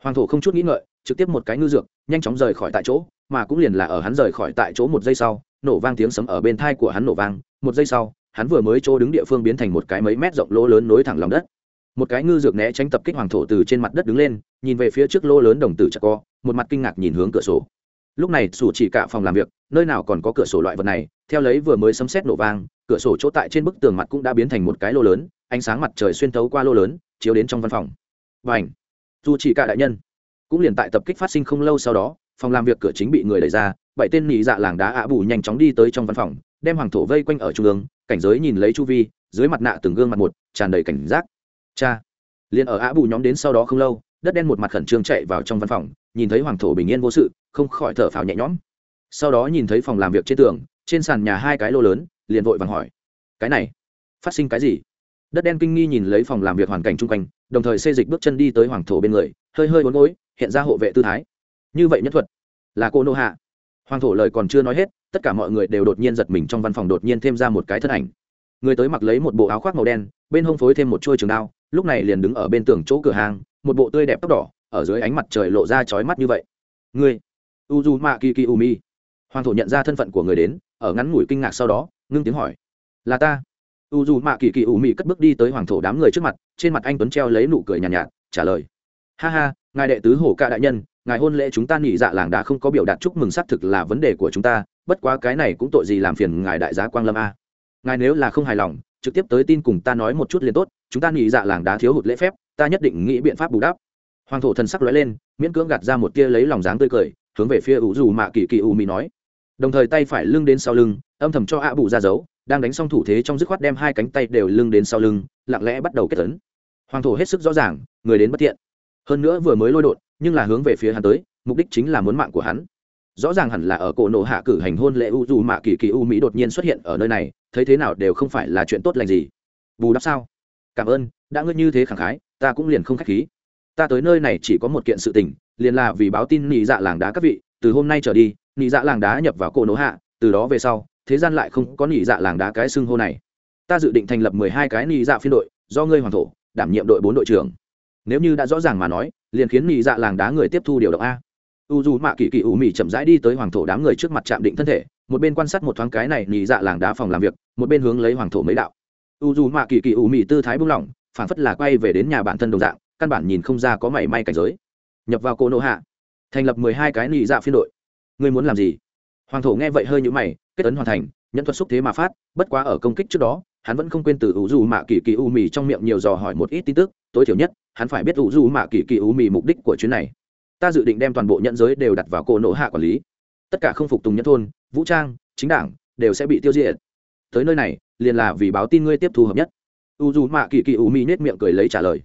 Hoàng thổ không chút nghĩ ngợi, trực tiếp một cái ngư dược, nhanh chóng rời khỏi tại chỗ, mà cũng liền là ở hắn rời khỏi tại chỗ một giây sau, nổ vang tiếng sấm ở bên thai của hắn nổ vang. Một giây sau, hắn vừa mới chỗ đứng địa phương biến thành một cái mấy mét rộng lỗ lớn nối thẳng lòng đất. Một cái ngư dược né tránh tập kích hoàng thổ từ trên mặt đất đứng lên, nhìn về phía trước lỗ lớn đồng tử chặt co, một mặt kinh ngạc nhìn hướng cửa sổ. Lúc này sủ chỉ cả phòng làm việc, nơi nào còn có cửa sổ loại vật này, theo lấy vừa mới sấm xét nổ vang cửa sổ chỗ tại trên bức tường mặt cũng đã biến thành một cái lô lớn, ánh sáng mặt trời xuyên thấu qua lô lớn, chiếu đến trong văn phòng. Và ảnh dù chỉ cả đại nhân cũng liền tại tập kích phát sinh không lâu sau đó, phòng làm việc cửa chính bị người đẩy ra, bảy tên nị dạ làng đá ạ bù nhanh chóng đi tới trong văn phòng, đem hoàng thổ vây quanh ở trung ương, cảnh giới nhìn lấy chu vi, dưới mặt nạ từng gương mặt một, tràn đầy cảnh giác. Cha! Liền ở ạ bù nhóm đến sau đó không lâu, đất đen một mặt khẩn trương chạy vào trong văn phòng, nhìn thấy hoàng thổ bình yên vô sự, không khỏi thở phào nhẹ nhõm. Sau đó nhìn thấy phòng làm việc trên tường, trên sàn nhà hai cái lô lớn liền vội vàng hỏi, cái này, phát sinh cái gì? Đất đen kinh nghi nhìn lấy phòng làm việc hoàn cảnh chung quanh, đồng thời xê dịch bước chân đi tới hoàng thổ bên người, hơi hơi uốn gối, hiện ra hộ vệ tư thái. Như vậy nhất thuật, là cô nô hạ. Hoàng thổ lời còn chưa nói hết, tất cả mọi người đều đột nhiên giật mình trong văn phòng đột nhiên thêm ra một cái thân ảnh. Người tới mặc lấy một bộ áo khoác màu đen, bên hông phối thêm một chuôi trường đao, lúc này liền đứng ở bên tường chỗ cửa hàng, một bộ tươi đẹp tóc đỏ, ở dưới ánh mặt trời lộ ra chói mắt như vậy. Người u mạ kỳ kỳ u mi hoàng thổ nhận ra thân phận của người đến, ở ngắn ngủi kinh ngạc sau đó ngưng tiếng hỏi. Là ta. U mạ kỳ kỳ u mị cất bước đi tới hoàng thổ đám người trước mặt trên mặt anh tuấn treo lấy nụ cười nhàn nhạt, nhạt trả lời. Ha ha ngài đệ tứ hổ ca đại nhân ngài hôn lễ chúng ta nghỉ dạ làng đã không có biểu đạt chúc mừng xác thực là vấn đề của chúng ta bất quá cái này cũng tội gì làm phiền ngài đại giá quang lâm a. Ngài nếu là không hài lòng trực tiếp tới tin cùng ta nói một chút liền tốt chúng ta nghỉ dạ làng đá thiếu hụt lễ phép ta nhất định nghĩ biện pháp bù đắp. Hoàng thổ thần sắc lóe lên miễn cưỡng gạt ra một tia lấy lòng dáng tươi cười hướng về phía ủ dù mạ kỳ kỳ u mỹ nói đồng thời tay phải lưng đến sau lưng, âm thầm cho ạ bù ra giấu đang đánh xong thủ thế trong dứt khoát đem hai cánh tay đều lưng đến sau lưng, lặng lẽ bắt đầu kết tấn. Hoàng thổ hết sức rõ ràng, người đến bất thiện hơn nữa vừa mới lôi đột, nhưng là hướng về phía hắn tới, mục đích chính là muốn mạng của hắn. Rõ ràng hẳn là ở cổ nổ hạ cử hành hôn lễ u dù mạ kỳ kỳ u mỹ đột nhiên xuất hiện ở nơi này, thấy thế nào đều không phải là chuyện tốt lành gì. Bù đắp sao? Cảm ơn, đã ngươi như thế khẳng khái, ta cũng liền không k h á c h khí. Ta tới nơi này chỉ có một kiện sự tình, liền là vì báo tin nị dạ làng đá các vị, từ hôm nay trở đi nị dạ làng đá nhập vào cổ nổ hạ, từ đó về sau, thế gian lại không có nị dạ làng đá cái xưng hô này. Ta dự định thành lập mười hai cái nị dạ phiên đội, do ngươi hoàng thổ, đảm nhiệm đội bốn đội trưởng. Nếu như đã rõ ràng mà nói, liền khiến nị dạ làng đá người tiếp thu điều động a. U dù mạ kỳ kỳ ủ mị chậm rãi đi tới hoàng thổ đám người trước mặt chạm định thân thể, một bên quan sát một thoáng cái này nhị dạ làng đá phòng làm việc, một bên hướng lấy hoàng thổ mấy đạo. U dù mạ kỳ kỳ ủ mị tư thái buông lỏng phản phất là quay về đến nhà bản thân đồng dạng, căn bản nhìn không ra có mảy may cảnh giới. Nhập vào cô nô hạ, thành lập mười hai cái nhị dạ phiên đội ngươi muốn làm gì? Hoàng thổ nghe vậy hơi nhũ mày, kết ấn hoàn thành, nhận thuật xúc thế mà phát, bất quá ở công kích trước đó, hắn vẫn không quên từ u dù mạ kỳ kỳ u mì trong miệng nhiều dò hỏi một ít tin tức, tối thiểu nhất, hắn phải biết u dù mạ kỳ kỳ u mì mục đích của chuyến này. Ta dự định đem toàn bộ nhận giới đều đặt vào cổ nổ hạ quản lý. Tất cả không phục tùng nhân thôn, vũ trang, chính đảng, đều sẽ bị tiêu diệt. Tới nơi này, liền là vì báo tin ngươi tiếp thu hợp nhất. U dù mạ kỳ kỳ u mi nết miệng cười lấy trả lời.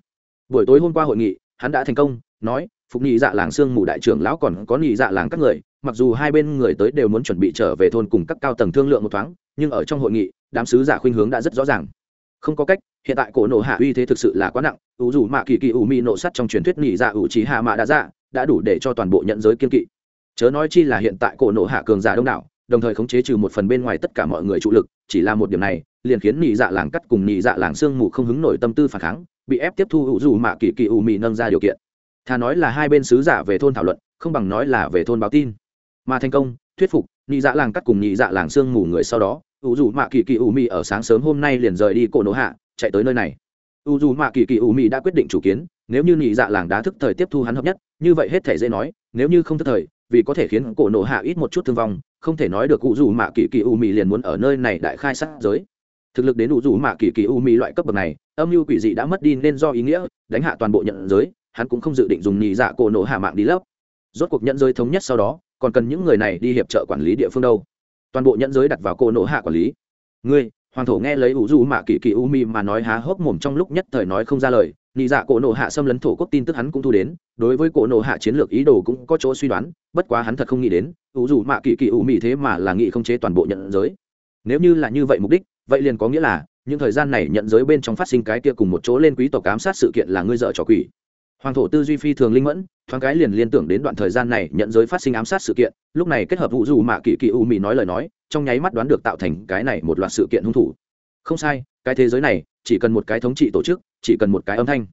Buổi tối hôm qua hội nghị, hắn đã thành công, nói, phục nhị dạ làng sương mù đại trưởng lão còn có nhị dạ làng các người mặc dù hai bên người tới đều muốn chuẩn bị trở về thôn cùng các cao tầng thương lượng một thoáng, nhưng ở trong hội nghị, đám sứ giả khuynh hướng đã rất rõ ràng. Không có cách, hiện tại cổ nổ hạ uy thế thực sự là quá nặng u dù mạ kỳ kỳ u mi nộ sắt trong truyền thuyết nghỉ dạ ủ trí hạ mạ đã dạ đã đủ để cho toàn bộ nhận giới kiên kỵ. Chớ nói chi là hiện tại cổ nộ hạ cường giả đông đảo, đồng thời khống chế trừ một phần bên ngoài tất cả mọi người trụ lực, chỉ là một điểm này, liền khiến nghỉ dạ làng cắt cùng nghỉ dạ làng sương mù không hứng nổi tâm tư phản kháng, bị ép tiếp thu hữu dù mạ kỳ kỳ ủ mị nâng ra điều kiện. Thà nói là hai bên sứ giả về thôn thảo luận, không bằng nói là về thôn báo tin mà thành công, thuyết phục, nhị dạ làng cắt cùng nhị dạ làng sương mù người sau đó U dù mạ kỳ kỳ U mị ở sáng sớm hôm nay liền rời đi cổ nổ hạ, chạy tới nơi này. U dù mạ kỳ kỳ U mị đã quyết định chủ kiến, nếu như nhị dạ làng đá thức thời tiếp thu hắn hợp nhất, như vậy hết thể dễ nói, nếu như không thức thời, vì có thể khiến cổ nổ hạ ít một chút thương vong, không thể nói được U dù mạ kỳ kỳ u mi liền muốn ở nơi này đại khai sát giới. Thực lực đến U dù mạ kỳ kỳ u mi loại cấp bậc này, âm mưu quỷ dị đã mất đi nên do ý nghĩa, đánh hạ toàn bộ nhận giới, hắn cũng không dự định dùng nhị dạ cổ nổ hạ mạng đi lấp rốt cuộc nhận giới thống nhất sau đó, còn cần những người này đi hiệp trợ quản lý địa phương đâu? Toàn bộ nhận giới đặt vào cô nộ hạ quản lý. Ngươi, hoàng thổ nghe lấy ủ du mạ kỳ kỳ u mi mà nói há hốc mồm trong lúc nhất thời nói không ra lời, nị dạ cổ nộ hạ xâm lấn thổ quốc tin tức hắn cũng thu đến, đối với cổ nộ hạ chiến lược ý đồ cũng có chỗ suy đoán, bất quá hắn thật không nghĩ đến, ủ dù mạ kỳ kỳ u mi thế mà là nghị không chế toàn bộ nhận giới. Nếu như là như vậy mục đích, vậy liền có nghĩa là, những thời gian này nhận giới bên trong phát sinh cái kia cùng một chỗ lên quý tộc ám sát sự kiện là ngươi dợ trò quỷ hoàng thổ tư duy phi thường linh mẫn, thoáng cái liền liên tưởng đến đoạn thời gian này nhận giới phát sinh ám sát sự kiện, lúc này kết hợp vụ dù mạ kỳ kỳ u Mị nói lời nói, trong nháy mắt đoán được tạo thành cái này một loạt sự kiện hung thủ. Không sai, cái thế giới này, chỉ cần một cái thống trị tổ chức, chỉ cần một cái âm thanh.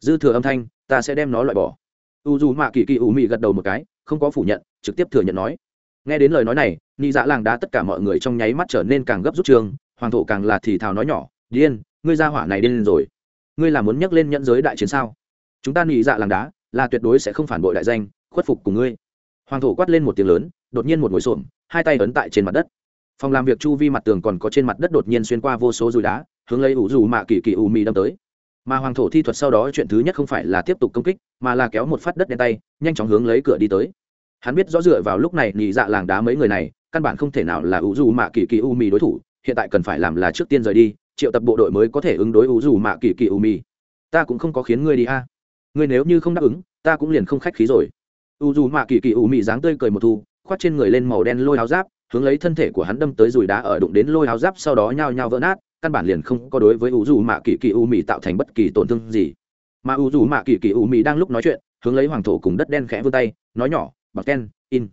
Dư thừa âm thanh, ta sẽ đem nó loại bỏ. U dù mạ kỳ kỳ u Mị gật đầu một cái, không có phủ nhận, trực tiếp thừa nhận nói. Nghe đến lời nói này, nị dạ làng đá tất cả mọi người trong nháy mắt trở nên càng gấp rút trường, hoàng thổ càng là thì thào nói nhỏ, điên, ngươi ra hỏa này điên rồi. Ngươi là muốn nhắc lên nhận giới đại chiến sao? Chúng ta nị dạ làng đá, là tuyệt đối sẽ không phản bội đại danh, khuất phục cùng ngươi. Hoàng thổ quát lên một tiếng lớn, đột nhiên một ngồi xổm, hai tay ấn tại trên mặt đất. Phòng làm việc chu vi mặt tường còn có trên mặt đất đột nhiên xuyên qua vô số dùi đá, hướng lấy ủ dù mạ kỳ kỳ ù mì đâm tới. Mà hoàng thổ thi thuật sau đó chuyện thứ nhất không phải là tiếp tục công kích, mà là kéo một phát đất đen tay, nhanh chóng hướng lấy cửa đi tới. Hắn biết rõ dựa vào lúc này nhị dạ làng đá mấy người này, căn bản không thể nào là ủ dù mạ kỳ kỳ u mì đối thủ, hiện tại cần phải làm là trước tiên rời đi, triệu tập bộ đội mới có thể ứng đối ủ dù mạ kỳ kỳ u mì. Ta cũng không có khiến ngươi đi a ngươi nếu như không đáp ứng, ta cũng liền không khách khí rồi. U dù mạ kỳ kỳ u Mị dáng tươi cười một thu khoát trên người lên màu đen lôi áo giáp, hướng lấy thân thể của hắn đâm tới dùi đá ở đụng đến lôi áo giáp sau đó nhao nhao vỡ nát, căn bản liền không có đối với u dù mạ kỳ kỳ u Mị tạo thành bất kỳ tổn thương gì. Mà u dù mạ kỳ kỳ u Mị đang lúc nói chuyện, hướng lấy hoàng thổ cùng đất đen khẽ vươn tay, nói nhỏ bằng ken, in.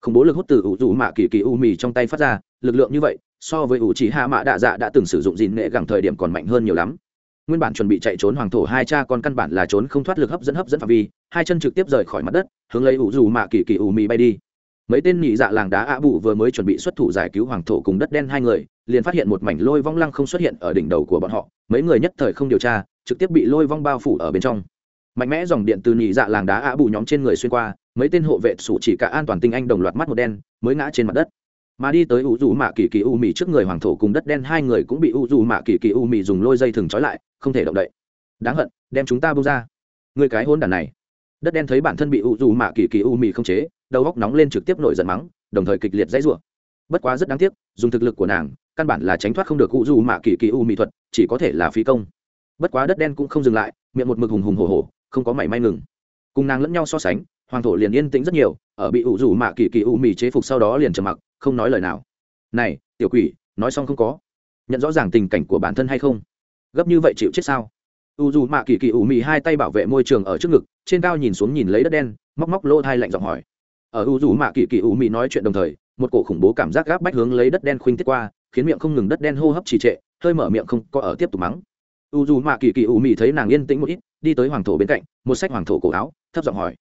Khủng bố lực hút từ u dù mạ kỳ kỳ u Mị trong tay phát ra, lực lượng như vậy, so với U chỉ hạ mạ đạ dạ đã từng sử dụng dìn nghệ gẳng thời điểm còn mạnh hơn nhiều lắm nguyên bản chuẩn bị chạy trốn hoàng thổ hai cha con căn bản là trốn không thoát lực hấp dẫn hấp dẫn phạm vi, hai chân trực tiếp rời khỏi mặt đất, hướng lấy ủ dù mạ kỳ kỳ u mì bay đi. Mấy tên nhị dạ làng đá ạ bụ vừa mới chuẩn bị xuất thủ giải cứu hoàng thổ cùng đất đen hai người, liền phát hiện một mảnh lôi vong lăng không xuất hiện ở đỉnh đầu của bọn họ, mấy người nhất thời không điều tra, trực tiếp bị lôi vong bao phủ ở bên trong. Mạnh mẽ dòng điện từ nhị dạ làng đá ạ bụ nhóm trên người xuyên qua, mấy tên hộ vệ sủ chỉ cả an toàn tinh anh đồng loạt mắt một đen, mới ngã trên mặt đất mà đi tới u dù mạ kỳ kỳ u mì trước người hoàng thổ cùng đất đen, hai người cũng bị u dù mạ kỳ kỳ u mì dùng lôi dây thừng trói lại, không thể động đậy. Đáng hận, đem chúng ta bung ra. Người cái hôn đàn này. Đất đen thấy bản thân bị u dù mạ kỳ kỳ u mì không chế, đầu góc nóng lên trực tiếp nổi giận mắng, đồng thời kịch liệt dãy rủa. Bất quá rất đáng tiếc, dùng thực lực của nàng, căn bản là tránh thoát không được u dù mạ kỳ kỳ u mì thuật, chỉ có thể là phí công. Bất quá đất đen cũng không dừng lại, miệng một mực hùng hùng hổ hổ, không có mảy may ngừng. Cùng nàng lẫn nhau so sánh, hoàng thổ liền yên tĩnh rất nhiều, ở bị ủ rủ mạ kỳ kỳ u mì chế phục sau đó liền trầm mặc không nói lời nào. Này, tiểu quỷ, nói xong không có. Nhận rõ ràng tình cảnh của bản thân hay không? Gấp như vậy chịu chết sao? U dù mạ kỳ kỳ u Mị hai tay bảo vệ môi trường ở trước ngực, trên cao nhìn xuống nhìn lấy đất đen, móc móc lỗ thai lạnh giọng hỏi. Ở u dù mạ kỳ kỳ u Mị nói chuyện đồng thời, một cổ khủng bố cảm giác gáp bách hướng lấy đất đen khuynh tiết qua, khiến miệng không ngừng đất đen hô hấp trì trệ, hơi mở miệng không có ở tiếp tục mắng. U dù mạ kỳ kỳ u Mị thấy nàng yên tĩnh một ít, đi tới hoàng thổ bên cạnh, một sách hoàng thổ cổ áo, thấp giọng hỏi.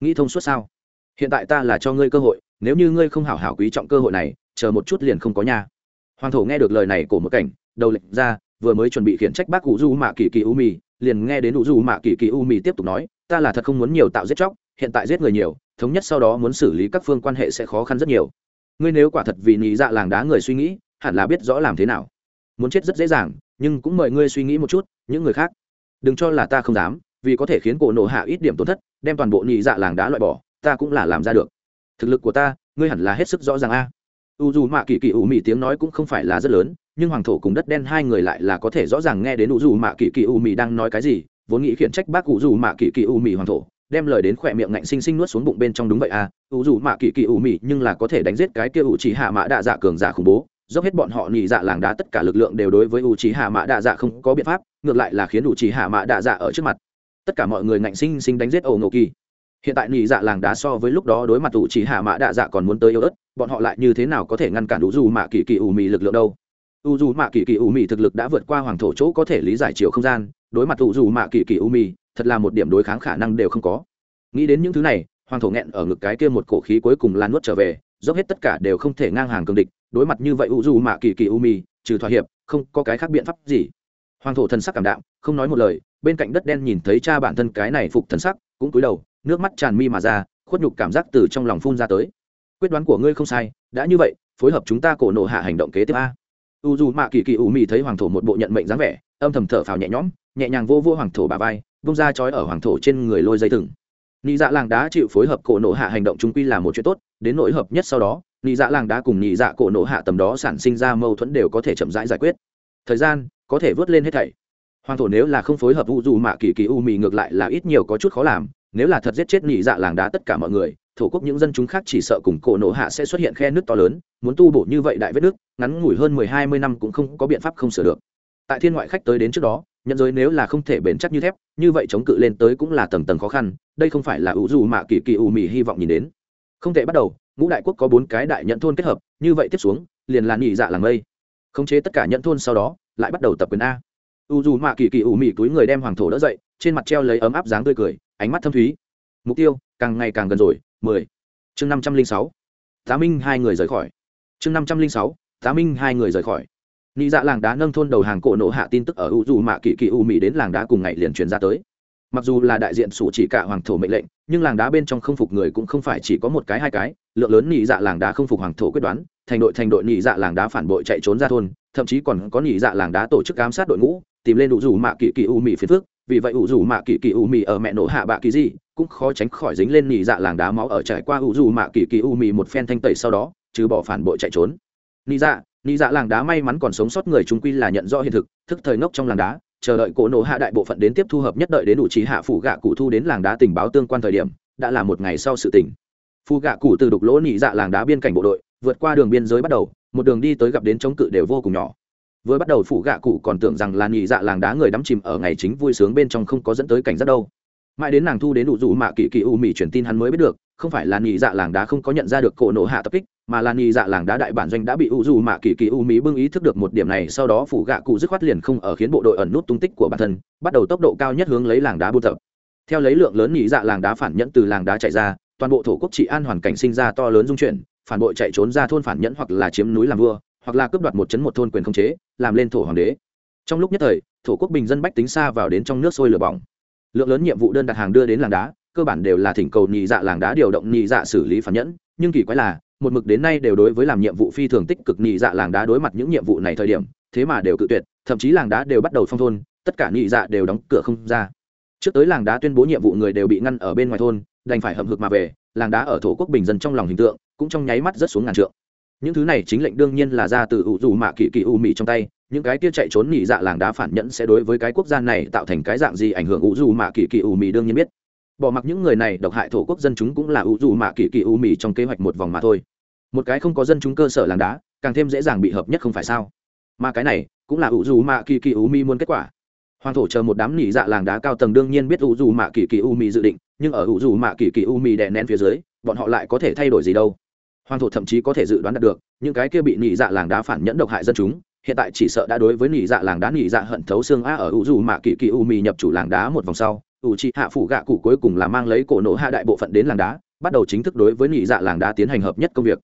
Nghĩ thông suốt sao? Hiện tại ta là cho ngươi cơ hội, nếu như ngươi không hảo hảo quý trọng cơ hội này, chờ một chút liền không có nhà hoàng thổ nghe được lời này của một cảnh, đầu lệnh ra, vừa mới chuẩn bị khiển trách bác cụ du mạ kỳ kỳ u mì liền nghe đến u du mạ kỳ kỳ u mì tiếp tục nói, ta là thật không muốn nhiều tạo giết chóc, hiện tại giết người nhiều, thống nhất sau đó muốn xử lý các phương quan hệ sẽ khó khăn rất nhiều. Ngươi nếu quả thật vì nhị dạ làng đá người suy nghĩ, hẳn là biết rõ làm thế nào. Muốn chết rất dễ dàng, nhưng cũng mời ngươi suy nghĩ một chút, những người khác. Đừng cho là ta không dám, vì có thể khiến cổ nổ hạ ít điểm tổn thất, đem toàn bộ nhị dạ làng đá loại bỏ ta cũng là làm ra được. Thực lực của ta, ngươi hẳn là hết sức rõ ràng a. U dù mạ kỳ kỳ u mị tiếng nói cũng không phải là rất lớn, nhưng hoàng thổ cùng đất đen hai người lại là có thể rõ ràng nghe đến u dù mạ kỳ kỳ u mị đang nói cái gì, vốn nghĩ khiển trách bác u dù mạ kỳ kỳ u mị hoàng thổ, đem lời đến khỏe miệng ngạnh xinh xinh nuốt xuống bụng bên trong đúng vậy à u dù mạ kỳ kỳ u mị nhưng là có thể đánh giết cái kia u chỉ hạ mã đạ dạ cường giả khủng bố, dốc hết bọn họ nhị dạ làng đá tất cả lực lượng đều đối với u chỉ hạ mã đạ dạ không có biện pháp, ngược lại là khiến u chỉ hạ mã đạ dạ ở trước mặt. Tất cả mọi người ngạnh sinh sinh đánh giết ẩu ngộ kỳ hiện tại nhị dạ làng đá so với lúc đó đối mặt ủ chỉ hạ mã đạ dạ còn muốn tới yếu ớt, bọn họ lại như thế nào có thể ngăn cản đủ dù mạ kỳ kỳ u mị lực lượng đâu? U dù mạ kỳ kỳ u mị thực lực đã vượt qua hoàng thổ chỗ có thể lý giải chiều không gian, đối mặt ủ dù mạ kỳ kỳ u mị, thật là một điểm đối kháng khả năng đều không có. Nghĩ đến những thứ này, hoàng thổ nghẹn ở ngực cái kia một cổ khí cuối cùng lan nuốt trở về, dốc hết tất cả đều không thể ngang hàng cường địch, đối mặt như vậy u dù mạ kỳ kỳ u mì trừ thỏa hiệp, không có cái khác biện pháp gì. Hoàng thổ thần sắc cảm đạm, không nói một lời, bên cạnh đất đen nhìn thấy cha bản thân cái này phục thần sắc, cũng cúi đầu nước mắt tràn mi mà ra, khuất nhục cảm giác từ trong lòng phun ra tới. Quyết đoán của ngươi không sai, đã như vậy, phối hợp chúng ta cổ nộ hạ hành động kế tiếp a. U dù mạ kỳ kỳ u mị thấy hoàng thổ một bộ nhận mệnh dáng vẻ, âm thầm thở phào nhẹ nhõm, nhẹ nhàng vô vô hoàng thổ bà vai bông ra trói ở hoàng thổ trên người lôi dây thừng. Nị dạ làng đá chịu phối hợp cổ nộ hạ hành động chúng quy là một chuyện tốt, đến nỗi hợp nhất sau đó, nị dạ làng đá cùng nị dạ cổ nộ hạ tầm đó sản sinh ra mâu thuẫn đều có thể chậm rãi giải quyết. Thời gian, có thể vớt lên hết thảy. Hoàng thổ nếu là không phối hợp u dù mạ kỳ kỳ u mì ngược lại là ít nhiều có chút khó làm nếu là thật giết chết nhị dạ làng đá tất cả mọi người, thổ quốc những dân chúng khác chỉ sợ cùng cổ nộ hạ sẽ xuất hiện khe nước to lớn, muốn tu bổ như vậy đại vết nước ngắn ngủi hơn mười hai mươi năm cũng không có biện pháp không sửa được. Tại thiên ngoại khách tới đến trước đó, nhân giới nếu là không thể bền chắc như thép, như vậy chống cự lên tới cũng là tầng tầng khó khăn, đây không phải là ủ dù mạ kỳ kỳ ủ mì hy vọng nhìn đến. Không thể bắt đầu, ngũ đại quốc có bốn cái đại nhận thôn kết hợp, như vậy tiếp xuống, liền là nhị dạ làng mây. Khống chế tất cả nhận thôn sau đó, lại bắt đầu tập quyền a. U dù mạ kỳ kỳ ủ mị túi người đem hoàng thổ đỡ dậy, trên mặt treo lấy ấm áp dáng tươi cười ánh mắt thâm thúy. Mục tiêu, càng ngày càng gần rồi, mười. Chương năm trăm linh sáu. Tá minh hai người rời khỏi. Chương năm trăm linh sáu, tá minh hai người rời khỏi. Nị dạ làng đá nâng thôn đầu hàng cổ nộ hạ tin tức ở u dù mạ kỳ kỳ u mỹ đến làng đá cùng ngày liền truyền ra tới. Mặc dù là đại diện sủ chỉ cả hoàng thổ mệnh lệnh, nhưng làng đá bên trong không phục người cũng không phải chỉ có một cái hai cái, lượng lớn nị dạ làng đá không phục hoàng thổ quyết đoán, thành đội thành đội nị dạ làng đá phản bội chạy trốn ra thôn, thậm chí còn có nị dạ làng đá tổ chức giám sát đội ngũ, tìm lên đủ dù mạ kỳ kỳ u mỹ phiền phước vì vậy u dù mạ kỳ kỳ u mì ở mẹ nổ hạ bạ kỳ gì, cũng khó tránh khỏi dính lên nỉ dạ làng đá máu ở trải qua u dù mạ kỳ kỳ u mì một phen thanh tẩy sau đó chứ bỏ phản bội chạy trốn. Nỉ dạ nỉ dạ làng đá may mắn còn sống sót người chúng quy là nhận rõ hiện thực, thức thời ngốc trong làng đá, chờ đợi cổ nổ hạ đại bộ phận đến tiếp thu hợp nhất đợi đến đủ trí hạ phủ gạ cụ thu đến làng đá tình báo tương quan thời điểm, đã là một ngày sau sự tình. Phu gạ cụ từ đục lỗ nỉ dạ làng đá biên cảnh bộ đội, vượt qua đường biên giới bắt đầu, một đường đi tới gặp đến chống cự đều vô cùng nhỏ vừa bắt đầu phủ gạ cụ còn tưởng rằng là nhị dạ làng đá người đắm chìm ở ngày chính vui sướng bên trong không có dẫn tới cảnh rất đâu. Mãi đến nàng thu đến đủ rủ mạ kỳ kỳ u mỹ truyền tin hắn mới biết được, không phải là nhị dạ làng đá không có nhận ra được cổ nổ hạ tập kích, mà là nhị dạ làng đá đại bản doanh đã bị u dù mạ kỳ kỳ u mỹ bưng ý thức được một điểm này, sau đó phủ gạ cụ dứt khoát liền không ở khiến bộ đội ẩn nút tung tích của bản thân, bắt đầu tốc độ cao nhất hướng lấy làng đá buôn tập. Theo lấy lượng lớn nhị dạ làng đá phản nhẫn từ làng đá chạy ra, toàn bộ thổ quốc trị an hoàn cảnh sinh ra to lớn dung chuyển, phản bội chạy trốn ra thôn phản nhẫn hoặc là chiếm núi làm vua hoặc là cướp đoạt một chấn một thôn quyền không chế, làm lên thổ hoàng đế. Trong lúc nhất thời, thổ quốc bình dân bách tính xa vào đến trong nước sôi lửa bỏng. Lượng lớn nhiệm vụ đơn đặt hàng đưa đến làng đá, cơ bản đều là thỉnh cầu nhị dạ làng đá điều động nhị dạ xử lý phản nhẫn. Nhưng kỳ quái là, một mực đến nay đều đối với làm nhiệm vụ phi thường tích cực nhị dạ làng đá đối mặt những nhiệm vụ này thời điểm, thế mà đều cự tuyệt, thậm chí làng đá đều bắt đầu phong thôn, tất cả nhị dạ đều đóng cửa không ra. Trước tới làng đá tuyên bố nhiệm vụ người đều bị ngăn ở bên ngoài thôn, đành phải hậm hực mà về, làng đá ở thổ quốc bình dân trong lòng hình tượng cũng trong nháy mắt rất xuống ngàn trượng những thứ này chính lệnh đương nhiên là ra từ ủ dù mạ kỳ kỳ u mị trong tay, những cái kia chạy trốn nhị dạ làng đá phản nhẫn sẽ đối với cái quốc gia này tạo thành cái dạng gì ảnh hưởng ủ dù mạ kỳ kỳ u mị đương nhiên biết. Bỏ mặc những người này, độc hại thổ quốc dân chúng cũng là ủ dù mạ kỳ kỳ u mị trong kế hoạch một vòng mà thôi. Một cái không có dân chúng cơ sở làng đá, càng thêm dễ dàng bị hợp nhất không phải sao? Mà cái này, cũng là ủ dù mạ kỳ kỳ u mị muốn kết quả. Hoàng thổ chờ một đám nhị dạ làng đá cao tầng đương nhiên biết ủ dù mạ kỳ kỳ u mị dự định, nhưng ở ủ dù mạ kỳ kỳ u mị đè nén phía dưới, bọn họ lại có thể thay đổi gì đâu? Hoàng thổ thậm chí có thể dự đoán được, những cái kia bị nhị dạ làng đá phản nhẫn độc hại dân chúng, hiện tại chỉ sợ đã đối với nhị dạ làng đá nhị dạ hận thấu xương a ở U dù mạ kỳ kỳ u mì nhập chủ làng đá một vòng sau u chi hạ phủ gạ cụ cuối cùng là mang lấy cổ nổ hạ đại bộ phận đến làng đá, bắt đầu chính thức đối với nhị dạ làng đá tiến hành hợp nhất công việc.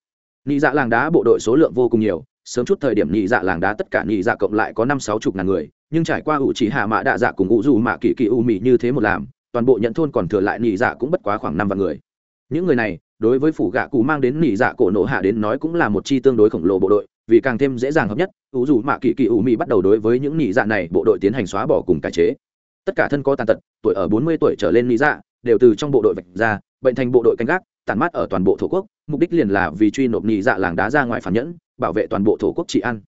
Nhị dạ làng đá bộ đội số lượng vô cùng nhiều, sớm chút thời điểm nhị dạ làng đá tất cả nhị dạ cộng lại có năm sáu chục ngàn người, nhưng trải qua U chỉ hạ mạ đạ dạ cùng U dù mạ kỳ kỳ u mì như thế một làm, toàn bộ nhận thôn còn thừa lại nhị dạ cũng bất quá khoảng năm vạn người những người này, đối với phủ gạ cụ mang đến nỉ dạ cổ nộ hạ đến nói cũng là một chi tương đối khổng lồ bộ đội, vì càng thêm dễ dàng hợp nhất, ủ dù mạ kỳ kỳ ủ mị bắt đầu đối với những nỉ dạ này bộ đội tiến hành xóa bỏ cùng cải chế. Tất cả thân có tàn tật, tuổi ở bốn mươi tuổi trở lên nỉ dạ đều từ trong bộ đội vạch ra, bệnh thành bộ đội canh gác tàn mát ở toàn bộ thổ quốc, mục đích liền là vì truy nộp nỉ dạ làng đá ra ngoài phản nhẫn, bảo vệ toàn bộ thổ quốc trị an.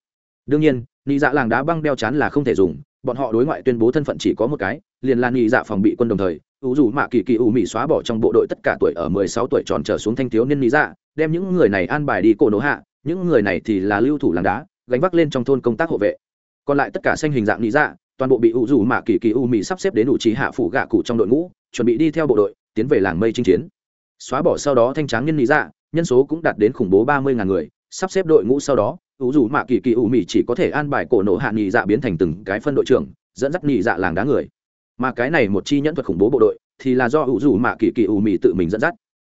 Đương nhiên, nỉ dạ làng đá băng đeo chán là không thể dùng, bọn họ đối ngoại tuyên bố thân phận chỉ có một cái, liền là nỉ dạ phòng bị quân đồng thời ủ dù mạ kỳ kỳ ủ mỹ xóa bỏ trong bộ đội tất cả tuổi ở mười sáu tuổi tròn trở xuống thanh thiếu niên lý dạ đem những người này an bài đi cổ nổ hạ, những người này thì là lưu thủ làng đá, gánh vác lên trong thôn công tác hộ vệ. Còn lại tất cả xanh hình dạng lý dạ toàn bộ bị ủ dù mạ kỳ kỳ ủ mỹ sắp xếp đến ủ trí hạ phủ gạ cụ trong đội ngũ, chuẩn bị đi theo bộ đội, tiến về làng mây chinh chiến. Xóa bỏ sau đó thanh tráng nhân lý dạ nhân số cũng đạt đến khủng bố ba mươi ngàn người, sắp xếp đội ngũ sau đó ủ dù mạ kỳ kỳ ủ mỹ chỉ có thể an bài cổ nổ hạ nhị dạ biến thành từng cái phân đội trưởng, dẫn dắt nhị dạ làng đá người mà cái này một chi nhẫn thuật khủng bố bộ đội thì là do U dù mạ kỳ kỳ U mị tự mình dẫn dắt.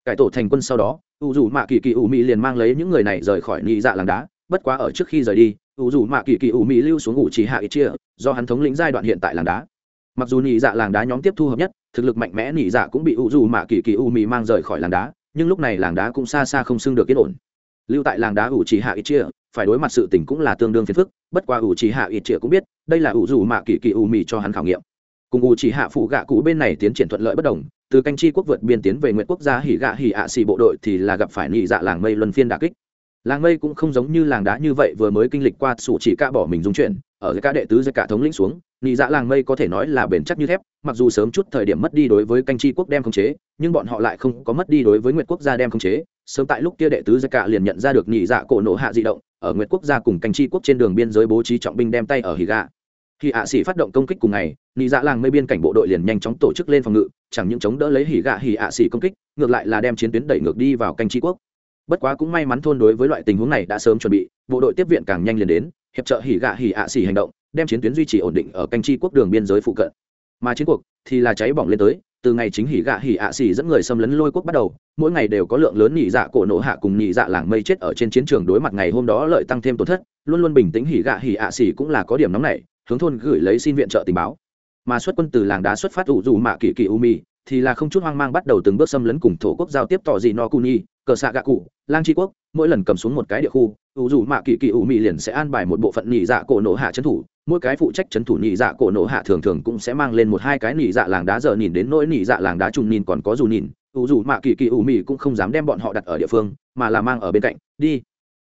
Cải tổ thành quân sau đó U dù mạ kỳ kỳ U mị liền mang lấy những người này rời khỏi nhị dạ làng đá. Bất quá ở trước khi rời đi U dù mạ kỳ kỳ U mị lưu xuống ngụ chỉ hạ ít chia, do hắn thống lĩnh giai đoạn hiện tại làng đá. Mặc dù nhị dạ làng đá nhóm tiếp thu hợp nhất, thực lực mạnh mẽ nhị dạ cũng bị U dù mạ kỳ kỳ U mị mang rời khỏi làng đá, nhưng lúc này làng đá cũng xa xa không xưng được yên ổn. Lưu tại làng đá ủ chỉ hạ ít chia, phải đối mặt sự tình cũng là tương đương phiền phức, bất qua ủ chỉ hạ ít chia cũng biết, đây là ủ dù mạ kỳ kỳ U mị cho hắn khảo nghiệm cùng ủ chỉ hạ phụ gạ cụ bên này tiến triển thuận lợi bất đồng, từ canh chi quốc vượt biên tiến về nguyện quốc gia hỉ gạ hỉ ạ xì bộ đội thì là gặp phải nị dạ làng mây luân phiên đà kích. Làng mây cũng không giống như làng đá như vậy vừa mới kinh lịch qua sủ chỉ ca bỏ mình dung chuyển, ở cái ca đệ tứ giữa cả thống lĩnh xuống, nị dạ làng mây có thể nói là bền chắc như thép, mặc dù sớm chút thời điểm mất đi đối với canh chi quốc đem khống chế, nhưng bọn họ lại không có mất đi đối với nguyệt quốc gia đem khống chế. Sớm tại lúc kia đệ tứ giữa cả liền nhận ra được nị dạ cổ nổ hạ di động, ở nguyệt quốc gia cùng canh chi quốc trên đường biên giới bố trí trọng binh đem tay ở hỉ gạ. Khi ạ sĩ phát động công kích cùng ngày nị dạ làng mây biên cảnh bộ đội liền nhanh chóng tổ chức lên phòng ngự, chẳng những chống đỡ lấy hỉ gạ hỉ ạ xỉ công kích, ngược lại là đem chiến tuyến đẩy ngược đi vào canh tri quốc. Bất quá cũng may mắn thôn đối với loại tình huống này đã sớm chuẩn bị, bộ đội tiếp viện càng nhanh liền đến, hiệp trợ hỉ gạ hỉ ạ xỉ hành động, đem chiến tuyến duy trì ổn định ở canh tri quốc đường biên giới phụ cận. Mà chiến cuộc thì là cháy bỏng lên tới, từ ngày chính hỉ gạ hỉ ạ xỉ dẫn người xâm lấn lôi quốc bắt đầu, mỗi ngày đều có lượng lớn nhị dạ cổ nổ hạ cùng nhị dạ làng mây chết ở trên chiến trường đối mặt ngày hôm đó lợi tăng thêm tổn thất, luôn luôn bình tĩnh hỉ gạ hỉ ạ xỉ cũng là có điểm nóng này, hướng thôn gửi lấy xin viện trợ tình báo mà xuất quân từ làng đá xuất phát ủ dù mạ kỳ kỳ u mi thì là không chút hoang mang bắt đầu từng bước xâm lấn cùng thổ quốc giao tiếp tỏ gì no kuni, cờ xạ gạ cụ, lang tri quốc, mỗi lần cầm xuống một cái địa khu, ủ dù mạ kỳ kỳ u mi liền sẽ an bài một bộ phận nhị dạ cổ nổ hạ trấn thủ, mỗi cái phụ trách trấn thủ nhị dạ cổ nổ hạ thường thường cũng sẽ mang lên một hai cái nhị dạ làng đá giờ nhìn đến nỗi nhị dạ làng đá trùng nhìn còn có dù nhìn, ủ dù mạ kỳ kỳ u mi cũng không dám đem bọn họ đặt ở địa phương, mà là mang ở bên cạnh, đi.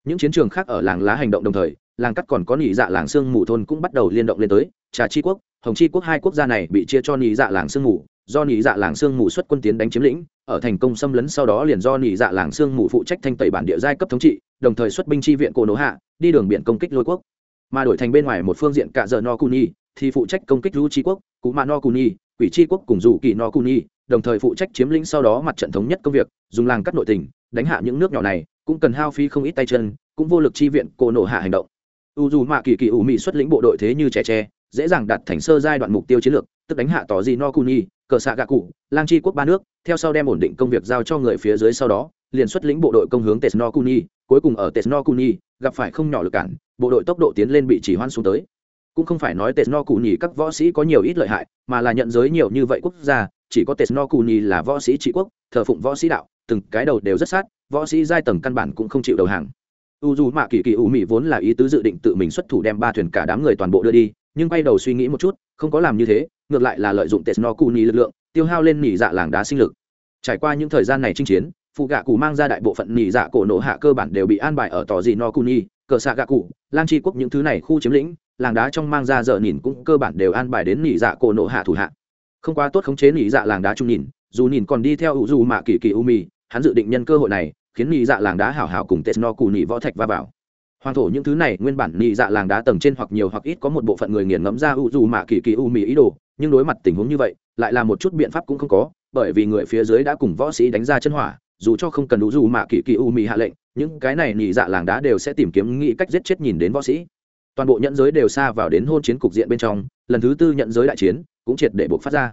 Những chiến trường khác ở làng lá hành động đồng thời, làng cắt còn có nhị dạ làng sương mù thôn cũng bắt đầu liên động lên tới trà chi quốc, hồng chi quốc hai quốc gia này bị chia cho nhị dạ làng sương mù. Do nhị dạ làng sương mù xuất quân tiến đánh chiếm lĩnh, ở thành công xâm lấn sau đó liền do nhị dạ làng sương mù phụ trách thanh tẩy bản địa giai cấp thống trị, đồng thời xuất binh chi viện cổ nổ hạ, đi đường biển công kích lôi quốc. Mà đổi thành bên ngoài một phương diện cả giờ no kuni thì phụ trách công kích lưu chi quốc, cú mạ no kuni quỷ chi quốc cùng dù kỳ no kuni đồng thời phụ trách chiếm lĩnh sau đó mặt trận thống nhất công việc, dùng làng cắt nội tình, đánh hạ những nước nhỏ này, cũng cần hao phí không ít tay chân, cũng vô lực chi viện cổ nổ hạ hành động. U dù mạ kỳ kỳ ủ mị xuất lĩnh bộ đội thế như trẻ tre dễ dàng đạt thành sơ giai đoạn mục tiêu chiến lược, tức đánh hạ tỏ gì no kuni cờ xạ gạ cụ, lang chi quốc ba nước, theo sau đem ổn định công việc giao cho người phía dưới sau đó, liền xuất lĩnh bộ đội công hướng tesno kuni cuối cùng ở tesno kuni gặp phải không nhỏ lực cản, bộ đội tốc độ tiến lên bị chỉ hoan xuống tới. Cũng không phải nói tesno kuni các võ sĩ có nhiều ít lợi hại, mà là nhận giới nhiều như vậy quốc gia, chỉ có tesno kuni là võ sĩ trị quốc, thờ phụng võ sĩ đạo, từng cái đầu đều rất sát, võ sĩ giai tầng căn bản cũng không chịu đầu hàng. U dù mạ kỳ kỳ U mị vốn là ý tứ dự định tự mình xuất thủ đem ba thuyền cả đám người toàn bộ đưa đi nhưng quay đầu suy nghĩ một chút, không có làm như thế, ngược lại là lợi dụng tesno kuni lực lượng, tiêu hao lên nỉ dạ làng đá sinh lực. Trải qua những thời gian này chinh chiến, phụ gạ cụ mang ra đại bộ phận nỉ dạ cổ nổ hạ cơ bản đều bị an bài ở tỏ dị no kuni, cờ xạ gạ cụ, lang tri quốc những thứ này khu chiếm lĩnh, làng đá trong mang ra dở nhìn cũng cơ bản đều an bài đến nỉ dạ cổ nổ hạ thủ hạ. Không quá tốt khống chế nỉ dạ làng đá trung nhìn, dù nhìn còn đi theo ủ dù mạ kỳ kỳ u mì hắn dự định nhân cơ hội này, khiến nỉ dạ làng đá hảo hảo cùng tesno cù nỉ võ thạch va vào hoàng thổ những thứ này nguyên bản nhị dạ làng đá tầng trên hoặc nhiều hoặc ít có một bộ phận người nghiền ngẫm ra u dù mạ kỳ kỳ u mi ý đồ, nhưng đối mặt tình huống như vậy, lại là một chút biện pháp cũng không có, bởi vì người phía dưới đã cùng võ sĩ đánh ra chân hỏa, dù cho không cần u dù mà kỳ kỳ u mì hạ lệnh, những cái này nhị dạ làng đá đều sẽ tìm kiếm nghĩ cách giết chết nhìn đến võ sĩ. Toàn bộ nhận giới đều xa vào đến hôn chiến cục diện bên trong, lần thứ tư nhận giới đại chiến cũng triệt để buộc phát ra.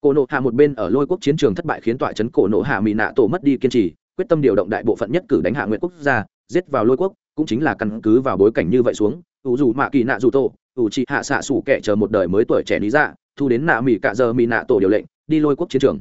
Cổ nộ hạ một bên ở lôi quốc chiến trường thất bại khiến tọa chấn cổ nộ hạ mỹ nạ tổ mất đi kiên trì, quyết tâm điều động đại bộ phận nhất cử đánh hạ nguyện quốc gia giết vào lôi quốc, cũng chính là căn cứ vào bối cảnh như vậy xuống, ủ dù mạ kỳ nạ dù tổ, ủ trị hạ xạ sủ kẻ chờ một đời mới tuổi trẻ lý dạ thu đến nạ mỹ cạ giờ mỹ nạ tổ điều lệnh, đi lôi quốc chiến trường.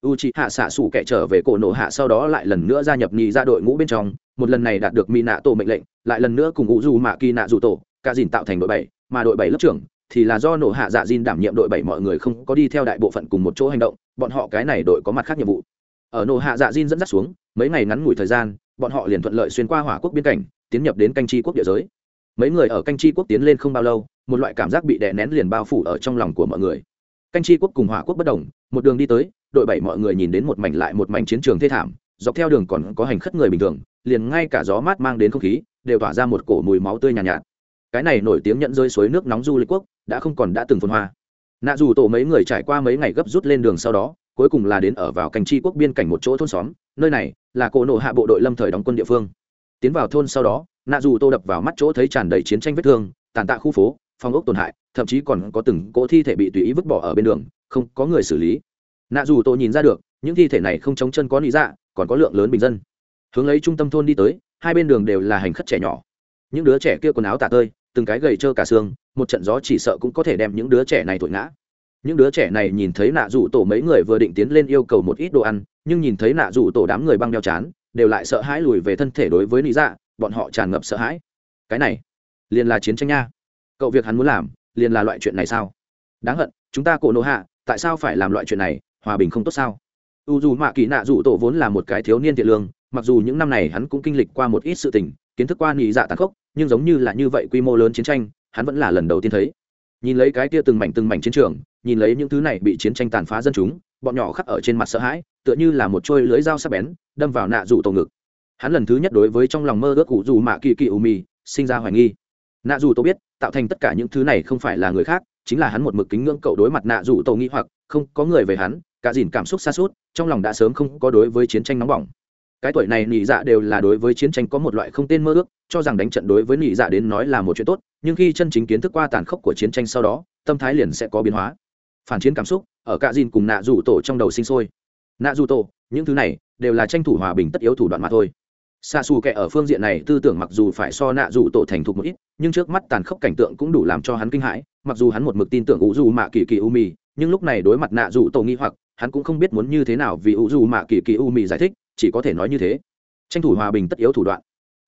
U c h hạ xạ xủ kẻ trở về cổ nổ hạ sau đó lại lần nữa gia nhập nhị ra đội ngũ bên trong, một lần này đạt được mỹ nạ tổ mệnh lệnh, lại lần nữa cùng ngũ dù mạ kỳ nạ dù tổ, cả dìn tạo thành đội bảy, mà đội bảy lớp trưởng thì là do nổ hạ dạ dìn đảm nhiệm đội bảy mọi người không có đi theo đại bộ phận cùng một chỗ hành động, bọn họ cái này đội có mặt khác nhiệm vụ. Ở nổ hạ dạ dìn dẫn dắt xuống, mấy ngày ngắn ngủi thời gian bọn họ liền thuận lợi xuyên qua hỏa quốc biên cảnh tiến nhập đến canh tri quốc địa giới. Mấy người ở canh tri quốc tiến lên không bao lâu một loại cảm giác bị đè nén liền bao phủ ở trong lòng của mọi người. Canh tri quốc cùng hỏa quốc bất đồng một đường đi tới đội bảy mọi người nhìn đến một mảnh lại một mảnh chiến trường thê thảm dọc theo đường còn có hành khất người bình thường liền ngay cả gió mát mang đến không khí đều tỏa ra một cổ mùi máu tươi nhàn nhạt, nhạt. Cái này nổi tiếng nhận rơi suối nước nóng du lịch quốc đã không còn đã từng phồn hoa. Nạ dù tổ mấy người trải qua mấy ngày gấp rút lên đường sau đó cuối cùng là đến ở vào canh tri quốc biên cảnh một chỗ thôn xóm nơi này là cổ nổ hạ bộ đội lâm thời đóng quân địa phương. Tiến vào thôn sau đó, nạ dù tô đập vào mắt chỗ thấy tràn đầy chiến tranh vết thương, tàn tạ khu phố, phong ốc tổn hại, thậm chí còn có từng cỗ thi thể bị tùy ý vứt bỏ ở bên đường, không có người xử lý. Nạ dù tô nhìn ra được, những thi thể này không chống chân có lý dạ còn có lượng lớn bình dân. Hướng lấy trung tâm thôn đi tới, hai bên đường đều là hành khất trẻ nhỏ. Những đứa trẻ kia quần áo tả tơi, từng cái gầy trơ cả xương, một trận gió chỉ sợ cũng có thể đem những đứa trẻ này thổi ngã những đứa trẻ này nhìn thấy nạ rủ tổ mấy người vừa định tiến lên yêu cầu một ít đồ ăn, nhưng nhìn thấy nạ rủ tổ đám người băng đeo chán, đều lại sợ hãi lùi về thân thể đối với lý dạ bọn họ tràn ngập sợ hãi. Cái này, liền là chiến tranh nha. Cậu việc hắn muốn làm, liền là loại chuyện này sao? Đáng hận, chúng ta cổ nộ hạ, tại sao phải làm loại chuyện này, hòa bình không tốt sao? U dù mạ kỳ nạ rủ tổ vốn là một cái thiếu niên thiện lương, mặc dù những năm này hắn cũng kinh lịch qua một ít sự tình, kiến thức qua nhị dạ tàn khốc, nhưng giống như là như vậy quy mô lớn chiến tranh, hắn vẫn là lần đầu tiên thấy nhìn lấy cái kia từng mảnh từng mảnh chiến trường, nhìn lấy những thứ này bị chiến tranh tàn phá dân chúng, bọn nhỏ khắc ở trên mặt sợ hãi, tựa như là một trôi lưới dao sắc bén, đâm vào nạ rủ tổ ngực. Hắn lần thứ nhất đối với trong lòng mơ ước cụ dù mạ kỳ kỳ ù mì, sinh ra hoài nghi. Nạ dù tôi biết, tạo thành tất cả những thứ này không phải là người khác, chính là hắn một mực kính ngưỡng cậu đối mặt nạ dù tổ nghĩ hoặc, không có người về hắn, cả dìn cảm xúc xa suốt, trong lòng đã sớm không có đối với chiến tranh nóng bỏng cái tuổi này nhị dạ đều là đối với chiến tranh có một loại không tên mơ ước, cho rằng đánh trận đối với nhị dạ đến nói là một chuyện tốt, nhưng khi chân chính kiến thức qua tàn khốc của chiến tranh sau đó, tâm thái liền sẽ có biến hóa. Phản chiến cảm xúc, ở cạ dìn cùng nạ dù tổ trong đầu sinh sôi. Nạ dù tổ, những thứ này đều là tranh thủ hòa bình tất yếu thủ đoạn mà thôi. Xa xù kẻ ở phương diện này tư tưởng mặc dù phải so nạ dù tổ thành thục một ít, nhưng trước mắt tàn khốc cảnh tượng cũng đủ làm cho hắn kinh hãi, mặc dù hắn một mực tin tưởng u dù mạ kỳ kỳ u mì nhưng lúc này đối mặt nạ dù tổ nghi hoặc, hắn cũng không biết muốn như thế nào vì u dù mạ kỳ kỳ u mì giải thích chỉ có thể nói như thế. Tranh thủ hòa bình tất yếu thủ đoạn.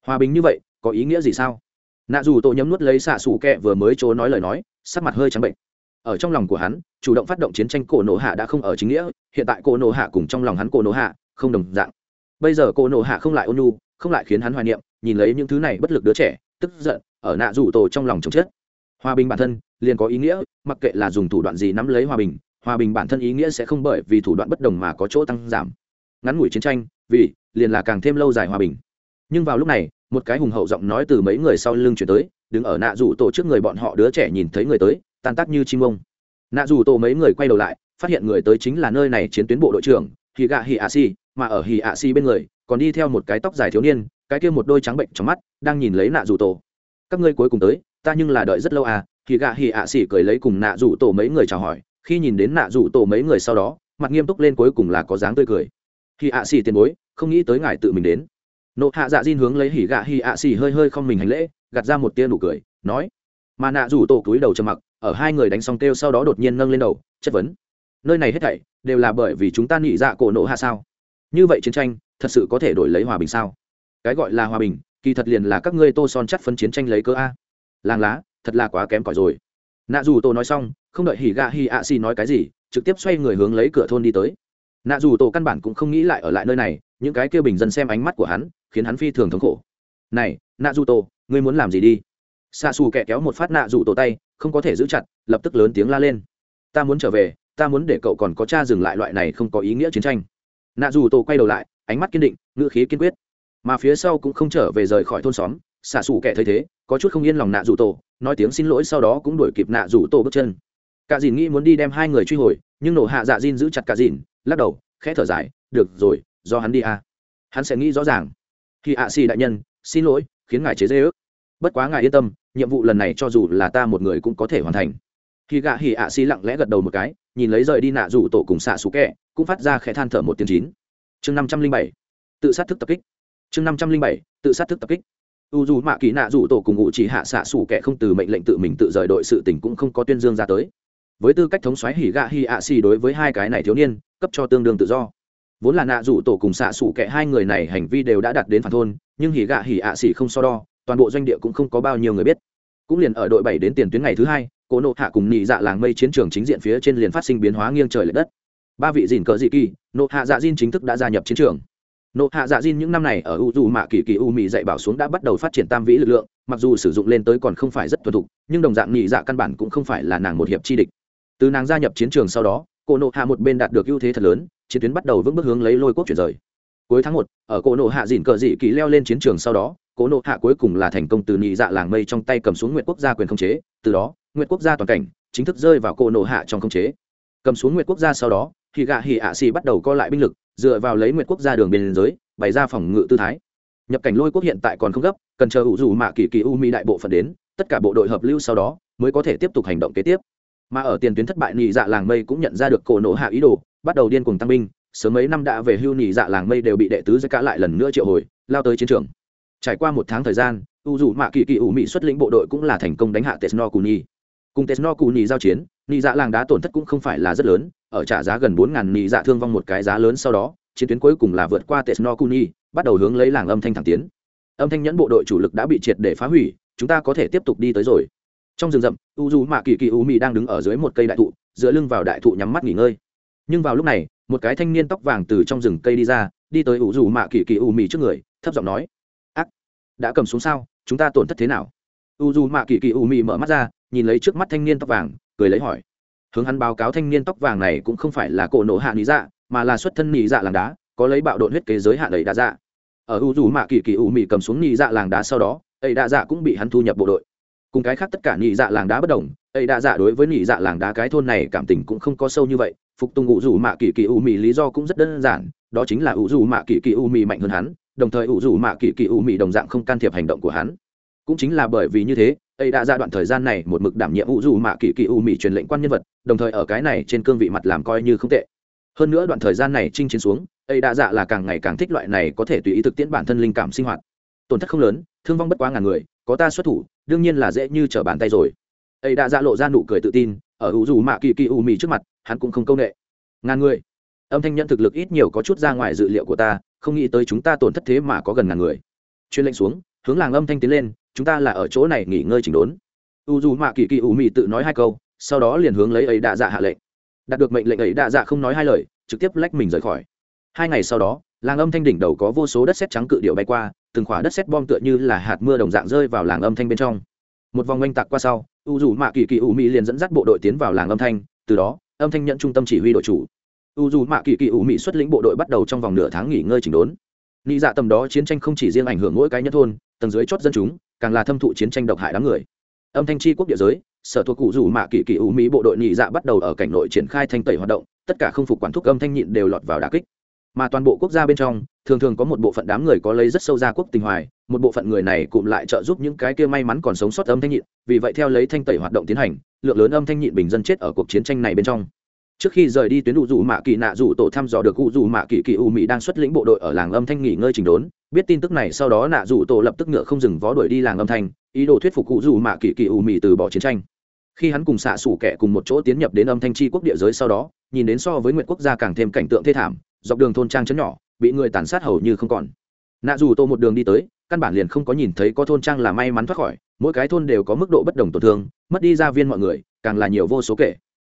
Hòa bình như vậy, có ý nghĩa gì sao? Nạ dù tổ nhấm nuốt lấy xạ xù kẹ vừa mới chỗ nói lời nói, sắc mặt hơi trắng bệnh. Ở trong lòng của hắn, chủ động phát động chiến tranh cổ nổ hạ đã không ở chính nghĩa, hiện tại cổ nổ hạ cùng trong lòng hắn cổ nổ hạ không đồng dạng. Bây giờ cổ nổ hạ không lại ôn nhu, không lại khiến hắn hoài niệm, nhìn lấy những thứ này bất lực đứa trẻ, tức giận, ở nạ rủ tổ trong lòng chồng chết. Hòa bình bản thân liền có ý nghĩa, mặc kệ là dùng thủ đoạn gì nắm lấy hòa bình hòa bình bản thân ý nghĩa sẽ không bởi vì thủ đoạn bất đồng mà có chỗ tăng giảm. Ngắn ngủi chiến tranh vì, liền là càng thêm lâu dài hòa bình. Nhưng vào lúc này, một cái hùng hậu giọng nói từ mấy người sau lưng chuyển tới, đứng ở nạ rủ tổ trước người bọn họ đứa trẻ nhìn thấy người tới, tan tác như chim ông. Nạ rủ tổ mấy người quay đầu lại, phát hiện người tới chính là nơi này chiến tuyến bộ đội trưởng hì gạ hì ạ si mà ở hì ạ si bên người, còn đi theo một cái tóc dài thiếu niên, cái kia một đôi trắng bệnh trong mắt, đang nhìn lấy nạ rủ tổ. Các ngươi cuối cùng tới, ta nhưng là đợi rất lâu à hì gạ hì ạ si cười lấy cùng nạ rủ tổ mấy người chào hỏi. Khi nhìn đến nạ rủ tổ mấy người sau đó, mặt nghiêm túc lên cuối cùng là có dáng tươi cười hì ạ xì tiền bối, không nghĩ tới ngài tự mình đến. Nộ hạ dạ diên hướng lấy hỉ gạ hì ạ xì hơi hơi không mình hành lễ, gạt ra một tia nụ cười, nói. Mà nạ rủ tổ cúi đầu trầm mặc, ở hai người đánh xong kêu sau đó đột nhiên nâng lên đầu, chất vấn. Nơi này hết thảy, đều là bởi vì chúng ta nghĩ dạ cổ nộ hạ sao? Như vậy chiến tranh, thật sự có thể đổi lấy hòa bình sao? Cái gọi là hòa bình, kỳ thật liền là các ngươi tô son chắt phân chiến tranh lấy cơ a. Làng lá, thật là quá kém cỏi rồi. Nạ dù tổ nói xong, không đợi hỉ gạ hỉ ạ xì nói cái gì, trực tiếp xoay người hướng lấy cửa thôn đi tới nạ dù tổ căn bản cũng không nghĩ lại ở lại nơi này, những cái kia bình dân xem ánh mắt của hắn, khiến hắn phi thường thống khổ. Này, nạ dù tổ, ngươi muốn làm gì đi? Xạ xù kẹ kéo một phát nạ dù tổ tay, không có thể giữ chặt, lập tức lớn tiếng la lên. Ta muốn trở về, ta muốn để cậu còn có cha dừng lại loại này không có ý nghĩa chiến tranh. Nạ dù tổ quay đầu lại, ánh mắt kiên định, ngữ khí kiên quyết. Mà phía sau cũng không trở về rời khỏi thôn xóm xạ xù kẻ thấy thế, có chút không yên lòng nạ dù tổ, nói tiếng xin lỗi sau đó cũng đuổi kịp nạ dù tổ bước chân. Cả dìn nghĩ muốn đi đem hai người truy hồi, nhưng nổ hạ dạ dìn giữ chặt cả dìn lắc đầu, khẽ thở dài, được rồi, do hắn đi à. hắn sẽ nghĩ rõ ràng. Khi ạ xì đại nhân, xin lỗi, khiến ngài chế dễ ước. Bất quá ngài yên tâm, nhiệm vụ lần này cho dù là ta một người cũng có thể hoàn thành. Khi gạ hỉ ạ xì lặng lẽ gật đầu một cái, nhìn lấy rời đi nạ rủ tổ cùng xạ xú kẹ, cũng phát ra khẽ than thở một tiếng chín. Chương năm trăm linh bảy, tự sát thức tập kích. Chương năm trăm linh bảy, tự sát thức tập kích. U dù mạ kỳ nạ rủ tổ cùng ngụ chỉ hạ xạ xủ kẻ không từ mệnh lệnh tự mình tự rời đội sự tỉnh cũng không có tuyên dương ra tới. Với tư cách thống xoáy hỉ gạ hỉ ạ xì đối với hai cái này thiếu niên cấp cho tương đương tự do. Vốn là nạ rủ tổ cùng xạ xủ kẻ hai người này hành vi đều đã đạt đến phản thôn, nhưng hỉ gạ hỉ ạ xỉ không so đo, toàn bộ doanh địa cũng không có bao nhiêu người biết. Cũng liền ở đội bảy đến tiền tuyến ngày thứ hai, cố nộ hạ cùng nhị dạ làng mây chiến trường chính diện phía trên liền phát sinh biến hóa nghiêng trời l ệ đất. Ba vị dìn cờ dị kỳ, nộ hạ dạ diên chính thức đã gia nhập chiến trường. Nộ hạ dạ diên những năm này ở u dù mạ kỳ kỳ u mị dạy bảo xuống đã bắt đầu phát triển tam vĩ lực lượng, mặc dù sử dụng lên tới còn không phải rất thuần thục, nhưng đồng dạng nhị dạ căn bản cũng không phải là nàng một hiệp chi địch. Từ nàng gia nhập chiến trường sau đó cô nộ hạ một bên đạt được ưu thế thật lớn, chiến tuyến bắt đầu vững bước hướng lấy lôi quốc chuyển rời. Cuối tháng một, ở cô nộ hạ dìn cờ dị kỳ leo lên chiến trường sau đó cổ nộ hạ cuối cùng là thành công từ nhị dạ làng mây trong tay cầm xuống nguyện quốc gia quyền không chế, từ đó nguyện quốc gia toàn cảnh chính thức rơi vào cô nộ hạ trong không chế. Cầm xuống nguyện quốc gia sau đó thì gạ hỉ ạ xì bắt đầu co lại binh lực, dựa vào lấy nguyện quốc gia đường biên giới, bày ra phòng ngự tư thái. Nhập cảnh lôi quốc hiện tại còn không gấp, cần chờ hữu dù mạ kỳ kỳ u mỹ đại bộ phận đến, tất cả bộ đội hợp lưu sau đó mới có thể tiếp tục hành động kế tiếp mà ở tiền tuyến thất bại nhị dạ làng mây cũng nhận ra được cổ nổ hạ ý đồ, bắt đầu điên cuồng tăng binh, sớm mấy năm đã về hưu nhị dạ làng mây đều bị đệ tứ giai cả lại lần nữa triệu hồi, lao tới chiến trường. Trải qua một tháng thời gian, u dù mạ kỳ kỳ ủ mỹ xuất lĩnh bộ đội cũng là thành công đánh hạ tesno cù cùng tesno cù giao chiến nhị dạ làng đá tổn thất cũng không phải là rất lớn, ở trả giá gần bốn ngàn nhị dạ thương vong một cái giá lớn sau đó, chiến tuyến cuối cùng là vượt qua tesno cù bắt đầu hướng lấy làng âm thanh thẳng tiến. Âm thanh nhẫn bộ đội chủ lực đã bị triệt để phá hủy, chúng ta có thể tiếp tục đi tới rồi trong rừng rậm, u dù mạ kỳ kỳ u Mì đang đứng ở dưới một cây đại thụ, dựa lưng vào đại thụ nhắm mắt nghỉ ngơi. Nhưng vào lúc này, một cái thanh niên tóc vàng từ trong rừng cây đi ra, đi tới u dù mạ kỳ kỳ u Mì trước người, thấp giọng nói đã cầm xuống sao? Chúng ta tổn thất thế nào? U dù mạ kỳ kỳ u mị mở mắt ra, nhìn lấy trước mắt thanh niên tóc vàng, cười lấy hỏi, hướng hắn báo cáo thanh niên tóc vàng này cũng không phải là cổ nổ hạ lý dạ mà là xuất thân nhị dạ làng đá, có lấy bạo độn huyết kế giới hạ đầy đa dạ. Ở u dù mạ kỳ kỳ u mị cầm xuống nhị dạ làng đá sau đó ấy đa dạ cũng bị hắn thu nhập bộ đội cùng cái khác tất cả nhị dạ làng đá bất đồng, ấy đa dạ đối với nhị dạ làng đá cái thôn này cảm tình cũng không có sâu như vậy, phục tùng ủ dù mạ kỳ kỳ u mị lý do cũng rất đơn giản, đó chính là u dù mạ kỳ kỳ u mị mạnh hơn hắn, đồng thời ủ rủ mạ kỳ kỳ U mị đồng dạng không can thiệp hành động của hắn. Cũng chính là bởi vì như thế, ấy đã ra đoạn thời gian này một mực đảm nhiệm ủ rủ mạ kỳ kỳ U mị truyền lệnh quan nhân vật, đồng thời ở cái này trên cương vị mặt làm coi như không tệ. Hơn nữa đoạn thời gian này chinh chiến xuống, ấy đã dạ là càng ngày càng thích loại này có thể tùy ý thực tiễn bản thân linh cảm sinh hoạt. Tổn thất không lớn, thương vong bất quá ngàn người có ta xuất thủ, đương nhiên là dễ như trở bàn tay rồi. Ấy đã dạ lộ ra nụ cười tự tin, ở hữu dù mạ kỳ kỳ u mì trước mặt, hắn cũng không công nghệ ngàn người. Âm thanh nhận thực lực ít nhiều có chút ra ngoài dự liệu của ta, không nghĩ tới chúng ta tổn thất thế mà có gần ngàn người. Chuyên lệnh xuống, hướng làng âm thanh tiến lên, chúng ta là ở chỗ này nghỉ ngơi chỉnh đốn. U dù mạ kỳ kỳ u mì tự nói hai câu, sau đó liền hướng lấy ấy đạ dạ hạ lệnh. Đạt được mệnh lệnh ấy đạ dạ không nói hai lời, trực tiếp lách mình rời khỏi. Hai ngày sau đó, làng âm thanh đỉnh đầu có vô số đất xét trắng cự điệu bay qua từng khỏa đất xét bom tựa như là hạt mưa đồng dạng rơi vào làng âm thanh bên trong. Một vòng oanh tạc qua sau, u dù mạ kỳ kỳ U mị liền dẫn dắt bộ đội tiến vào làng âm thanh, từ đó, âm thanh nhận trung tâm chỉ huy đội chủ. U dù mạ kỳ kỳ U mỹ xuất lĩnh bộ đội bắt đầu trong vòng nửa tháng nghỉ ngơi chỉnh đốn. Nghĩ dạ tầm đó chiến tranh không chỉ riêng ảnh hưởng mỗi cái nhất thôn, tầng dưới chót dân chúng, càng là thâm thụ chiến tranh độc hại đám người. Âm thanh chi quốc địa giới, sở thuộc cụ dù mạ kỳ kỳ u mỹ bộ đội nhị dạ bắt đầu ở cảnh nội triển khai thanh tẩy hoạt động, tất cả không phục quản thúc âm thanh nhịn đều lọt vào đà kích mà toàn bộ quốc gia bên trong, thường thường có một bộ phận đám người có lấy rất sâu gia quốc tình hoài, một bộ phận người này cụm lại trợ giúp những cái kia may mắn còn sống sót âm thanh nhịn, vì vậy theo lấy thanh tẩy hoạt động tiến hành, lượng lớn âm thanh nhịn bình dân chết ở cuộc chiến tranh này bên trong. Trước khi rời đi tuyến đủ dù mạ kỳ nạ dù tổ thăm dò được cụ dù mạ kỳ kỳ u mỹ đang xuất lĩnh bộ đội ở làng âm thanh nghỉ ngơi trình đốn, biết tin tức này sau đó nạ dù tổ lập tức ngựa không dừng vó đuổi đi làng âm thanh, ý đồ thuyết phục cụ dù mạ kỳ kỳ u mỹ từ bỏ chiến tranh khi hắn cùng xạ xủ kẻ cùng một chỗ tiến nhập đến âm thanh chi quốc địa giới sau đó, nhìn đến so với nguyện quốc gia càng thêm cảnh tượng thê thảm, dọc đường thôn trang chấn nhỏ, bị người tàn sát hầu như không còn. Nạ dù tô một đường đi tới, căn bản liền không có nhìn thấy có thôn trang là may mắn thoát khỏi, mỗi cái thôn đều có mức độ bất đồng tổn thương, mất đi gia viên mọi người, càng là nhiều vô số kể.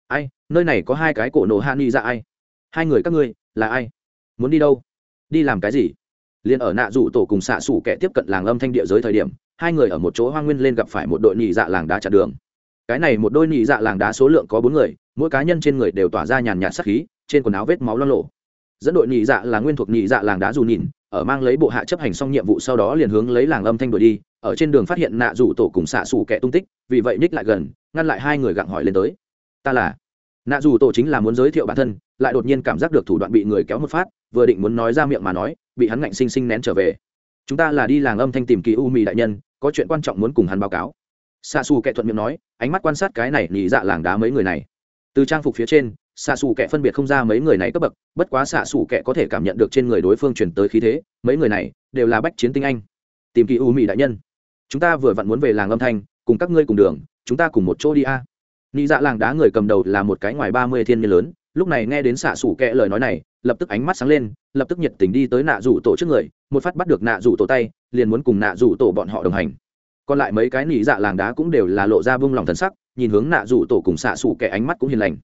Ai, nơi này có hai cái cổ nổ hạ nghi ra ai? Hai người các ngươi, là ai? Muốn đi đâu? Đi làm cái gì? Liền ở nạ rủ tổ cùng xạ xủ kẻ tiếp cận làng âm thanh địa giới thời điểm, hai người ở một chỗ hoang nguyên lên gặp phải một đội nhị dạ làng đá chặn đường cái này một đôi nhị dạ làng đá số lượng có bốn người, mỗi cá nhân trên người đều tỏa ra nhàn nhạt sắc khí, trên quần áo vết máu lo lộ dẫn đội nhị dạ là nguyên thuộc nhị dạ làng đá dù nhìn, ở mang lấy bộ hạ chấp hành xong nhiệm vụ sau đó liền hướng lấy làng âm thanh đuổi đi, ở trên đường phát hiện nạ rủ tổ cùng xạ xù kẻ tung tích, vì vậy ních lại gần, ngăn lại hai người gặng hỏi lên tới. Ta là nạ dù tổ chính là muốn giới thiệu bản thân, lại đột nhiên cảm giác được thủ đoạn bị người kéo một phát, vừa định muốn nói ra miệng mà nói, bị hắn ngạnh sinh sinh nén trở về. Chúng ta là đi làng âm thanh tìm kỳ u mì đại nhân, có chuyện quan trọng muốn cùng hắn báo cáo xa xù kệ thuận miệng nói ánh mắt quan sát cái này nhị dạ làng đá mấy người này. Từ trang phục phía trên xạ xù Kẻ phân biệt không ra mấy người này cấp bậc bất quá xạ xù Kẻ có thể cảm nhận được trên người đối phương chuyển tới khí thế mấy người này đều là bách chiến tinh anh. Tìm kỳ u mỹ đại nhân. Chúng ta vừa vặn muốn về làng âm thanh cùng các ngươi cùng đường chúng ta cùng một chỗ đi a. Nị dạ làng đá người cầm đầu là một cái ngoài ba mươi thiên niên lớn, lúc này nghe đến xạ sủ Kẻ lời nói này, lập tức ánh mắt sáng lên, lập tức nhiệt tình đi tới nạ rủ tổ trước người, một phát bắt được nạ rủ tổ tay, liền muốn cùng nạ rủ tổ bọn họ đồng hành. Còn lại mấy cái nị dạ làng đá cũng đều là lộ ra vung lòng thần sắc, nhìn hướng nạ rủ tổ cùng xạ sủ kệ ánh mắt cũng hiền lành.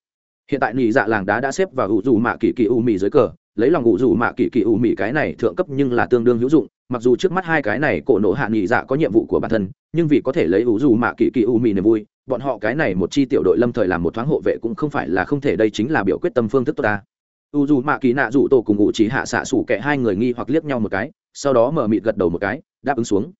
Hiện tại nị dạ làng đá đã xếp vào ủ dù mạ kỳ kỳ u mì dưới cờ, lấy lòng ủ dù mạ kỳ kỳ u mì cái này thượng cấp nhưng là tương đương hữu dụng mặc dù trước mắt hai cái này cổ nổ hạ nỉ dạ có nhiệm vụ của bản thân nhưng vì có thể lấy ủ dù mạ kỳ kỳ u mì niềm vui bọn họ cái này một chi tiểu đội lâm thời làm một thoáng hộ vệ cũng không phải là không thể đây chính là biểu quyết tâm phương thức tốt ta u dù mạ kỳ nạ rủ tổ cùng ngụ trí hạ xạ sủ kẻ hai người nghi hoặc liếc nhau một cái sau đó mở mịt gật đầu một cái đáp ứng xuống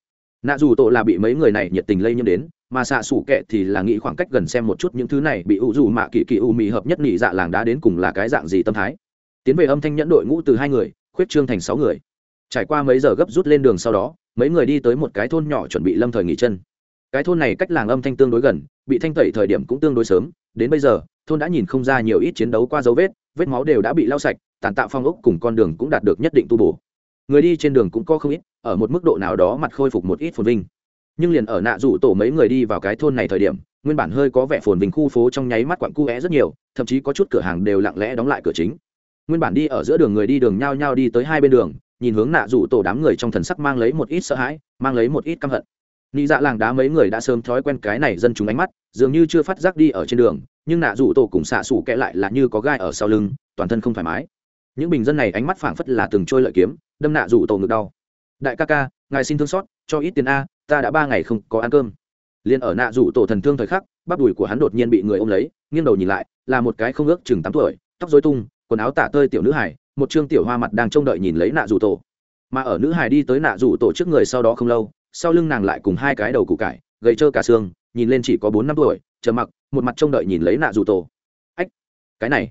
nạ dù tổ là bị mấy người này nhiệt tình lây nhiễm đến, mà xạ sủ kệ thì là nghĩ khoảng cách gần xem một chút những thứ này bị u dù mạ kỳ kỳ u mị hợp nhất nhị dạ làng đá đến cùng là cái dạng gì tâm thái. Tiến về âm thanh nhẫn đội ngũ từ hai người, khuyết trương thành sáu người. Trải qua mấy giờ gấp rút lên đường sau đó, mấy người đi tới một cái thôn nhỏ chuẩn bị lâm thời nghỉ chân. Cái thôn này cách làng âm thanh tương đối gần, bị thanh tẩy thời điểm cũng tương đối sớm, đến bây giờ, thôn đã nhìn không ra nhiều ít chiến đấu qua dấu vết vết máu đều đã bị lau sạch, tàn tạo phong ốc cùng con đường cũng đạt được nhất định tu bổ người đi trên đường cũng có không ít, ở một mức độ nào đó mặt khôi phục một ít phồn vinh. Nhưng liền ở nạ rủ tổ mấy người đi vào cái thôn này thời điểm, nguyên bản hơi có vẻ phồn vinh khu phố trong nháy mắt quặn cu é rất nhiều, thậm chí có chút cửa hàng đều lặng lẽ đóng lại cửa chính. Nguyên bản đi ở giữa đường người đi đường nhao nhao đi tới hai bên đường, nhìn hướng nạ rủ tổ đám người trong thần sắc mang lấy một ít sợ hãi, mang lấy một ít căm hận. Nị dạ làng đá mấy người đã sớm thói quen cái này dân chúng ánh mắt, dường như chưa phát giác đi ở trên đường, nhưng nạ rủ tổ cùng xạ xủ kẽ lại là như có gai ở sau lưng, toàn thân không thoải mái. Những bình dân này ánh mắt phảng phất là từng trôi lợi kiếm đâm nạ rủ tổ ngực đau. Đại ca ca, ngài xin thương xót, cho ít tiền a, ta đã ba ngày không có ăn cơm. Liền ở nạ rủ tổ thần thương thời khắc, bắp đùi của hắn đột nhiên bị người ôm lấy, nghiêng đầu nhìn lại, là một cái không ước chừng tám tuổi, tóc dối tung, quần áo tả tơi tiểu nữ hải một trương tiểu hoa mặt đang trông đợi nhìn lấy nạ rủ tổ. Mà ở nữ hải đi tới nạ rủ tổ trước người sau đó không lâu, sau lưng nàng lại cùng hai cái đầu củ cải, gầy trơ cả xương, nhìn lên chỉ có bốn năm tuổi chờ mặc, một mặt trông đợi nhìn lấy nạ rủ tổ. Ách, cái này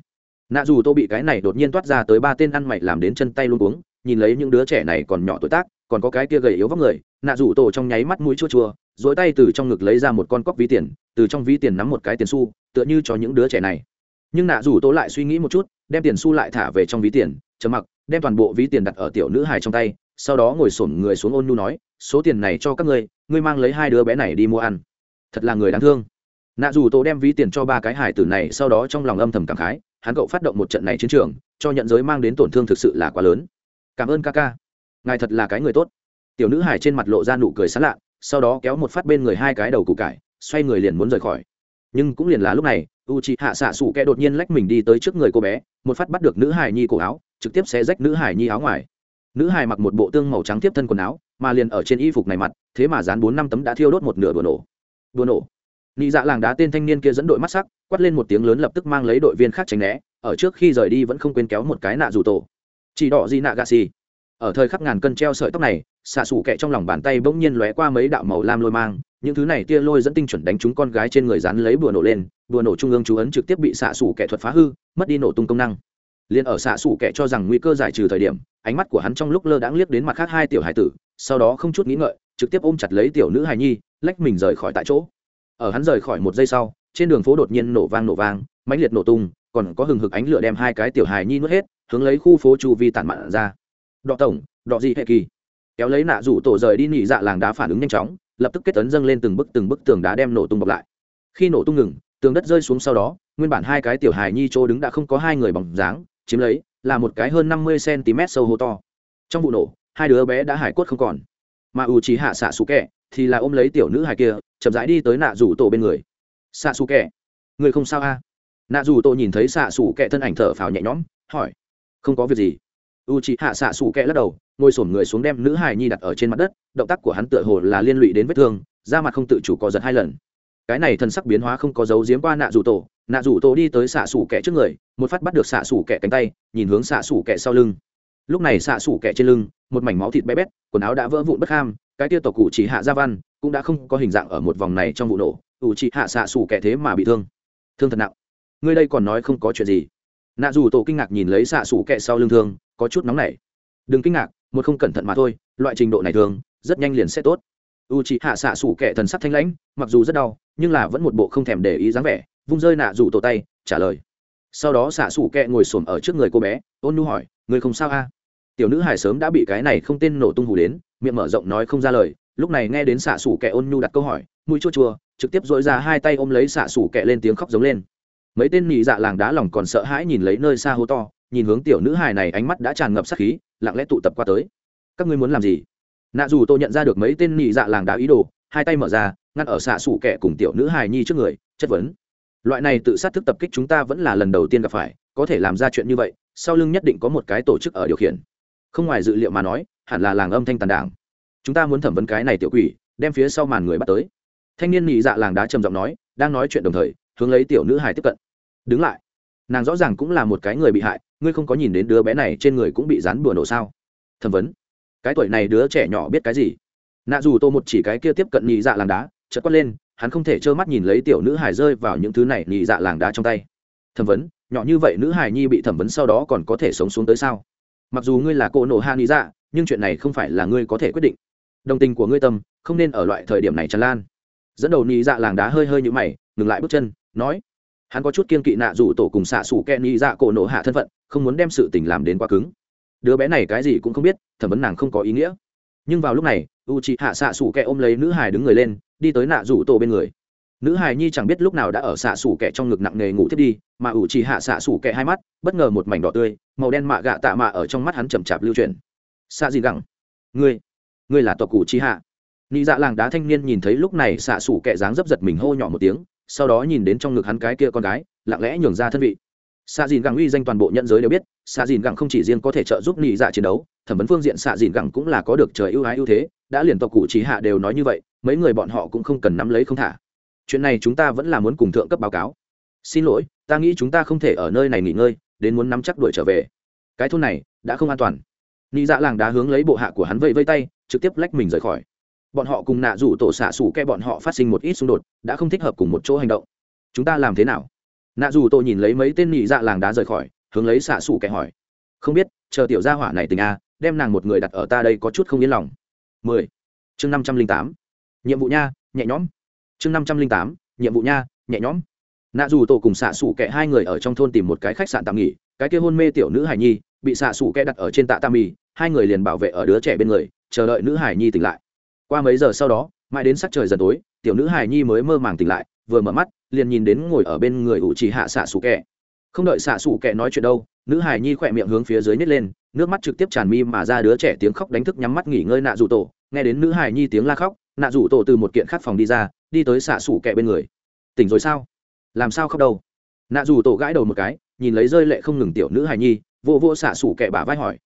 nạ dù tô bị cái này đột nhiên toát ra tới ba tên ăn mày làm đến chân tay luôn uống nhìn lấy những đứa trẻ này còn nhỏ tuổi tác, còn có cái kia gầy yếu vóc người, nạ rủ tổ trong nháy mắt mũi chua chua dỗi tay từ trong ngực lấy ra một con cóc ví tiền, từ trong ví tiền nắm một cái tiền xu, tựa như cho những đứa trẻ này. Nhưng nạ rủ tổ lại suy nghĩ một chút, đem tiền xu lại thả về trong ví tiền chấm mặc, đem toàn bộ ví tiền đặt ở tiểu nữ hài trong tay, sau đó ngồi xổm người xuống ôn nhu nói, số tiền này cho các ngươi ngươi mang lấy hai đứa bé này đi mua ăn. Thật là người đáng thương. Nạ dù tổ đem ví tiền cho ba cái hải tử này, sau đó trong lòng âm thầm cảm khái hắn cậu phát động một trận này chiến trường, cho nhận giới mang đến tổn thương thực sự là quá lớn. Cảm ơn ca ca. Ngài thật là cái người tốt. Tiểu nữ hải trên mặt lộ ra nụ cười sán lạ, sau đó kéo một phát bên người hai cái đầu củ cải, xoay người liền muốn rời khỏi. Nhưng cũng liền là lúc này u c h ị hạ xạ xủ kẹ đột nhiên lách mình đi tới trước người cô bé, một phát bắt được nữ hải nhi cổ áo, trực tiếp xé rách nữ hải nhi áo ngoài. Nữ hải mặc một bộ tương màu trắng tiếp thân quần áo, mà liền ở trên y phục này mặt, thế mà dán bốn năm tấm đã thiêu đốt một nửa đùa nổ. Đùa nổ nị dạ làng đá tên thanh niên kia dẫn đội mắt sắc, quát lên một tiếng lớn lập tức mang lấy đội viên khác tránh né, ở trước khi rời đi vẫn không quên kéo một cái nạ dù tổ. Chỉ đỏ gì nạ gà xì. Ở thời khắc ngàn cân treo sợi tóc này, xạ xù kẹ trong lòng bàn tay bỗng nhiên lóe qua mấy đạo màu lam lôi mang, những thứ này tia lôi dẫn tinh chuẩn đánh chúng con gái trên người dán lấy bùa nổ lên, bùa nổ trung ương chú ấn trực tiếp bị xạ xù kẹ thuật phá hư, mất đi nổ tung công năng. Liền ở xạ xù kẹ cho rằng nguy cơ giải trừ thời điểm, ánh mắt của hắn trong lúc lơ đãng liếc đến mặt khác hai tiểu hải tử, sau đó không chút nghĩ ngợi, trực tiếp ôm chặt lấy tiểu nữ hài nhi, lách mình rời khỏi tại chỗ ở hắn rời khỏi một giây sau, trên đường phố đột nhiên nổ vang nổ vang, mãnh liệt nổ tung, còn có hừng hực ánh lửa đem hai cái tiểu hài nhi nuốt hết, hướng lấy khu phố chu vi tản mạn ra. Đọ tổng, đọ gì hệ kỳ. Kéo lấy nạ rủ tổ rời đi nỉ dạ làng đá phản ứng nhanh chóng, lập tức kết tấn dâng lên từng bức từng bức tường đá đem nổ tung bọc lại. Khi nổ tung ngừng, tường đất rơi xuống sau đó, nguyên bản hai cái tiểu hài nhi chỗ đứng đã không có hai người bằng dáng, chiếm lấy là một cái hơn năm mươi cm sâu hô to. Trong vụ nổ, hai đứa bé đã hải cốt không còn. Mà u trí hạ xạ xú kẹ thì là ôm lấy tiểu nữ hài kia, chậm rãi đi tới nạ rủ tổ bên người. Xạ xù kẹ người không sao a à? nạ rủ tổ nhìn thấy xạ xù kẹ thân ảnh thở phào nhẹ nhõm, hỏi. Không có việc gì. U chị hạ xạ xù kẹ lắc đầu, ngồi sổm người xuống đem nữ hài nhi đặt ở trên mặt đất, động tác của hắn tựa hồ là liên lụy đến vết thương, da mặt không tự chủ có giật hai lần. Cái này thân sắc biến hóa không có dấu giếm qua nạ rủ tổ. Nạ rủ tổ đi tới xạ xù kẹ trước người, một phát bắt được xạ xù kẹ cánh tay, nhìn hướng xạ xù kẹ sau lưng. Lúc này xạ xù kẹ trên lưng, một mảnh máu thịt bé bét, quần áo đã vỡ vụn bất ham cái tia tộc cụ chỉ hạ gia văn cũng đã không có hình dạng ở một vòng này trong vụ nổ ủ chỉ hạ xạ xù kẹ thế mà bị thương. Thương thật nặng. Ngươi đây còn nói không có chuyện gì. Nạ dù tổ kinh ngạc nhìn lấy xạ xù kẹ sau lưng thương, có chút nóng nảy. Đừng kinh ngạc, một không cẩn thận mà thôi, loại trình độ này thường rất nhanh liền sẽ tốt. U c h ị hạ xạ xủ kẻ thần sắc thanh lãnh, mặc dù rất đau, nhưng là vẫn một bộ không thèm để ý dáng vẻ, vung rơi nạ rủ tổ tay, trả lời. Sau đó xạ xủ kẹ ngồi xổm ở trước người cô bé, ôn nu hỏi người không sao a tiểu nữ hải sớm đã bị cái này không tên nổ tung hù đến miệng mở rộng nói không ra lời, lúc này nghe đến xạ xủ kẹ ôn nhu đặt câu hỏi, mũi chua chua, trực tiếp dội ra hai tay ôm lấy xạ xủ kẹ lên tiếng khóc giống lên. Mấy tên nhị dạ làng đá lòng còn sợ hãi nhìn lấy nơi xa hô to, nhìn hướng tiểu nữ hài này ánh mắt đã tràn ngập sắc khí, lặng lẽ tụ tập qua tới. Các ngươi muốn làm gì? Nạ dù tôi nhận ra được mấy tên nhị dạ làng đá ý đồ, hai tay mở ra, ngăn ở xạ xủ kẻ cùng tiểu nữ hài nhi trước người, chất vấn. Loại này tự sát thức tập kích chúng ta vẫn là lần đầu tiên gặp phải, có thể làm ra chuyện như vậy, sau lưng nhất định có một cái tổ chức ở điều khiển. Không ngoài dự liệu mà nói hẳn là làng âm thanh tàn đảng. Chúng ta muốn thẩm vấn cái này tiểu quỷ, đem phía sau màn người bắt tới. Thanh niên nhị dạ làng đá trầm giọng nói, đang nói chuyện đồng thời, hướng lấy tiểu nữ hài tiếp cận. Đứng lại. Nàng rõ ràng cũng là một cái người bị hại, ngươi không có nhìn đến đứa bé này trên người cũng bị dán bừa nổ sao? Thẩm vấn. Cái tuổi này đứa trẻ nhỏ biết cái gì? Nạ dù tô một chỉ cái kia tiếp cận nhị dạ làng đá, chợt quát lên, hắn không thể trơ mắt nhìn lấy tiểu nữ hài rơi vào những thứ này nhị dạ làng đá trong tay. Thẩm vấn, nhỏ như vậy nữ hài nhi bị thẩm vấn sau đó còn có thể sống xuống tới sao? Mặc dù ngươi là cô nổ hạ nhị dạ nhưng chuyện này không phải là ngươi có thể quyết định. Đồng tình của ngươi tâm, không nên ở loại thời điểm này tràn lan. Dẫn đầu nhị dạ làng đá hơi hơi như mày, ngừng lại bước chân, nói, hắn có chút kiên kỵ nạ rủ tổ cùng xạ xủ kẹ nhị dạ cổ nổ hạ thân phận, không muốn đem sự tình làm đến quá cứng. Đứa bé này cái gì cũng không biết, thẩm vấn nàng không có ý nghĩa. Nhưng vào lúc này u chị hạ xạ xủ kẹ ôm lấy nữ hài đứng người lên, đi tới nạ rủ tổ bên người. Nữ hài nhi chẳng biết lúc nào đã ở xạ xủ kẹ trong ngực nặng nề ngủ thiết đi, mà u c hạ xạ xủ kẹ hai mắt, bất ngờ một mảnh đỏ tươi, màu đen mạ gạ tạ mạ ở trong mắt hắn chậm chạp lưu truyền xạ gì gẳng ngươi ngươi là tộc cụ chi hạ. Nị dạ làng đá thanh niên nhìn thấy lúc này xạ xủ kẹ dáng dấp giật mình hô nhỏ một tiếng, sau đó nhìn đến trong ngực hắn cái kia con gái, lặng lẽ nhường ra thân vị. Xạ dìn gẳng uy danh toàn bộ nhận giới đều biết, xạ dìn gẳng không chỉ riêng có thể trợ giúp nị dạ chiến đấu, thẩm vấn phương diện xạ dìn gẳng cũng là có được trời ưu ái ưu thế, đã liền tộc cụ trí hạ đều nói như vậy, mấy người bọn họ cũng không cần nắm lấy không thả. Chuyện này chúng ta vẫn là muốn cùng thượng cấp báo cáo. Xin lỗi, ta nghĩ chúng ta không thể ở nơi này nghỉ ngơi, đến muốn nắm chắc đuổi trở về. Cái thôn này đã không an toàn nị dạ làng đá hướng lấy bộ hạ của hắn vây vây tay, trực tiếp lách mình rời khỏi. Bọn họ cùng nạ rủ tổ xạ xủ ke bọn họ phát sinh một ít xung đột, đã không thích hợp cùng một chỗ hành động. Chúng ta làm thế nào? Nạ dù tôi nhìn lấy mấy tên nị dạ làng đá rời khỏi, hướng lấy xạ xủ kẻ hỏi. Không biết, chờ tiểu gia hỏa này tình a, đem nàng một người đặt ở ta đây có chút không yên lòng. Mười. Chương năm trăm linh tám. Nhiệm vụ nha, nhẹ nhõm. Chương năm trăm linh tám, nhiệm vụ nha, nhẹ nhõm. Nạ dù tổ cùng xạ xủ kẻ hai người ở trong thôn tìm một cái khách sạn tạm nghỉ, cái kia hôn mê tiểu nữ hải nhi bị xạ xù kẹ đặt ở trên tạ tam mì hai người liền bảo vệ ở đứa trẻ bên người, chờ đợi nữ hải nhi tỉnh lại. Qua mấy giờ sau đó, mãi đến sắc trời dần tối, tiểu nữ hải nhi mới mơ màng tỉnh lại, vừa mở mắt, liền nhìn đến ngồi ở bên người ủ trì hạ xạ xù kẹ không đợi xạ xù kẹ nói chuyện đâu, nữ hải nhi khỏe miệng hướng phía dưới nhét lên, nước mắt trực tiếp tràn mi mà ra đứa trẻ tiếng khóc đánh thức nhắm mắt nghỉ ngơi nạ rủ tổ. Nghe đến nữ hải nhi tiếng la khóc, nạ rủ tổ từ một kiện khát phòng đi ra, đi tới xạ xù kẹ bên người. Tỉnh rồi sao? Làm sao khóc đâu? Nạ rủ tổ gãi đầu một cái, nhìn lấy rơi lệ không ngừng tiểu nữ hải nhi vô vô xạ xủ kẻ bả vai hỏi.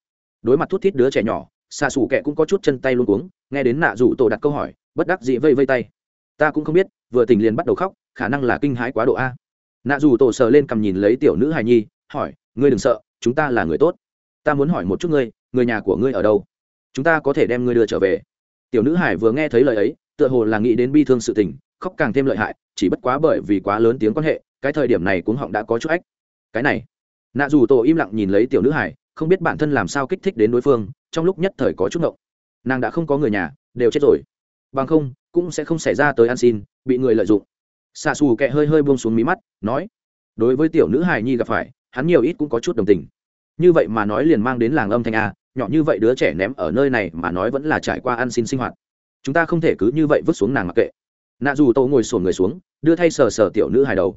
Đối mặt thút thít đứa trẻ nhỏ, xạ xủ kẻ cũng có chút chân tay luôn cuống, nghe đến nạ rủ tổ đặt câu hỏi, bất đắc dĩ vây vây tay. Ta cũng không biết, vừa tỉnh liền bắt đầu khóc, khả năng là kinh hãi quá độ a. Nạ rủ tổ sờ lên cầm nhìn lấy tiểu nữ hài nhi, hỏi, ngươi đừng sợ, chúng ta là người tốt. Ta muốn hỏi một chút ngươi, người nhà của ngươi ở đâu? Chúng ta có thể đem ngươi đưa trở về. Tiểu nữ hải vừa nghe thấy lời ấy, tựa hồ là nghĩ đến bi thương sự tình, khóc càng thêm lợi hại, chỉ bất quá bởi vì quá lớn tiếng quan hệ, cái thời điểm này cuống họng đã có chút ách. Cái này nạ dù tổ im lặng nhìn lấy tiểu nữ hải không biết bản thân làm sao kích thích đến đối phương, trong lúc nhất thời có chút ngộng. Nàng đã không có người nhà, đều chết rồi. Bằng không, cũng sẽ không xảy ra tới ăn xin, bị người lợi dụng. Xạ xù kẹ hơi hơi buông xuống mí mắt, nói, đối với tiểu nữ hài nhi gặp phải, hắn nhiều ít cũng có chút đồng tình. Như vậy mà nói liền mang đến làng âm thanh a, nhỏ như vậy đứa trẻ ném ở nơi này mà nói vẫn là trải qua ăn xin sinh hoạt. Chúng ta không thể cứ như vậy vứt xuống nàng mặc kệ. Nạ dù tổ ngồi sổn người xuống, đưa thay sờ sờ tiểu nữ hài đầu.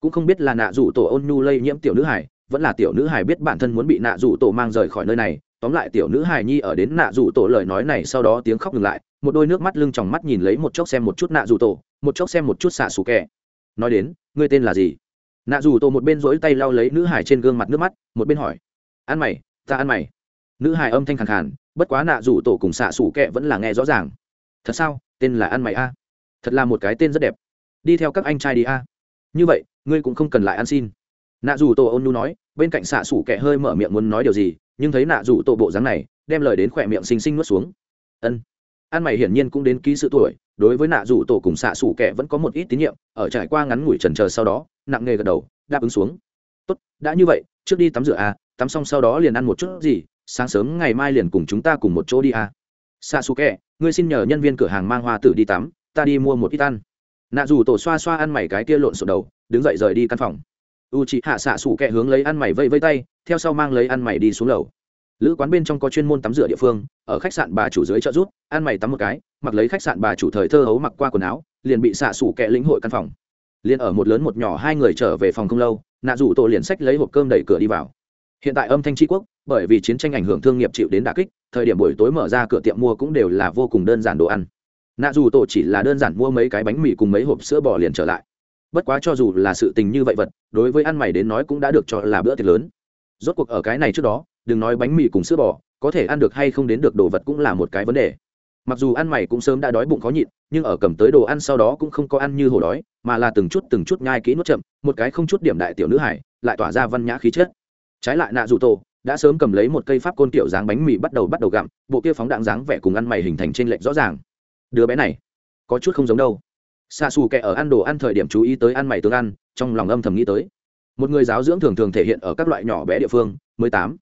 Cũng không biết là nạ dù tổ ôn nhu lây nhiễm tiểu nữ hài vẫn là tiểu nữ hài biết bản thân muốn bị nạ dù tổ mang rời khỏi nơi này, tóm lại tiểu nữ hài nhi ở đến nạ dù tổ lời nói này sau đó tiếng khóc ngừng lại, một đôi nước mắt lưng tròng mắt nhìn lấy một chốc xem một chút nạ dù tổ, một chốc xem một chút xạ xù kẹ nói đến, ngươi tên là gì? Nạ dù tổ một bên rỗi tay lau lấy nữ hài trên gương mặt nước mắt, một bên hỏi. Ăn mày, ta ăn mày. Nữ hài âm thanh khẳng khàn, bất quá nạ dù tổ cùng xạ xù kẹ vẫn là nghe rõ ràng. Thật sao? Tên là ăn mày a. Thật là một cái tên rất đẹp. Đi theo các anh trai đi a. Như vậy, ngươi cũng không cần lại ăn xin nạ dù tổ ôn nhu nói bên cạnh xạ xủ kẻ hơi mở miệng muốn nói điều gì nhưng thấy nạ dù tổ bộ dáng này đem lời đến khỏe miệng xinh xinh nuốt xuống. Ân. Ăn mày hiển nhiên cũng đến ký sự tuổi đối với nạ dù tổ cùng xạ xủ kẻ vẫn có một ít tín nhiệm ở trải qua ngắn ngủi trần chờ sau đó nặng nghề gật đầu đáp ứng xuống. Tốt đã như vậy trước đi tắm rửa à, tắm xong sau đó liền ăn một chút gì sáng sớm ngày mai liền cùng chúng ta cùng một chỗ đi à. xạ xù kẹ ngươi xin nhờ nhân viên cửa hàng mang hoa tử đi tắm ta đi mua một ít ăn. Nạ dù tổ xoa xoa ăn mày cái kia lộn xộn đầu đứng dậy rời đi căn phòng u chị hạ xạ sủ kẹ hướng lấy ăn mày vây vây tay, theo sau mang lấy ăn mày đi xuống lầu. Lữ quán bên trong có chuyên môn tắm rửa địa phương, ở khách sạn bà chủ dưới trợ rút, ăn mày tắm một cái, mặc lấy khách sạn bà chủ thời thơ hấu mặc qua quần áo, liền bị xạ sủ kẹ lĩnh hội căn phòng. Liền ở một lớn một nhỏ hai người trở về phòng không lâu, nạ dù tổ liền sách lấy hộp cơm đẩy cửa đi vào. Hiện tại âm thanh tri quốc, bởi vì chiến tranh ảnh hưởng thương nghiệp chịu đến đà kích, thời điểm buổi tối mở ra cửa tiệm mua cũng đều là vô cùng đơn giản đồ ăn. Nạ dù tổ chỉ là đơn giản mua mấy cái bánh mì cùng mấy hộp sữa bò liền trở lại bất quá cho dù là sự tình như vậy vật, đối với ăn mày đến nói cũng đã được cho là bữa tiệc lớn. Rốt cuộc ở cái này trước đó, đừng nói bánh mì cùng sữa bò, có thể ăn được hay không đến được đồ vật cũng là một cái vấn đề. Mặc dù ăn mày cũng sớm đã đói bụng khó nhịn, nhưng ở cầm tới đồ ăn sau đó cũng không có ăn như hổ đói, mà là từng chút từng chút nhai kỹ nuốt chậm, một cái không chút điểm đại tiểu nữ hải, lại tỏa ra văn nhã khí chất. Trái lại nạ dù tổ, đã sớm cầm lấy một cây pháp côn tiểu dáng bánh mì bắt đầu bắt đầu gặm, bộ kia phóng đạn dáng vẻ cùng ăn mày hình thành trên lệch rõ ràng. Đứa bé này, có chút không giống đâu xa xù kẻ ở ăn đồ ăn thời điểm chú ý tới ăn mày tương ăn, trong lòng âm thầm nghĩ tới. Một người giáo dưỡng thường thường thể hiện ở các loại nhỏ bé địa phương mười tám,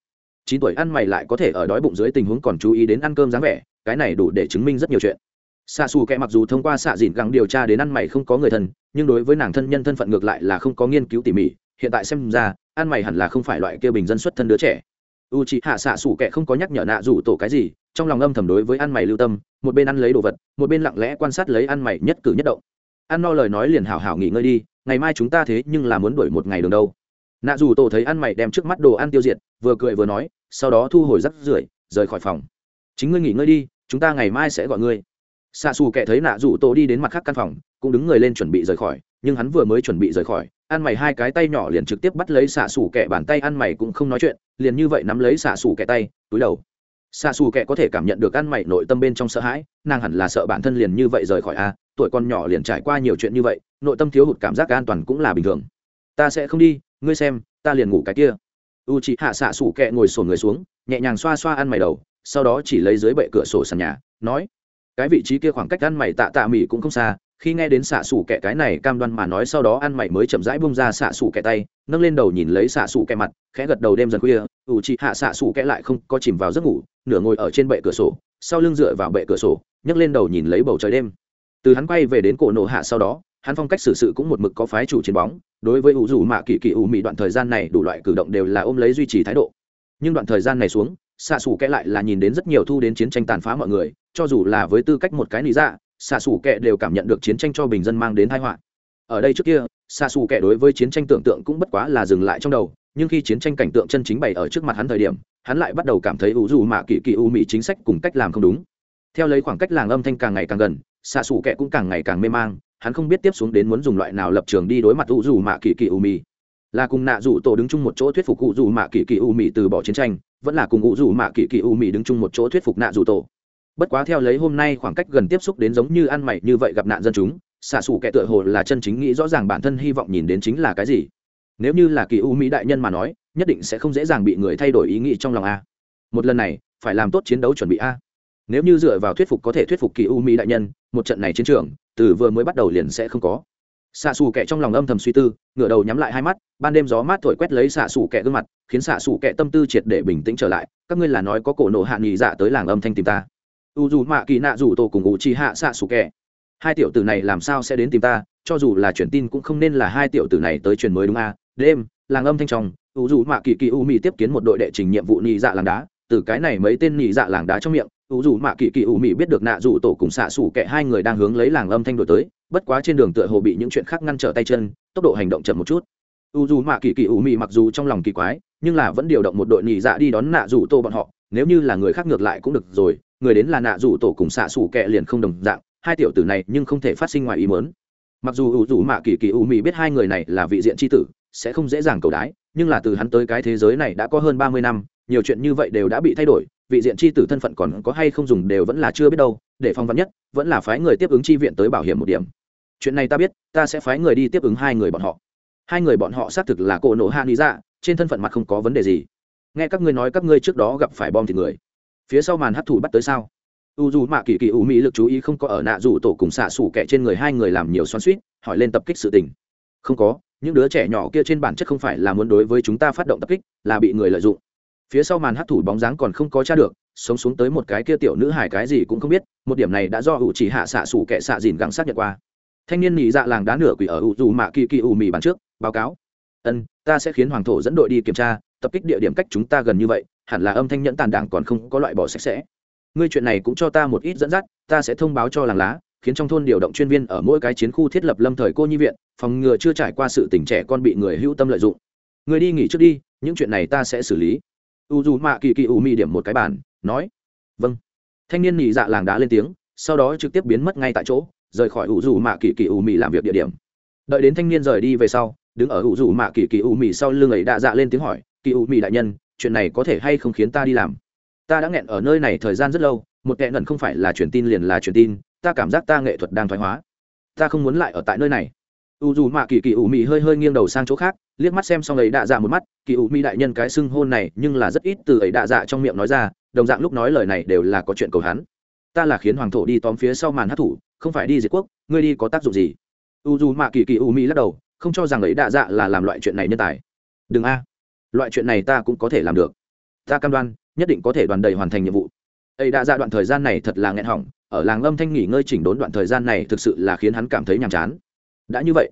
chín tuổi ăn mày lại có thể ở đói bụng dưới tình huống còn chú ý đến ăn cơm dáng vẻ, cái này đủ để chứng minh rất nhiều chuyện. Xa xù kẻ mặc dù thông qua xạ dịn gắng điều tra đến ăn mày không có người thân, nhưng đối với nàng thân nhân thân phận ngược lại là không có nghiên cứu tỉ mỉ, hiện tại xem ra, ăn mày hẳn là không phải loại kia bình dân xuất thân đứa trẻ. U chị hạ xạ xù kẻ không có nhắc nhở nạ rủ tổ cái gì, trong lòng âm thầm đối với ăn mày lưu tâm, một bên ăn lấy đồ vật, một bên lặng lẽ quan sát lấy ăn mày nhất cử nhất động ăn no lời nói liền hảo hảo nghỉ ngơi đi, ngày mai chúng ta thế nhưng là muốn đuổi một ngày đường đâu. Nạ dù tổ thấy ăn mày đem trước mắt đồ ăn tiêu diệt, vừa cười vừa nói, sau đó thu hồi rắc rưởi, rời khỏi phòng. Chính ngươi nghỉ ngơi đi, chúng ta ngày mai sẽ gọi ngươi. Xạ xù Kệ thấy nạ dù tổ đi đến mặt khác căn phòng, cũng đứng người lên chuẩn bị rời khỏi, nhưng hắn vừa mới chuẩn bị rời khỏi, ăn mày hai cái tay nhỏ liền trực tiếp bắt lấy xạ xù kẻ bàn tay ăn mày cũng không nói chuyện, liền như vậy nắm lấy xạ xù kẻ tay, túi đầu. Xạ xù kẻ có thể cảm nhận được ăn mày nội tâm bên trong sợ hãi, nàng hẳn là sợ bản thân liền như vậy rời khỏi a tuổi con nhỏ liền trải qua nhiều chuyện như vậy, nội tâm thiếu hụt cảm giác an toàn cũng là bình thường. Ta sẽ không đi, ngươi xem, ta liền ngủ cái kia. U chị hạ xạ sủ kẹ ngồi sổn người xuống, nhẹ nhàng xoa xoa ăn mày đầu, sau đó chỉ lấy dưới bệ cửa sổ sàn nhà, nói, cái vị trí kia khoảng cách ăn mày tạ tạ mỉ cũng không xa, khi nghe đến xạ sủ kẹ cái này cam đoan mà nói sau đó ăn mày mới chậm rãi bung ra xạ sủ kẹ tay, nâng lên đầu nhìn lấy xạ sủ kẹ mặt, khẽ gật đầu đêm dần khuya ủ chị hạ xạ sủ kẹ lại không có chìm vào giấc ngủ, nửa ngồi ở trên bệ cửa sổ, sau lưng dựa vào bệ cửa sổ, nhấc lên đầu nhìn lấy bầu trời đêm từ hắn quay về đến cổ nổ hạ sau đó, hắn phong cách xử sự cũng một mực có phái chủ chiến bóng. Đối với ủ rủ mạ kỳ kỳ ủ mị, đoạn thời gian này đủ loại cử động đều là ôm lấy duy trì thái độ. Nhưng đoạn thời gian này xuống xạ xù kẽ lại là nhìn đến rất nhiều thu đến chiến tranh tàn phá mọi người, cho dù là với tư cách một cái lý dạ xạ xù kệ đều cảm nhận được chiến tranh cho bình dân mang đến tai họa. Ở đây trước kia xạ xù kệ đối với chiến tranh tưởng tượng cũng bất quá là dừng lại trong đầu, nhưng khi chiến tranh cảnh tượng chân chính bày ở trước mặt hắn thời điểm, hắn lại bắt đầu cảm thấy ủ dù mạ kỳ kỳ u mỹ chính sách cùng cách làm không đúng. Theo lấy khoảng cách làng âm thanh càng ngày càng gần xạ xù kẹ cũng càng ngày càng mê mang, hắn không biết tiếp xuống đến muốn dùng loại nào lập trường đi đối mặt u dù mạ kỳ kỳ u mì là cùng nạ dù tổ đứng chung một chỗ thuyết phục u dù mạ kỳ kỳ u mì từ bỏ chiến tranh, vẫn là cùng u dù mạ kỳ kỳ u mì đứng chung một chỗ thuyết phục nạ dù tổ. Bất quá theo lấy hôm nay khoảng cách gần tiếp xúc đến giống như ăn mày như vậy gặp nạn dân chúng, xạ xù kẻ tựa hồ là chân chính nghĩ rõ ràng bản thân hy vọng nhìn đến chính là cái gì. Nếu như là kỳ u mỹ đại nhân mà nói, nhất định sẽ không dễ dàng bị người thay đổi ý nghĩ trong lòng a. Một lần này, phải làm tốt chiến đấu chuẩn bị a. Nếu như dựa vào thuyết phục có thể thuyết phục kỳ u mỹ đại nhân một trận này chiến trường, từ vừa mới bắt đầu liền sẽ không có. Xạ xù kẻ trong lòng âm thầm suy tư, ngửa đầu nhắm lại hai mắt, ban đêm gió mát thổi quét lấy xạ xù kẻ gương mặt, khiến xạ xù kẻ tâm tư triệt để bình tĩnh trở lại. Các ngươi là nói có cổ nộ hạ nghỉ dạ tới làng âm thanh tìm ta. U dù mạ kỳ nạ dù tổ cùng u chi hạ xạ xù kẻ. Hai tiểu tử này làm sao sẽ đến tìm ta? Cho dù là truyền tin cũng không nên là hai tiểu tử này tới truyền mới đúng a à? đêm, làng âm thanh trong, u dù mạ kỳ kỳ u mỹ tiếp kiến một đội đệ trình nhiệm vụ nghỉ dạ làng đá. Từ cái này mấy tên nghỉ dạ làng đá trong miệng u dù mạ kỳ kỳ u Mị biết được nạ dù tổ cùng xạ xủ kệ hai người đang hướng lấy làng âm thanh đổi tới, bất quá trên đường tựa hồ bị những chuyện khác ngăn trở tay chân, tốc độ hành động chậm một chút. U dù mạ kỳ kỳ u Mị mặc dù trong lòng kỳ quái, nhưng là vẫn điều động một đội nhị dạ đi đón nạ dù tổ bọn họ, nếu như là người khác ngược lại cũng được rồi, người đến là nạ dù tổ cùng xạ xủ kệ liền không đồng dạng, hai tiểu tử này nhưng không thể phát sinh ngoài ý mớn mặc dù u dù mạ kỳ kỳ u Mị biết hai người này là vị diện tri tử, sẽ không dễ dàng cầu đái, nhưng là từ hắn tới cái thế giới này đã có hơn ba mươi năm, nhiều chuyện như vậy đều đã bị thay đổi vị diện chi tử thân phận còn có hay không dùng đều vẫn là chưa biết đâu, để phong vắn nhất, vẫn là phái người tiếp ứng chi viện tới bảo hiểm một điểm. Chuyện này ta biết, ta sẽ phái người đi tiếp ứng hai người bọn họ. Hai người bọn họ xác thực là cổ nổ hạ lý dạ trên thân phận mặt không có vấn đề gì. Nghe các ngươi nói các ngươi trước đó gặp phải bom thịt người. Phía sau màn hấp thụ bắt tới sao? U dù mạ kỳ kỳ u mỹ lực chú ý không có ở nạ dù tổ cùng xạ xủ kẻ trên người hai người làm nhiều xoắn suýt, hỏi lên tập kích sự tình. Không có, những đứa trẻ nhỏ kia trên bản chất không phải là muốn đối với chúng ta phát động tập kích, là bị người lợi dụng phía sau màn hấp thủ bóng dáng còn không có t được, sống xuống tới một cái kia tiểu nữ hải cái gì cũng không biết, một điểm này đã do ủ chỉ hạ xạ xủ kẻ xạ dìn gắng xác nhận qua. Thanh niên nhị dạ làng đá nửa quỷ ở ủ dù mạ kỳ kỳ u mì bàn trước, báo cáo. Ân, ta sẽ khiến hoàng thổ dẫn đội đi kiểm tra, tập kích địa điểm cách chúng ta gần như vậy, hẳn là âm thanh nhẫn tàn đảng còn không có loại bỏ sạch sẽ. Ngươi chuyện này cũng cho ta một ít dẫn dắt, ta sẽ thông báo cho làng lá, khiến trong thôn điều động chuyên viên ở mỗi cái chiến khu thiết lập lâm thời cô nhi viện, phòng ngừa chưa trải qua sự tình trẻ con bị người hữu tâm lợi dụng. Người đi nghỉ trước đi, những chuyện này ta sẽ xử lý u dù mạ kỳ kỳ u mị điểm một cái bàn, nói vâng. Thanh niên nhị dạ làng đá lên tiếng, sau đó trực tiếp biến mất ngay tại chỗ, rời khỏi u dù mạ kỳ kỳ u mị làm việc địa điểm. Đợi đến thanh niên rời đi về sau, đứng ở u dù mạ kỳ kỳ u mị sau lưng ấy đã dạ lên tiếng hỏi, kỳ u mị đại nhân, chuyện này có thể hay không khiến ta đi làm? Ta đã nghẹn ở nơi này thời gian rất lâu, một kẻ ngẩn không phải là truyền tin liền là truyền tin, ta cảm giác ta nghệ thuật đang thoái hóa. Ta không muốn lại ở tại nơi này. U dù mạ kỳ kỳ u mị hơi hơi nghiêng đầu sang chỗ khác liếc mắt xem xong ấy đạ dạ một mắt, kỳ u mỹ đại nhân cái xưng hôn này nhưng là rất ít từ ấy đạ dạ trong miệng nói ra, đồng dạng lúc nói lời này đều là có chuyện cầu hắn. Ta là khiến hoàng thổ đi tóm phía sau màn hát thủ, không phải đi diệt quốc, ngươi đi có tác dụng gì? U dù mạ kỳ kỳ u mỹ lắc đầu, không cho rằng ấy đạ dạ là làm loại chuyện này nhân tài. Đừng a. Loại chuyện này ta cũng có thể làm được. Ta cam đoan, nhất định có thể đoàn đầy hoàn thành nhiệm vụ. Ấy đạ dạ đoạn thời gian này thật là nghẹn hỏng ở làng lâm thanh nghỉ ngơi chỉnh đốn đoạn thời gian này thực sự là khiến hắn cảm thấy nhàm chán. Đã như vậy.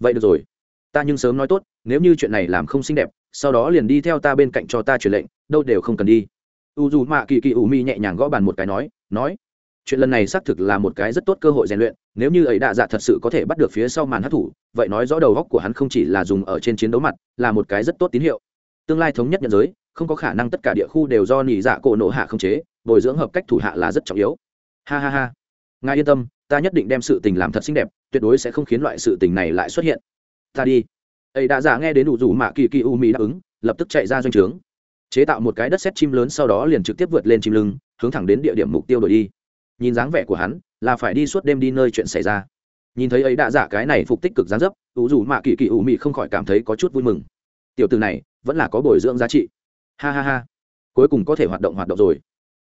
Vậy được rồi ta nhưng sớm nói tốt, nếu như chuyện này làm không xinh đẹp, sau đó liền đi theo ta bên cạnh cho ta truyền lệnh, đâu đều không cần đi. U dù mạ kỳ kỳ u mi nhẹ nhàng gõ bàn một cái nói nói, chuyện lần này xác thực là một cái rất tốt cơ hội rèn luyện, nếu như ấy đạ dạ thật sự có thể bắt được phía sau màn hát thủ vậy nói rõ đầu góc của hắn không chỉ là dùng ở trên chiến đấu mặt, là một cái rất tốt tín hiệu. Tương lai thống nhất nhận giới, không có khả năng tất cả địa khu đều do nỉ dạ cổ nộ hạ không chế, bồi dưỡng hợp cách thủ hạ là rất trọng yếu. Ha ha ha. Ngài yên tâm, ta nhất định đem sự tình làm thật xinh đẹp, tuyệt đối sẽ không khiến loại sự tình này lại xuất hiện ta đi. Ấy đã giả nghe đến đủ rủ mạ kỳ kỳ u mỹ đáp ứng, lập tức chạy ra doanh trướng. Chế tạo một cái đất xét chim lớn sau đó liền trực tiếp vượt lên chim lưng, hướng thẳng đến địa điểm mục tiêu đổi đi. Nhìn dáng vẻ của hắn, là phải đi suốt đêm đi nơi chuyện xảy ra. Nhìn thấy ấy đã giả cái này phục tích cực dáng dấp, ủ dù mạ kỳ kỳ ủ mị không khỏi cảm thấy có chút vui mừng. Tiểu từ này, vẫn là có bồi dưỡng giá trị. Ha ha ha. Cuối cùng có thể hoạt động hoạt động rồi.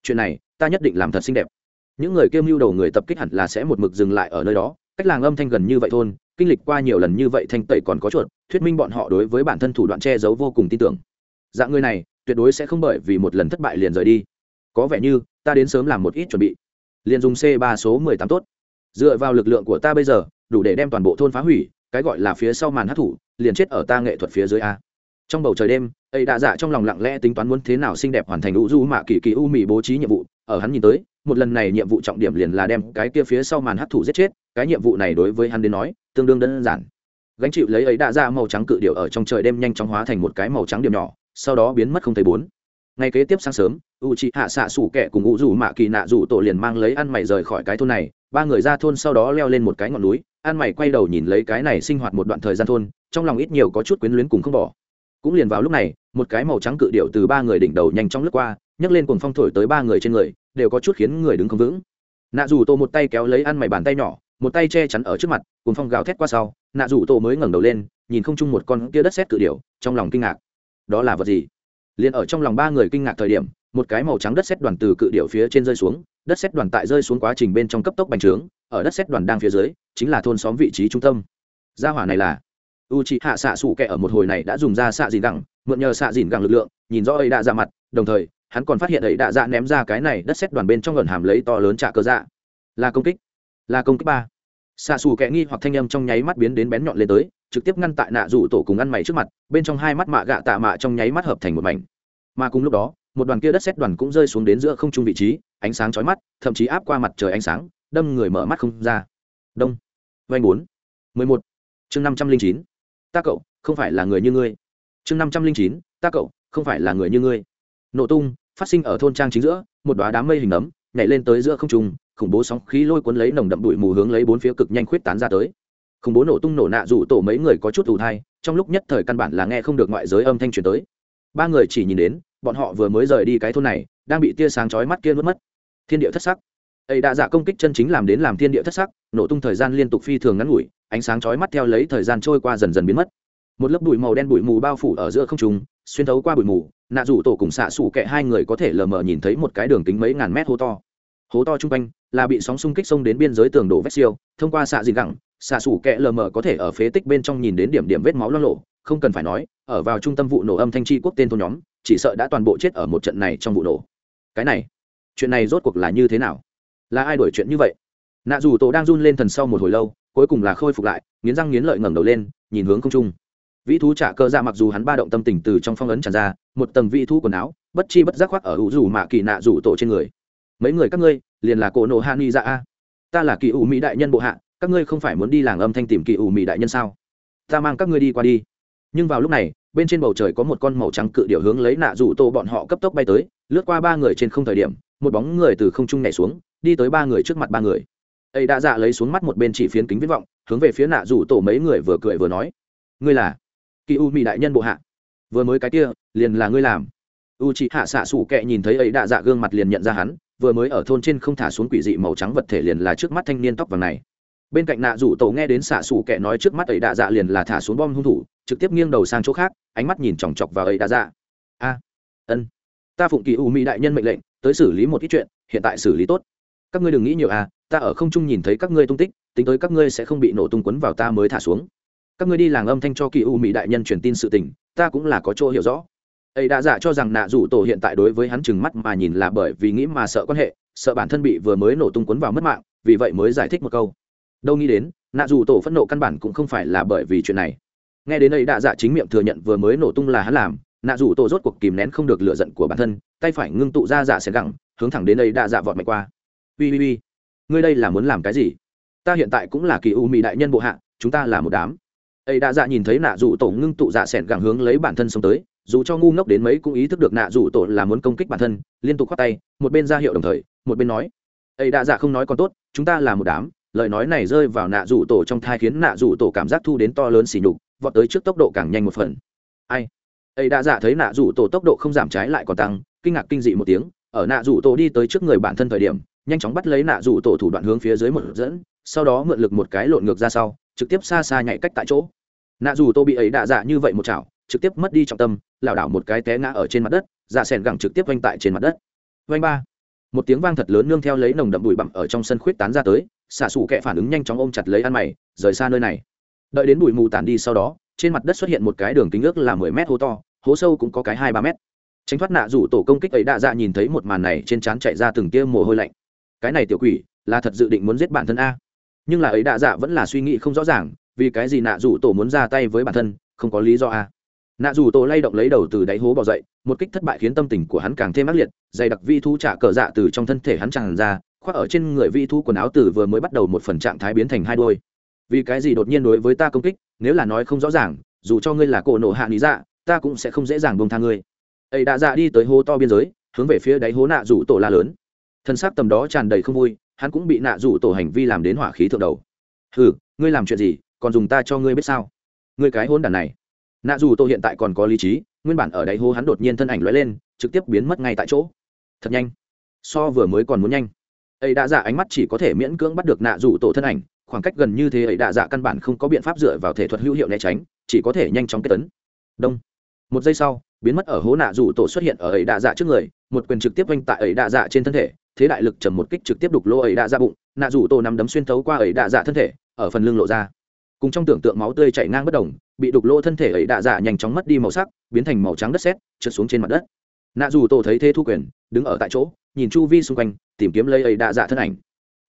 Chuyện này, ta nhất định làm thật xinh đẹp. Những người kêu mưu đầu người tập kích hẳn là sẽ một mực dừng lại ở nơi đó, cách làng âm thanh gần như vậy thôn kinh lịch qua nhiều lần như vậy thanh tẩy còn có chuột, thuyết minh bọn họ đối với bản thân thủ đoạn che giấu vô cùng tin tưởng. Dạng người này, tuyệt đối sẽ không bởi vì một lần thất bại liền rời đi. Có vẻ như, ta đến sớm làm một ít chuẩn bị. Liền dùng c ba số mười tám tốt. Dựa vào lực lượng của ta bây giờ, đủ để đem toàn bộ thôn phá hủy, cái gọi là phía sau màn hát thủ, liền chết ở ta nghệ thuật phía dưới a. Trong bầu trời đêm, ấy đã dạ trong lòng lặng lẽ tính toán muốn thế nào xinh đẹp hoàn thành u du mạ kỳ kỳ u mì bố trí nhiệm vụ, ở hắn nhìn tới, một lần này nhiệm vụ trọng điểm liền là đem cái kia phía sau màn hát thủ giết chết, cái nhiệm vụ này đối với hắn đến nói tương đương đơn giản. Gánh chịu lấy ấy đã ra màu trắng cự điệu ở trong trời đêm nhanh chóng hóa thành một cái màu trắng điểm nhỏ, sau đó biến mất không thấy bốn. Ngày kế tiếp sáng sớm u chị hạ xạ sủ kẻ cùng u rủ mạ kỳ nạ rủ tổ liền mang lấy ăn mày rời khỏi cái thôn này, ba người ra thôn sau đó leo lên một cái ngọn núi, ăn mày quay đầu nhìn lấy cái này sinh hoạt một đoạn thời gian thôn, trong lòng ít nhiều có chút quyến luyến cùng không bỏ. Cũng liền vào lúc này, một cái màu trắng cự điệu từ ba người đỉnh đầu nhanh chóng lướt qua, nhấc lên cuồng phong thổi tới ba người trên người, đều có chút khiến người đứng không vững. Nạ dù tô một tay kéo lấy ăn mày bàn tay nhỏ một tay che chắn ở trước mặt cuồng phong gào thét qua sau nạ rủ tổ mới ngẩng đầu lên nhìn không chung một con kia đất xét cự điểu, trong lòng kinh ngạc. Đó là vật gì? Liền ở trong lòng ba người kinh ngạc thời điểm một cái màu trắng đất xét đoàn từ cự điểu phía trên rơi xuống đất xét đoàn tại rơi xuống quá trình bên trong cấp tốc bành trướng ở đất xét đoàn đang phía dưới chính là thôn xóm vị trí trung tâm. Gia hỏa này là u c hạ xạ xủ kẹ ở một hồi này đã dùng ra xạ dìn gẳng mượn nhờ xạ dìn gẳng lực lượng nhìn rõ ấy đã ra mặt đồng thời hắn còn phát hiện ấy đã ra ném ra cái này đất xét đoàn bên trong gần hàm lấy to lớn trả cơ dạ. Là công kích là công kích ba. Xạ xù kẹ nghi hoặc thanh âm trong nháy mắt biến đến bén nhọn lên tới, trực tiếp ngăn tại nạ rủ tổ cùng ăn mày trước mặt, bên trong hai mắt mạ gạ tạ mạ trong nháy mắt hợp thành một mảnh. Mà cùng lúc đó, một đoàn kia đất xét đoàn cũng rơi xuống đến giữa không trung vị trí, ánh sáng chói mắt, thậm chí áp qua mặt trời ánh sáng, đâm người mở mắt không ra. Đông. Vanh bốn. Mười một. Chương năm trăm linh chín. Ta cậu, không phải là người như ngươi. Chương năm trăm linh chín. Ta cậu, không phải là người như ngươi. Nổ tung, phát sinh ở thôn trang chính giữa, một đoá đám mây hình ấm, nhảy lên tới giữa không trung khủng bố sóng khí lôi cuốn lấy nồng đậm bụi mù hướng lấy bốn phía cực nhanh khuyết tán ra tới. Khủng bố nổ tung nổ nạ rủ tổ mấy người có chút ủ thai, trong lúc nhất thời căn bản là nghe không được ngoại giới âm thanh truyền tới. Ba người chỉ nhìn đến, bọn họ vừa mới rời đi cái thôn này, đang bị tia sáng chói mắt kia mất mất. Thiên địa thất sắc. Ấy đã giả công kích chân chính làm đến làm thiên địa thất sắc, nổ tung thời gian liên tục phi thường ngắn ngủi, ánh sáng chói mắt theo lấy thời gian trôi qua dần dần biến mất. Một lớp bụi màu đen bụi mù bao phủ ở giữa không trung, xuyên thấu qua bụi mù, nạ rủ tổ cùng xạ xủ kệ hai người có thể lờ mờ nhìn thấy một cái đường kính mấy ngàn mét hố to. Hố to chung quanh là bị sóng xung kích xông đến biên giới tường đổ vét siêu, thông qua xạ dị gẳng, xạ xủ kẹ lờ mờ có thể ở phế tích bên trong nhìn đến điểm điểm vết máu lo lộ không cần phải nói, ở vào trung tâm vụ nổ âm thanh tri quốc tên thôn nhóm, chỉ sợ đã toàn bộ chết ở một trận này trong vụ nổ. Cái này, chuyện này rốt cuộc là như thế nào? Là ai đổi chuyện như vậy? Nạ dù tổ đang run lên thần sau một hồi lâu, cuối cùng là khôi phục lại, nghiến răng nghiến lợi ngẩng đầu lên, nhìn hướng không trung. Vĩ thú trả cơ ra mặc dù hắn ba động tâm tình từ trong phong ấn tràn ra, một tầng vĩ thú quần áo, bất chi bất giác khoác ở hữu rủ mạ kỳ nạ rủ tổ trên người. Mấy người các ngươi liền là cổ nộ hạ ni dạ a. Ta là kỳ ủ mỹ đại nhân bộ hạ, các ngươi không phải muốn đi làng âm thanh tìm kỳ ủ mỹ đại nhân sao? Ta mang các ngươi đi qua đi. Nhưng vào lúc này, bên trên bầu trời có một con màu trắng cự điệu hướng lấy nạ rủ tổ bọn họ cấp tốc bay tới, lướt qua ba người trên không thời điểm, một bóng người từ không trung nhảy xuống, đi tới ba người trước mặt ba người. Ấy đã dạ lấy xuống mắt một bên chỉ phiến kính viết vọng, hướng về phía nạ rủ tổ mấy người vừa cười vừa nói. Ngươi là kỳ u mỹ đại nhân bộ hạ. Vừa mới cái kia, liền là ngươi làm. U chị hạ xạ xủ kệ nhìn thấy ấy đạ dạ gương mặt liền nhận ra hắn vừa mới ở thôn trên không thả xuống quỷ dị màu trắng vật thể liền là trước mắt thanh niên tóc vàng này. Bên cạnh nạ rủ tổ nghe đến xạ xù kệ nói trước mắt ấy đạ dạ liền là thả xuống bom hung thủ, trực tiếp nghiêng đầu sang chỗ khác, ánh mắt nhìn chòng chọc vào ấy đạ dạ. A, ân, ta phụng kỳ u mỹ đại nhân mệnh lệnh, tới xử lý một ít chuyện, hiện tại xử lý tốt. Các ngươi đừng nghĩ nhiều à ta ở không trung nhìn thấy các ngươi tung tích, tính tới các ngươi sẽ không bị nổ tung quấn vào ta mới thả xuống. Các ngươi đi làng âm thanh cho kỳ u mỹ đại nhân truyền tin sự tình, ta cũng là có chỗ hiểu rõ ấy đã giả cho rằng nạ rủ tổ hiện tại đối với hắn chừng mắt mà nhìn là bởi vì nghĩ mà sợ quan hệ, sợ bản thân bị vừa mới nổ tung quấn vào mất mạng, vì vậy mới giải thích một câu. Đâu nghĩ đến, nạ rủ tổ phẫn nộ căn bản cũng không phải là bởi vì chuyện này. Nghe đến ấy đã giả chính miệng thừa nhận vừa mới nổ tung là hắn làm, nạ rủ tổ rốt cuộc kìm nén không được lựa giận của bản thân, tay phải ngưng tụ ra dạ giả xẻ gẳng, hướng thẳng đến ấy đã giả vọt mạnh qua. Ui ui ui ngươi đây là muốn làm cái gì? Ta hiện tại cũng là kỳ u mỹ đại nhân bộ hạ, chúng ta là một đám. Ấy đã dạ nhìn thấy nạ rủ tổ ngưng tụ dạ s gẳng hướng lấy bản thân xông tới dù cho ngu ngốc đến mấy cũng ý thức được nạ rủ tổ là muốn công kích bản thân, liên tục khoác tay, một bên ra hiệu đồng thời, một bên nói ấy đã dạ không nói còn tốt, chúng ta là một đám. Lời nói này rơi vào nạ rủ tổ trong thai khiến nạ rủ tổ cảm giác thu đến to lớn xỉ nhục, vọt tới trước tốc độ càng nhanh một phần. Ai? Ấy đã dạ thấy nạ rủ tổ tốc độ không giảm trái lại còn tăng, kinh ngạc kinh dị một tiếng, ở nạ rủ tổ đi tới trước người bản thân thời điểm, nhanh chóng bắt lấy nạ rủ tổ thủ đoạn hướng phía dưới một dẫn, sau đó mượn lực một cái lộn ngược ra sau, trực tiếp xa xa nhảy cách tại chỗ. Nạ rủ tổ bị ấy đạ dạ như vậy một chảo trực tiếp mất đi trọng tâm, lảo đảo một cái té ngã ở trên mặt đất dạ sẻn gẳng trực tiếp oanh tại trên mặt đất. Oanh ba. Một tiếng vang thật lớn nương theo lấy nồng đậm bụi bặm ở trong sân khuyết tán ra tới, xả sủ kẹ phản ứng nhanh chóng ôm chặt lấy ăn mày, rời xa nơi này. Đợi đến bụi mù tản đi sau đó, trên mặt đất xuất hiện một cái đường kính ước là mười mét hố to, hố sâu cũng có cái hai ba mét. Tránh thoát nạ rủ tổ công kích ấy đạ dạ nhìn thấy một màn này trên trán chạy ra từng tia mồ hôi lạnh. Cái này tiểu quỷ, là thật dự định muốn giết bản thân a. Nhưng là ấy đạ dạ vẫn là suy nghĩ không rõ ràng, vì cái gì nạ rủ tổ muốn ra tay với bản thân, không có lý do a nạ dù tổ lay động lấy đầu từ đáy hố bỏ dậy, một kích thất bại khiến tâm tình của hắn càng thêm ác liệt, dày đặc vi thu trả cờ dạ từ trong thân thể hắn tràn ra, khoác ở trên người vi thu quần áo từ vừa mới bắt đầu một phần trạng thái biến thành hai đôi. Vì cái gì đột nhiên đối với ta công kích, nếu là nói không rõ ràng, dù cho ngươi là cổ nổ hạ lý dạ ta cũng sẽ không dễ dàng bông tha ngươi. Ấy đã dạ đi tới hố to biên giới, hướng về phía đáy hố nạ rủ tổ la lớn. Thân xác tầm đó tràn đầy không vui, hắn cũng bị nạ rủ tổ hành vi làm đến hỏa khí thượng đầu. Hừ, ngươi làm chuyện gì, còn dùng ta cho ngươi biết sao? Ngươi cái hôn đàn này nạ dù tô hiện tại còn có lý trí, nguyên bản ở đáy hố hắn đột nhiên thân ảnh lóe lên, trực tiếp biến mất ngay tại chỗ. Thật nhanh. So vừa mới còn muốn nhanh. Ấy đã dạ ánh mắt chỉ có thể miễn cưỡng bắt được nạ dù tổ thân ảnh, khoảng cách gần như thế ấy đã dạ căn bản không có biện pháp dựa vào thể thuật hữu hiệu né tránh, chỉ có thể nhanh chóng kết tấn. Đông. Một giây sau, biến mất ở hố nạ Dù tổ xuất hiện ở ấy đạ dạ trước người, một quyền trực tiếp oanh tại ấy đạ dạ trên thân thể, thế đại lực trầm một kích trực tiếp đục lỗ ấy đạ dạ bụng, nạ Dù tổ nằm đấm xuyên thấu qua ấy đạ dạ thân thể, ở phần lưng lộ ra cùng trong tưởng tượng máu tươi chảy ngang bất đồng, bị đục lỗ thân thể ấy đạ dạ nhanh chóng mất đi màu sắc, biến thành màu trắng đất sét, trượt xuống trên mặt đất. Nạ dù tổ thấy thế thu quyền, đứng ở tại chỗ, nhìn chu vi xung quanh, tìm kiếm lấy ấy đạ dạ thân ảnh.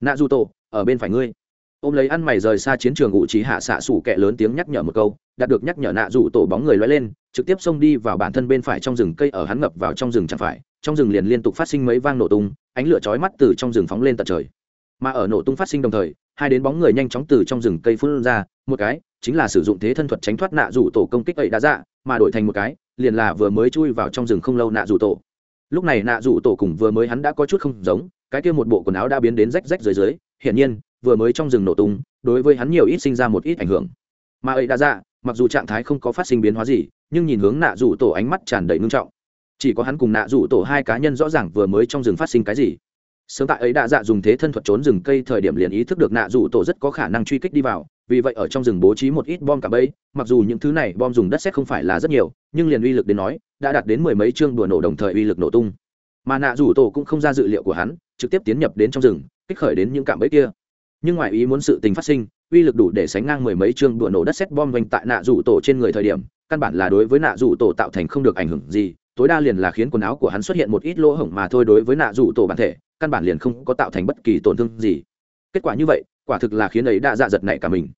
Nạ dù tổ ở bên phải ngươi. Ôm lấy ăn mày rời xa chiến trường ngụ trí hạ xạ sủ kẹ lớn tiếng nhắc nhở một câu, đạt được nhắc nhở nạ dù tổ bóng người loay lên, trực tiếp xông đi vào bản thân bên phải trong rừng cây ở hắn ngập vào trong rừng chẳng phải, trong rừng liền liên tục phát sinh mấy vang nổ tung, ánh lửa chói mắt từ trong rừng phóng lên tận trời. Mà ở nổ tung phát sinh đồng thời hai đến bóng người nhanh chóng từ trong rừng cây phun ra, một cái chính là sử dụng thế thân thuật tránh thoát nạ rủ tổ công kích ấy đã dạ mà đổi thành một cái, liền là vừa mới chui vào trong rừng không lâu nạ rủ tổ. Lúc này nạ rủ tổ cùng vừa mới hắn đã có chút không giống, cái kia một bộ quần áo đã biến đến rách rách dưới dưới, hiển nhiên, vừa mới trong rừng nổ tung, đối với hắn nhiều ít sinh ra một ít ảnh hưởng. Mà ấy đã dạ mặc dù trạng thái không có phát sinh biến hóa gì, nhưng nhìn hướng nạ rủ tổ ánh mắt tràn đầy ngưng trọng. Chỉ có hắn cùng nạ rủ tổ hai cá nhân rõ ràng vừa mới trong rừng phát sinh cái gì sớm tại ấy đã dạ dùng thế thân thuật trốn rừng cây thời điểm liền ý thức được nạ rủ tổ rất có khả năng truy kích đi vào, vì vậy ở trong rừng bố trí một ít bom cả bẫy, mặc dù những thứ này bom dùng đất xét không phải là rất nhiều, nhưng liền uy lực đến nói, đã đạt đến mười mấy chương đùa nổ đồng thời uy lực nổ tung. Mà nạ rủ tổ cũng không ra dự liệu của hắn, trực tiếp tiến nhập đến trong rừng, kích khởi đến những cạm bẫy kia. Nhưng ngoài ý muốn sự tình phát sinh, uy lực đủ để sánh ngang mười mấy chương đùa nổ đất xét bom vành tại nạ rủ tổ trên người thời điểm, căn bản là đối với nạ rủ tổ tạo thành không được ảnh hưởng gì, tối đa liền là khiến quần áo của hắn xuất hiện một ít lỗ hổng mà thôi đối với nạ rủ tổ bản thể căn bản liền không có tạo thành bất kỳ tổn thương gì. Kết quả như vậy, quả thực là khiến ấy đã dạ giật nảy cả mình.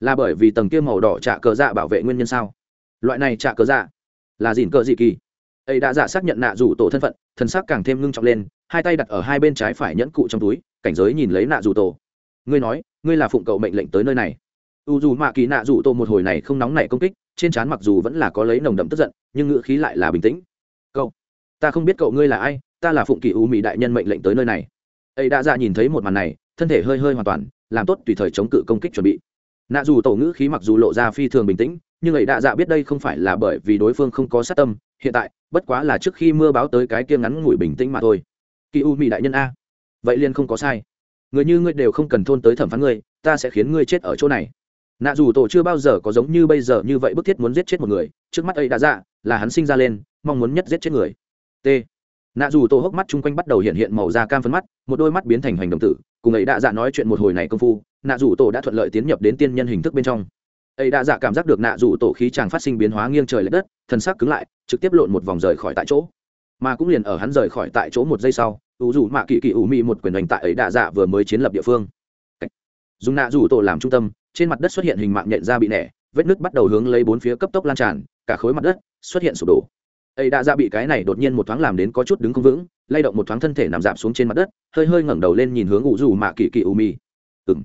Là bởi vì tầng kia màu đỏ trạ cờ dạ bảo vệ nguyên nhân sao? Loại này trạ cờ dạ là dìn cờ dị kỳ. Ấy đã dạ xác nhận nạ rủ tổ thân phận, thân xác càng thêm ngưng trọng lên, hai tay đặt ở hai bên trái phải nhẫn cụ trong túi, cảnh giới nhìn lấy nạ rủ tổ. Ngươi nói, ngươi là phụng cậu mệnh lệnh tới nơi này. U dù mạ kỳ nạ rủ tổ một hồi này không nóng nảy công kích, trên trán mặc dù vẫn là có lấy nồng đậm tức giận, nhưng ngữ khí lại là bình tĩnh. Cậu, ta không biết cậu ngươi là ai ta là phụng kỳ u mỹ đại nhân mệnh lệnh tới nơi này. Ấy đã ra nhìn thấy một màn này, thân thể hơi hơi hoàn toàn, làm tốt tùy thời chống cự công kích chuẩn bị. Nạ dù tổ ngữ khí mặc dù lộ ra phi thường bình tĩnh, nhưng ấy đã dạ biết đây không phải là bởi vì đối phương không có sát tâm, hiện tại, bất quá là trước khi mưa báo tới cái kia ngắn ngủi bình tĩnh mà thôi. Kỳ u mỹ đại nhân a, vậy liền không có sai. Người như ngươi đều không cần thôn tới thẩm phán ngươi, ta sẽ khiến ngươi chết ở chỗ này. Nạ dù tổ chưa bao giờ có giống như bây giờ như vậy bức thiết muốn giết chết một người, trước mắt ấy đã dạ là hắn sinh ra lên, mong muốn nhất giết chết người. T nạ dù tổ hốc mắt chung quanh bắt đầu hiện hiện màu da cam phấn mắt, một đôi mắt biến thành hành động tử, cùng ấy đã dạ nói chuyện một hồi này công phu, nạ dù tổ đã thuận lợi tiến nhập đến tiên nhân hình thức bên trong. Ấy đã dạ cảm giác được nạ dù tổ khí chàng phát sinh biến hóa nghiêng trời l ệ đất, thân xác cứng lại, trực tiếp lộn một vòng rời khỏi tại chỗ. Mà cũng liền ở hắn rời khỏi tại chỗ một giây sau ủ dù mạ kỳ kỳ ủ mị một quyền hành tại ấy đạ dạ vừa mới chiến lập địa phương. Dùng nạ rủ tổ làm trung tâm, trên mặt đất xuất hiện hình mạng nhện ra bị nẻ, vết nứt bắt đầu hướng lấy bốn phía cấp tốc lan tràn, cả khối mặt đất xuất hiện sụp đổ ấy đã ra bị cái này đột nhiên một thoáng làm đến có chút đứng không vững, lay động một thoáng thân thể nằm dạp xuống trên mặt đất, hơi hơi ngẩng đầu lên nhìn hướng ủ dù mạ kỳ kỳ u mi. ừng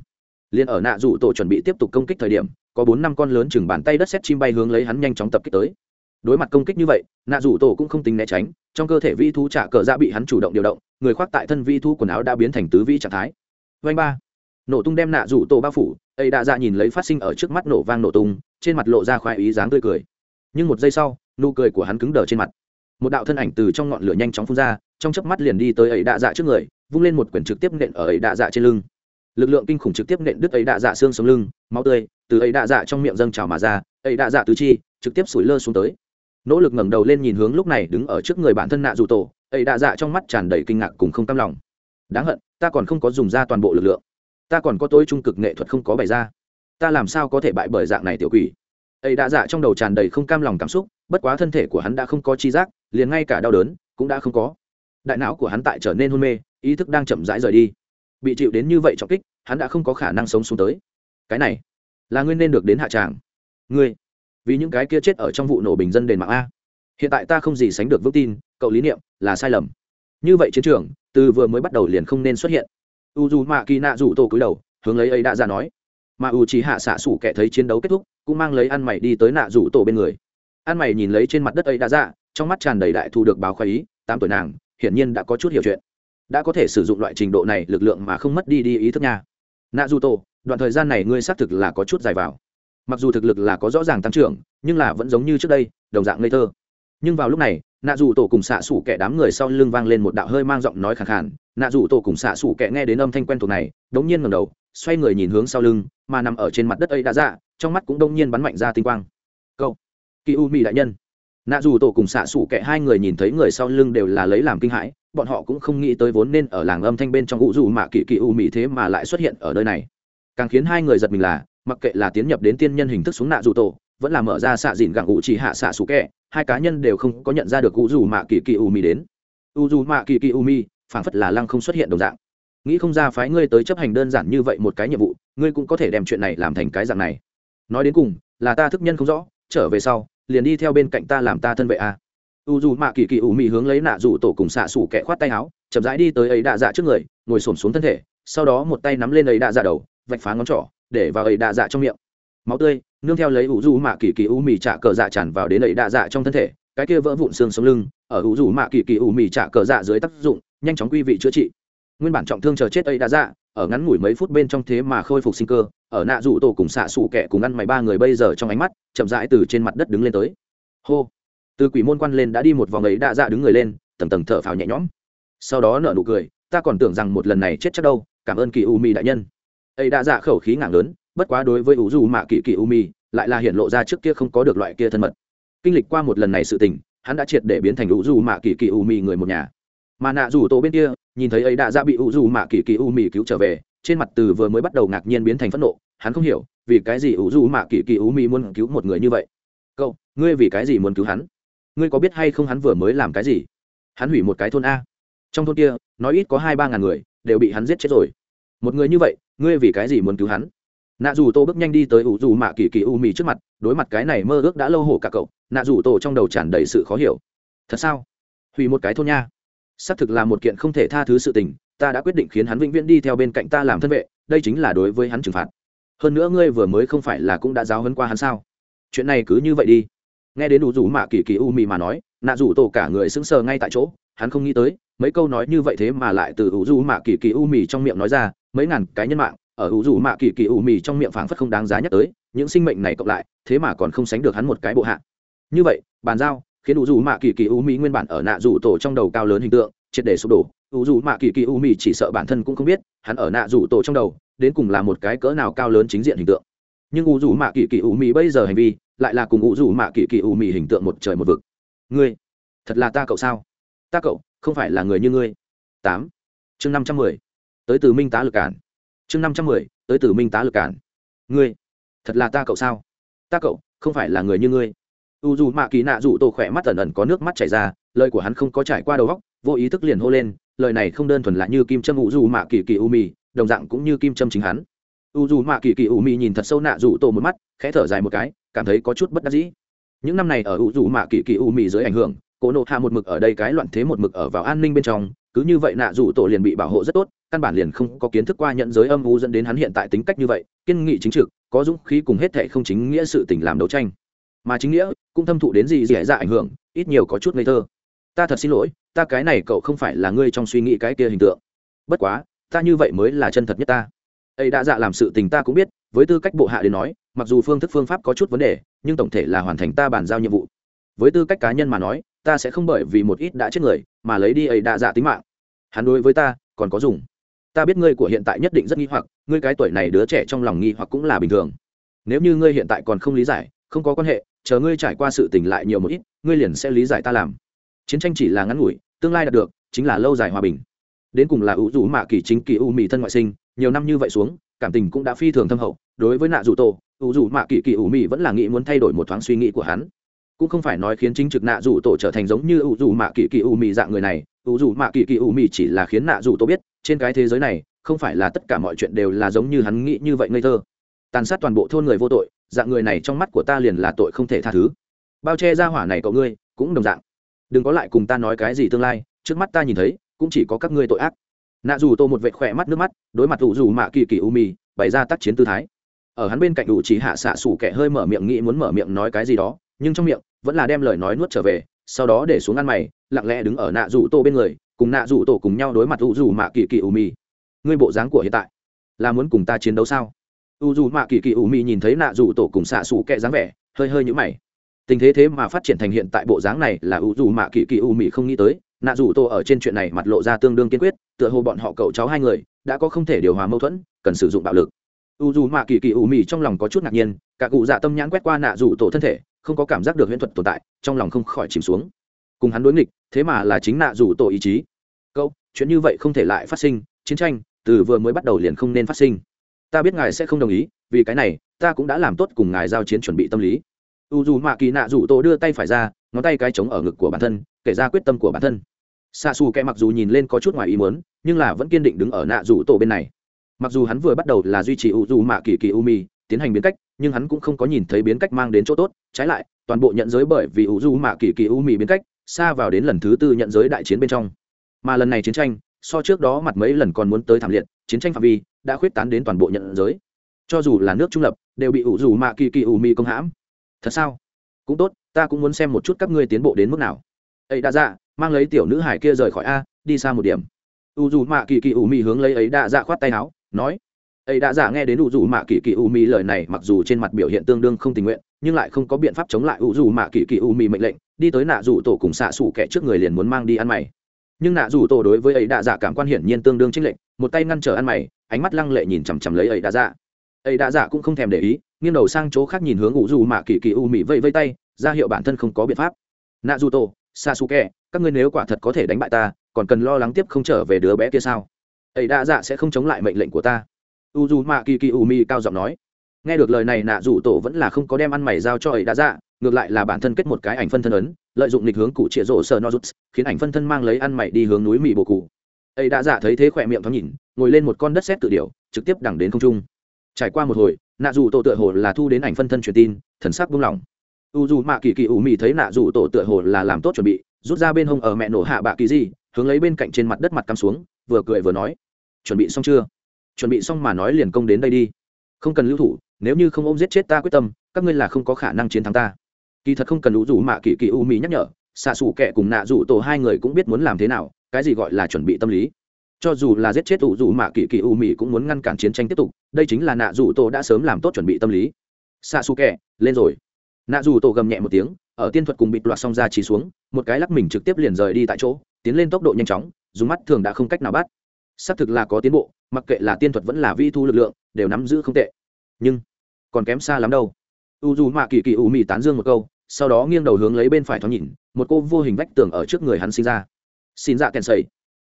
liền ở nạ rủ tổ chuẩn bị tiếp tục công kích thời điểm, có bốn năm con lớn chừng bàn tay đất xét chim bay hướng lấy hắn nhanh chóng tập kích tới. Đối mặt công kích như vậy, nạ rủ tổ cũng không tính né tránh, trong cơ thể vi thú trả cờ ra bị hắn chủ động điều động, người khoác tại thân vi thú quần áo đã biến thành tứ vi trạng thái. Vanh ba. Nổ tung đem nạ rủ tổ bao phủ ấy đã ra nhìn lấy phát sinh ở trước mắt nổ vang nổ tung, trên mặt lộ ra khoái ý dáng tươi cười. Nhưng một giây sau nụ cười của hắn cứng đờ trên mặt. Một đạo thân ảnh từ trong ngọn lửa nhanh chóng phun ra, trong chớp mắt liền đi tới ấy đạ dạ trước người, vung lên một quyển trực tiếp nện ở ấy đạ dạ trên lưng. Lực lượng kinh khủng trực tiếp nện đứt ấy đạ dạ xương sống lưng, máu tươi từ ấy đạ dạ trong miệng dâng trào mà ra, ấy đạ dạ tứ chi trực tiếp sủi lơ xuống tới. Nỗ lực ngẩng đầu lên nhìn hướng lúc này đứng ở trước người bản thân nạ dù tổ, ấy đạ dạ trong mắt tràn đầy kinh ngạc cùng không cam lòng. Đáng hận, ta còn không có dùng ra toàn bộ lực lượng. Ta còn có tối trung cực nghệ thuật không có bày ra. Ta làm sao có thể bại bởi dạng này tiểu quỷ? Ấy đã dạ trong đầu tràn đầy không cam lòng cảm xúc, bất quá thân thể của hắn đã không có chi giác, liền ngay cả đau đớn cũng đã không có. Đại não của hắn tại trở nên hôn mê, ý thức đang chậm rãi rời đi. Bị chịu đến như vậy trọng kích, hắn đã không có khả năng sống xuống tới. Cái này, là ngươi nên được đến hạ tràng. Ngươi, vì những cái kia chết ở trong vụ nổ bình dân đền mạng a. Hiện tại ta không gì sánh được vững tin, cậu lý niệm là sai lầm. Như vậy chiến trường, từ vừa mới bắt đầu liền không nên xuất hiện. U dù mạ kỳ nạ rủ tổ cúi đầu, hướng lấy ấy đã ra nói mà u chỉ hạ xạ sủ kẻ thấy chiến đấu kết thúc, cũng mang lấy ăn mày đi tới nạ rủ tổ bên người. Ăn mày nhìn lấy trên mặt đất ấy đã dạ trong mắt tràn đầy đại thu được báo khoái ý, tám tuổi nàng, hiển nhiên đã có chút hiểu chuyện. Đã có thể sử dụng loại trình độ này lực lượng mà không mất đi đi ý thức nha. Nạ dù tổ, đoạn thời gian này ngươi xác thực là có chút dài vào. Mặc dù thực lực là có rõ ràng tăng trưởng, nhưng là vẫn giống như trước đây, đồng dạng ngây thơ. Nhưng vào lúc này nạ dù tổ cùng xạ xủ kẻ đám người sau lưng vang lên một đạo hơi mang giọng nói khẳng khàn. Nạ dù tổ cùng xạ xủ kẻ nghe đến âm thanh quen thuộc này, đống nhiên ngầm đầu, xoay người nhìn hướng sau lưng, mà nằm ở trên mặt đất ấy đã dạ trong mắt cũng đông nhiên bắn mạnh ra tinh quang. Câu. Kỳ u mỹ đại nhân. Nạ dù tổ cùng xạ xủ kẻ hai người nhìn thấy người sau lưng đều là lấy làm kinh hãi, bọn họ cũng không nghĩ tới vốn nên ở làng âm thanh bên trong ủ dù mà kỳ kỳ u mị thế mà lại xuất hiện ở nơi này. Càng khiến hai người giật mình là, mặc kệ là tiến nhập đến tiên nhân hình thức xuống nạ dù tổ vẫn là mở ra xạ dìn gặng ủ chỉ hạ xạ xù kẹ, hai cá nhân đều không có nhận ra được u dù mạ kỳ kỳ u mi đến. U dù mạ kỳ kỳ u mi phảng phất là lăng không xuất hiện đồng dạng. Nghĩ không ra phái ngươi tới chấp hành đơn giản như vậy một cái nhiệm vụ, ngươi cũng có thể đem chuyện này làm thành cái dạng này. Nói đến cùng, là ta thức nhân không rõ, trở về sau, liền đi theo bên cạnh ta làm ta thân vệ a. À. u dù mạ kỳ kỳ ủ mị hướng lấy nạ dù tổ cùng xạ xù kẹ khoát tay áo, chậm rãi đi tới ấy đạ dạ trước người, ngồi xổm xuống thân thể, sau đó một tay nắm lên ấy đạ dạ đầu, vạch phá ngón trỏ, để vào ấy đạ dạ trong miệng. Máu tươi nương theo lấy ủ dù mạ kỳ kỳ u mì trả cờ dạ tràn vào đến ấy đạ dạ trong thân thể, cái kia vỡ vụn xương sống lưng, ở ủ dù mạ kỳ kỳ u mì trả cờ dạ dưới tác dụng, nhanh chóng quy vị chữa trị. Nguyên bản trọng thương chờ chết ấy đã dạ ở ngắn ngủi mấy phút bên trong thế mà khôi phục sinh cơ, ở nạ rủ tổ cùng xạ xù kẹ cùng ăn mày ba người bây giờ trong ánh mắt, chậm rãi từ trên mặt đất đứng lên tới. Hô! Từ quỷ môn quan lên đã đi một vòng ấy đã dạ đứng người lên, tầng tầng thở phào nhẹ nhõm. Sau đó nở nụ cười, ta còn tưởng rằng một lần này chết chắc đâu, cảm ơn kỳ u mi đại nhân. Ấy đã dạ khẩu khí ngảng lớn bất quá đối với u dù mạ kỳ kỳ u mi lại là hiện lộ ra trước kia không có được loại kia thân mật. Kinh lịch qua một lần này sự tình, hắn đã triệt để biến thành u dù mạ kỳ kỳ u mi người một nhà. Mà nạ rủ tổ bên kia, nhìn thấy ấy đã ra bị u dù mạ kỳ kỳ u mi cứu trở về, trên mặt từ vừa mới bắt đầu ngạc nhiên biến thành phẫn nộ, hắn không hiểu, vì cái gì u dù mạ kỳ kỳ u mi muốn cứu một người như vậy? Cậu, ngươi vì cái gì muốn cứu hắn? Ngươi có biết hay không hắn vừa mới làm cái gì? Hắn hủy một cái thôn a. Trong thôn kia, nói ít có hai ba ngàn người, đều bị hắn giết chết rồi. Một người như vậy, ngươi vì cái gì muốn cứu hắn? Nạ dù tô bước nhanh đi tới ủ dù mạ kỳ kỳ u mì trước mặt, đối mặt cái này mơ ước đã lâu hổ cả cậu, nạ dù tô trong đầu tràn đầy sự khó hiểu. Thật sao? Hủy một cái thôn nha. Xác thực là một kiện không thể tha thứ sự tình, ta đã quyết định khiến hắn vĩnh viễn đi theo bên cạnh ta làm thân vệ, đây chính là đối với hắn trừng phạt. Hơn nữa ngươi vừa mới không phải là cũng đã giáo hấn qua hắn sao? Chuyện này cứ như vậy đi. Nghe đến ủ dù mạ kỳ kỳ u mì mà nói, nạ Dù tổ cả người sững sờ ngay tại chỗ, hắn không nghĩ tới, mấy câu nói như vậy thế mà lại từ ủ Dù mạ kỳ kỳ u mì trong miệng nói ra, mấy ngàn cái nhân mạng ở ủ du mạ kỳ kỳ u mì trong miệng phảng phất không đáng giá nhắc tới, những sinh mệnh này cộng lại, thế mà còn không sánh được hắn một cái bộ hạ. Như vậy, bàn giao, khiến ủ du mạ kỳ kỳ u mì nguyên bản ở nạ rủ tổ trong đầu cao lớn hình tượng, triệt để sụp đổ. Ủ du mạ kỳ kỳ u mì chỉ sợ bản thân cũng không biết, hắn ở nạ rủ tổ trong đầu, đến cùng là một cái cỡ nào cao lớn chính diện hình tượng. Nhưng ủ du mạ kỳ kỳ u mì bây giờ hành vi, lại là cùng ủ du mạ kỳ kỳ u mì hình tượng một trời một vực. Ngươi, thật là ta cậu sao? Ta cậu, không phải là người như ngươi. Tám, chương năm trăm mười, tới từ minh tá lực cản chương năm trăm mười, tới từ minh tá lực cản. Ngươi, thật là ta cậu sao? Ta cậu, không phải là người như ngươi. U dù mạ kỳ nạ dù tổ khỏe mắt ẩn ẩn có nước mắt chảy ra, lời của hắn không có trải qua đầu góc vô ý thức liền hô lên, lời này không đơn thuần là như kim châm u dù mạ kỳ kỳ u mì đồng dạng cũng như kim châm chính hắn. U dù mạ kỳ kỳ u mì nhìn thật sâu nạ dù tổ một mắt, khẽ thở dài một cái, cảm thấy có chút bất đắc dĩ. Những năm này ở u dù mạ kỳ kỳ u mì dưới ảnh hưởng, cổ nộ hạ một mực ở đây cái loạn thế một mực ở vào an ninh bên trong cứ như vậy nạ dù tổ liền bị bảo hộ rất tốt, căn bản liền không có kiến thức qua nhận giới âm u dẫn đến hắn hiện tại tính cách như vậy, kiên nghị chính trực, có dũng khí cùng hết thệ không chính nghĩa sự tình làm đấu tranh. Mà chính nghĩa cũng thâm thụ đến gì dễ dạ ảnh hưởng, ít nhiều có chút ngây thơ. Ta thật xin lỗi, ta cái này cậu không phải là ngươi trong suy nghĩ cái kia hình tượng. Bất quá, ta như vậy mới là chân thật nhất ta. Ấy đã dạ làm sự tình ta cũng biết, với tư cách bộ hạ đến nói, mặc dù phương thức phương pháp có chút vấn đề, nhưng tổng thể là hoàn thành ta bàn giao nhiệm vụ. Với tư cách cá nhân mà nói ta sẽ không bởi vì một ít đã chết người mà lấy đi ấy đã dạ tính mạng. Hắn đối với ta còn có dùng. Ta biết ngươi của hiện tại nhất định rất nghi hoặc, ngươi cái tuổi này đứa trẻ trong lòng nghi hoặc cũng là bình thường. Nếu như ngươi hiện tại còn không lý giải, không có quan hệ, chờ ngươi trải qua sự tình lại nhiều một ít, ngươi liền sẽ lý giải ta làm. Chiến tranh chỉ là ngắn ngủi, tương lai đạt được, chính là lâu dài hòa bình. Đến cùng là ủ rũ mạ kỳ chính kỳ u mì thân ngoại sinh, nhiều năm như vậy xuống, cảm tình cũng đã phi thường thâm hậu. Đối với nạ dù tổ, ủ rũ mạ kỳ kỳ u mì vẫn là nghĩ muốn thay đổi một thoáng suy nghĩ của hắn cũng không phải nói khiến chính trực nạ dù tổ trở thành giống như ủ dù mạ kỳ kỳ u mì dạng người này, ủ dù mạ kỳ kỳ u mì chỉ là khiến nạ dù tổ biết, trên cái thế giới này, không phải là tất cả mọi chuyện đều là giống như hắn nghĩ như vậy ngây thơ. Tàn sát toàn bộ thôn người vô tội, dạng người này trong mắt của ta liền là tội không thể tha thứ. Bao che ra hỏa này cậu ngươi, cũng đồng dạng. Đừng có lại cùng ta nói cái gì tương lai, trước mắt ta nhìn thấy, cũng chỉ có các ngươi tội ác. Nạ dù tô một vệ khỏe mắt nước mắt, đối mặt ủ dù mạ kỳ kỳ u mì bày ra tác chiến tư thái. Ở hắn bên cạnh ủ chỉ hạ xạ sủ kẻ hơi mở miệng nghĩ muốn mở miệng nói cái gì đó nhưng trong miệng vẫn là đem lời nói nuốt trở về, sau đó để xuống ăn mày, lặng lẽ đứng ở nạ rủ tổ bên người, cùng nạ rủ tổ cùng nhau đối mặt u dù mạ kỳ kỳ u mi. Ngươi bộ dáng của hiện tại là muốn cùng ta chiến đấu sao? U dù mạ kỳ kỳ u mi nhìn thấy nạ rủ tổ cùng xạ xù kẹ dáng vẻ, hơi hơi nhũ mày. Tình thế thế mà phát triển thành hiện tại bộ dáng này là u dù mạ kỳ kỳ u mi không nghĩ tới, nạ rủ tổ ở trên chuyện này mặt lộ ra tương đương kiên quyết, tựa hồ bọn họ cậu cháu hai người đã có không thể điều hòa mâu thuẫn, cần sử dụng bạo lực. U dù mạ kỳ kỳ u mi trong lòng có chút ngạc nhiên, cả cụ dạ tâm nhãn quét qua nạ rủ tổ thân thể không có cảm giác được huyễn thuật tồn tại, trong lòng không khỏi chìm xuống. Cùng hắn đối nghịch, thế mà là chính nạ rủ tổ ý chí. Câu, chuyện như vậy không thể lại phát sinh, chiến tranh, từ vừa mới bắt đầu liền không nên phát sinh. Ta biết ngài sẽ không đồng ý, vì cái này, ta cũng đã làm tốt cùng ngài giao chiến chuẩn bị tâm lý. U dù mạ kỳ nạ rủ tổ đưa tay phải ra, ngón tay cái trống ở ngực của bản thân, kể ra quyết tâm của bản thân. Xa xù kẻ mặc dù nhìn lên có chút ngoài ý muốn, nhưng là vẫn kiên định đứng ở nạ rủ tổ bên này. Mặc dù hắn vừa bắt đầu là duy trì u dù mạ kỳ kỳ u mi tiến hành biến cách, nhưng hắn cũng không có nhìn thấy biến cách mang đến chỗ tốt. Trái lại, toàn bộ nhận giới bởi vì u du mạ kỳ kỳ u mi biến cách, xa vào đến lần thứ tư nhận giới đại chiến bên trong. Mà lần này chiến tranh, so trước đó mặt mấy lần còn muốn tới thảm liệt, chiến tranh phạm vi đã khuyết tán đến toàn bộ nhận giới. Cho dù là nước trung lập, đều bị ủ dù mạ kỳ kỳ ủ mi công hãm. Thật sao? Cũng tốt, ta cũng muốn xem một chút các ngươi tiến bộ đến mức nào. Ấy đã dạ mang lấy tiểu nữ hải kia rời khỏi a, đi xa một điểm. U dù mạ kỳ kỳ ủ mi hướng lấy ấy đã dạ khoát tay áo, nói ấy đã giả nghe đến u dù mạ kỳ kỳ u mi lời này, mặc dù trên mặt biểu hiện tương đương không tình nguyện, nhưng lại không có biện pháp chống lại u dù mạ kỳ kỳ u mi mệnh lệnh, đi tới nạ dù tổ cùng xạ xủ kẻ trước người liền muốn mang đi ăn mày. Nhưng nạ dù tổ đối với ấy đã giả cảm quan hiển nhiên tương đương trinh lệnh một tay ngăn trở ăn mày, ánh mắt lăng lệ nhìn chằm chằm lấy ấy đã giả. ấy đã giả cũng không thèm để ý, nghiêng đầu sang chỗ khác nhìn hướng u dù mạ kỳ kỳ u mi vây vây tay, ra hiệu bản thân không có biện pháp. Nạ dù tổ, xạ xù kẻ, các ngươi nếu quả thật có thể đánh bại ta, còn cần lo lắng tiếp không trở về đứa bé kia sao? Ấy đã dạ sẽ không chống lại mệnh lệnh của ta u dù mạ kỳ kỳ u mị cao giọng nói. Nghe được lời này, nạ dù tổ vẫn là không có đem ăn mày giao cho ấy đã dạ ngược lại là bản thân kết một cái ảnh phân thân ấn, lợi dụng lịch hướng cụ trịa rổ sờ nozuts khiến ảnh phân thân mang lấy ăn mày đi hướng núi Mị bồ cụ. Ấy đã dạ thấy thế khỏe miệng thoáng nhìn, ngồi lên một con đất xét tự điều trực tiếp đẳng đến không trung. Trải qua một hồi, nạ dù tổ tựa hồ là thu đến ảnh phân thân truyền tin, thần sắc buông lỏng. U dù mạ kỳ kỳ ủ Mi thấy nạ dù tổ tựa hồ là làm tốt chuẩn bị, rút ra bên hông ở mẹ nổ hạ bạ kỳ gì, hướng lấy bên cạnh trên mặt đất mặt cắm xuống, vừa cười vừa nói, chuẩn bị xong chưa? Chuẩn bị xong mà nói liền công đến đây đi. Không cần lưu thủ, nếu như không ôm giết chết ta quyết tâm, các ngươi là không có khả năng chiến thắng ta. Kỳ thật không cần đủ rủ mạ kỳ kỳ u mỹ nhắc nhở, xạ xù kẻ cùng nạ rủ tổ hai người cũng biết muốn làm thế nào, cái gì gọi là chuẩn bị tâm lý. Cho dù là giết chết ủ rủ mạ kỳ kỳ u mỹ cũng muốn ngăn cản chiến tranh tiếp tục, đây chính là nạ rủ tổ đã sớm làm tốt chuẩn bị tâm lý. Xạ xù kẻ, lên rồi. Nạ rủ tổ gầm nhẹ một tiếng, ở tiên thuật cùng bịt loạt xong ra chỉ xuống, một cái lắc mình trực tiếp liền rời đi tại chỗ, tiến lên tốc độ nhanh chóng dùng mắt thường đã không cách nào bắt xác thực là có tiến bộ, mặc kệ là tiên thuật vẫn là vi thu lực lượng, đều nắm giữ không tệ. Nhưng, còn kém xa lắm đâu. U dù mạ kỳ kỳ u mì tán dương một câu, sau đó nghiêng đầu hướng lấy bên phải thoáng nhìn, một cô vô hình vách tường ở trước người hắn sinh ra. Xin dạ kèn sầy.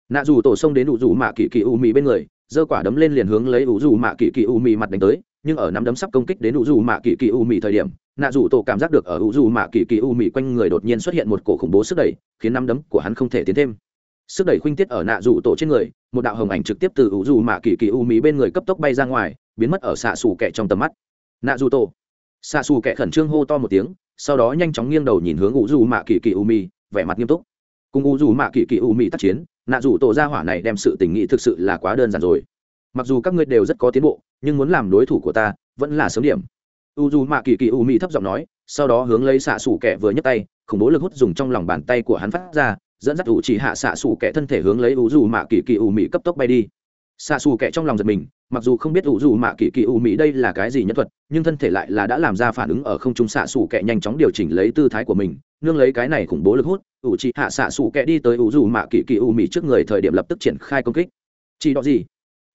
Nạ dù tổ xông đến u dù mạ kỳ kỳ u mì bên người, giơ quả đấm lên liền hướng lấy u dù mạ kỳ kỳ u mì mặt đánh tới, nhưng ở nắm đấm sắp công kích đến u dù mạ kỳ kỳ u mì thời điểm, nạ dù tổ cảm giác được ở u dù mạ kỳ kỳ u mì quanh người đột nhiên xuất hiện một cổ khủng bố sức đẩy, khiến nắm đấm của hắn không thể tiến thêm sức đẩy khuynh tiết ở nạ dù tổ trên người, một đạo hồng ảnh trực tiếp từ ủ dù mạ kỳ kỳ u mỹ bên người cấp tốc bay ra ngoài, biến mất ở xạ xù kẹ trong tầm mắt. Nạ dù tổ. Xạ xù kẹ khẩn trương hô to một tiếng, sau đó nhanh chóng nghiêng đầu nhìn hướng ủ dù mạ kỳ kỳ u mỹ vẻ mặt nghiêm túc. Cùng ủ dù mạ kỳ kỳ u mỹ tác chiến, nạ dù tổ gia hỏa này đem sự tình nghị thực sự là quá đơn giản rồi. Mặc dù các ngươi đều rất có tiến bộ, nhưng muốn làm đối thủ của ta, vẫn là sớm điểm. U dù mạ kỳ kỳ u mỹ thấp giọng nói, sau đó hướng lấy xạ xù kẹ vừa nhấc tay, khủng bố lực hút dùng trong lòng bàn tay của hắn phát ra dẫn dắt ủ chỉ hạ xạ xù kẻ thân thể hướng lấy ủ dù mạ kỳ kỳ ủ mỹ cấp tốc bay đi. Xạ xù kẻ trong lòng giật mình, mặc dù không biết ủ dù mạ kỳ kỳ ủ mỹ đây là cái gì nhân thuật, nhưng thân thể lại là đã làm ra phản ứng ở không trung xạ xù kẻ nhanh chóng điều chỉnh lấy tư thái của mình, nương lấy cái này khủng bố lực hút, ủ chỉ hạ xạ xù kẻ đi tới ủ dù mạ kỳ kỳ ủ mỹ trước người thời điểm lập tức triển khai công kích. Chỉ đó gì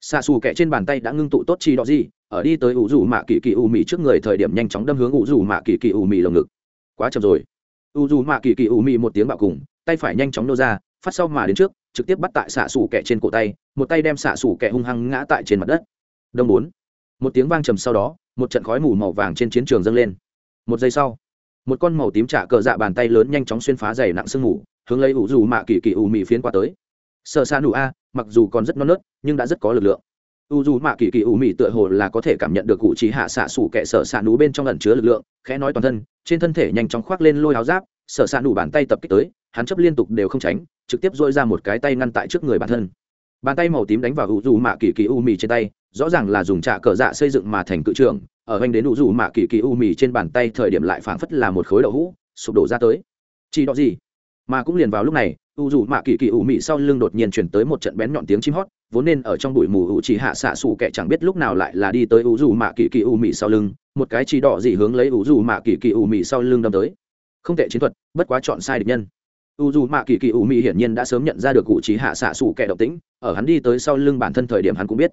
xạ xù kẻ trên bàn tay đã ngưng tụ tốt chỉ đó gì ở đi tới ủ dù mạ kỳ kỳ ủ mỹ trước người thời điểm nhanh chóng đâm hướng ủ dù mạ kỳ kỳ ủ mỹ lồng ngực. Quá chậm rồi. Ủ dù mạ kỳ kỳ ủ mỹ một tiếng bạo cùng tay phải nhanh chóng nô ra, phát sau mà đến trước, trực tiếp bắt tại xạ xủ kẹ trên cổ tay, một tay đem xạ xủ kẹ hung hăng ngã tại trên mặt đất. Đông bốn. Một tiếng vang trầm sau đó, một trận khói mù màu vàng trên chiến trường dâng lên. Một giây sau, một con màu tím trả cờ dạ bàn tay lớn nhanh chóng xuyên phá dày nặng sương mù, hướng lấy ủ dù mạ kỳ kỳ ủ mị phiến qua tới. Sợ xa nụ a, mặc dù còn rất non nớt, nhưng đã rất có lực lượng. U dù mạ kỳ kỳ ủ mị tựa hồ là có thể cảm nhận được cụ trí hạ xạ sủ kẹ sợ xạ nụ bên trong ẩn chứa lực lượng, khẽ nói toàn thân, trên thân thể nhanh chóng khoác lên lôi áo giáp sợ xạ nụ bàn tay tập kích tới hắn chấp liên tục đều không tránh, trực tiếp dội ra một cái tay ngăn tại trước người bản thân. Bàn tay màu tím đánh vào u dù mạ kỳ kỳ u mì trên tay, rõ ràng là dùng trạ cờ dạ xây dựng mà thành cự trường ở anh đến u dù mạ kỳ kỳ u mì trên bàn tay thời điểm lại phảng phất là một khối đậu hũ, sụp đổ ra tới. Chỉ đó gì? Mà cũng liền vào lúc này u dù mạ kỳ kỳ u mì sau lưng đột nhiên chuyển tới một trận bén nhọn tiếng chim hót, vốn nên ở trong bụi mù u chỉ hạ xạ xù kẻ chẳng biết lúc nào lại là đi tới u dù mạ kỳ kỳ u mì sau lưng, một cái chỉ đỏ gì hướng lấy u dù mạ kỳ kỳ u mì sau lưng đâm tới. Không tệ chiến thuật, bất quá chọn sai địch nhân u dù mạ kỳ kỳ u mỹ hiển nhiên đã sớm nhận ra được cụ trí hạ xạ xù kẻ động tĩnh, ở hắn đi tới sau lưng bản thân thời điểm hắn cũng biết.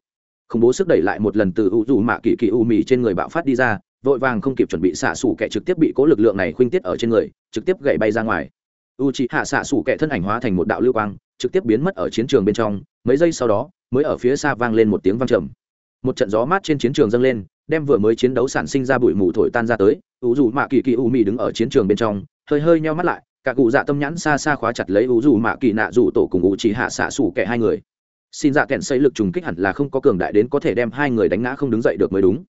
Khủng bố sức đẩy lại một lần từ u dù mạ kỳ kỳ u mỹ trên người bạo phát đi ra, vội vàng không kịp chuẩn bị xạ xù kẻ trực tiếp bị cố lực lượng này khuynh tiết ở trên người, trực tiếp gậy bay ra ngoài. U trí hạ xạ xù kẻ thân ảnh hóa thành một đạo lưu quang, trực tiếp biến mất ở chiến trường bên trong, mấy giây sau đó, mới ở phía xa vang lên một tiếng vang trầm. Một trận gió mát trên chiến trường dâng lên, đem vừa mới chiến đấu sản sinh ra bụi mù thổi tan ra tới, u dù mạ kỳ kỳ u mị đứng ở chiến trường bên trong, hơi hơi nheo mắt lại cả cụ dạ tâm nhãn xa xa khóa chặt lấy u dù mạ kỳ nạ dù tổ cùng u chỉ hạ xạ xủ kẻ hai người. Xin dạ kẹn xây lực trùng kích hẳn là không có cường đại đến có thể đem hai người đánh ngã không đứng dậy được mới đúng.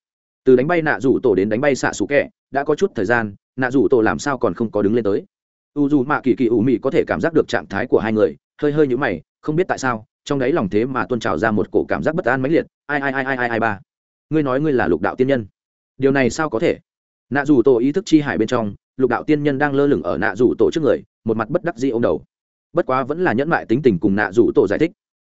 Từ đánh bay nạ rủ tổ đến đánh bay xạ xù kẹ đã có chút thời gian, nạ rủ tổ làm sao còn không có đứng lên tới. U dù mạ kỳ kỳ ủ mị có thể cảm giác được trạng thái của hai người, hơi hơi nhũ mày, không biết tại sao, trong đấy lòng thế mà tuôn trào ra một cổ cảm giác bất an mãnh liệt. Ai ai ai ai ai ai ba. Ngươi nói ngươi là lục đạo tiên nhân. Điều này sao có thể? Nạ rủ tổ ý thức chi hải bên trong lục đạo tiên nhân đang lơ lửng ở nạ rủ tổ trước người, một mặt bất đắc dĩ ô m đầu. Bất quá vẫn là nhẫn mại tính tình cùng nạ rủ tổ giải thích.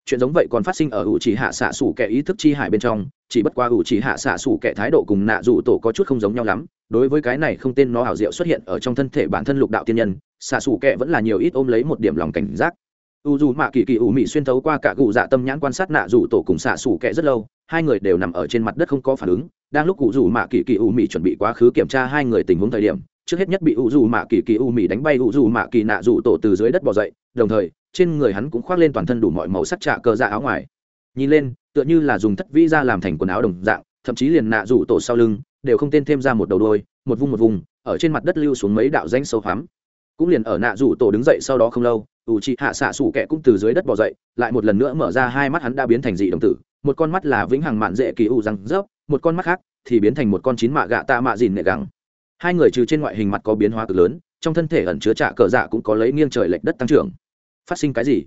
Chuyện giống vậy còn phát sinh ở ủ chỉ hạ xạ xủ kẻ ý thức chi hải bên trong, chỉ bất qua ủ chỉ hạ xạ xủ kẻ thái độ cùng nạ rủ tổ có chút không giống nhau lắm, đối với cái này không tên nó hảo diệu xuất hiện ở trong thân thể bản thân lục đạo tiên nhân, xạ xủ kẻ vẫn là nhiều ít ôm lấy một điểm lòng cảnh giác. U dù mạ kỳ kỳ ủ mị xuyên thấu qua cả cụ dạ tâm nhãn quan sát nạ rủ tổ cùng xạ xủ kẻ rất lâu, hai người đều nằm ở trên mặt đất không có phản ứng, đang lúc cụ dù mạ kỳ kỳ ủ mị chuẩn bị quá khứ kiểm tra hai người tình huống thời điểm trước hết nhất bị u dù mạ kỳ kỳ u mỹ đánh bay u dù mạ kỳ nạ rủ tổ từ dưới đất bỏ dậy, đồng thời, trên người hắn cũng khoác lên toàn thân đủ mọi màu sắc trạ cờ dạ áo ngoài. Nhìn lên, tựa như là dùng thất vĩ ra làm thành quần áo đồng dạng, thậm chí liền nạ rủ tổ sau lưng đều không tên thêm ra một đầu đôi một vùng một vùng ở trên mặt đất lưu xuống mấy đạo danh sâu hoắm. Cũng liền ở nạ rủ tổ đứng dậy sau đó không lâu ủ chị hạ xạ sủ kẹ cũng từ dưới đất bỏ dậy, lại một lần nữa mở ra hai mắt hắn đã biến thành dị đồng tử, một con mắt là vĩnh hằng mạn dễ kỳ ủ răng rớp, một con mắt khác thì biến thành một con chín mạ gạ tạ mạ dìn nệ gẳng hai người trừ trên ngoại hình mặt có biến hóa cực lớn, trong thân thể ẩn chứa trạ cờ dạ cũng có lấy nghiêng trời lệch đất tăng trưởng. Phát sinh cái gì?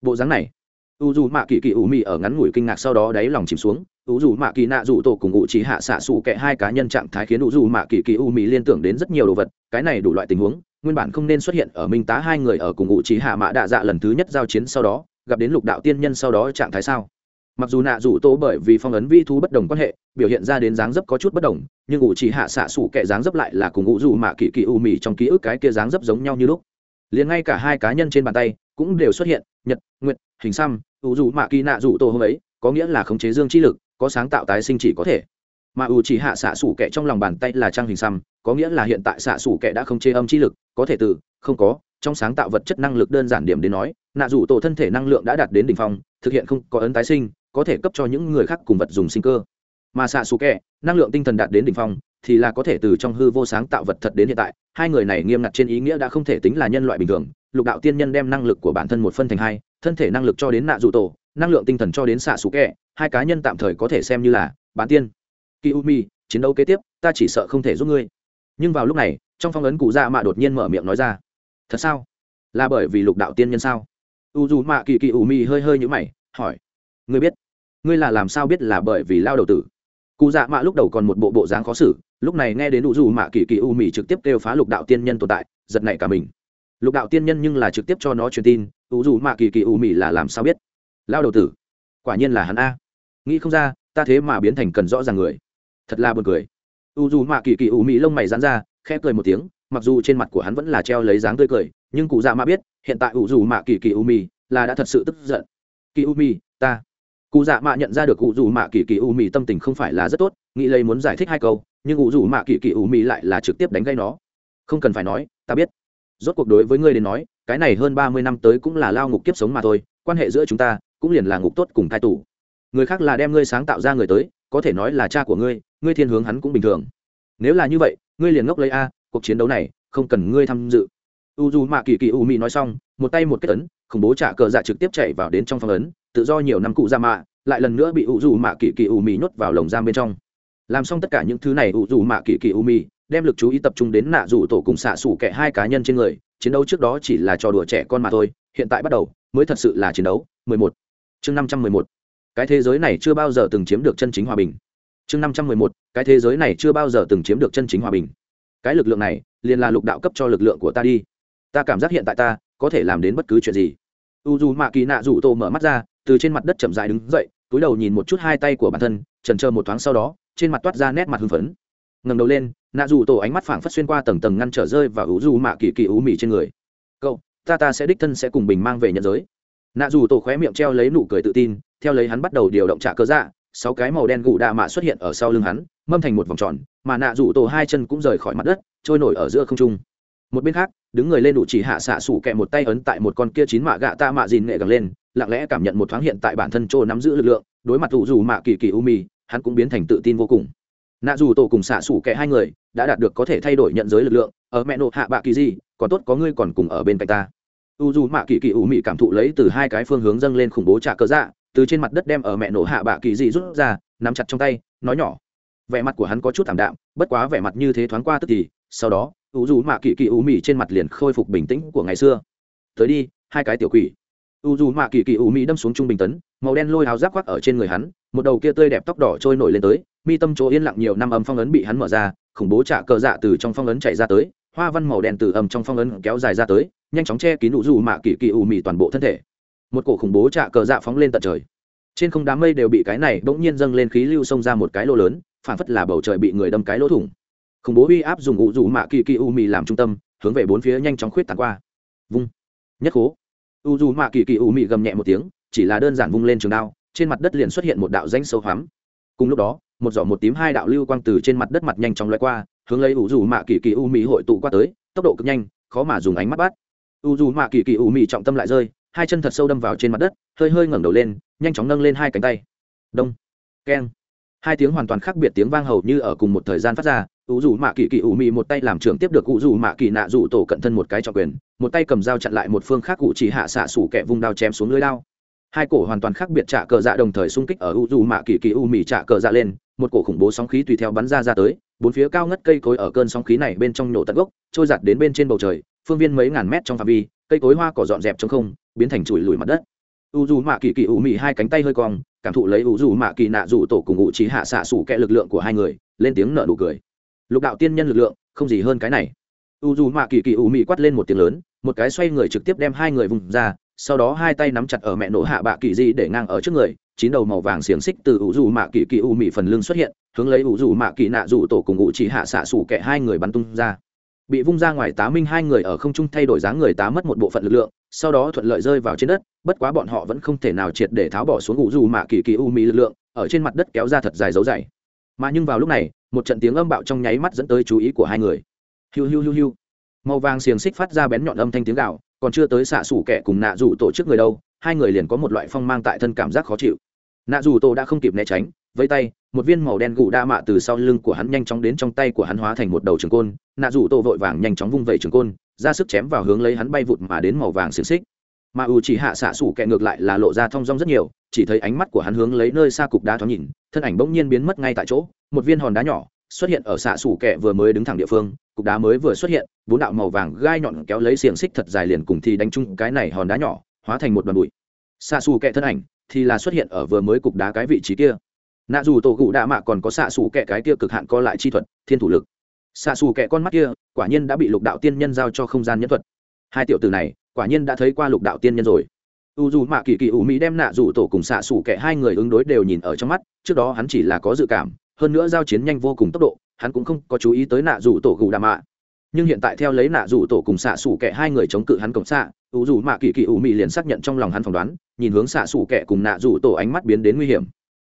Bộ dáng này. U dù mạ kỳ kỳ ủ mị ở ngắn ngủi kinh ngạc sau đó đáy lòng chìm xuống. U dù mạ kỳ nạ dù tổ cùng ủ trí hạ xạ xù kệ hai cá nhân trạng thái khiến u dù mạ kỳ kỳ ủ mị liên tưởng đến rất nhiều đồ vật, cái này đủ loại tình huống, nguyên bản không nên xuất hiện ở minh tá hai người ở cùng ủ trí hạ mạ đạ dạ lần thứ nhất giao chiến sau đó, gặp đến lục đạo tiên nhân sau đó trạng thái sao? Mặc dù nạ dù tổ bởi vì phong ấn vi thú bất đồng quan hệ, biểu hiện ra đến dáng dấp có chút bất đồng, nhưng ủ chỉ hạ xạ xủ kệ dáng dấp lại là cùng ủ dù mạ kỳ kỳ ủ mì trong ký ức cái kia dáng dấp giống nhau như lúc. Liền ngay cả hai cá nhân trên bàn tay cũng đều xuất hiện, nhật nguyện hình xăm ủ dù mạ kỳ nạ dù tổ hôm ấy, có nghĩa là khống chế dương chi lực, có sáng tạo tái sinh chỉ có thể. Mà ủ chỉ hạ xạ sủ kẻ trong lòng bàn tay là trang hình xăm có nghĩa là hiện tại xạ sủ kẻ đã không chế âm chi lực, có thể từ, không có, trong sáng tạo vật chất năng lực đơn giản điểm đến nói, nạ dù tổ thân thể năng lượng đã đạt đến đ ỉ n h phong, thực hiện không có ấn tái sinh có thể cấp cho những người khác cùng vật dùng sinh cơ. Mà xạ xù kẹ, năng lượng tinh thần đạt đến đ ỉ n h phong, thì là có thể từ trong hư vô sáng tạo vật thật đến hiện tại. Hai người này nghiêm ngặt trên ý nghĩa đã không thể tính là nhân loại bình thường. Lục đạo tiên nhân đem năng lực của bản thân một phân thành hai, thân thể năng lực cho đến nạ dụ tổ, năng lượng tinh thần cho đến xạ xù kẹ, hai cá nhân tạm thời có thể xem như là bán tiên. Kỳ u mi chiến đấu kế tiếp, ta chỉ sợ không thể giúp ngươi. Nhưng vào lúc này, trong phong ấn cụ dạ mạ đột nhiên mở miệng nói ra. Thật sao? Là bởi vì lục đạo tiên nhân sao? U dù mạ kỳ kỳ u mi hơi hơi nhũ mày, hỏi. Ngươi biết ngươi là làm sao biết là bởi vì lao đầu tử? Cụ dạ mạ lúc đầu còn một bộ bộ dáng khó xử, lúc này nghe đến u dù mạ kỳ kỳ u mì trực tiếp kêu phá lục đạo tiên nhân tồn tại, giật nảy cả mình. Lục đạo tiên nhân nhưng là trực tiếp cho nó truyền tin u dù mạ kỳ kỳ u mì là làm sao biết? Lao đầu tử, quả nhiên là hắn a. Nghĩ không ra, ta thế mà biến thành cần rõ ràng người. Thật là buồn cười. U dù mạ kỳ kỳ u mì lông mày dán ra, khẽ cười một tiếng, mặc dù trên mặt của hắn vẫn là treo lấy dáng tươi cười, nhưng cụ dạ mạ biết, hiện tại u dù mạ kỳ kỳ u mì là đã thật sự tức giận. Kỳ u mì ta cụ dạ mạ nhận ra được cụ dù mạ kỳ kỳ u mì tâm tình không phải là rất tốt, nghĩ lấy muốn giải thích hai câu, nhưng cụ dù mạ kỳ kỳ u mì lại là trực tiếp đánh gây nó. Không cần phải nói, ta biết. Rốt cuộc đối với ngươi đến nói, cái này hơn ba mươi năm tới cũng là lao ngục kiếp sống mà thôi, quan hệ giữa chúng ta cũng liền là ngục tốt cùng thai tù. Người khác là đem ngươi sáng tạo ra người tới, có thể nói là cha của ngươi ngươi thiên hướng hắn cũng bình thường. Nếu là như vậy, ngươi liền ngốc lấy a, cuộc chiến đấu này, không cần ngươi tham dự. U dù mạ kỳ kỳ u mị nói xong, một tay một kết tấn khủng bố trả cờ dạ trực tiếp chạy vào đến trong phòng ấn tự do nhiều năm cụ ra mạ, lại lần nữa bị ủ dù mạ kỳ kỳ ủ mì nhốt vào lồng giam bên trong làm xong tất cả những thứ này, ủ dù mạ kỳ kỳ ủ mì đem lực chú ý tập trung đến nạ dù tổ cùng xạ xủ kẻ hai cá nhân trên người, chiến đấu trước đó chỉ là trò đùa trẻ con mà thôi, hiện tại bắt đầu mới thật sự là chiến đấu 11. chương 511. cái thế giới này chưa bao giờ từng chiếm được chân chính hòa bình chương 511. cái thế giới này chưa bao giờ từng chiếm được chân chính hòa bình cái lực lượng này liền là lục đạo cấp cho lực lượng của ta đi ta cảm giác hiện tại ta có thể làm đến bất cứ chuyện gì u dù mạ kỳ nạ dù tổ mở mắt ra từ trên mặt đất chậm dại đứng dậy, túi đầu nhìn một chút hai tay của bản thân trần trơ một thoáng sau đó, trên mặt toát ra nét mặt hưng phấn. Ngầm đầu lên, nạ dù tổ ánh mắt phảng phất xuyên qua tầng tầng ngăn trở rơi và ủ dù mạ kỳ kỳ ú mì trên người. Cậu, ta ta sẽ đích thân sẽ cùng bình mang về nhận giới. Nạ dù tổ khóe miệng treo lấy nụ cười tự tin, theo lấy hắn bắt đầu điều động trả cơ dạ sáu cái màu đen gù đạ mạ xuất hiện ở sau lưng hắn, mâm thành một vòng tròn, mà nạ rủ tổ hai chân cũng rời khỏi mặt đất, trôi nổi ở giữa không trung. Một bên khác, đứng người lên đủ chỉ hạ xạ sủ kẹ một tay ấn tại một con kia chín mạ gạ ta mạ dìn nghệ gầm lên lặng lẽ cảm nhận một thoáng hiện tại bản thân chỗ nắm giữ lực lượng, đối mặt ủ dù mạ kỳ kỳ u mì, hắn cũng biến thành tự tin vô cùng. Nạ dù tổ cùng xạ xủ kẻ hai người đã đạt được có thể thay đổi nhận giới lực lượng, ở mẹ nộ hạ bạ kỳ gì, còn tốt có ngươi còn cùng ở bên cạnh ta. U dù mạ kỳ kỳ u mì cảm thụ lấy từ hai cái phương hướng dâng lên khủng bố trả cớ dạ từ trên mặt đất đem ở mẹ nổ hạ bạ kỳ dị rút ra, nắm chặt trong tay, nói nhỏ. Vẻ mặt của hắn có chút thảm đạm, bất quá vẻ mặt như thế thoáng qua tức thì, sau đó, u dù mạ kỳ kỳ u mì trên mặt liền khôi phục bình tĩnh của ngày xưa. Tới đi, hai cái tiểu quỷ u dù mạ kỳ kỳ u mỹ đâm xuống trung bình tấn, màu đen lôi háo giáp khoác ở trên người hắn, một đầu kia tươi đẹp tóc đỏ trôi nổi lên tới, mi tâm chỗ yên lặng nhiều năm âm phong ấn bị hắn mở ra, khủng bố trả cờ dạ từ trong phong ấn chạy ra tới, hoa văn màu đen từ âm trong phong ấn kéo dài ra tới, nhanh chóng che kín u dù mạ kỳ kỳ u mỹ toàn bộ thân thể. Một cổ khủng bố trả cờ dạ phóng lên tận trời. Trên không đám mây đều bị cái này bỗng nhiên dâng lên khí lưu xông ra một cái lỗ lớn, phản phất là bầu trời bị người đâm cái lỗ thủng. Khủng bố uy áp dùng u rủ mạ kỳ kỳ u mì làm trung tâm, hướng về bốn phía nhanh chóng khuyết tàn qua. Vung. Nhất khố u dù mạ kỳ kỳ u mị gầm nhẹ một tiếng, chỉ là đơn giản vung lên trường đao, trên mặt đất liền xuất hiện một đạo danh sâu hoắm. Cùng lúc đó, một giỏ một tím hai đạo lưu quang từ trên mặt đất mặt nhanh chóng loại qua, hướng lấy u dù mạ kỳ kỳ u mị hội tụ qua tới, tốc độ cực nhanh, khó mà dùng ánh mắt bắt. U dù mạ kỳ kỳ u mị trọng tâm lại rơi, hai chân thật sâu đâm vào trên mặt đất, hơi hơi ngẩng đầu lên, nhanh chóng nâng lên hai cánh tay. Đông. Keng hai tiếng hoàn toàn khác biệt tiếng vang hầu như ở cùng một thời gian phát ra ủ dù mạ kỳ kỳ ủ mị một tay làm trưởng tiếp được ủ dù mạ kỳ nạ dù tổ cận thân một cái trọng quyền, một tay cầm dao chặn lại một phương khác cụ chỉ hạ xạ sủ kẹ vung đao chém xuống lưới đao. Hai cổ hoàn toàn khác biệt trả cờ dạ đồng thời xung kích ở ủ dù mạ kỳ kỳ ủ mị trả cờ dạ lên, một cổ khủng bố sóng khí tùy theo bắn ra ra tới, bốn phía cao ngất cây cối ở cơn sóng khí này bên trong nhổ tận gốc, trôi giặt đến bên trên bầu trời, phương viên mấy ngàn mét trong phạm vi, cây cối hoa cỏ dọn dẹp trong không, biến thành chùi lùi mặt đất. U dù mạ kỳ kỳ ủ mị hai cánh tay hơi cong cảm thụ lấy u dù mạ kỳ nạ dù tổ cùng ngụ trí hạ xạ sủ kẹ lực lượng của hai người, lên tiếng nợ nụ cười. Lục đạo tiên nhân lực lượng, không gì hơn cái này. U dù mạ kỳ kỳ ủ mị quát lên một tiếng lớn, một cái xoay người trực tiếp đem hai người vùng ra, sau đó hai tay nắm chặt ở mẹ nổ hạ bạ kỳ di để ngang ở trước người, chín đầu màu vàng xiềng xích từ u dù mạ kỳ kỳ u mị phần lưng xuất hiện, hướng lấy u dù mạ kỳ nạ dù tổ cùng ngụ trí hạ xạ sủ kẹ hai người bắn tung ra. Bị vung ra ngoài tá minh hai người ở không trung thay đổi dáng người tá mất một bộ phận lực lượng sau đó thuận lợi rơi vào trên đất, bất quá bọn họ vẫn không thể nào triệt để tháo bỏ xuống ngủ dù mạ kỳ kỳ u mỹ lực lượng, ở trên mặt đất kéo ra thật dài dấu dày. Mà nhưng vào lúc này, một trận tiếng âm bạo trong nháy mắt dẫn tới chú ý của hai người. Hiu hiu hiu hiu. Màu vàng xiềng xích phát ra bén nhọn âm thanh tiếng gạo còn chưa tới xạ xủ kẻ cùng nạ rủ tổ trước người đâu, hai người liền có một loại phong mang tại thân cảm giác khó chịu. Nạ rủ tổ đã không kịp né tránh vây tay, một viên màu đen gù đa mạ từ sau lưng của hắn nhanh chóng đến trong tay của hắn hóa thành một đầu trường côn, nạ rủ tổ vội vàng nhanh chóng vung vẩy trường côn ra sức chém vào hướng lấy hắn bay vụt mà đến màu vàng xiềng xích. Mà u chỉ hạ xạ sủ kẹ ngược lại là lộ ra thong dong rất nhiều, chỉ thấy ánh mắt của hắn hướng lấy nơi xa cục đá thoáng nhìn, thân ảnh bỗng nhiên biến mất ngay tại chỗ, một viên hòn đá nhỏ xuất hiện ở xạ sủ kẹ vừa mới đứng thẳng địa phương, cục đá mới vừa xuất hiện, bốn đạo màu vàng gai nhọn kéo lấy xiềng xích thật dài liền cùng thì đánh chung cái này hòn đá nhỏ, hóa thành một đoàn bụi. Xạ sủ kẹ thân ảnh thì là xuất hiện ở vừa mới cục đá cái vị trí kia. Nạ dù tổ cụ đạ mạ còn có xạ xù kẹ cái kia cực hạn co lại chi thuật, thiên thủ lực xạ xù kẻ con mắt kia, quả nhiên đã bị lục đạo tiên nhân giao cho không gian nhân thuật. Hai tiểu từ này, quả nhiên đã thấy qua lục đạo tiên nhân rồi. U dù mạ kỳ kỳ ủ mỹ đem nạ rủ tổ cùng xạ xù kẻ hai người ứng đối đều nhìn ở trong mắt, trước đó hắn chỉ là có dự cảm, hơn nữa giao chiến nhanh vô cùng tốc độ, hắn cũng không có chú ý tới nạ rủ tổ gù đà mạ. Nhưng hiện tại theo lấy nạ rủ tổ cùng xạ xù kẻ hai người chống cự hắn cổng xạ, u dù mạ kỳ kỳ ủ mỹ liền xác nhận trong lòng hắn phỏng đoán, nhìn hướng xạ xù kẻ cùng nạ rủ tổ ánh mắt biến đến nguy hiểm.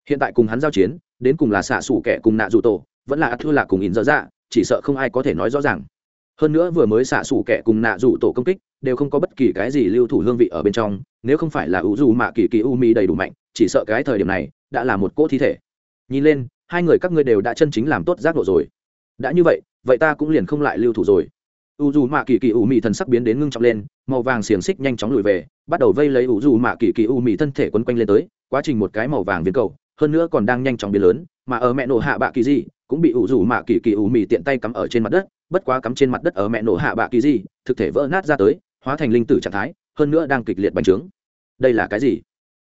Hiện tại cùng hắn giao chiến, đến cùng là xạ xù kẻ cùng nạ rủ tổ, vẫn là thua là cùng in dở dạ chỉ sợ không ai có thể nói rõ ràng. Hơn nữa vừa mới xạ xủ kẻ cùng nạ rủ tổ công kích, đều không có bất kỳ cái gì lưu thủ hương vị ở bên trong, nếu không phải là ủ dù mạ kỳ kỳ u mi đầy đủ mạnh, chỉ sợ cái thời điểm này, đã là một cỗ thi thể. Nhìn lên, hai người các ngươi đều đã chân chính làm tốt giác độ rồi. Đã như vậy vậy ta cũng liền không lại lưu thủ rồi. U dù mạ kỳ kỳ u mị thần sắc biến đến ngưng trọng lên, màu vàng xiềng xích nhanh chóng lùi về, bắt đầu vây lấy u dù mạ kỳ kỳ u mị thân thể quấn quanh lên tới, quá trình một cái màu vàng viên cầu, hơn nữa còn đang nhanh chóng biến lớn, mà ở mẹ nổ hạ bạ kỳ gì cũng bị ủ rủ mạ kỳ kỳ ủ mì tiện tay cắm ở trên mặt đất, bất quá cắm trên mặt đất ở mẹ nổ hạ bạ kỳ gì, thực thể vỡ nát ra tới, hóa thành linh tử trạng thái, hơn nữa đang kịch liệt bành trướng. Đây là cái gì?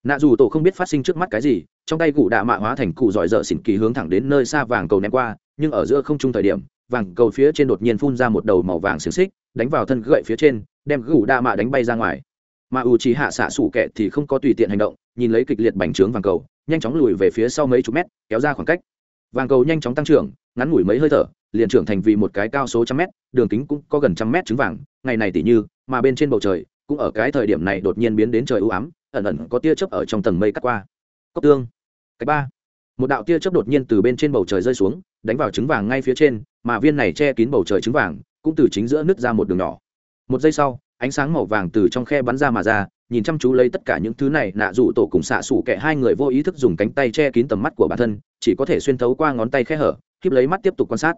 Nạ dù tổ không biết phát sinh trước mắt cái gì, trong tay cụ đạ mạ hóa thành cụ giỏi dở xỉn kỳ hướng thẳng đến nơi xa vàng cầu ném qua, nhưng ở giữa không trung thời điểm, vàng cầu phía trên đột nhiên phun ra một đầu màu vàng xiềng xích, đánh vào thân gậy phía trên, đem cụ đạ mạ đánh bay ra ngoài. Mà ủ trí hạ xạ sủ kệ thì không có tùy tiện hành động, nhìn lấy kịch liệt bành trướng vàng cầu, nhanh chóng lùi về phía sau mấy chục mét, kéo ra khoảng cách vàng cầu nhanh chóng tăng trưởng, ngắn ngủi mấy hơi thở, liền trưởng thành vì một cái cao số trăm mét, đường kính cũng có gần trăm mét trứng vàng. Ngày này tỉ như, mà bên trên bầu trời, cũng ở cái thời điểm này đột nhiên biến đến trời ưu ám, ẩn ẩn có tia chớp ở trong tầng mây cắt qua. Cốc tương. Cái ba. Một đạo tia chớp đột nhiên từ bên trên bầu trời rơi xuống, đánh vào trứng vàng ngay phía trên, mà viên này che kín bầu trời trứng vàng, cũng từ chính giữa nứt ra một đường nhỏ. Một giây sau ánh sáng màu vàng từ trong khe bắn ra mà ra, nhìn chăm chú lấy tất cả những thứ này, nạ rủ tổ cùng xạ xủ kẻ hai người vô ý thức dùng cánh tay che kín tầm mắt của bản thân, chỉ có thể xuyên thấu qua ngón tay khe hở khiếp lấy mắt tiếp tục quan sát.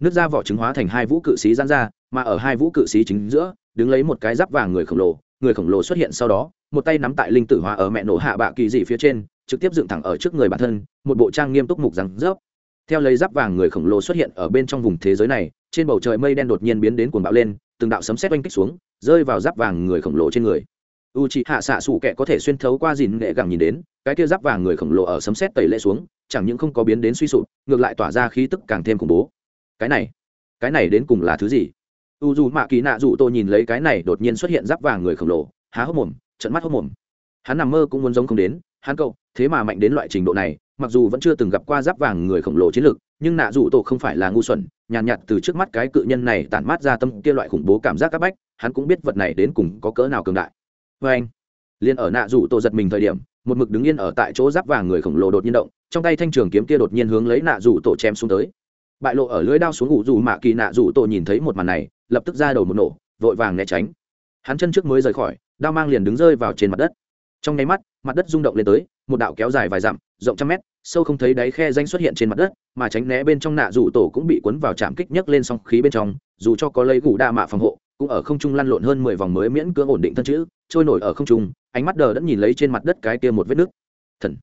Nước ra vỏ trứng hóa thành hai vũ cự sĩ giãn ra, mà ở hai vũ cự sĩ chính giữa, đứng lấy một cái giáp vàng người khổng lồ, người khổng lồ xuất hiện sau đó, một tay nắm tại linh tử hóa ở mẹ nổ hạ bạ kỳ dị phía trên, trực tiếp dựng thẳng ở trước người bản thân, một bộ trang nghiêm túc mục rằng rớp. Theo lấy giáp vàng người khổng lồ xuất hiện ở bên trong vùng thế giới này trên bầu trời mây đen đột nhiên biến đến cuồng bạo lên, từng đạo sấm sét oanh kích xuống, rơi vào giáp vàng người khổng lồ trên người. U c hạ xạ sủ kẹ có thể xuyên thấu qua dìn nghệ gẳng nhìn đến, cái kia giáp vàng người khổng lồ ở sấm sét tẩy lệ xuống, chẳng những không có biến đến suy sụp, ngược lại tỏa ra khí tức càng thêm khủng bố. Cái này cái này đến cùng là thứ gì? U dù mạ kỳ nạ dù tôi nhìn lấy cái này đột nhiên xuất hiện giáp vàng người khổng lồ, há hốc mồm trận mắt hốc mồm. Hắn nằm mơ cũng muốn giống không đến, hắn cậu, thế mà mạnh đến loại trình độ này mặc dù vẫn chưa từng gặp qua giáp vàng người khổng lồ chiến lược nhưng nạ dù tổ không phải là ngu xuẩn nhàn nhạt, nhạt từ trước mắt cái cự nhân này tản mát ra tâm kia loại khủng bố cảm giác c áp bách hắn cũng biết vật này đến cùng có cỡ nào cường đại. Vê anh liền ở nạ dù tổ giật mình thời điểm một mực đứng yên ở tại chỗ giáp vàng người khổng lồ đột nhiên động trong tay thanh trường kiếm kia đột nhiên hướng lấy nạ dù tổ chém xuống tới. Bại lộ ở lưới đao xuống ngủ dù mạ kỳ nạ dù tổ nhìn thấy một màn này lập tức ra đầu một nổ vội vàng né tránh. Hắn chân trước mới rời khỏi đao mang liền đứng rơi vào trên mặt đất. Trong nháy mắt mặt đất rung động lên tới một đạo kéo dài vài dặm, rộng trăm mét, sâu không thấy đáy khe danh xuất hiện trên mặt đất, mà tránh né bên trong nạ dù tổ cũng bị cuốn vào chạm kích nhấc lên song khí bên trong, dù cho có lấy gù đa mạ phòng hộ, cũng ở không trung lăn lộn hơn mười vòng mới miễn cưỡng ổn định thân chữ, trôi nổi ở không trung, ánh mắt đờ đẫn nhìn lấy trên mặt đất cái kia một vết nước thần,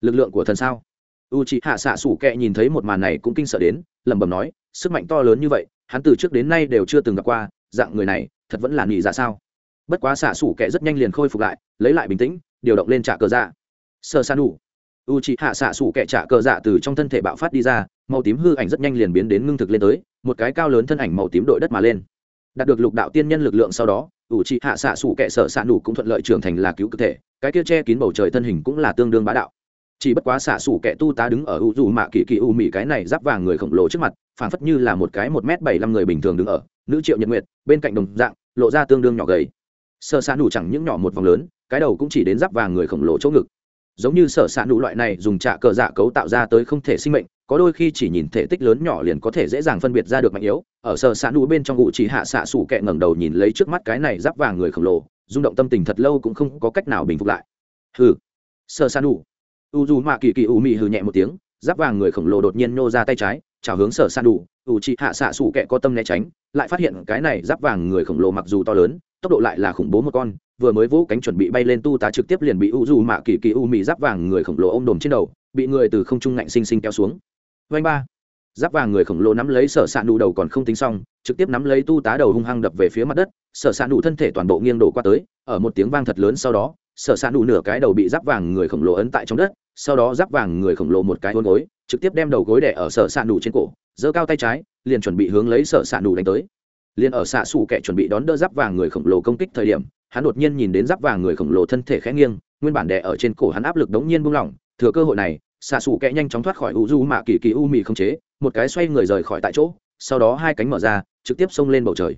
lực lượng của thần sao? U chị hạ xạ sủ kẹ nhìn thấy một màn này cũng kinh sợ đến, lẩm bẩm nói, sức mạnh to lớn như vậy, hắn từ trước đến nay đều chưa từng gặp qua, dạng người này, thật vẫn là nghỉ ra dạ sao? Bất quá xạ sủ kẹ rất nhanh liền khôi phục lại, lấy lại bình tĩnh, điều động lên trả cờ ra sơ san đủ u c h ị hạ xạ sủ kẻ trả cờ dạ từ trong thân thể bạo phát đi ra, màu tím hư ảnh rất nhanh liền biến đến ngưng thực lên tới, một cái cao lớn thân ảnh màu tím đội đất mà lên. Đạt được lục đạo tiên nhân lực lượng sau đó, u c h ị hạ xạ sủ kẻ sợ xạ đủ cũng thuận lợi trưởng thành là cứu cơ thể, cái kia che kín bầu trời thân hình cũng là tương đương bá đạo. Chỉ bất quá xạ sủ kẻ tu tá đứng ở u dù mạ kỳ kỳ u mỹ cái này giáp vàng người khổng lồ trước mặt phản phất như là một cái một m bảy năm người bình thường đứng ở, nữ triệu nhật nguyệt, bên cạnh đồng dạng, lộ ra tương đương nhỏ gầy. Sợ xạ đủ chẳng những nhỏ một vòng lớn, cái đầu cũng chỉ đến giáp vàng người khổng lồ chỗ ngực giống như sở s ạ nụ loại này dùng trạ cờ dạ cấu tạo ra tới không thể sinh mệnh, có đôi khi chỉ nhìn thể tích lớn nhỏ liền có thể dễ dàng phân biệt ra được mạnh yếu. Ở sở s ạ nụ bên trong ngụ chỉ hạ xạ sủ kẹ ngẩng đầu nhìn lấy trước mắt cái này giáp vàng người khổng lồ, rung động tâm tình thật lâu cũng không có cách nào bình phục lại. Hừ. Sở s ạ nụ. U dù mạ kỳ kỳ u mị hừ nhẹ một tiếng, giáp vàng người khổng lồ đột nhiên nô ra tay trái, chào hướng sở s ạ nụ. U chỉ hạ xạ sủ kẹ có tâm né tránh, lại phát hiện cái này giáp vàng người khổng lồ mặc dù to lớn, tốc độ lại là khủng bố một con vừa mới vỗ cánh chuẩn bị bay lên tu tá trực tiếp liền bị u dù mạ kỳ kỳ u mì giáp vàng người khổng lồ ôm đồm trên đầu, bị người từ không trung ngạnh xinh xinh kéo xuống. Vanh ba. Giáp vàng người khổng lồ nắm lấy sở s ạ nụ đầu còn không tính xong, trực tiếp nắm lấy tu tá đầu hung hăng đập về phía mặt đất, sở s ạ nụ thân thể toàn bộ nghiêng đổ qua tới, ở một tiếng vang thật lớn sau đó, sở s ạ nụ nửa cái đầu bị giáp vàng người khổng lồ ấn tại trong đất, sau đó giáp vàng người khổng lồ một cái hôn gối, trực tiếp đem đầu gối đẻ ở sở s ạ nụ trên cổ, giơ cao tay trái, liền chuẩn bị hướng lấy sở s ạ nụ đánh tới. Liền ở xạ xù kẻ chuẩn bị đón đỡ giáp vàng người khổng lồ công kích thời điểm hắn đột nhiên nhìn đến giáp vàng người khổng lồ thân thể khẽ nghiêng, nguyên bản đè ở trên cổ hắn áp lực đống nhiên buông lỏng, thừa cơ hội này, xạ xù kẽ nhanh chóng thoát khỏi u du mạ kỳ kỳ u mì không chế, một cái xoay người rời khỏi tại chỗ, sau đó hai cánh mở ra, trực tiếp xông lên bầu trời.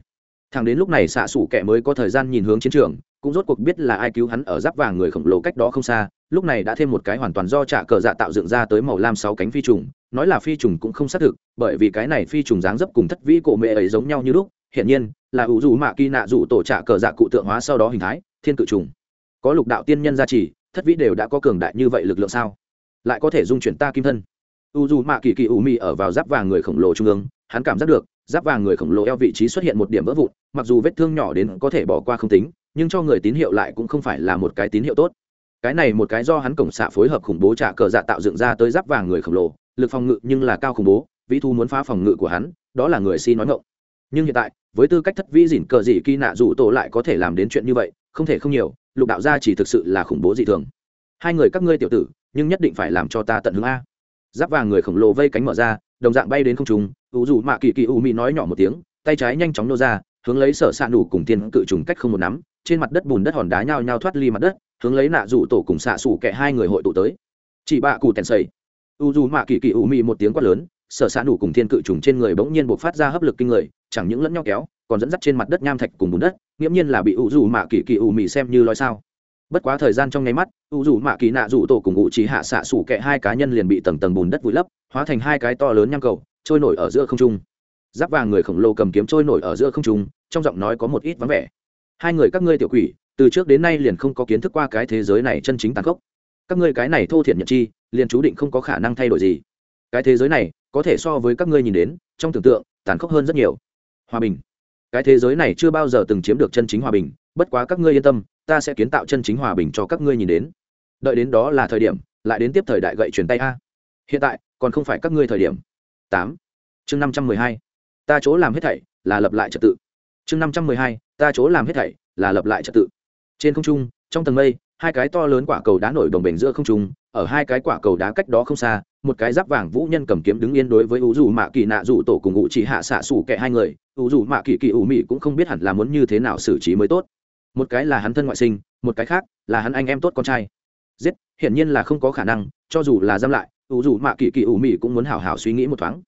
Thằng đến lúc này xạ xù kẽ mới có thời gian nhìn hướng chiến trường, cũng rốt cuộc biết là ai cứu hắn ở giáp vàng người khổng lồ cách đó không xa, lúc này đã thêm một cái hoàn toàn do trả cờ dạ tạo dựng ra tới màu lam sáu cánh phi trùng nói là phi trùng cũng không xác thực, bởi vì cái này phi trùng dáng dấp cùng thất vĩ cổ mẹ ấy giống nhau như lúc, hiển nhiên, là ủ dù mạ kỳ nạ dù tổ trạ cờ dạ cụ tượng hóa sau đó hình thái, thiên cự trùng. Có lục đạo tiên nhân gia trì, thất vĩ đều đã có cường đại như vậy lực lượng sao? Lại có thể dung chuyển ta kim thân. U dù mạ kỳ kỳ ủ mị ở vào giáp vàng người khổng lồ trung ương, hắn cảm giác được, giáp vàng người khổng lồ eo vị trí xuất hiện một điểm vỡ vụn, mặc dù vết thương nhỏ đến có thể bỏ qua không tính, nhưng cho người tín hiệu lại cũng không phải là một cái tín hiệu tốt. Cái này một cái do hắn cổng xạ phối hợp khủng bố trả cờ dạ tạo dựng ra tới giáp vàng người khổng lồ lực phòng ngự nhưng là cao khủng bố, vĩ thu muốn phá phòng ngự của hắn, đó là người si nói ngộng nhưng hiện tại, với tư cách thất vĩ dỉn cờ dị kỳ nạ dù tổ lại có thể làm đến chuyện như vậy, không thể không nhiều, lục đạo gia chỉ thực sự là khủng bố dị thường. Hai người các ngươi tiểu tử, nhưng nhất định phải làm cho ta tận hướng a. Giáp vàng người khổng lồ vây cánh mở ra, đồng dạng bay đến không trùng ủ dù mạ kỳ kỳ u mỹ nói nhỏ một tiếng, tay trái nhanh chóng nô ra, hướng lấy sở s ạ nủ cùng tiên cự trùng cách không một nắm, trên mặt đất bùn đất hòn đá nhao nhao thoát ly mặt đất, hướng lấy nạ rủ tổ cùng xạ xủ kẹ hai người hội tụ tới. Chị bạ cụ tèn sầy u dù mạ kỳ kỳ u mị một tiếng quát lớn, sở s ạ nủ cùng thiên cự trùng trên người bỗng nhiên buộc phát ra hấp lực kinh người, chẳng những lẫn nhau kéo, còn dẫn dắt trên mặt đất nham thạch cùng bùn đất, nghiễm nhiên là bị u dù mạ kỳ kỳ u mị xem như nói sao. Bất quá thời gian trong nháy mắt, u dù mạ kỳ nạ dù tổ cùng ngụ trí hạ xạ sủ kẹ hai cá nhân liền bị tầng tầng bùn đất vùi lấp, hóa thành hai cái to lớn nham cầu, trôi nổi ở giữa không trung. Giáp vàng người khổng lồ cầm kiếm trôi nổi ở giữa không trung, trong giọng nói có một ít vắng vẻ. Hai người các ngươi tiểu quỷ, từ trước đến nay liền không có kiến thức qua cái thế giới này chân chính tàn khốc các ngươi cái này thô thiện nhận chi, liền chú định không có khả năng thay đổi gì. Cái thế giới này, có thể so với các ngươi nhìn đến, trong tưởng tượng, tàn khốc hơn rất nhiều. Hòa bình. Cái thế giới này chưa bao giờ từng chiếm được chân chính hòa bình, bất quá các ngươi yên tâm, ta sẽ kiến tạo chân chính hòa bình cho các ngươi nhìn đến. Đợi đến đó là thời điểm, lại đến tiếp thời đại gậy truyền tay a. Hiện tại, còn không phải các ngươi thời điểm. Tám. Chương năm trăm mười hai. Ta chỗ làm hết thảy là lập lại trật tự. Chương năm trăm mười hai. Ta chỗ làm hết thảy là lập lại trật tự. Trên không trung trong tầng mây, hai cái to lớn quả cầu đá nổi đồng bền giữa không trung, ở hai cái quả cầu đá cách đó không xa, một cái giáp vàng vũ nhân cầm kiếm đứng yên đối với u dù mạ kỳ nạ dù tổ cùng ngụ chỉ hạ xạ xủ kệ hai người. U dù mạ kỳ kỳ ủ mị cũng không biết hẳn là muốn như thế nào xử trí mới tốt. Một cái là hắn thân ngoại sinh, một cái khác là hắn anh em tốt con trai. Giết, hiển nhiên là không có khả năng, cho dù là giam lại u dù mạ kỳ kỳ ủ mị cũng muốn hào hào suy nghĩ một thoáng.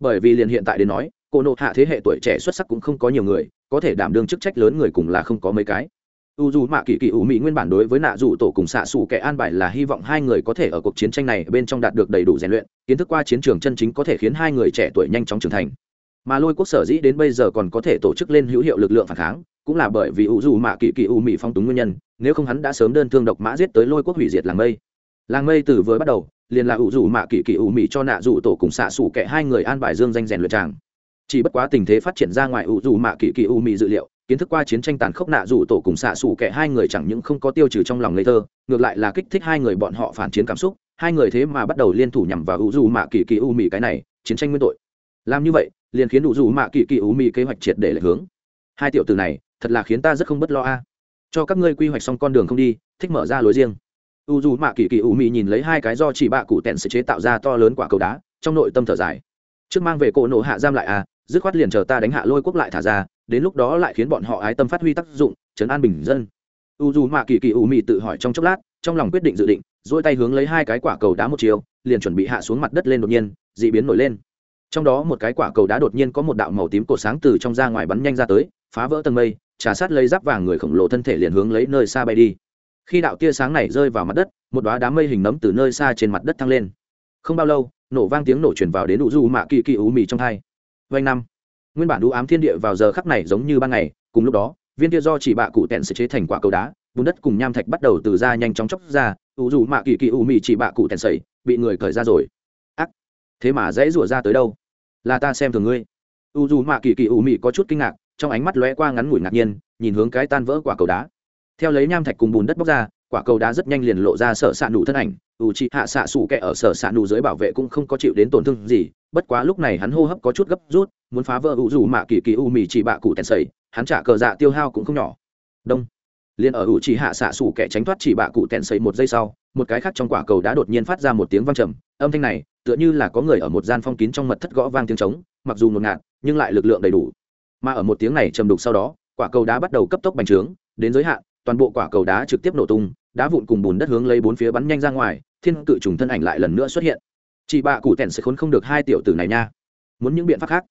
Bởi vì liền hiện tại đến nói, cô nộ hạ thế hệ tuổi trẻ xuất sắc cũng không có nhiều người, có thể đảm đương chức trách lớn người cùng là không có mấy cái u dù mạ kỳ kỳ ủ mỹ nguyên bản đối với nạ dù tổ cùng xạ xù kẻ an bài là hy vọng hai người có thể ở cuộc chiến tranh này bên trong đạt được đầy đủ rèn luyện, kiến thức qua chiến trường chân chính có thể khiến hai người trẻ tuổi nhanh chóng trưởng thành. Mà lôi quốc sở dĩ đến bây giờ còn có thể tổ chức lên hữu hiệu lực lượng phản kháng, cũng là bởi vì u dù mạ kỳ kỳ ủ mỹ phong túng nguyên nhân, nếu không hắn đã sớm đơn thương độc mã giết tới lôi quốc hủy diệt làng mây. Làng mây từ vừa bắt đầu, liền là u dù mạ kỳ kỳ ủ mỹ cho nạ dù tổ cùng xạ xù kẻ hai người an bài dương danh rèn luyện tràng. Chỉ bất quá tình thế phát triển ra ngoài u dù mạ kỳ kỳ ủ mỹ dự liệu kiến thức qua chiến tranh tàn khốc nạ dù tổ cùng xạ xù kẻ hai người chẳng những không có tiêu trừ trong lòng ngây thơ, ngược lại là kích thích hai người bọn họ phản chiến cảm xúc, hai người thế mà bắt đầu liên thủ nhằm vào u dù mạ kỳ kỳ u mì cái này, chiến tranh nguyên tội. Làm như vậy, liền khiến u dù mạ kỳ kỳ u mì kế hoạch triệt để lệch hướng. Hai tiểu từ này, thật là khiến ta rất không bất lo a. Cho các ngươi quy hoạch xong con đường không đi, thích mở ra lối riêng. U dù mạ kỳ kỳ u mì nhìn lấy hai cái do chỉ bạ cụ tẹn sẽ chế tạo ra to lớn quả cầu đá, trong nội tâm thở dài. Trước mang về cỗ nổ hạ giam lại a, dứt khoát liền chờ ta đánh hạ lôi quốc lại thả ra đến lúc đó lại khiến bọn họ ái tâm phát huy tác dụng chấn an bình dân. U dù mạ kỳ kỳ u mị tự hỏi trong chốc lát, trong lòng quyết định dự định dỗi tay hướng lấy hai cái quả cầu đá một chiều, liền chuẩn bị hạ xuống mặt đất lên đột nhiên d ị biến nổi lên. Trong đó một cái quả cầu đá đột nhiên có một đạo màu tím cổ sáng từ trong ra ngoài bắn nhanh ra tới, phá vỡ tầng mây, trà sát lấy giáp vàng người khổng lồ thân thể liền hướng lấy nơi xa bay đi. Khi đạo tia sáng này rơi vào mặt đất, một đoá đám mây hình nấm từ nơi xa trên mặt đất thăng lên. Không bao lâu, nổ vang tiếng nổ chuyển vào đến u du mạ kỳ kỳ u Mị trong hai. Vanh năm nguyên bản đũ ám thiên địa vào giờ khắc này giống như ban ngày, cùng lúc đó, viên kia do chỉ bạ cụ tẹn sẽ chế thành quả cầu đá, bùn đất cùng nham thạch bắt đầu từ ra nhanh chóng chóc ra ủ dù mạ kỳ kỳ ủ mị chỉ bạ cụ tèn sẩy, bị người cởi ra rồi. Ác! Thế mà dễ rủa ra tới đâu? Là ta xem thường ngươi. U dù mạ kỳ kỳ ủ mị có chút kinh ngạc, trong ánh mắt lóe qua ngắn ngủi ngạc nhiên, nhìn hướng cái tan vỡ quả cầu đá. Theo lấy nham thạch cùng bùn đất bóc ra, quả cầu đá rất nhanh liền lộ ra sợ ạ nụ thân ảnh, u chị hạ xạ sủ kẹ ở sở xạ nụ dưới bảo vệ cũng không có chịu đến tổn thương gì bất quá lúc này hắn hô hấp có chút gấp rút, muốn phá vỡ ủ dù mạ kỳ kỳ u mì chỉ bạ cụ tèn sầy, hắn trả cờ dạ tiêu hao cũng không nhỏ. Đông. Liền ở u chỉ hạ xạ sủ kẻ tránh thoát chỉ bạ cụ tèn sầy một giây sau, một cái khác trong quả cầu đã đột nhiên phát ra một tiếng vang trầm, âm thanh này, tựa như là có người ở một gian phong kín trong mật thất gõ vang tiếng trống, mặc dù ngột ngạt, nhưng lại lực lượng đầy đủ. Mà ở một tiếng này trầm đục sau đó, quả cầu đá bắt đầu cấp tốc bành trướng, đến giới hạn, toàn bộ quả cầu đá trực tiếp nổ tung, đá vụn cùng bùn đất hướng lấy bốn phía bắn nhanh ra ngoài, thiên cự trùng thân ảnh lại lần nữa xuất hiện chị bạ cụ tèn sẽ khốn không được hai tiểu tử này nha. Muốn những biện pháp khác.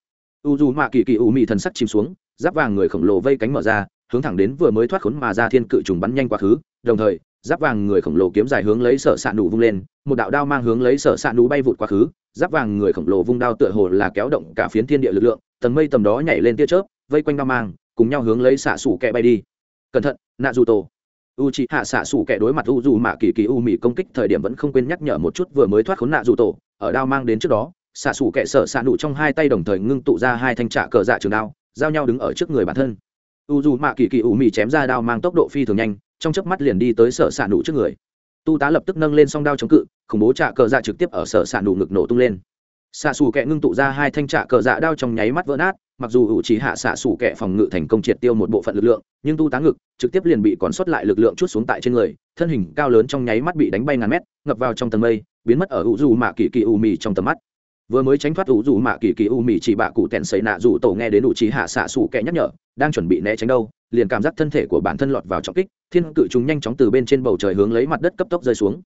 U dù mạ kỳ kỳ u mị thần sắc chìm xuống, giáp vàng người khổng lồ vây cánh mở ra, hướng thẳng đến vừa mới thoát khốn mà ra thiên cự trùng bắn nhanh quá khứ. Đồng thời, giáp vàng người khổng lồ kiếm dài hướng lấy sở s ạ nụ vung lên, một đạo đao mang hướng lấy sở s ạ nụ bay vụt quá khứ. Giáp vàng người khổng lồ vung đao tựa hồ là kéo động cả phiến thiên địa lực lượng, tầng mây tầm đó nhảy lên tia chớp, vây quanh đao mang, cùng nhau hướng lấy xạ xủ kẹ bay đi. Cẩn thận nạ dù tổ u c hạ xạ xủ kẹ đối mặt u dù mạ kỳ kỳ u mị công kích thời điểm vẫn không quên nhắc nhở một chút vừa mới thoát khốn nạ dù tổ ở đao mang đến trước đó, xạ xù kệ sợ xạ nụ trong hai tay đồng thời ngưng tụ ra hai thanh trạ cờ dạ trường đao, giao nhau đứng ở trước người bản thân. U dù mạ kỳ kỳ ủ mị chém ra đao mang tốc độ phi thường nhanh, trong chớp mắt liền đi tới sợ xạ nụ trước người. Tu tá lập tức nâng lên song đao chống cự, khủng bố trạ cờ dạ trực tiếp ở sợ xạ nụ ngực nổ tung lên. Xạ xù kẹ ngưng tụ ra hai thanh trạ cờ dạ đao trong nháy mắt vỡ nát, mặc dù ủ chỉ hạ xạ xù kẹ phòng ngự thành công triệt tiêu một bộ phận lực lượng, nhưng tu tá ngực trực tiếp liền bị còn sót lại lực lượng chút xuống tại trên người, thân hình cao lớn trong nháy mắt bị đánh bay ngàn mét, ngập vào trong tầng mây biến mất ở ủ dù mạ kỳ kỳ u mì trong tầm mắt. Vừa mới tránh thoát ủ dù mạ kỳ kỳ u mì, chỉ bạ cụ tèn xây nạ dù tổ nghe đến ủ trí hạ xạ xù kẻ nhắc nhở, đang chuẩn bị né tránh đâu, liền cảm giác thân thể của bản thân lọt vào trọng kích, thiên cự chúng nhanh chóng từ bên trên bầu trời hướng lấy mặt đất cấp tốc rơi xuống.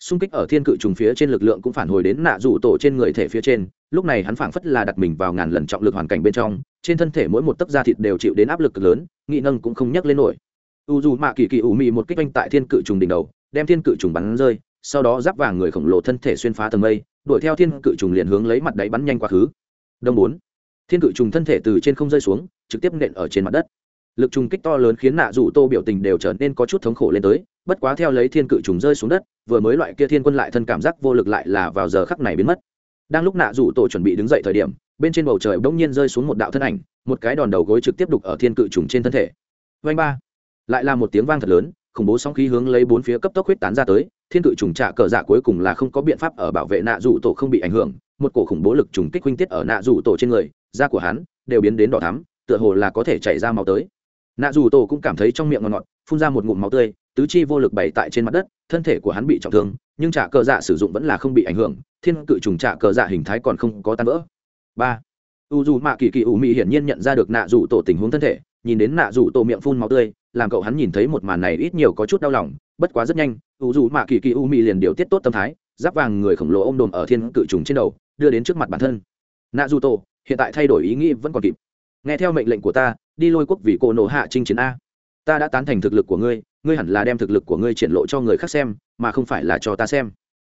Xung kích ở thiên cự trùng phía trên lực lượng cũng phản hồi đến nạ rủ tổ trên người thể phía trên, lúc này hắn phảng phất là đặt mình vào ngàn lần trọng lực hoàn cảnh bên trong, trên thân thể mỗi một tấc da thịt đều chịu đến áp lực cực lớn, nghị nâng cũng không nhấc lên nổi. U dù mạ kỳ kỳ ủ mị một kích oanh tại thiên cự trùng đỉnh đầu, đem thiên cự trùng bắn rơi sau đó giáp vàng người khổng lồ thân thể xuyên phá tầng mây, đuổi theo thiên cự trùng liền hướng lấy mặt đáy bắn nhanh quá khứ. Đông bốn. Thiên cự trùng thân thể từ trên không rơi xuống, trực tiếp nện ở trên mặt đất. Lực trùng kích to lớn khiến nạ dù tô biểu tình đều trở nên có chút thống khổ lên tới, bất quá theo lấy thiên cự trùng rơi xuống đất, vừa mới loại kia thiên quân lại thân cảm giác vô lực lại là vào giờ khắc này biến mất. Đang lúc nạ dù tổ chuẩn bị đứng dậy thời điểm, bên trên bầu trời bỗng nhiên rơi xuống một đạo thân ảnh, một cái đòn đầu gối trực tiếp đục ở thiên cự trùng trên thân thể. Vanh ba. Lại là một tiếng vang thật lớn, khủng bố sóng khí hướng lấy bốn phía cấp tốc huyết tán ra tới thiên cự trùng trạ cờ dạ cuối cùng là không có biện pháp ở bảo vệ nạ dù tổ không bị ảnh hưởng, một cổ khủng bố lực trùng kích huynh tiết ở nạ dù tổ trên người, da của hắn đều biến đến đỏ thắm, tựa hồ là có thể chảy ra máu tới. Nạ dù tổ cũng cảm thấy trong miệng ngọt ngọt, phun ra một ngụm máu tươi, tứ chi vô lực bày tại trên mặt đất, thân thể của hắn bị trọng thương, nhưng trả cờ dạ sử dụng vẫn là không bị ảnh hưởng, thiên cự trùng trả cờ dạ hình thái còn không có tan vỡ. Ba. U dù mạ kỳ kỳ ủ mị hiển nhiên nhận ra được nạ dù tổ tình huống thân thể, nhìn đến nạ dù tổ miệng phun máu tươi, làm cậu hắn nhìn thấy một màn này ít nhiều có chút đau lòng bất quá rất nhanh u dù mạ kỳ kỳ u mị liền điều tiết tốt tâm thái, giáp vàng người khổng lồ ô m đồm ở thiên cự trùng trên đầu, đưa đến trước mặt bản thân. Nạ dù tổ, hiện tại thay đổi ý nghĩ vẫn còn kịp. Nghe theo mệnh lệnh của ta, đi lôi quốc vì cô nổ hạ chinh chiến a. Ta đã tán thành thực lực của ngươi ngươi hẳn là đem thực lực của ngươi triển lộ cho người khác xem, mà không phải là cho ta xem.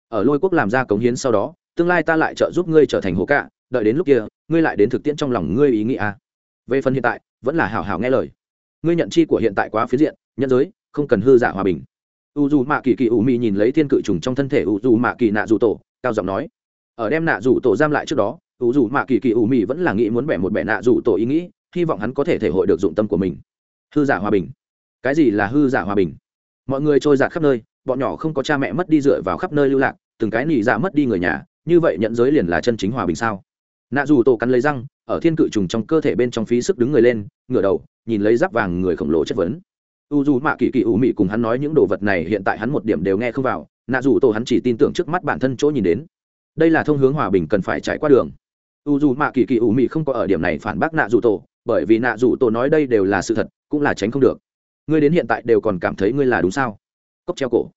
Ở lôi quốc làm ra cống hiến sau đó, tương lai ta lại trợ giúp ngươi trở thành hồ cạ, đợi đến lúc kia, ngươi lại đến thực tiễn trong lòng ngươi ý nghĩ a. Về phần hiện tại, vẫn là hảo hảo nghe lời. Ngươi nhận chi của hiện tại quá phiến diện, nhân giới, không cần hư giả hòa bình u dù mạ kỳ kỳ ủ mị nhìn lấy thiên cự trùng trong thân thể u dù mạ kỳ nạ dù tổ, cao giọng nói. Ở đem nạ dù tổ giam lại trước đó, u dù mạ kỳ kỳ ủ mị vẫn là nghĩ muốn bẻ một bẻ nạ dù tổ ý nghĩ, hy vọng hắn có thể thể hội được dụng tâm của mình. Hư giả hòa bình. Cái gì là hư giả hòa bình? Mọi người trôi giạt khắp nơi, bọn nhỏ không có cha mẹ mất đi dựa vào khắp nơi lưu lạc, từng cái nỉ dạ mất đi người nhà, như vậy nhận giới liền là chân chính hòa bình sao? Nạ dù tổ cắn lấy răng, ở thiên cự trùng trong cơ thể bên trong phí sức đứng người lên, ngửa đầu, nhìn lấy giáp vàng người khổng lồ chất vấn u dù mạ kỳ kỳ ủ mị cùng hắn nói những đồ vật này hiện tại hắn một điểm đều nghe không vào, nạ dù tổ hắn chỉ tin tưởng trước mắt bản thân chỗ nhìn đến. Đây là thông hướng hòa bình cần phải trải qua đường. U dù mạ kỳ kỳ ủ mị không có ở điểm này phản bác nạ dù tổ, bởi vì nạ dù tổ nói đây đều là sự thật, cũng là tránh không được. Ngươi đến hiện tại đều còn cảm thấy ngươi là đúng sao? Cốc treo cổ.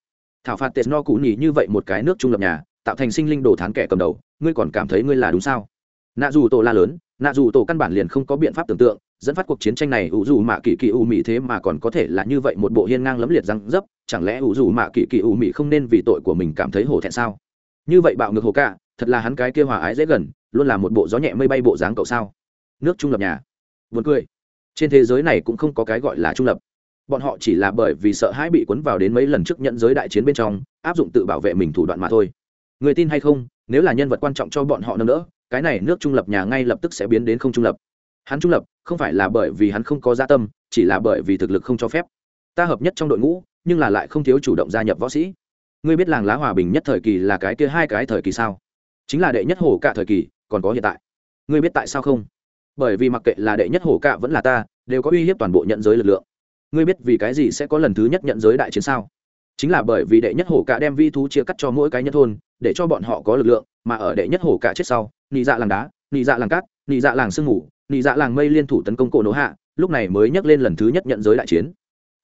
Thảo phạt tệ no cụ nhì như vậy một cái nước trung lập nhà, tạo thành sinh linh đồ thán kẻ cầm đầu, ngươi còn cảm thấy ngươi là đúng sao? Nạ dù tổ la lớn, nạ dù tổ căn bản liền không có biện pháp tưởng tượng dẫn phát cuộc chiến tranh này, ủ dù mạ kỳ kỳ ủ mị thế mà còn có thể là như vậy một bộ hiên ngang lấm liệt răng dấp, chẳng lẽ ủ dù mạ kỳ kỳ ủ mị không nên vì tội của mình cảm thấy hổ thẹn sao? Như vậy bạo ngược hồ cả thật là hắn cái kia hòa ái dễ gần, luôn là một bộ gió nhẹ mây bay bộ dáng cậu sao? Nước trung lập nhà. Vượt cười. Trên thế giới này cũng không có cái gọi là trung lập. Bọn họ chỉ là bởi vì sợ hãi bị cuốn vào đến mấy lần trước nhận giới đại chiến bên trong, áp dụng tự bảo vệ mình thủ đoạn mà thôi. Người tin hay không, nếu là nhân vật quan trọng cho bọn họ nâng đỡ, cái này nước trung lập nhà ngay lập tức sẽ biến đến không trung lập hắn trung lập, không phải là bởi vì hắn không có gia tâm, chỉ là bởi vì thực lực không cho phép. Ta hợp nhất trong đội ngũ, nhưng là lại không thiếu chủ động gia nhập võ sĩ. Ngươi biết làng lá hòa bình nhất thời kỳ là cái kia hai cái thời kỳ sao? Chính là đệ nhất hổ cả thời kỳ, còn có hiện tại. Ngươi biết tại sao không? Bởi vì mặc kệ là đệ nhất hổ cả vẫn là ta, đều có uy hiếp toàn bộ nhận giới lực lượng. Ngươi biết vì cái gì sẽ có lần thứ nhất nhận giới đại chiến sao? Chính là bởi vì đệ nhất hổ cả đem vi thú chia cắt cho mỗi cái nhân thôn, để cho bọn họ có lực lượng, mà ở đệ nhất hổ cả chết sau, nị dạ làng đá, nị dạ làng cát, nị dạ làng sương ngủ nị dạ làng mây liên thủ tấn công cổ nổ hạ, lúc này mới nhắc lên lần thứ nhất nhận giới đại chiến.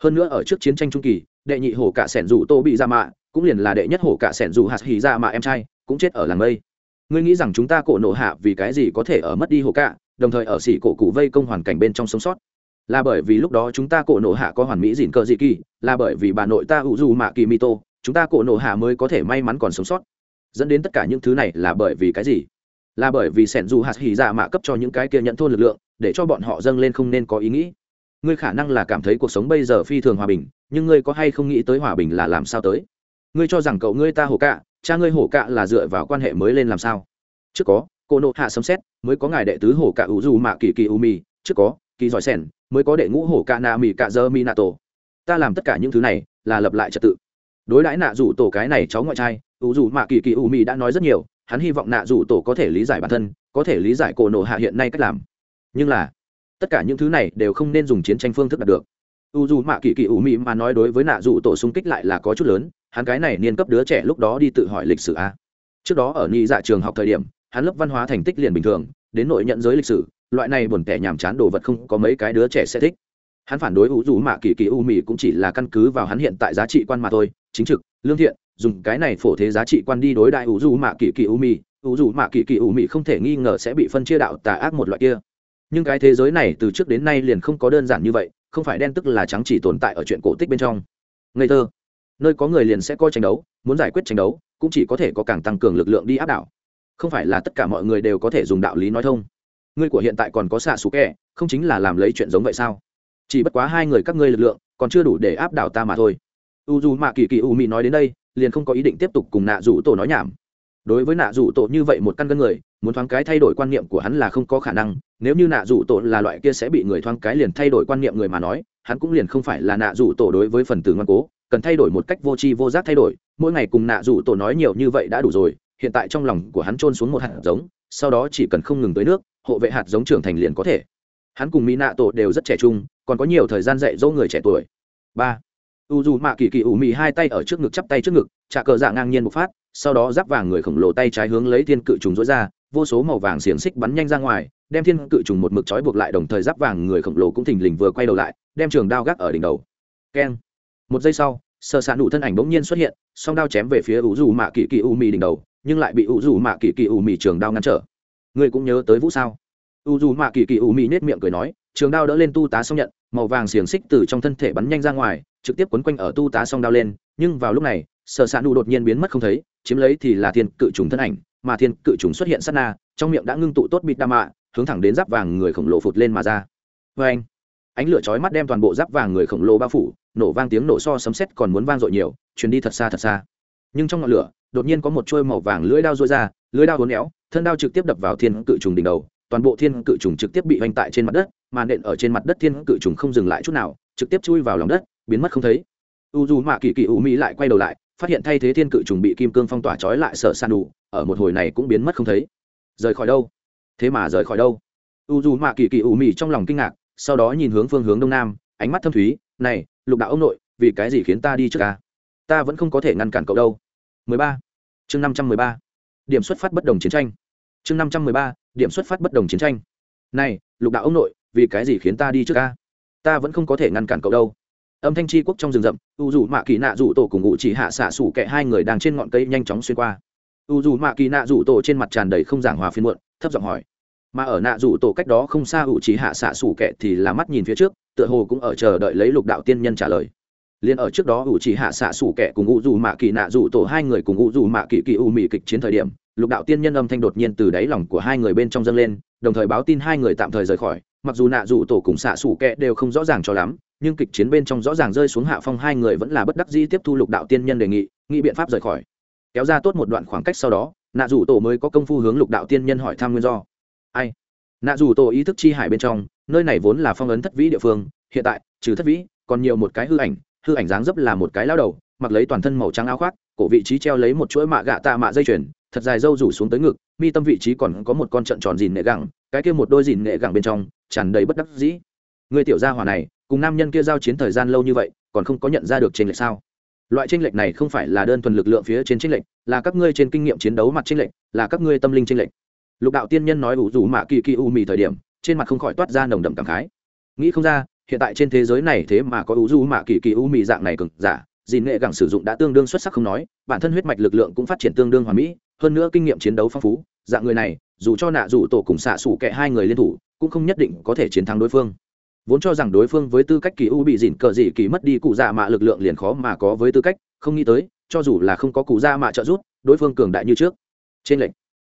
Hơn nữa ở trước chiến tranh trung kỳ, đệ nhị hổ cả sẻn dù tô bị ra mạ, cũng liền là đệ nhất hổ cả sẻn dù hạt hỉ ra dạ mạ em trai, cũng chết ở làng mây. Ngươi nghĩ rằng chúng ta cổ nổ hạ vì cái gì có thể ở mất đi hổ cả, đồng thời ở xỉ cổ cụ vây công hoàn cảnh bên trong sống sót? Là bởi vì lúc đó chúng ta cổ nổ hạ có hoàn mỹ dịn cờ dị kỳ, là bởi vì bà nội ta ủ dù mạ kỳ mito chúng ta cổ nổ hạ mới có thể may mắn còn sống sót. Dẫn đến tất cả những thứ này là bởi vì cái gì? Là bởi vì sẻn dù hạt hỉ dạ mạ cấp cho những cái kia nhận thôn lực lượng, để cho bọn họ dâng lên không nên có ý nghĩ. Ngươi khả năng là cảm thấy cuộc sống bây giờ phi thường hòa bình, nhưng ngươi có hay không nghĩ tới hòa bình là làm sao tới? Ngươi cho rằng cậu ngươi ta hổ cạ, cha ngươi hổ cạ là dựa vào quan hệ mới lên làm sao? Trước có, cô nộ hạ sấm xét mới có ngài đệ tứ hổ cạ ủ dù mạ kỳ kỳ u mi trước có, kỳ giỏi sẻn, mới có đệ ngũ hổ cạ nạ mì cạ dơ mi nạ tổ. Ta làm tất cả những thứ này là lập lại trật tự. Đối đãi nạ rủ tổ cái này cháu ngoại trai, ủ dù mạ kỳ kỳ u mi đã nói rất nhiều hắn hy vọng nạ dù tổ có thể lý giải bản thân, có thể lý giải cổ nộ hạ hiện nay cách làm. Nhưng là, tất cả những thứ này đều không nên dùng chiến tranh phương thức đạt được. U dù mạ kỳ kỳ ủ mị mà nói đối với nạ dù tổ xung kích lại là có chút lớn, hắn cái này niên cấp đứa trẻ lúc đó đi tự hỏi lịch sử a. Trước đó ở nhị dạ trường học thời điểm, hắn lớp văn hóa thành tích liền bình thường, đến nội nhận giới lịch sử, loại này buồn tẻ nhàm chán đồ vật không có mấy cái đứa trẻ sẽ thích. Hắn phản đối u dù mạ kỳ kỳ u mị cũng chỉ là căn cứ vào hắn hiện tại giá trị quan mà thôi, chính trực, lương thiện dùng cái này phổ thế giá trị quan đi đối đại u dù mạ kỳ kỳ u mị u dù mạ kỳ kỳ u mị không thể nghi ngờ sẽ bị phân chia đạo tà ác một loại kia. Nhưng cái thế giới này từ trước đến nay liền không có đơn giản như vậy, không phải đen tức là trắng chỉ tồn tại ở chuyện cổ tích bên trong. Ngây thơ. Nơi có người liền sẽ coi tranh đấu, muốn giải quyết tranh đấu, cũng chỉ có thể có càng tăng cường lực lượng đi áp đảo. Không phải là tất cả mọi người đều có thể dùng đạo lý nói thông. Ngươi của hiện tại còn có xạ xù kẹ, không chính là làm lấy chuyện giống vậy sao? Chỉ bất quá hai người các ngươi lực lượng, còn chưa đủ để áp đảo ta mà thôi. U dù mạ kỳ kỳ u mị nói đến đây liền không có ý định tiếp tục cùng nạ rủ tổ nói nhảm. Đối với nạ rủ tổ như vậy một căn gân người, muốn thoáng cái thay đổi quan niệm của hắn là không có khả năng. Nếu như nạ rủ tổ là loại kia sẽ bị người thoáng cái liền thay đổi quan niệm người mà nói, hắn cũng liền không phải là nạ rủ tổ đối với phần tử ngoan cố, cần thay đổi một cách vô tri vô giác thay đổi. Mỗi ngày cùng nạ rủ tổ nói nhiều như vậy đã đủ rồi, hiện tại trong lòng của hắn trôn xuống một hạt giống, sau đó chỉ cần không ngừng tới nước, hộ vệ hạt giống trưởng thành liền có thể. Hắn cùng mỹ nạ tổ đều rất trẻ trung, còn có nhiều thời gian dạy dỗ người trẻ tuổi. Ba u dù mạ kỳ kỳ ủ mị hai tay ở trước ngực, chắp tay trước ngực trà cờ dạ ngang nhiên một phát, sau đó giáp vàng người khổng lồ tay trái hướng lấy thiên cự trùng dối ra, vô số màu vàng xiềng xích bắn nhanh ra ngoài, đem thiên cự trùng một mực trói buộc lại, đồng thời giáp vàng người khổng lồ cũng thình lình vừa quay đầu lại, đem trường đao gác ở đỉnh đầu. Keng. Một giây sau, sơ xạ nụ thân ảnh bỗng nhiên xuất hiện, song đao chém về phía u dù mạ kỳ kỳ u mị đỉnh đầu, nhưng lại bị u dù mạ kỳ kỳ u mị trường đao ngăn trở. Ngươi cũng nhớ tới vũ sao? U dù mạ kỳ kỳ u mị nết miệng cười nói, trường đao đỡ lên tu tá xong nhận màu vàng xiềng xích từ trong thân thể bắn nhanh ra ngoài, trực tiếp quấn quanh ở tu tá song đao lên, nhưng vào lúc này, sở s ạ nụ đột nhiên biến mất không thấy, chiếm lấy thì là thiên cự trùng thân ảnh, mà thiên cự trùng xuất hiện sát na, trong miệng đã ngưng tụ tốt bịt đa mạ, hướng thẳng đến giáp vàng người khổng lồ phụt lên mà ra. Vê anh, ánh lửa chói mắt đem toàn bộ giáp vàng người khổng lồ bao phủ, nổ vang tiếng nổ so sấm sét còn muốn vang dội nhiều, truyền đi thật xa thật xa. Nhưng trong ngọn lửa, đột nhiên có một trôi màu vàng lưỡi đao rối ra, lưỡi đao uốn éo, thân đao trực tiếp đập vào thiên cự trùng đỉnh đầu, toàn bộ thiên cự trùng trực tiếp bị hoành tại trên mặt đất mà nện ở trên mặt đất thiên cự trùng không dừng lại chút nào, trực tiếp chui vào lòng đất, biến mất không thấy. U dù mạ kỳ kỳ u mỹ lại quay đầu lại, phát hiện thay thế thiên cự trùng bị kim cương phong tỏa trói lại sợ san đủ, ở một hồi này cũng biến mất không thấy. Rời khỏi đâu? Thế mà rời khỏi đâu? U dù mạ kỳ kỳ u mỹ trong lòng kinh ngạc, sau đó nhìn hướng phương hướng đông nam, ánh mắt thâm thúy, này, lục đạo ông nội, vì cái gì khiến ta đi trước ca ta vẫn không có thể ngăn cản cậu đâu. 13. chương 513. điểm xuất phát bất đồng chiến tranh. Chương 513. điểm xuất phát bất đồng chiến tranh. Này, lục đạo ông nội vì cái gì khiến ta đi trước ca? Ta vẫn không có thể ngăn cản cậu đâu. Âm thanh tri quốc trong rừng rậm, u dù mạ kỳ nạ rủ tổ cùng ngụ chỉ hạ xạ sủ kẹ hai người đang trên ngọn cây nhanh chóng xuyên qua. U dù mạ kỳ nạ rủ tổ trên mặt tràn đầy không giảng hòa phiên muộn, thấp giọng hỏi. Mà ở nạ rủ tổ cách đó không xa u chỉ hạ xạ sủ kẹ thì là mắt nhìn phía trước, tựa hồ cũng ở chờ đợi lấy lục đạo tiên nhân trả lời. Liền ở trước đó u chỉ hạ xạ sủ kẹ cùng u dù mạ kỳ nạ rủ tổ hai người cùng u dù mạ kỳ kỳ u mỹ kịch chiến thời điểm lục đạo tiên nhân âm thanh đột nhiên từ đáy lòng của hai người bên trong dâng lên, đồng thời báo tin hai người tạm thời rời khỏi. Mặc dù nạ dù tổ cùng xạ xủ kẹ đều không rõ ràng cho lắm, nhưng kịch chiến bên trong rõ ràng rơi xuống hạ phong hai người vẫn là bất đắc dĩ tiếp thu lục đạo tiên nhân đề nghị nghị biện pháp rời khỏi. Kéo ra tốt một đoạn khoảng cách sau đó, nạ dù tổ mới có công phu hướng lục đạo tiên nhân hỏi thăm nguyên do. Ai? Nạ dù tổ ý thức chi hải bên trong, nơi này vốn là phong ấn thất vĩ địa phương, hiện tại, trừ thất vĩ, còn nhiều một cái hư ảnh hư ảnh dáng dấp là một cái lao đầu, mặc lấy toàn thân màu trắng áo khoác, cổ vị trí treo lấy một chuỗi mạ gạ tạ mạ dây chuyền thật dài râu rủ xuống tới ngực, mi tâm vị trí còn có một con trận tròn dìn nệ gẳng, cái kia một đôi dìn nệ gẳng bên trong, tràn đầy bất đắc dĩ. Người tiểu gia hỏa này, cùng nam nhân kia giao chiến thời gian lâu như vậy, còn không có nhận ra được trên lệch sao? Loại tranh lệch này không phải là đơn thuần lực lượng phía trên tranh lệch, là các ngươi trên kinh nghiệm chiến đấu mặt tranh lệch, là các ngươi tâm linh tranh lệch. Lục đạo tiên nhân nói ủ rủ mạ kỳ kỳ u mì thời điểm, trên mặt không khỏi toát ra nồng đậm cảm khái. Nghĩ không ra, hiện tại trên thế giới này thế mà có ủ rủ mạ kỳ kỳ u mì dạng này cực giả, dìn nghệ gẳng sử dụng đã tương đương xuất sắc không nói, bản thân huyết mạch lực lượng cũng phát triển tương đương hoàn mỹ hơn nữa kinh nghiệm chiến đấu phong phú, dạng người này, dù cho nạ dù tổ cùng xạ xủ kệ hai người liên thủ, cũng không nhất định có thể chiến thắng đối phương. Vốn cho rằng đối phương với tư cách kỳ u bị dỉn cờ dị kỳ mất đi cụ dạ mạ lực lượng liền khó mà có với tư cách, không nghĩ tới, cho dù là không có cụ dạ mạ trợ giúp, đối phương cường đại như trước. Trên lệnh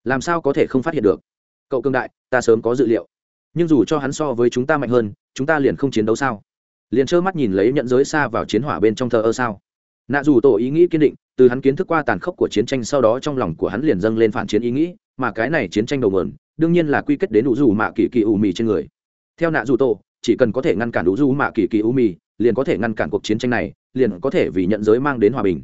làm sao có thể không phát hiện được? Cậu cường đại, ta sớm có dự liệu. Nhưng dù cho hắn so với chúng ta mạnh hơn, chúng ta liền không chiến đấu sao? Liền trơ mắt nhìn lấy nhận giới xa vào chiến hỏa bên trong thờ ơ sao? Nạ dù tổ ý nghĩ kiên định, từ hắn kiến thức qua tàn khốc của chiến tranh sau đó trong lòng của hắn liền dâng lên phản chiến ý nghĩ, mà cái này chiến tranh đầu mườn đương nhiên là quy kết đến đủ dù mạ kỳ kỳ u mì trên người. Theo nạ dù tổ, chỉ cần có thể ngăn cản đủ dù mạ kỳ kỳ u mì, liền có thể ngăn cản cuộc chiến tranh này, liền có thể vì nhận giới mang đến hòa bình.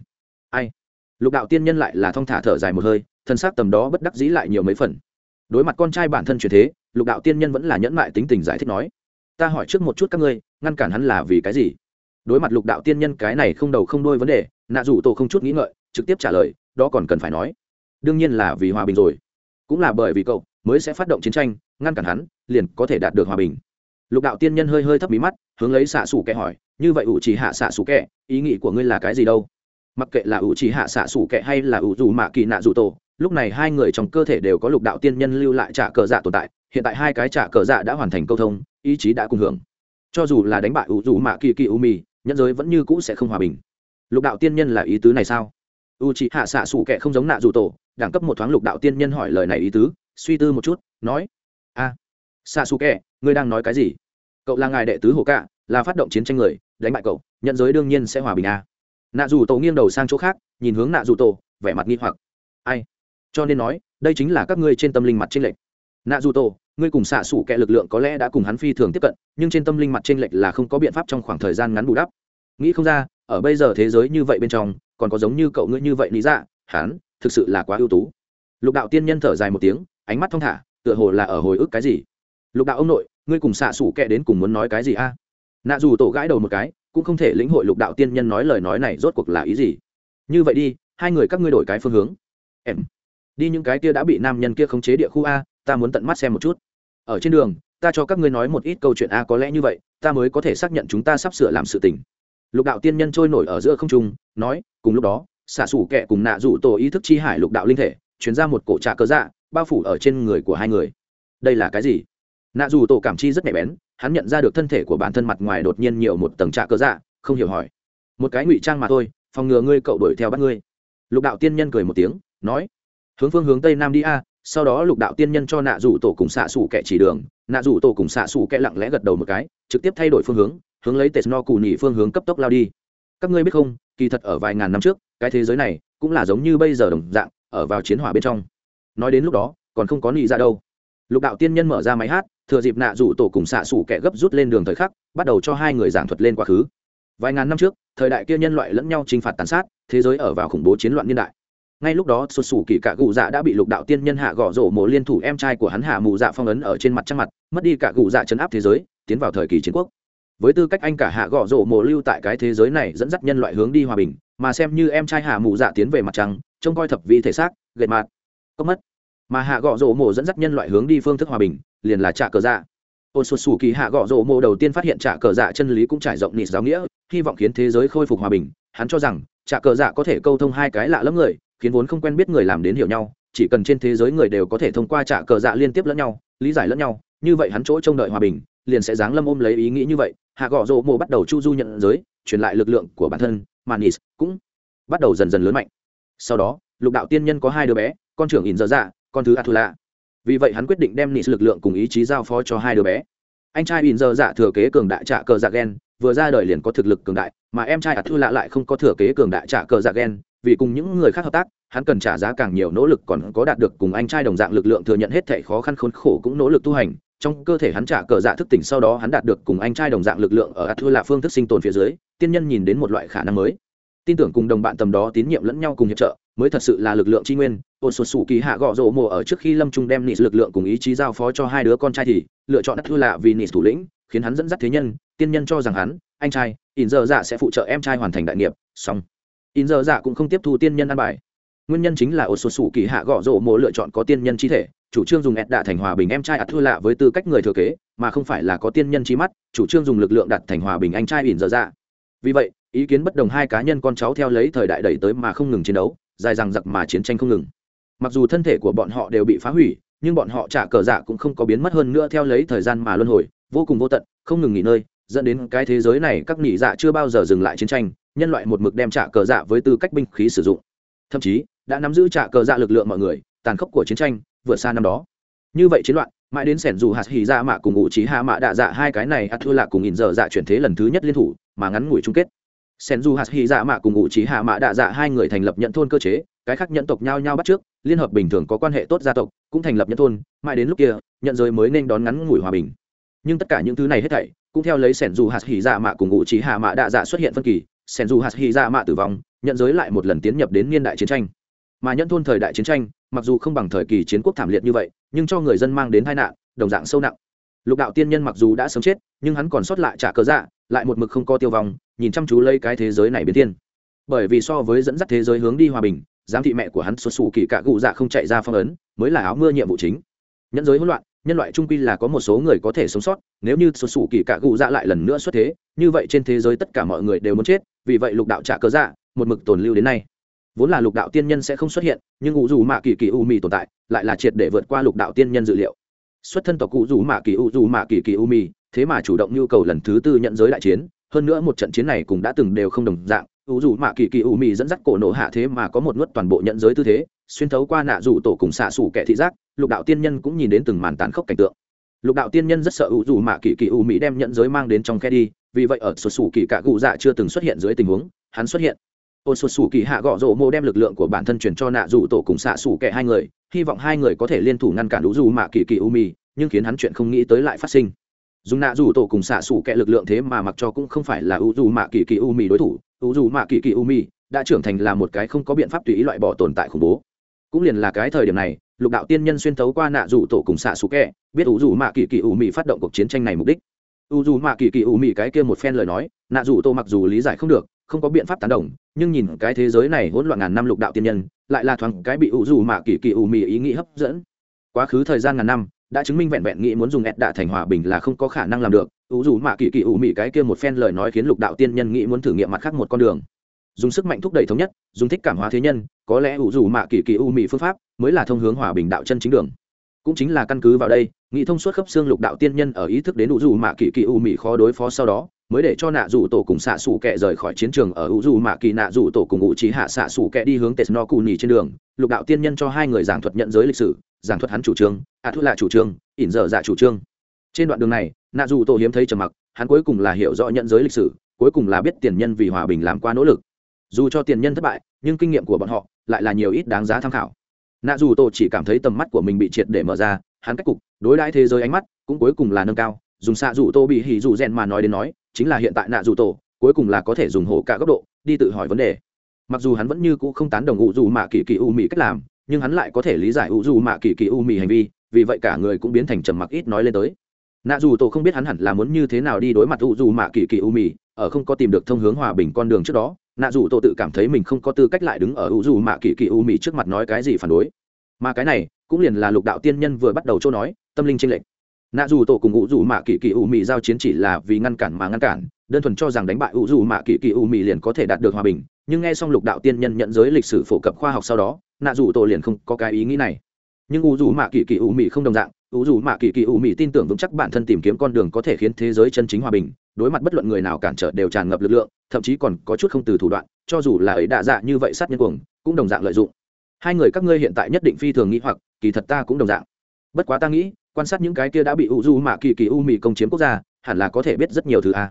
Ai? Lục đạo tiên nhân lại là thong thả thở dài một hơi, thân xác tầm đó bất đắc dĩ lại nhiều mấy phần. Đối mặt con trai bản thân truyền thế, lục đạo tiên nhân vẫn là nhẫn mại tính tình giải thích nói, ta hỏi trước một chút các ngươi, ngăn cản hắn là vì cái gì? Đối mặt lục đạo tiên nhân, cái này không đầu không đôi vấn đề, nạ dù tổ không chút nghĩ ngợi, trực tiếp trả lời, đó còn cần phải nói. Đương nhiên là vì hòa bình rồi. Cũng là bởi vì cậu mới sẽ phát động chiến tranh, ngăn cản hắn, liền có thể đạt được hòa bình. Lục đạo tiên nhân hơi hơi thấp bí mắt, hướng lấy xạ xủ kẻ hỏi, như vậy ủ chỉ hạ xạ xủ kẻ, ý nghĩ của ngươi là cái gì đâu? Mặc kệ là ủ chỉ hạ xạ xủ kẻ hay là ủ dù mạ kỳ nạ dù tổ, lúc này hai người trong cơ thể đều có lục đạo tiên nhân lưu lại trả cờ dạ tồn tại, hiện tại hai cái trả cờ dạ đã hoàn thành câu thông, ý chí đã cùng hưởng. Cho dù là đánh bại ủ dù mạ kỳ kỳ u mì nhân giới vẫn như cũ sẽ không hòa bình. Lục đạo tiên nhân là ý tứ này sao? U chị hạ xạ xủ kệ không giống nạ dù tổ đẳng cấp một thoáng lục đạo tiên nhân hỏi lời này ý tứ suy tư một chút nói a à, xạ xù kệ ngươi đang nói cái gì? Cậu là ngài đệ tứ hồ cạ là phát động chiến tranh người đánh bại cậu nhận giới đương nhiên sẽ hòa bình a à. nạ dù tổ nghiêng đầu sang chỗ khác nhìn hướng nạ dù tổ vẻ mặt nghi hoặc. Ai? Cho nên nói đây chính là các ngươi trên tâm linh mặt tranh lệch. Nạ dù tổ ngươi cùng xạ xủ kẻ lực lượng có lẽ đã cùng hắn phi thường tiếp cận, nhưng trên tâm linh mặt tranh lệch là không có biện pháp trong khoảng thời gian ngắn bù đắp. Nghĩ không ra, ở bây giờ thế giới như vậy bên trong, còn có giống như cậu ngươi như vậy lý dạ hắn thực sự là quá ưu tú. Lục đạo tiên nhân thở dài một tiếng, ánh mắt thong thả, tựa hồ là ở hồi ức cái gì. Lục đạo ông nội, ngươi cùng xạ xủ kẻ đến cùng muốn nói cái gì a? Nạ dù tổ gãi đầu một cái, cũng không thể lĩnh hội lục đạo tiên nhân nói lời nói này rốt cuộc là ý gì. Như vậy đi, hai người các ngươi đổi cái phương hướng. Em, đi những cái kia đã bị nam nhân kia khống chế địa khu a ta muốn tận mắt xem một chút. Ở trên đường, ta cho các ngươi nói một ít câu chuyện a, có lẽ như vậy, ta mới có thể xác nhận chúng ta sắp sửa làm sự tình. Lục đạo tiên nhân trôi nổi ở giữa không trung, nói, cùng lúc đó, xạ xủ kệ cùng nạ rủ tổ ý thức chi hải lục đạo linh thể, chuyển ra một cổ trạ cơ dạ bao phủ ở trên người của hai người. Đây là cái gì? Nạ dù tổ cảm chi rất nhạy bén, hắn nhận ra được thân thể của bản thân mặt ngoài đột nhiên nhiều một tầng trạ cơ dạ không hiểu hỏi. Một cái ngụy trang mà thôi, phòng ngừa ngươi cậu đuổi theo bắt ngươi. Lục đạo tiên nhân cười một tiếng, nói, hướng phương hướng tây nam đi a sau đó lục đạo tiên nhân cho nạ rủ tổ cùng xạ xủ kẻ chỉ đường, nạ rủ tổ cùng xạ xủ kẻ lặng lẽ gật đầu một cái, trực tiếp thay đổi phương hướng hướng lấy tết no cù nhị phương hướng cấp tốc lao đi. Các ngươi biết không, kỳ thật ở vài ngàn năm trước, cái thế giới này cũng là giống như bây giờ đồng dạng, ở vào chiến hỏa bên trong. Nói đến lúc đó, còn không có nhị ra dạ đâu. Lục đạo tiên nhân mở ra máy hát, thừa dịp nạ rủ tổ cùng xạ xủ kẻ gấp rút lên đường thời khắc, bắt đầu cho hai người giảng thuật lên quá khứ. Vài ngàn năm trước, thời đại kia nhân loại lẫn nhau chinh phạt tàn sát, thế giới ở vào khủng bố chiến loạn niên đại ngay lúc đó xuất xù kỳ cả cụ dạ đã bị lục đạo tiên nhân hạ gõ rổ mộ liên thủ em trai của hắn hạ mù dạ phong ấn ở trên mặt trăng mặt, mất đi cả cụ dạ chấn áp thế giới, tiến vào thời kỳ chiến quốc. Với tư cách anh cả hạ gõ rổ mộ lưu tại cái thế giới này dẫn dắt nhân loại hướng đi hòa bình, mà xem như em trai hạ mù dạ tiến về mặt trăng, trông coi thập vị thể xác, gệt mạt cốc mất. Mà hạ gõ rổ mộ dẫn dắt nhân loại hướng đi phương thức hòa bình, liền là trả cờ dạ. Ôn sụt xù kỳ hạ gõ rổ mộ đầu tiên phát hiện trả cờ dạ chân lý cũng trải rộng nịt giáo nghĩa, hy vọng khiến thế giới khôi phục hòa bình. Hắn cho rằng trả cờ dạ có thể câu thông hai cái lạ lẫm người khiến vốn không quen biết người làm đến hiểu nhau chỉ cần trên thế giới người đều có thể thông qua trả cờ dạ liên tiếp lẫn nhau lý giải lẫn nhau như vậy hắn chỗ trông đợi hòa bình liền sẽ giáng lâm ôm lấy ý nghĩ như vậy. Hạ gõ rộ mộ bắt đầu chu du nhận giới truyền lại lực lượng của bản thân manis cũng bắt đầu dần dần lớn mạnh. Sau đó lục đạo tiên nhân có hai đứa bé con trưởng ỉn dở dạ con thứ athula vì vậy hắn quyết định đem nis lực lượng cùng ý chí giao phó cho hai đứa bé. Anh trai ỉn dở dạ thừa kế cường đại trả cờ dạ gen, vừa ra đời liền có thực lực cường đại mà em trai athula lại không có thừa kế cường đại trả cờ dạ gen vì cùng những người khác hợp tác, hắn cần trả giá càng nhiều nỗ lực còn có đạt được cùng anh trai đồng dạng lực lượng thừa nhận hết thảy khó khăn khốn khổ cũng nỗ lực tu hành. Trong cơ thể hắn trả cờ dạ thức tỉnh sau đó hắn đạt được cùng anh trai đồng dạng lực lượng ở ắt thua là phương thức sinh tồn phía dưới, tiên nhân nhìn đến một loại khả năng mới. Tin tưởng cùng đồng bạn tầm đó tín nhiệm lẫn nhau cùng hiệp trợ, mới thật sự là lực lượng tri nguyên. Ôn sụt sù kỳ hạ gõ rộ mùa ở trước khi lâm trung đem nịt lực lượng cùng ý chí giao phó cho hai đứa con trai thì lựa chọn ắt thua là vì nịt thủ lĩnh, khiến hắn dẫn dắt thế nhân. Tiên nhân cho rằng hắn, anh trai ỉn giờ dạ sẽ phụ trợ em trai hoàn thành đại nghiệp. Xong in giờ dạ cũng không tiếp thu tiên nhân ăn bài. Nguyên nhân chính là ổ sột sủ kỳ hạ gõ rộ mộ lựa chọn có tiên nhân chi thể, chủ trương dùng ẹt đạ thành hòa bình em trai ạt thua lạ với tư cách người thừa kế, mà không phải là có tiên nhân chi mắt, chủ trương dùng lực lượng đặt thành hòa bình anh trai ỉn dở dạ. Vì vậy, ý kiến bất đồng hai cá nhân con cháu theo lấy thời đại đẩy tới mà không ngừng chiến đấu, dài rằng giặc mà chiến tranh không ngừng. Mặc dù thân thể của bọn họ đều bị phá hủy, nhưng bọn họ trả cờ dạ cũng không có biến mất hơn nữa theo lấy thời gian mà luân hồi, vô cùng vô tận, không ngừng nghỉ nơi. dẫn đến cái thế giới này các nghỉ dạ chưa bao giờ dừng lại chiến tranh nhân loại một mực đem trả cờ dạ với tư cách binh khí sử dụng. Thậm chí, đã nắm giữ trả cờ dạ lực lượng mọi người, tàn khốc của chiến tranh, vượt xa năm đó. Như vậy chiến loạn, mãi đến sẻn dù hạt hì dạ mạ cùng ngụ trí hạ mạ đạ dạ hai cái này ắt thua lạc cùng nhìn dở dạ chuyển thế lần thứ nhất liên thủ, mà ngắn ngủi chung kết. Sẻn dù hạt hì dạ mạ cùng ngụ trí hạ mạ đạ dạ hai người thành lập nhận thôn cơ chế, cái khác nhận tộc nhau nhau bắt trước, liên hợp bình thường có quan hệ tốt gia tộc, cũng thành lập nhận thôn, mãi đến lúc kia, nhận giới mới nên đón ngắn ngủi hòa bình. Nhưng tất cả những thứ này hết thảy, cũng theo lấy sẻn dù hạt hì dạ mạ cùng ngụ trí hạ mạ đạ dạ xuất hiện phân kỳ sẻn dù hạt hy ra mạ tử vong, nhận giới lại một lần tiến nhập đến niên đại chiến tranh. Mà nhận thôn thời đại chiến tranh, mặc dù không bằng thời kỳ chiến quốc thảm liệt như vậy, nhưng cho người dân mang đến tai nạn, đồng dạng sâu nặng. Lục đạo tiên nhân mặc dù đã sớm chết, nhưng hắn còn sót lại trả cớ dạ lại một mực không có tiêu vong, nhìn chăm chú lấy cái thế giới này biến thiên. Bởi vì so với dẫn dắt thế giới hướng đi hòa bình, giám thị mẹ của hắn xuất xù kỳ cả cụ dạ không chạy ra phong ấn, mới là áo mưa nhiệm vụ chính. Nhẫn giới hỗn loạn, nhân loại trung quy là có một số người có thể sống sót, nếu như xuất xù kỳ cả cụ dạ lại lần nữa xuất thế, như vậy trên thế giới tất cả mọi người đều muốn chết vì vậy lục đạo trả cớ dạ một mực tồn lưu đến nay. Vốn là lục đạo tiên nhân sẽ không xuất hiện, nhưng u dù mạ kỳ kỳ u mì tồn tại, lại là triệt để vượt qua lục đạo tiên nhân dự liệu. Xuất thân tộc cụ dù mạ kỳ u dù mạ kỳ kỳ u mì thế mà chủ động nhu cầu lần thứ tư nhận giới đại chiến, hơn nữa một trận chiến này cũng đã từng đều không đồng dạng. U dù mạ kỳ kỳ u mì dẫn dắt cổ nổ hạ thế mà có một nuốt toàn bộ nhận giới tư thế, xuyên thấu qua nạ dù tổ cùng xạ xủ kẻ thị giác, lục đạo tiên nhân cũng nhìn đến từng màn tán khốc cảnh tượng. Lục đạo tiên nhân rất sợ u dù mạ kỳ kỳ u mỹ đem nhận giới mang đến trong khe đi vì vậy ở sụt sủ kỳ cả cụ dạ chưa từng xuất hiện dưới tình huống, hắn xuất hiện. Ôn sụt sủ kỳ hạ gõ rổ mô đem lực lượng của bản thân truyền cho nạ rủ tổ cùng xạ sủ kẻ hai người, hy vọng hai người có thể liên thủ ngăn cản đủ dù mạ kỳ kỳ u mì nhưng khiến hắn chuyện không nghĩ tới lại phát sinh. Dùng nạ rủ tổ cùng xạ sủ kẻ lực lượng thế mà mặc cho cũng không phải là u dù mạ kỳ kỳ u mì đối thủ, u dù mạ kỳ kỳ u mì đã trưởng thành là một cái không có biện pháp tùy ý loại bỏ tồn tại khủng bố. Cũng liền là cái thời điểm này, lục đạo tiên nhân xuyên thấu qua nạ rủ tổ cùng xạ sủ kẻ, biết u dù mạ kỳ kỳ u mì phát động cuộc chiến tranh này mục đích. U dù mạ kỳ kỳ ủ mị cái kia một phen lời nói, nạ dù tô mặc dù lý giải không được, không có biện pháp tán đồng, nhưng nhìn cái thế giới này hỗn loạn ngàn năm lục đạo tiên nhân, lại là thoáng cái bị u dù mạ kỳ kỳ ủ mị ý nghĩ hấp dẫn. Quá khứ thời gian ngàn năm, đã chứng minh vẹn vẹn nghĩ muốn dùng ẹt đạ thành hòa bình là không có khả năng làm được. U dù mạ kỳ kỳ ủ mị cái kia một phen lời nói khiến lục đạo tiên nhân nghĩ muốn thử nghiệm mặt khác một con đường. Dùng sức mạnh thúc đẩy thống nhất, dùng thích cảm hóa thế nhân, có lẽ u dù mạ kỳ kỳ u mị phương pháp mới là thông hướng hòa bình đạo chân chính đường. Cũng chính là căn cứ vào đây nghĩ thông suốt khớp xương lục đạo tiên nhân ở ý thức đến u dù mạ kỳ kỳ u mị khó đối phó sau đó, mới để cho nạ dù tổ cùng xạ xù kẹ rời khỏi chiến trường ở u dù mạ kỳ nạ dù tổ cùng ngụ trí hạ xạ xù kẹ đi hướng tết no cù nhì trên đường. Lục đạo tiên nhân cho hai người giảng thuật nhận giới lịch sử, giảng thuật hắn chủ trương ạ à là chủ trương, ỉn dở dạ chủ trương. Trên đoạn đường này, nạ dù tổ hiếm thấy trầm mặc, hắn cuối cùng là hiểu rõ nhận giới lịch sử, cuối cùng là biết tiền nhân vì hòa bình làm qua nỗ lực. Dù cho tiền nhân thất bại, nhưng kinh nghiệm của bọn họ lại là nhiều ít đáng giá tham khảo. Nạ dù tổ chỉ cảm thấy tầm mắt của mình bị triệt để mở ra, hắn cách cục đối đãi thế giới ánh mắt cũng cuối cùng là nâng cao dùng xạ dù tô bị hỉ dù rèn mà nói đến nói chính là hiện tại nạ dù tổ cuối cùng là có thể dùng hổ cả góc độ đi tự hỏi vấn đề. Mặc dù hắn vẫn như cũ không tán đồng ủ dù mạ kỳ kỳ u mị cách làm nhưng hắn lại có thể lý giải ủ dù mạ kỳ kỳ u mị hành vi vì vậy cả người cũng biến thành trầm mặc ít nói lên tới. Nạ dù tổ không biết hắn hẳn là muốn như thế nào đi đối mặt ủ dù mạ kỳ kỳ u mị, ở không có tìm được thông hướng hòa bình con đường trước đó nạ dù tổ tự cảm thấy mình không có tư cách lại đứng ở u dù mạ kỳ kỳ u mị trước mặt nói cái gì phản đối. Mà cái này cũng liền là lục đạo tiên nhân vừa bắt đầu chỗ nói tâm linh tranh lệch. Nạ dù tổ cùng u dù mạ kỳ kỳ u mì giao chiến chỉ là vì ngăn cản mà ngăn cản, đơn thuần cho rằng đánh bại u dù mạ kỳ kỳ u mì liền có thể đạt được hòa bình, nhưng nghe xong lục đạo tiên nhân nhận giới lịch sử phổ cập khoa học sau đó, nạ dù tổ liền không có cái ý nghĩ này. Nhưng u dù mạ kỳ kỳ u mì không đồng dạng u dù mạ kỳ kỳ u mì tin tưởng vững chắc bản thân tìm kiếm con đường có thể khiến thế giới chân chính hòa bình, đối mặt bất luận người nào cản trở đều tràn ngập lực lượng, thậm chí còn có chút không từ thủ đoạn, cho dù là ấy đa dạ như vậy sát nhân cuồng, cũng đồng dạng lợi dụng. Hai người các ngươi hiện tại nhất định phi thường nghĩ hoặc, kỳ thật ta cũng đồng dạng. Bất quá ta nghĩ quan sát những cái kia đã bị u du mạ kỳ kỳ u mì công chiếm quốc gia, hẳn là có thể biết rất nhiều thứ a.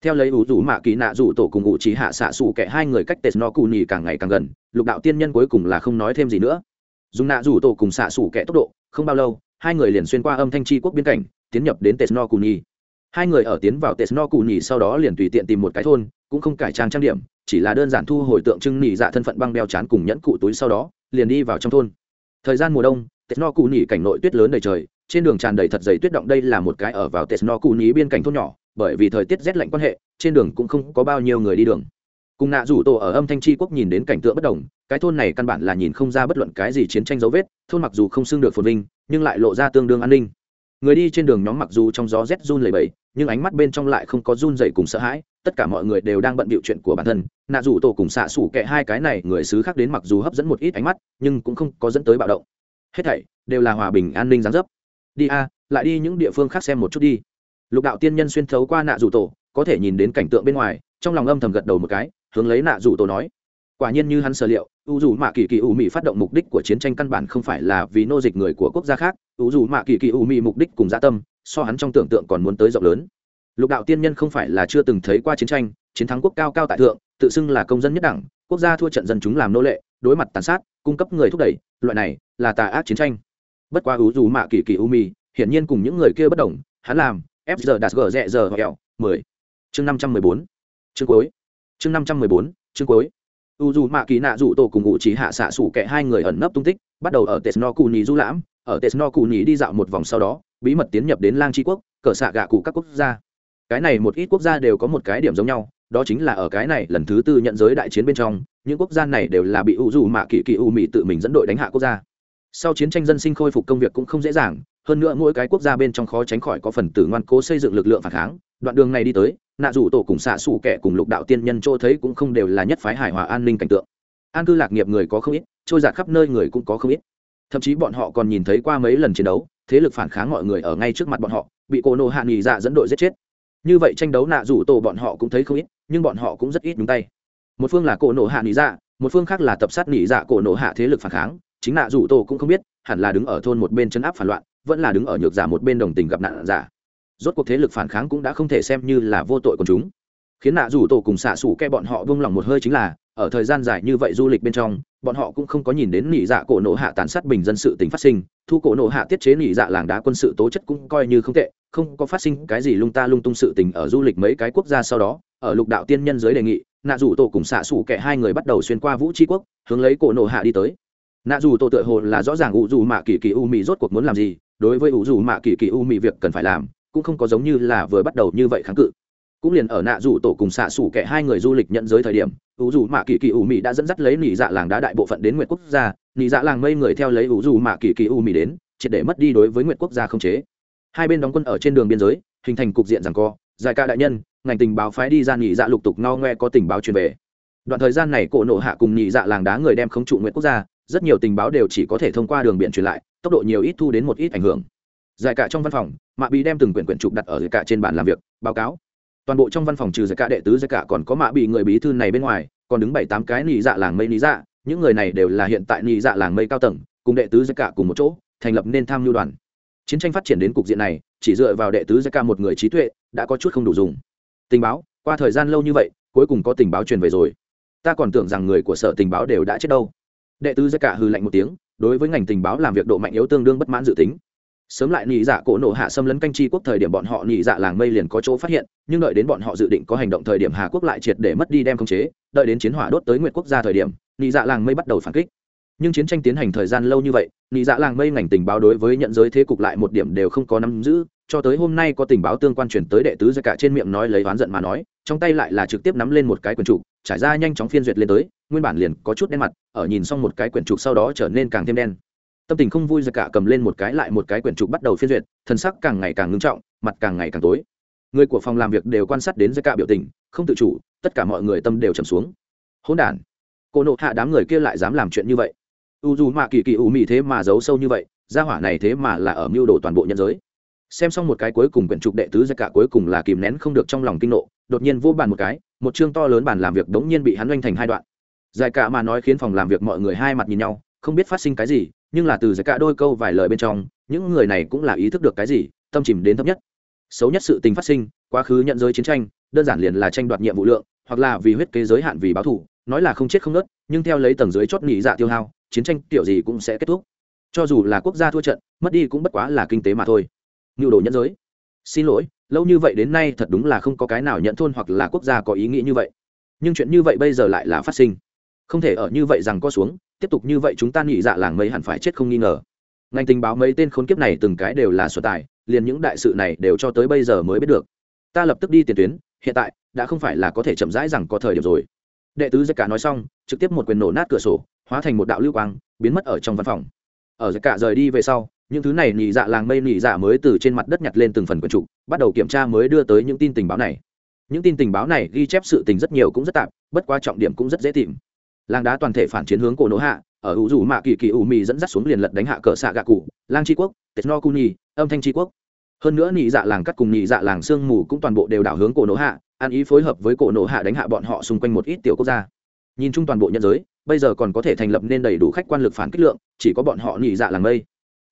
Theo lấy u du mạ kỳ nạ dù tổ cùng u trí hạ xạ xù kẻ hai người cách tết no cù nhì càng ngày càng gần, lục đạo tiên nhân cuối cùng là không nói thêm gì nữa. Dùng nạ dù tổ cùng xạ xù kẻ tốc độ, không bao lâu, hai người liền xuyên qua âm thanh tri quốc biên cảnh, tiến nhập đến tết no cù nhì hai người ở tiến vào tết no cù nhì sau đó liền tùy tiện tìm một cái thôn, cũng không cải trang trang điểm, chỉ là đơn giản thu hồi tượng trưng nhị dạ thân phận băng đeo chán cùng nhẫn cụ túi sau đó, liền đi vào trong thôn. Thời gian mùa đông, tết no cù nỉ cảnh nội tuyết lớn đầy trời trên đường tràn đầy thật dày tuyết động đây là một cái ở vào tết no cù nhì biên cảnh thôn nhỏ, bởi vì thời tiết rét lạnh quan hệ, trên đường cũng không có bao nhiêu người đi đường. Cùng nạ rủ tổ ở âm thanh tri quốc nhìn đến cảnh tượng bất đồng, cái thôn này căn bản là nhìn không ra bất luận cái gì chiến tranh dấu vết, thôn mặc dù không xưng được phồn vinh, nhưng lại lộ ra tương đương an ninh. Người đi trên đường nhóm mặc dù trong gió rét run lầy bầy nhưng ánh mắt bên trong lại không có run dậy cùng sợ hãi, tất cả mọi người đều đang bận bịu chuyện của bản thân. Nạ rủ tổ cùng xạ xủ kệ hai cái này, người xứ khác đến mặc dù hấp dẫn một ít ánh mắt, nhưng cũng không có dẫn tới bạo động. Hết thảy đều là hòa bình an ninh gián dấp đi a, lại đi những địa phương khác xem một chút đi. Lục đạo tiên nhân xuyên thấu qua nạ rủ tổ, có thể nhìn đến cảnh tượng bên ngoài, trong lòng âm thầm gật đầu một cái, hướng lấy nạ rủ tổ nói. Quả nhiên như hắn sở liệu, u dù mạ kỳ kỳ u mỹ phát động mục đích của chiến tranh căn bản không phải là vì nô dịch người của quốc gia khác, u dù mạ kỳ kỳ u mỹ mục đích cùng gia tâm, so hắn trong tưởng tượng còn muốn tới rộng lớn. Lục đạo tiên nhân không phải là chưa từng thấy qua chiến tranh, chiến thắng quốc cao cao tại thượng, tự xưng là công dân nhất đẳng, quốc gia thua trận dân chúng làm nô lệ, đối mặt tàn sát, cung cấp người thúc đẩy, loại này là tà ác chiến tranh bất quá u dù mạ kỳ kỳ u mi hiển nhiên cùng những người kia bất đồng, hắn làm fg đạt g rẽ giờ hẹo, mười. Chương năm trăm mười bốn. Chương cuối. Chương năm trăm mười bốn, chương cuối. U dù mạ kỳ nạ dụ tổ cùng ngụ chỉ hạ xạ sủ kẻ hai người ẩn nấp tung tích, bắt đầu ở tesno cù nhì du lãm, ở tesno cù nhì đi dạo một vòng sau đó, bí mật tiến nhập đến lang tri quốc, cờ xạ gạ cụ các quốc gia. Cái này một ít quốc gia đều có một cái điểm giống nhau, đó chính là ở cái này lần thứ tư nhận giới đại chiến bên trong, những quốc gia này đều là bị u dù mạ kỳ kỳ u mỹ tự mình dẫn đội đánh hạ quốc gia sau chiến tranh dân sinh khôi phục công việc cũng không dễ dàng, hơn nữa mỗi cái quốc gia bên trong khó tránh khỏi có phần tử ngoan cố xây dựng lực lượng phản kháng. Đoạn đường này đi tới, nạ rủ tổ cùng xạ xù kẻ cùng lục đạo tiên nhân chỗ thấy cũng không đều là nhất phái hài hòa an ninh cảnh tượng. An cư lạc nghiệp người có không ít, trôi giạt khắp nơi người cũng có không ít. Thậm chí bọn họ còn nhìn thấy qua mấy lần chiến đấu, thế lực phản kháng mọi người ở ngay trước mặt bọn họ, bị cô nô hạ nghỉ dạ dẫn đội giết chết. Như vậy tranh đấu nạ rủ tổ bọn họ cũng thấy không ít, nhưng bọn họ cũng rất ít nhúng tay. Một phương là cổ nổ hạ nghỉ dạ một phương khác là tập sát nghỉ dạ cổ nổ hạ thế lực phản kháng chính nạ dù tổ cũng không biết, hẳn là đứng ở thôn một bên chấn áp phản loạn, vẫn là đứng ở nhược giả một bên đồng tình gặp nạn giả. Rốt cuộc thế lực phản kháng cũng đã không thể xem như là vô tội của chúng. Khiến nạ dù tổ cùng xạ xủ kẹ bọn họ vung lòng một hơi chính là, ở thời gian dài như vậy du lịch bên trong, bọn họ cũng không có nhìn đến nỉ dạ cổ nổ hạ tàn sát bình dân sự tình phát sinh, thu cổ nổ hạ tiết chế nỉ dạ làng đá quân sự tố chất cũng coi như không tệ, không có phát sinh cái gì lung ta lung tung sự tình ở du lịch mấy cái quốc gia sau đó, ở lục đạo tiên nhân giới đề nghị, nạ rủ tổ cùng xạ xủ kẻ hai người bắt đầu xuyên qua vũ tri quốc, hướng lấy cổ nổ hạ đi tới nạ dù tổ tựa hồ là rõ ràng ủ dù mạ kỳ kỳ u mị rốt cuộc muốn làm gì, đối với ủ dù mạ kỳ kỳ u mị việc cần phải làm, cũng không có giống như là vừa bắt đầu như vậy kháng cự. Cũng liền ở nạ dù tổ cùng xạ xủ kẻ hai người du lịch nhận giới thời điểm ủ dù mạ kỳ kỳ u mị đã dẫn dắt lấy nị dạ làng đá đại bộ phận đến nguyện quốc gia, nị dạ làng mây người theo lấy ủ dù mạ kỳ kỳ u mị đến, triệt để mất đi đối với nguyện quốc gia không chế. Hai bên đóng quân ở trên đường biên giới, hình thành cục diện rằng co, giải ca đại nhân, ngành tình báo phái đi ra nỉ dạ lục tục no ngoe có tình báo truyền về. Đoạn thời gian này, cổ nộ hạ cùng nỉ dạ làng đá người đem khống trụ nguyện quốc gia rất nhiều tình báo đều chỉ có thể thông qua đường biển truyền lại, tốc độ nhiều ít thu đến một ít ảnh hưởng. Giải cả trong văn phòng, mạ bị đem từng quyển quyển chụp đặt ở giải cả trên bàn làm việc, báo cáo. Toàn bộ trong văn phòng trừ giải cả đệ tứ, giải cả còn có mạ bị người bí thư này bên ngoài, còn đứng bảy tám cái nị dạ làng mây nị dạ những người này đều là hiện tại nị dạ làng mây cao tầng, cùng đệ tứ giải cả cùng một chỗ, thành lập nên tham mưu đoàn. Chiến tranh phát triển đến cục diện này, chỉ dựa vào đệ tứ giải cả một người trí tuệ, đã có chút không đủ dùng. Tình báo, qua thời gian lâu như vậy, cuối cùng có tình báo truyền về rồi. Ta còn tưởng rằng người của sở tình báo đều đã chết đâu đệ tứ giải cả hư lạnh một tiếng, đối với ngành tình báo làm việc độ mạnh yếu tương đương bất mãn dự tính. Sớm lại nhị dạ cổ nổ hạ xâm lấn canh chi quốc thời điểm bọn họ nhị dạ làng mây liền có chỗ phát hiện, nhưng đợi đến bọn họ dự định có hành động thời điểm hà quốc lại triệt để mất đi đem khống chế, đợi đến chiến hỏa đốt tới nguyệt quốc gia thời điểm, nhị dạ làng mây bắt đầu phản kích. Nhưng chiến tranh tiến hành thời gian lâu như vậy, nhị dạ làng mây ngành tình báo đối với nhận giới thế cục lại một điểm đều không có nắm giữ, cho tới hôm nay có tình báo tương quan chuyển tới đệ tứ ra cả trên miệng nói lấy oán giận mà nói, trong tay lại là trực tiếp nắm lên một cái quần trụ trải ra nhanh chóng phiên duyệt lên tới, nguyên bản liền có chút đen mặt, ở nhìn xong một cái quyển trục sau đó trở nên càng thêm đen. Tâm tình không vui ra cả cầm lên một cái lại một cái quyển trục bắt đầu phiên duyệt, thân sắc càng ngày càng ngưng trọng, mặt càng ngày càng tối. Người của phòng làm việc đều quan sát đến ra cả biểu tình, không tự chủ, tất cả mọi người tâm đều trầm xuống. Hỗn đản. Cô nộ hạ đám người kia lại dám làm chuyện như vậy. U dù mạ kỳ kỳ ủ mị thế mà giấu sâu như vậy, gia hỏa này thế mà là ở mưu đồ toàn bộ nhân giới. Xem xong một cái cuối cùng quyển trục đệ tứ ra cả cuối cùng là kìm nén không được trong lòng kinh nộ, đột nhiên vô bàn một cái một chương to lớn bàn làm việc đống nhiên bị hắn oanh thành hai đoạn. Giải cả mà nói khiến phòng làm việc mọi người hai mặt nhìn nhau, không biết phát sinh cái gì, nhưng là từ giải cả đôi câu vài lời bên trong, những người này cũng là ý thức được cái gì, tâm chìm đến thấp nhất. Xấu nhất sự tình phát sinh, quá khứ nhận giới chiến tranh, đơn giản liền là tranh đoạt nhiệm vụ lượng, hoặc là vì huyết kế giới hạn vì báo thù, nói là không chết không nớt nhưng theo lấy tầng dưới chót nghỉ dạ tiêu hao, chiến tranh kiểu gì cũng sẽ kết thúc. Cho dù là quốc gia thua trận, mất đi cũng bất quá là kinh tế mà thôi. Nhu đồ nhân giới. Xin lỗi lâu như vậy đến nay thật đúng là không có cái nào nhận thôn hoặc là quốc gia có ý nghĩ như vậy. Nhưng chuyện như vậy bây giờ lại là phát sinh. Không thể ở như vậy rằng có xuống, tiếp tục như vậy chúng ta nghĩ dạ làng mấy hẳn phải chết không nghi ngờ. Ngành tình báo mấy tên khốn kiếp này từng cái đều là sở tài, liền những đại sự này đều cho tới bây giờ mới biết được. Ta lập tức đi tiền tuyến, hiện tại, đã không phải là có thể chậm rãi rằng có thời điểm rồi. Đệ tứ giặc cả nói xong, trực tiếp một quyền nổ nát cửa sổ, hóa thành một đạo lưu quang, biến mất ở trong văn phòng. Ở giặc cả rời đi về sau những thứ này nhị dạ làng mây nhị dạ mới từ trên mặt đất nhặt lên từng phần quần trục, bắt đầu kiểm tra mới đưa tới những tin tình báo này. Những tin tình báo này ghi chép sự tình rất nhiều cũng rất tạp bất qua trọng điểm cũng rất dễ tìm. Làng đá toàn thể phản chiến hướng cổ nỗ hạ, ở hữu dù mạ kỳ kỳ ủ mì dẫn dắt xuống liền lật đánh hạ cờ xạ gạ cụ, lang tri quốc, tết no cuni âm thanh tri quốc. Hơn nữa nhị dạ làng cắt cùng nhị dạ làng sương mù cũng toàn bộ đều đảo hướng cổ nỗ hạ ăn ý phối hợp với cổ nỗ hạ đánh hạ bọn họ xung quanh một ít tiểu quốc gia. Nhìn chung toàn bộ nhân giới, bây giờ còn có thể thành lập nên đầy đủ khách quan lực phản kích lượng, chỉ có bọn họ nhị dạ làng mây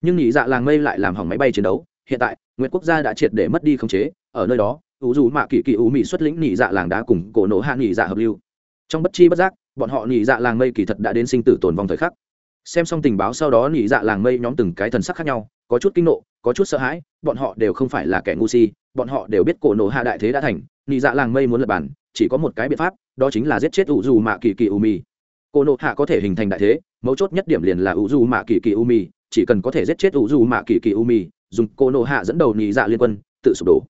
nhưng nị dạ làng mây lại làm hỏng máy bay chiến đấu hiện tại nguyễn quốc gia đã triệt để mất đi khống chế ở nơi đó ủ dù mạ kỳ kỳ ủ mỹ xuất lĩnh nị dạ làng đá cùng cổ nổ hạ nị dạ hợp lưu trong bất chi bất giác bọn họ nị dạ làng mây kỳ thật đã đến sinh tử tồn vong thời khắc xem xong tình báo sau đó nị dạ làng mây nhóm từng cái thần sắc khác nhau có chút kinh nộ có chút sợ hãi bọn họ đều không phải là kẻ ngu si bọn họ đều biết cổ nổ hạ đại thế đã thành nị dạ làng mây muốn lập bản chỉ có một cái biện pháp đó chính là giết chết ủ dù mạ kỳ kỳ ủ mi cổ nổ hạ có thể hình thành đại thế mấu chốt nhất điểm liền là ủ dù mạ kỳ kỳ u mi chỉ cần có thể giết chết U dù mạ kỳ kỳ u mi dùng cô nộ hạ dẫn đầu nị dạ liên quân, tự sụp đổ.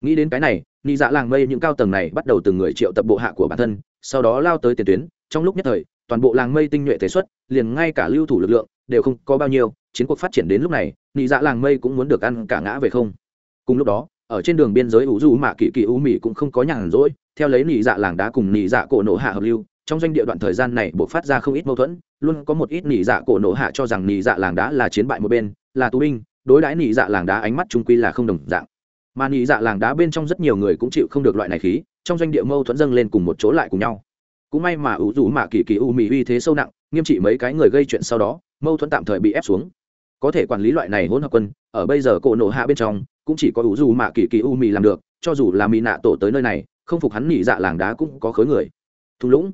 Nghĩ đến cái này, nị dạ làng mây những cao tầng này bắt đầu từng người triệu tập bộ hạ của bản thân, sau đó lao tới tiền tuyến. Trong lúc nhất thời, toàn bộ làng mây tinh nhuệ thể xuất, liền ngay cả lưu thủ lực lượng đều không có bao nhiêu. Chiến cuộc phát triển đến lúc này, nị dạ làng mây cũng muốn được ăn cả ngã về không. Cùng lúc đó, ở trên đường biên giới U du mạ kỳ kỳ u Mi cũng không có nhàn rỗi. Theo lấy nị dạ làng đá cùng nị dạ cổ nộ hạ hợp lưu trong doanh địa đoạn thời gian này buộc phát ra không ít mâu thuẫn, luôn có một ít nỉ dạ cổ nổ hạ cho rằng nỉ dạ làng đá là chiến bại một bên, là tù binh, đối đãi nỉ dạ làng đá ánh mắt trung quy là không đồng dạng. Mà nỉ dạ làng đá bên trong rất nhiều người cũng chịu không được loại này khí, trong doanh địa mâu thuẫn dâng lên cùng một chỗ lại cùng nhau. Cũng may mà ủ rủ mạ kỳ kỳ u mì uy thế sâu nặng, nghiêm trị mấy cái người gây chuyện sau đó, mâu thuẫn tạm thời bị ép xuống. Có thể quản lý loại này hỗn hợp quân, ở bây giờ cổ nổ hạ bên trong, cũng chỉ có ủ rủ mạ kỳ kỳ u mì làm được, cho dù là mì nạ tổ tới nơi này, không phục hắn nỉ dạ làng đá cũng có khối người. Thung lũng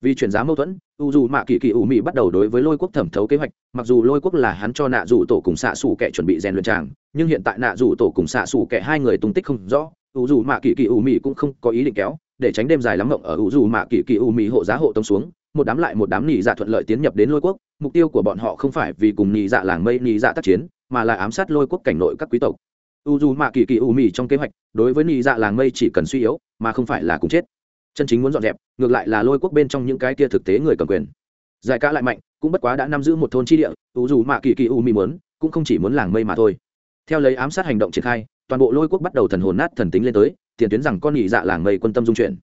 vì chuyển giá mâu thuẫn, u dù mạ kỳ kỳ u Mị bắt đầu đối với lôi quốc thẩm thấu kế hoạch. Mặc dù lôi quốc là hắn cho nạ dù tổ cùng xạ xù kẻ chuẩn bị rèn luyện tràng, nhưng hiện tại nạ dù tổ cùng xạ xù kẻ hai người tung tích không rõ. U dù mạ kỳ kỳ u Mị cũng không có ý định kéo, để tránh đêm dài lắm mộng ở u dù mạ kỳ kỳ u Mị hộ giá hộ tông xuống, một đám lại một đám nỉ dạ thuận lợi tiến nhập đến lôi quốc. Mục tiêu của bọn họ không phải vì cùng nỉ dạ làng mây nỉ dạ tác chiến, mà là ám sát lôi quốc cảnh nội các quý tộc. U dù mạ kỳ kỳ u Mị trong kế hoạch, đối với nỉ dạ làng mây chỉ cần suy yếu, mà không phải là cùng chết chân chính muốn dọn dẹp, ngược lại là lôi quốc bên trong những cái kia thực tế người cầm quyền. Giải ca lại mạnh, cũng bất quá đã nắm giữ một thôn chi địa, ủ dù mạ kỳ kỳ u mì muốn, cũng không chỉ muốn làng mây mà thôi. Theo lấy ám sát hành động triển khai, toàn bộ lôi quốc bắt đầu thần hồn nát thần tính lên tới, tiền tuyến rằng con nhị dạ làng mây quân tâm dung chuyển.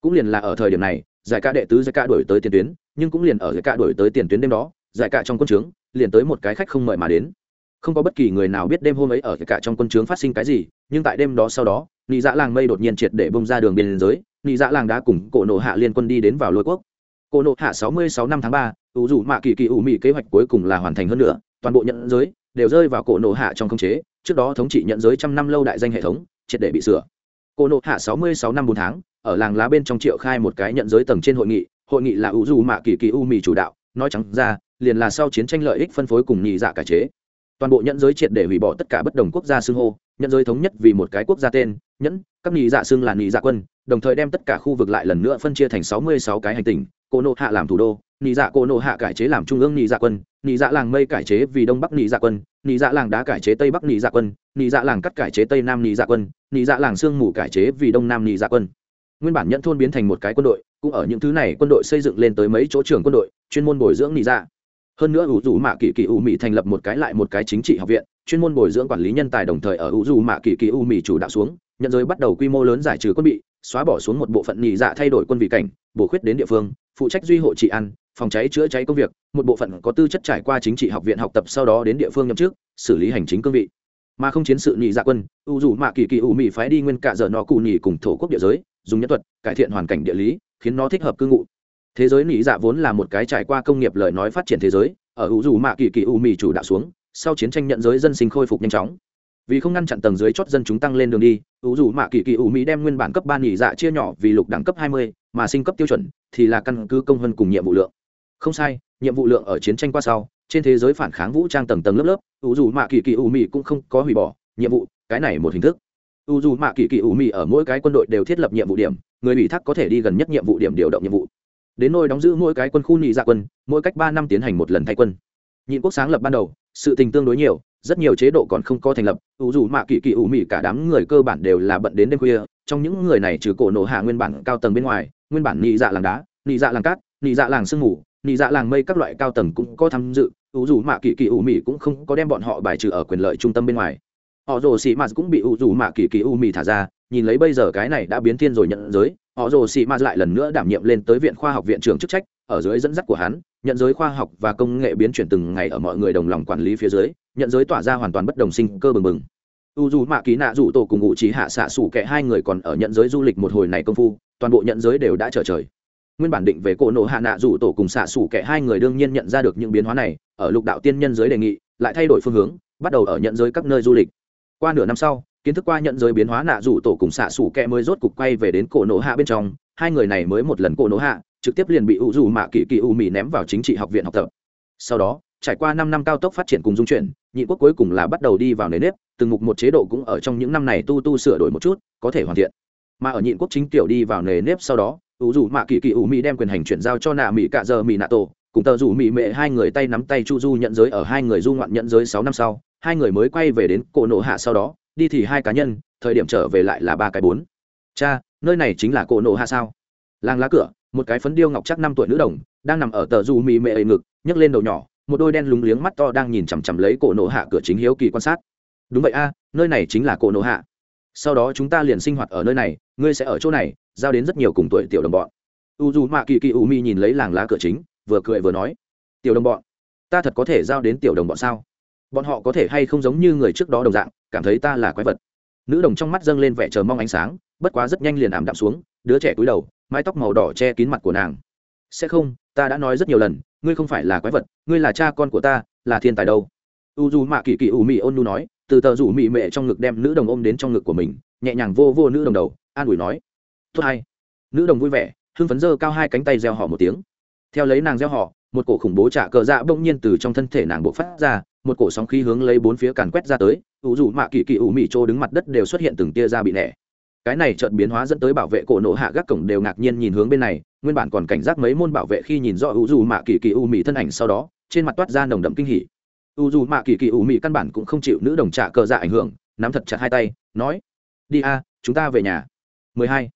Cũng liền là ở thời điểm này, giải ca đệ tứ giải ca đổi tới tiền tuyến, nhưng cũng liền ở giải ca đổi tới tiền tuyến đêm đó, giải ca trong quân trướng, liền tới một cái khách không mời mà đến. Không có bất kỳ người nào biết đêm hôm ấy ở giải ca trong quân trướng phát sinh cái gì, nhưng tại đêm đó sau đó, nhị dạ làng mây đột nhiên triệt để bông ra đường biên giới nhị dạ làng đã cùng cổ nộ hạ liên quân đi đến vào lôi quốc. Cổ nộ hạ sáu mươi sáu năm tháng ba, ủ dụ mạ kỳ kỳ ủ mị kế hoạch cuối cùng là hoàn thành hơn nữa, toàn bộ nhận giới đều rơi vào cổ nộ hạ trong khống chế, trước đó thống trị nhận giới trăm năm lâu đại danh hệ thống, triệt để bị sửa. Cổ nộ hạ sáu mươi sáu năm bốn tháng, ở làng lá bên trong triệu khai một cái nhận giới tầng trên hội nghị hội nghị là ủ dù mạ kỳ kỳ u Mị chủ đạo, nói trắng ra, liền là sau chiến tranh lợi ích phân phối cùng nhị dạ cải chế. Toàn bộ nhận giới triệt để hủy bỏ tất cả bất đồng quốc gia xưng hô, nhận giới thống nhất vì một cái quốc gia tên nhẫn các nghị dạ xưng là nghị dạ quân đồng thời đem tất cả khu vực lại lần nữa phân chia thành sáu mươi sáu cái hành tinh cô nộ hạ làm thủ đô nghị dạ cô nộ hạ cải chế làm trung ương nghị dạ quân nghị dạ làng mây cải chế vì đông bắc nghị dạ quân nghị dạ làng đá cải chế tây bắc nghị dạ quân nghị dạ làng cắt cải chế tây nam nghị dạ quân nghị dạ làng sương mù cải chế vì đông nam nghị dạ quân nguyên bản nhận thôn biến thành một cái quân đội cũng ở những thứ này quân đội xây dựng lên tới mấy chỗ trưởng quân đội chuyên môn bồi dưỡng nghị dạ hơn nữa ủ dù mạ kỳ kỳ u mỹ thành lập một cái lại một cái chính trị học viện chuyên môn bồi dưỡng quản lý nhân tài đồng thời ở ủ dù mạ kỳ kỳ u mỹ chủ đạo xuống nhận giới bắt đầu quy mô lớn giải trừ quân bị xóa bỏ xuống một bộ phận nhị dạ thay đổi quân vị cảnh bổ khuyết đến địa phương phụ trách duy hộ trị ăn, phòng cháy chữa cháy công việc một bộ phận có tư chất trải qua chính trị học viện học tập sau đó đến địa phương nhậm chức xử lý hành chính cương vị. Mà không chiến sự nhị dạ quân u dù mạ kỳ kỳ u mỹ phái đi nguyên cả giờ nó cụ nhị cùng thổ quốc địa giới dùng nhân thuật cải thiện hoàn cảnh địa lý khiến nó thích hợp cư ngụ. Thế giới nhị dạ vốn là một cái trải qua công nghiệp lời nói phát triển thế giới ở u dù mạ kỳ kỳ u mỹ chủ đạo xuống sau chiến tranh nhận giới dân sinh khôi phục nhanh chóng vì không ngăn chặn tầng dưới chót dân chúng tăng lên đường đi, ủ dù mạ kỳ kỳ ủ mỹ đem nguyên bản cấp ba nghỉ dạ chia nhỏ vì lục đẳng cấp hai mươi, mà sinh cấp tiêu chuẩn thì là căn cứ công hơn cùng nhiệm vụ lượng. Không sai, nhiệm vụ lượng ở chiến tranh qua sau, trên thế giới phản kháng vũ trang tầng tầng lớp lớp, ủ dù mạ kỳ kỳ ủ mỹ cũng không có hủy bỏ nhiệm vụ, cái này một hình thức. Ủ dù mạ kỳ kỳ ủ mỹ ở mỗi cái quân đội đều thiết lập nhiệm vụ điểm, người ủy thác có thể đi gần nhất nhiệm vụ điểm điều động nhiệm vụ. Đến nơi đóng giữ mỗi cái quân khu nhị dạ quân, mỗi cách ba năm tiến hành một lần thay quân. Nhịn quốc sáng lập ban đầu, sự tình tương đối nhiều rất nhiều chế độ còn không có thành lập, ủ dù mạ kỳ kỳ ủ mị cả đám người cơ bản đều là bận đến đêm khuya, trong những người này trừ cổ nổ hạ nguyên bản cao tầng bên ngoài, nguyên bản nị dạ làng đá, nị dạ làng cát, nị dạ làng sương mù, nị dạ làng mây các loại cao tầng cũng có tham dự, ủ dù mạ kỳ kỳ ủ mị cũng không có đem bọn họ bài trừ ở quyền lợi trung tâm bên ngoài. Họ rồ xị mạt cũng bị ủ dù mạ kỳ kỳ ủ mị thả ra, nhìn lấy bây giờ cái này đã biến thiên rồi nhận giới, họ rồ xị mạt lại lần nữa đảm nhiệm lên tới viện khoa học viện trưởng chức trách, ở dưới dẫn dắt của hắn, nhận giới khoa học và công nghệ biến chuyển từng ngày ở mọi người đồng lòng quản lý phía dưới nhận giới tỏa ra hoàn toàn bất đồng sinh cơ bừng bừng. U dù mạ ký nạ rủ tổ cùng ngụ trí hạ xạ sủ kẻ hai người còn ở nhận giới du lịch một hồi này công phu, toàn bộ nhận giới đều đã trở trời. Nguyên bản định về cổ nộ hạ nạ rủ tổ cùng xạ sủ kẻ hai người đương nhiên nhận ra được những biến hóa này, ở lục đạo tiên nhân giới đề nghị, lại thay đổi phương hướng, bắt đầu ở nhận giới các nơi du lịch. Qua nửa năm sau, kiến thức qua nhận giới biến hóa nạ rủ tổ cùng xạ sủ kẻ mới rốt cục quay về đến cổ nộ hạ bên trong, hai người này mới một lần cổ nộ hạ, trực tiếp liền bị u dù mạ kỳ kỳ u mỹ ném vào chính trị học viện học tập. Sau đó, trải qua năm năm cao tốc phát triển cùng dung chuyển nhị quốc cuối cùng là bắt đầu đi vào nề nếp, từng mục một chế độ cũng ở trong những năm này tu tu sửa đổi một chút, có thể hoàn thiện. Mà ở nhị quốc chính tiểu đi vào nề nếp sau đó ủ dù mạ kỳ kỳ ủ mỹ đem quyền hành chuyển giao cho nạ mỹ cạ giờ mỹ nạ tổ, cùng tờ rủ mỹ mệ hai người tay nắm tay chu du nhận giới ở hai người du ngoạn nhận giới sáu năm sau, hai người mới quay về đến cổ nộ hạ sau đó, đi thì hai cá nhân, thời điểm trở về lại là ba cái bốn. Cha, nơi này chính là cổ nộ hạ sao? Làng lá cửa, một cái phấn điêu ngọc chắc năm tuổi nữ đồng, đang nằm ở tờ du mỹ mệ ấy ngực, nhấc lên đầu nhỏ một đôi đen lúng liếng mắt to đang nhìn chằm chằm lấy cổ nổ hạ cửa chính hiếu kỳ quan sát. Đúng vậy a, nơi này chính là cổ nổ hạ. Sau đó chúng ta liền sinh hoạt ở nơi này, ngươi sẽ ở chỗ này, giao đến rất nhiều cùng tuổi tiểu đồng bọn. U dù mạ kỳ kỳ u mi nhìn lấy làng lá cửa chính, vừa cười vừa nói, tiểu đồng bọn, ta thật có thể giao đến tiểu đồng bọn sao? Bọn họ có thể hay không giống như người trước đó đồng dạng, cảm thấy ta là quái vật? Nữ đồng trong mắt dâng lên vẻ chờ mong ánh sáng, bất quá rất nhanh liền ảm đạm xuống, đứa trẻ cúi đầu, mái tóc màu đỏ che kín mặt của nàng. Sẽ không, ta đã nói rất nhiều lần ngươi không phải là quái vật, ngươi là cha con của ta, là thiên tài đâu? U dù mạ kỳ kỳ ủ mị ôn nu nói, từ tờ rủ mị mệ trong ngực đem nữ đồng ôm đến trong ngực của mình, nhẹ nhàng vô vô nữ đồng đầu, an ủi nói, tốt hay. Nữ đồng vui vẻ, hưng phấn dơ cao hai cánh tay gieo họ một tiếng. Theo lấy nàng gieo họ một cổ khủng bố trả cờ dạ bỗng nhiên từ trong thân thể nàng bộ phát ra, một cổ sóng khí hướng lấy bốn phía càn quét ra tới ủ dù mạ kỳ kỳ ủ mị trô đứng mặt đất đều xuất hiện từng tia ra bị nẻ. Cái này chợt biến hóa dẫn tới bảo vệ cổ nổ hạ gác cổng đều ngạc nhiên nhìn hướng bên này nguyên bản còn cảnh giác mấy môn bảo vệ khi nhìn rõ U dù mạ kỳ kỳ U mị thân ảnh sau đó, trên mặt toát ra nồng đậm kinh hỉ u dù mạ kỳ kỳ U mị căn bản cũng không chịu nữ đồng trả cờ dạ ảnh hưởng, nắm thật chặt hai tay, nói, đi a, chúng ta về nhà 12.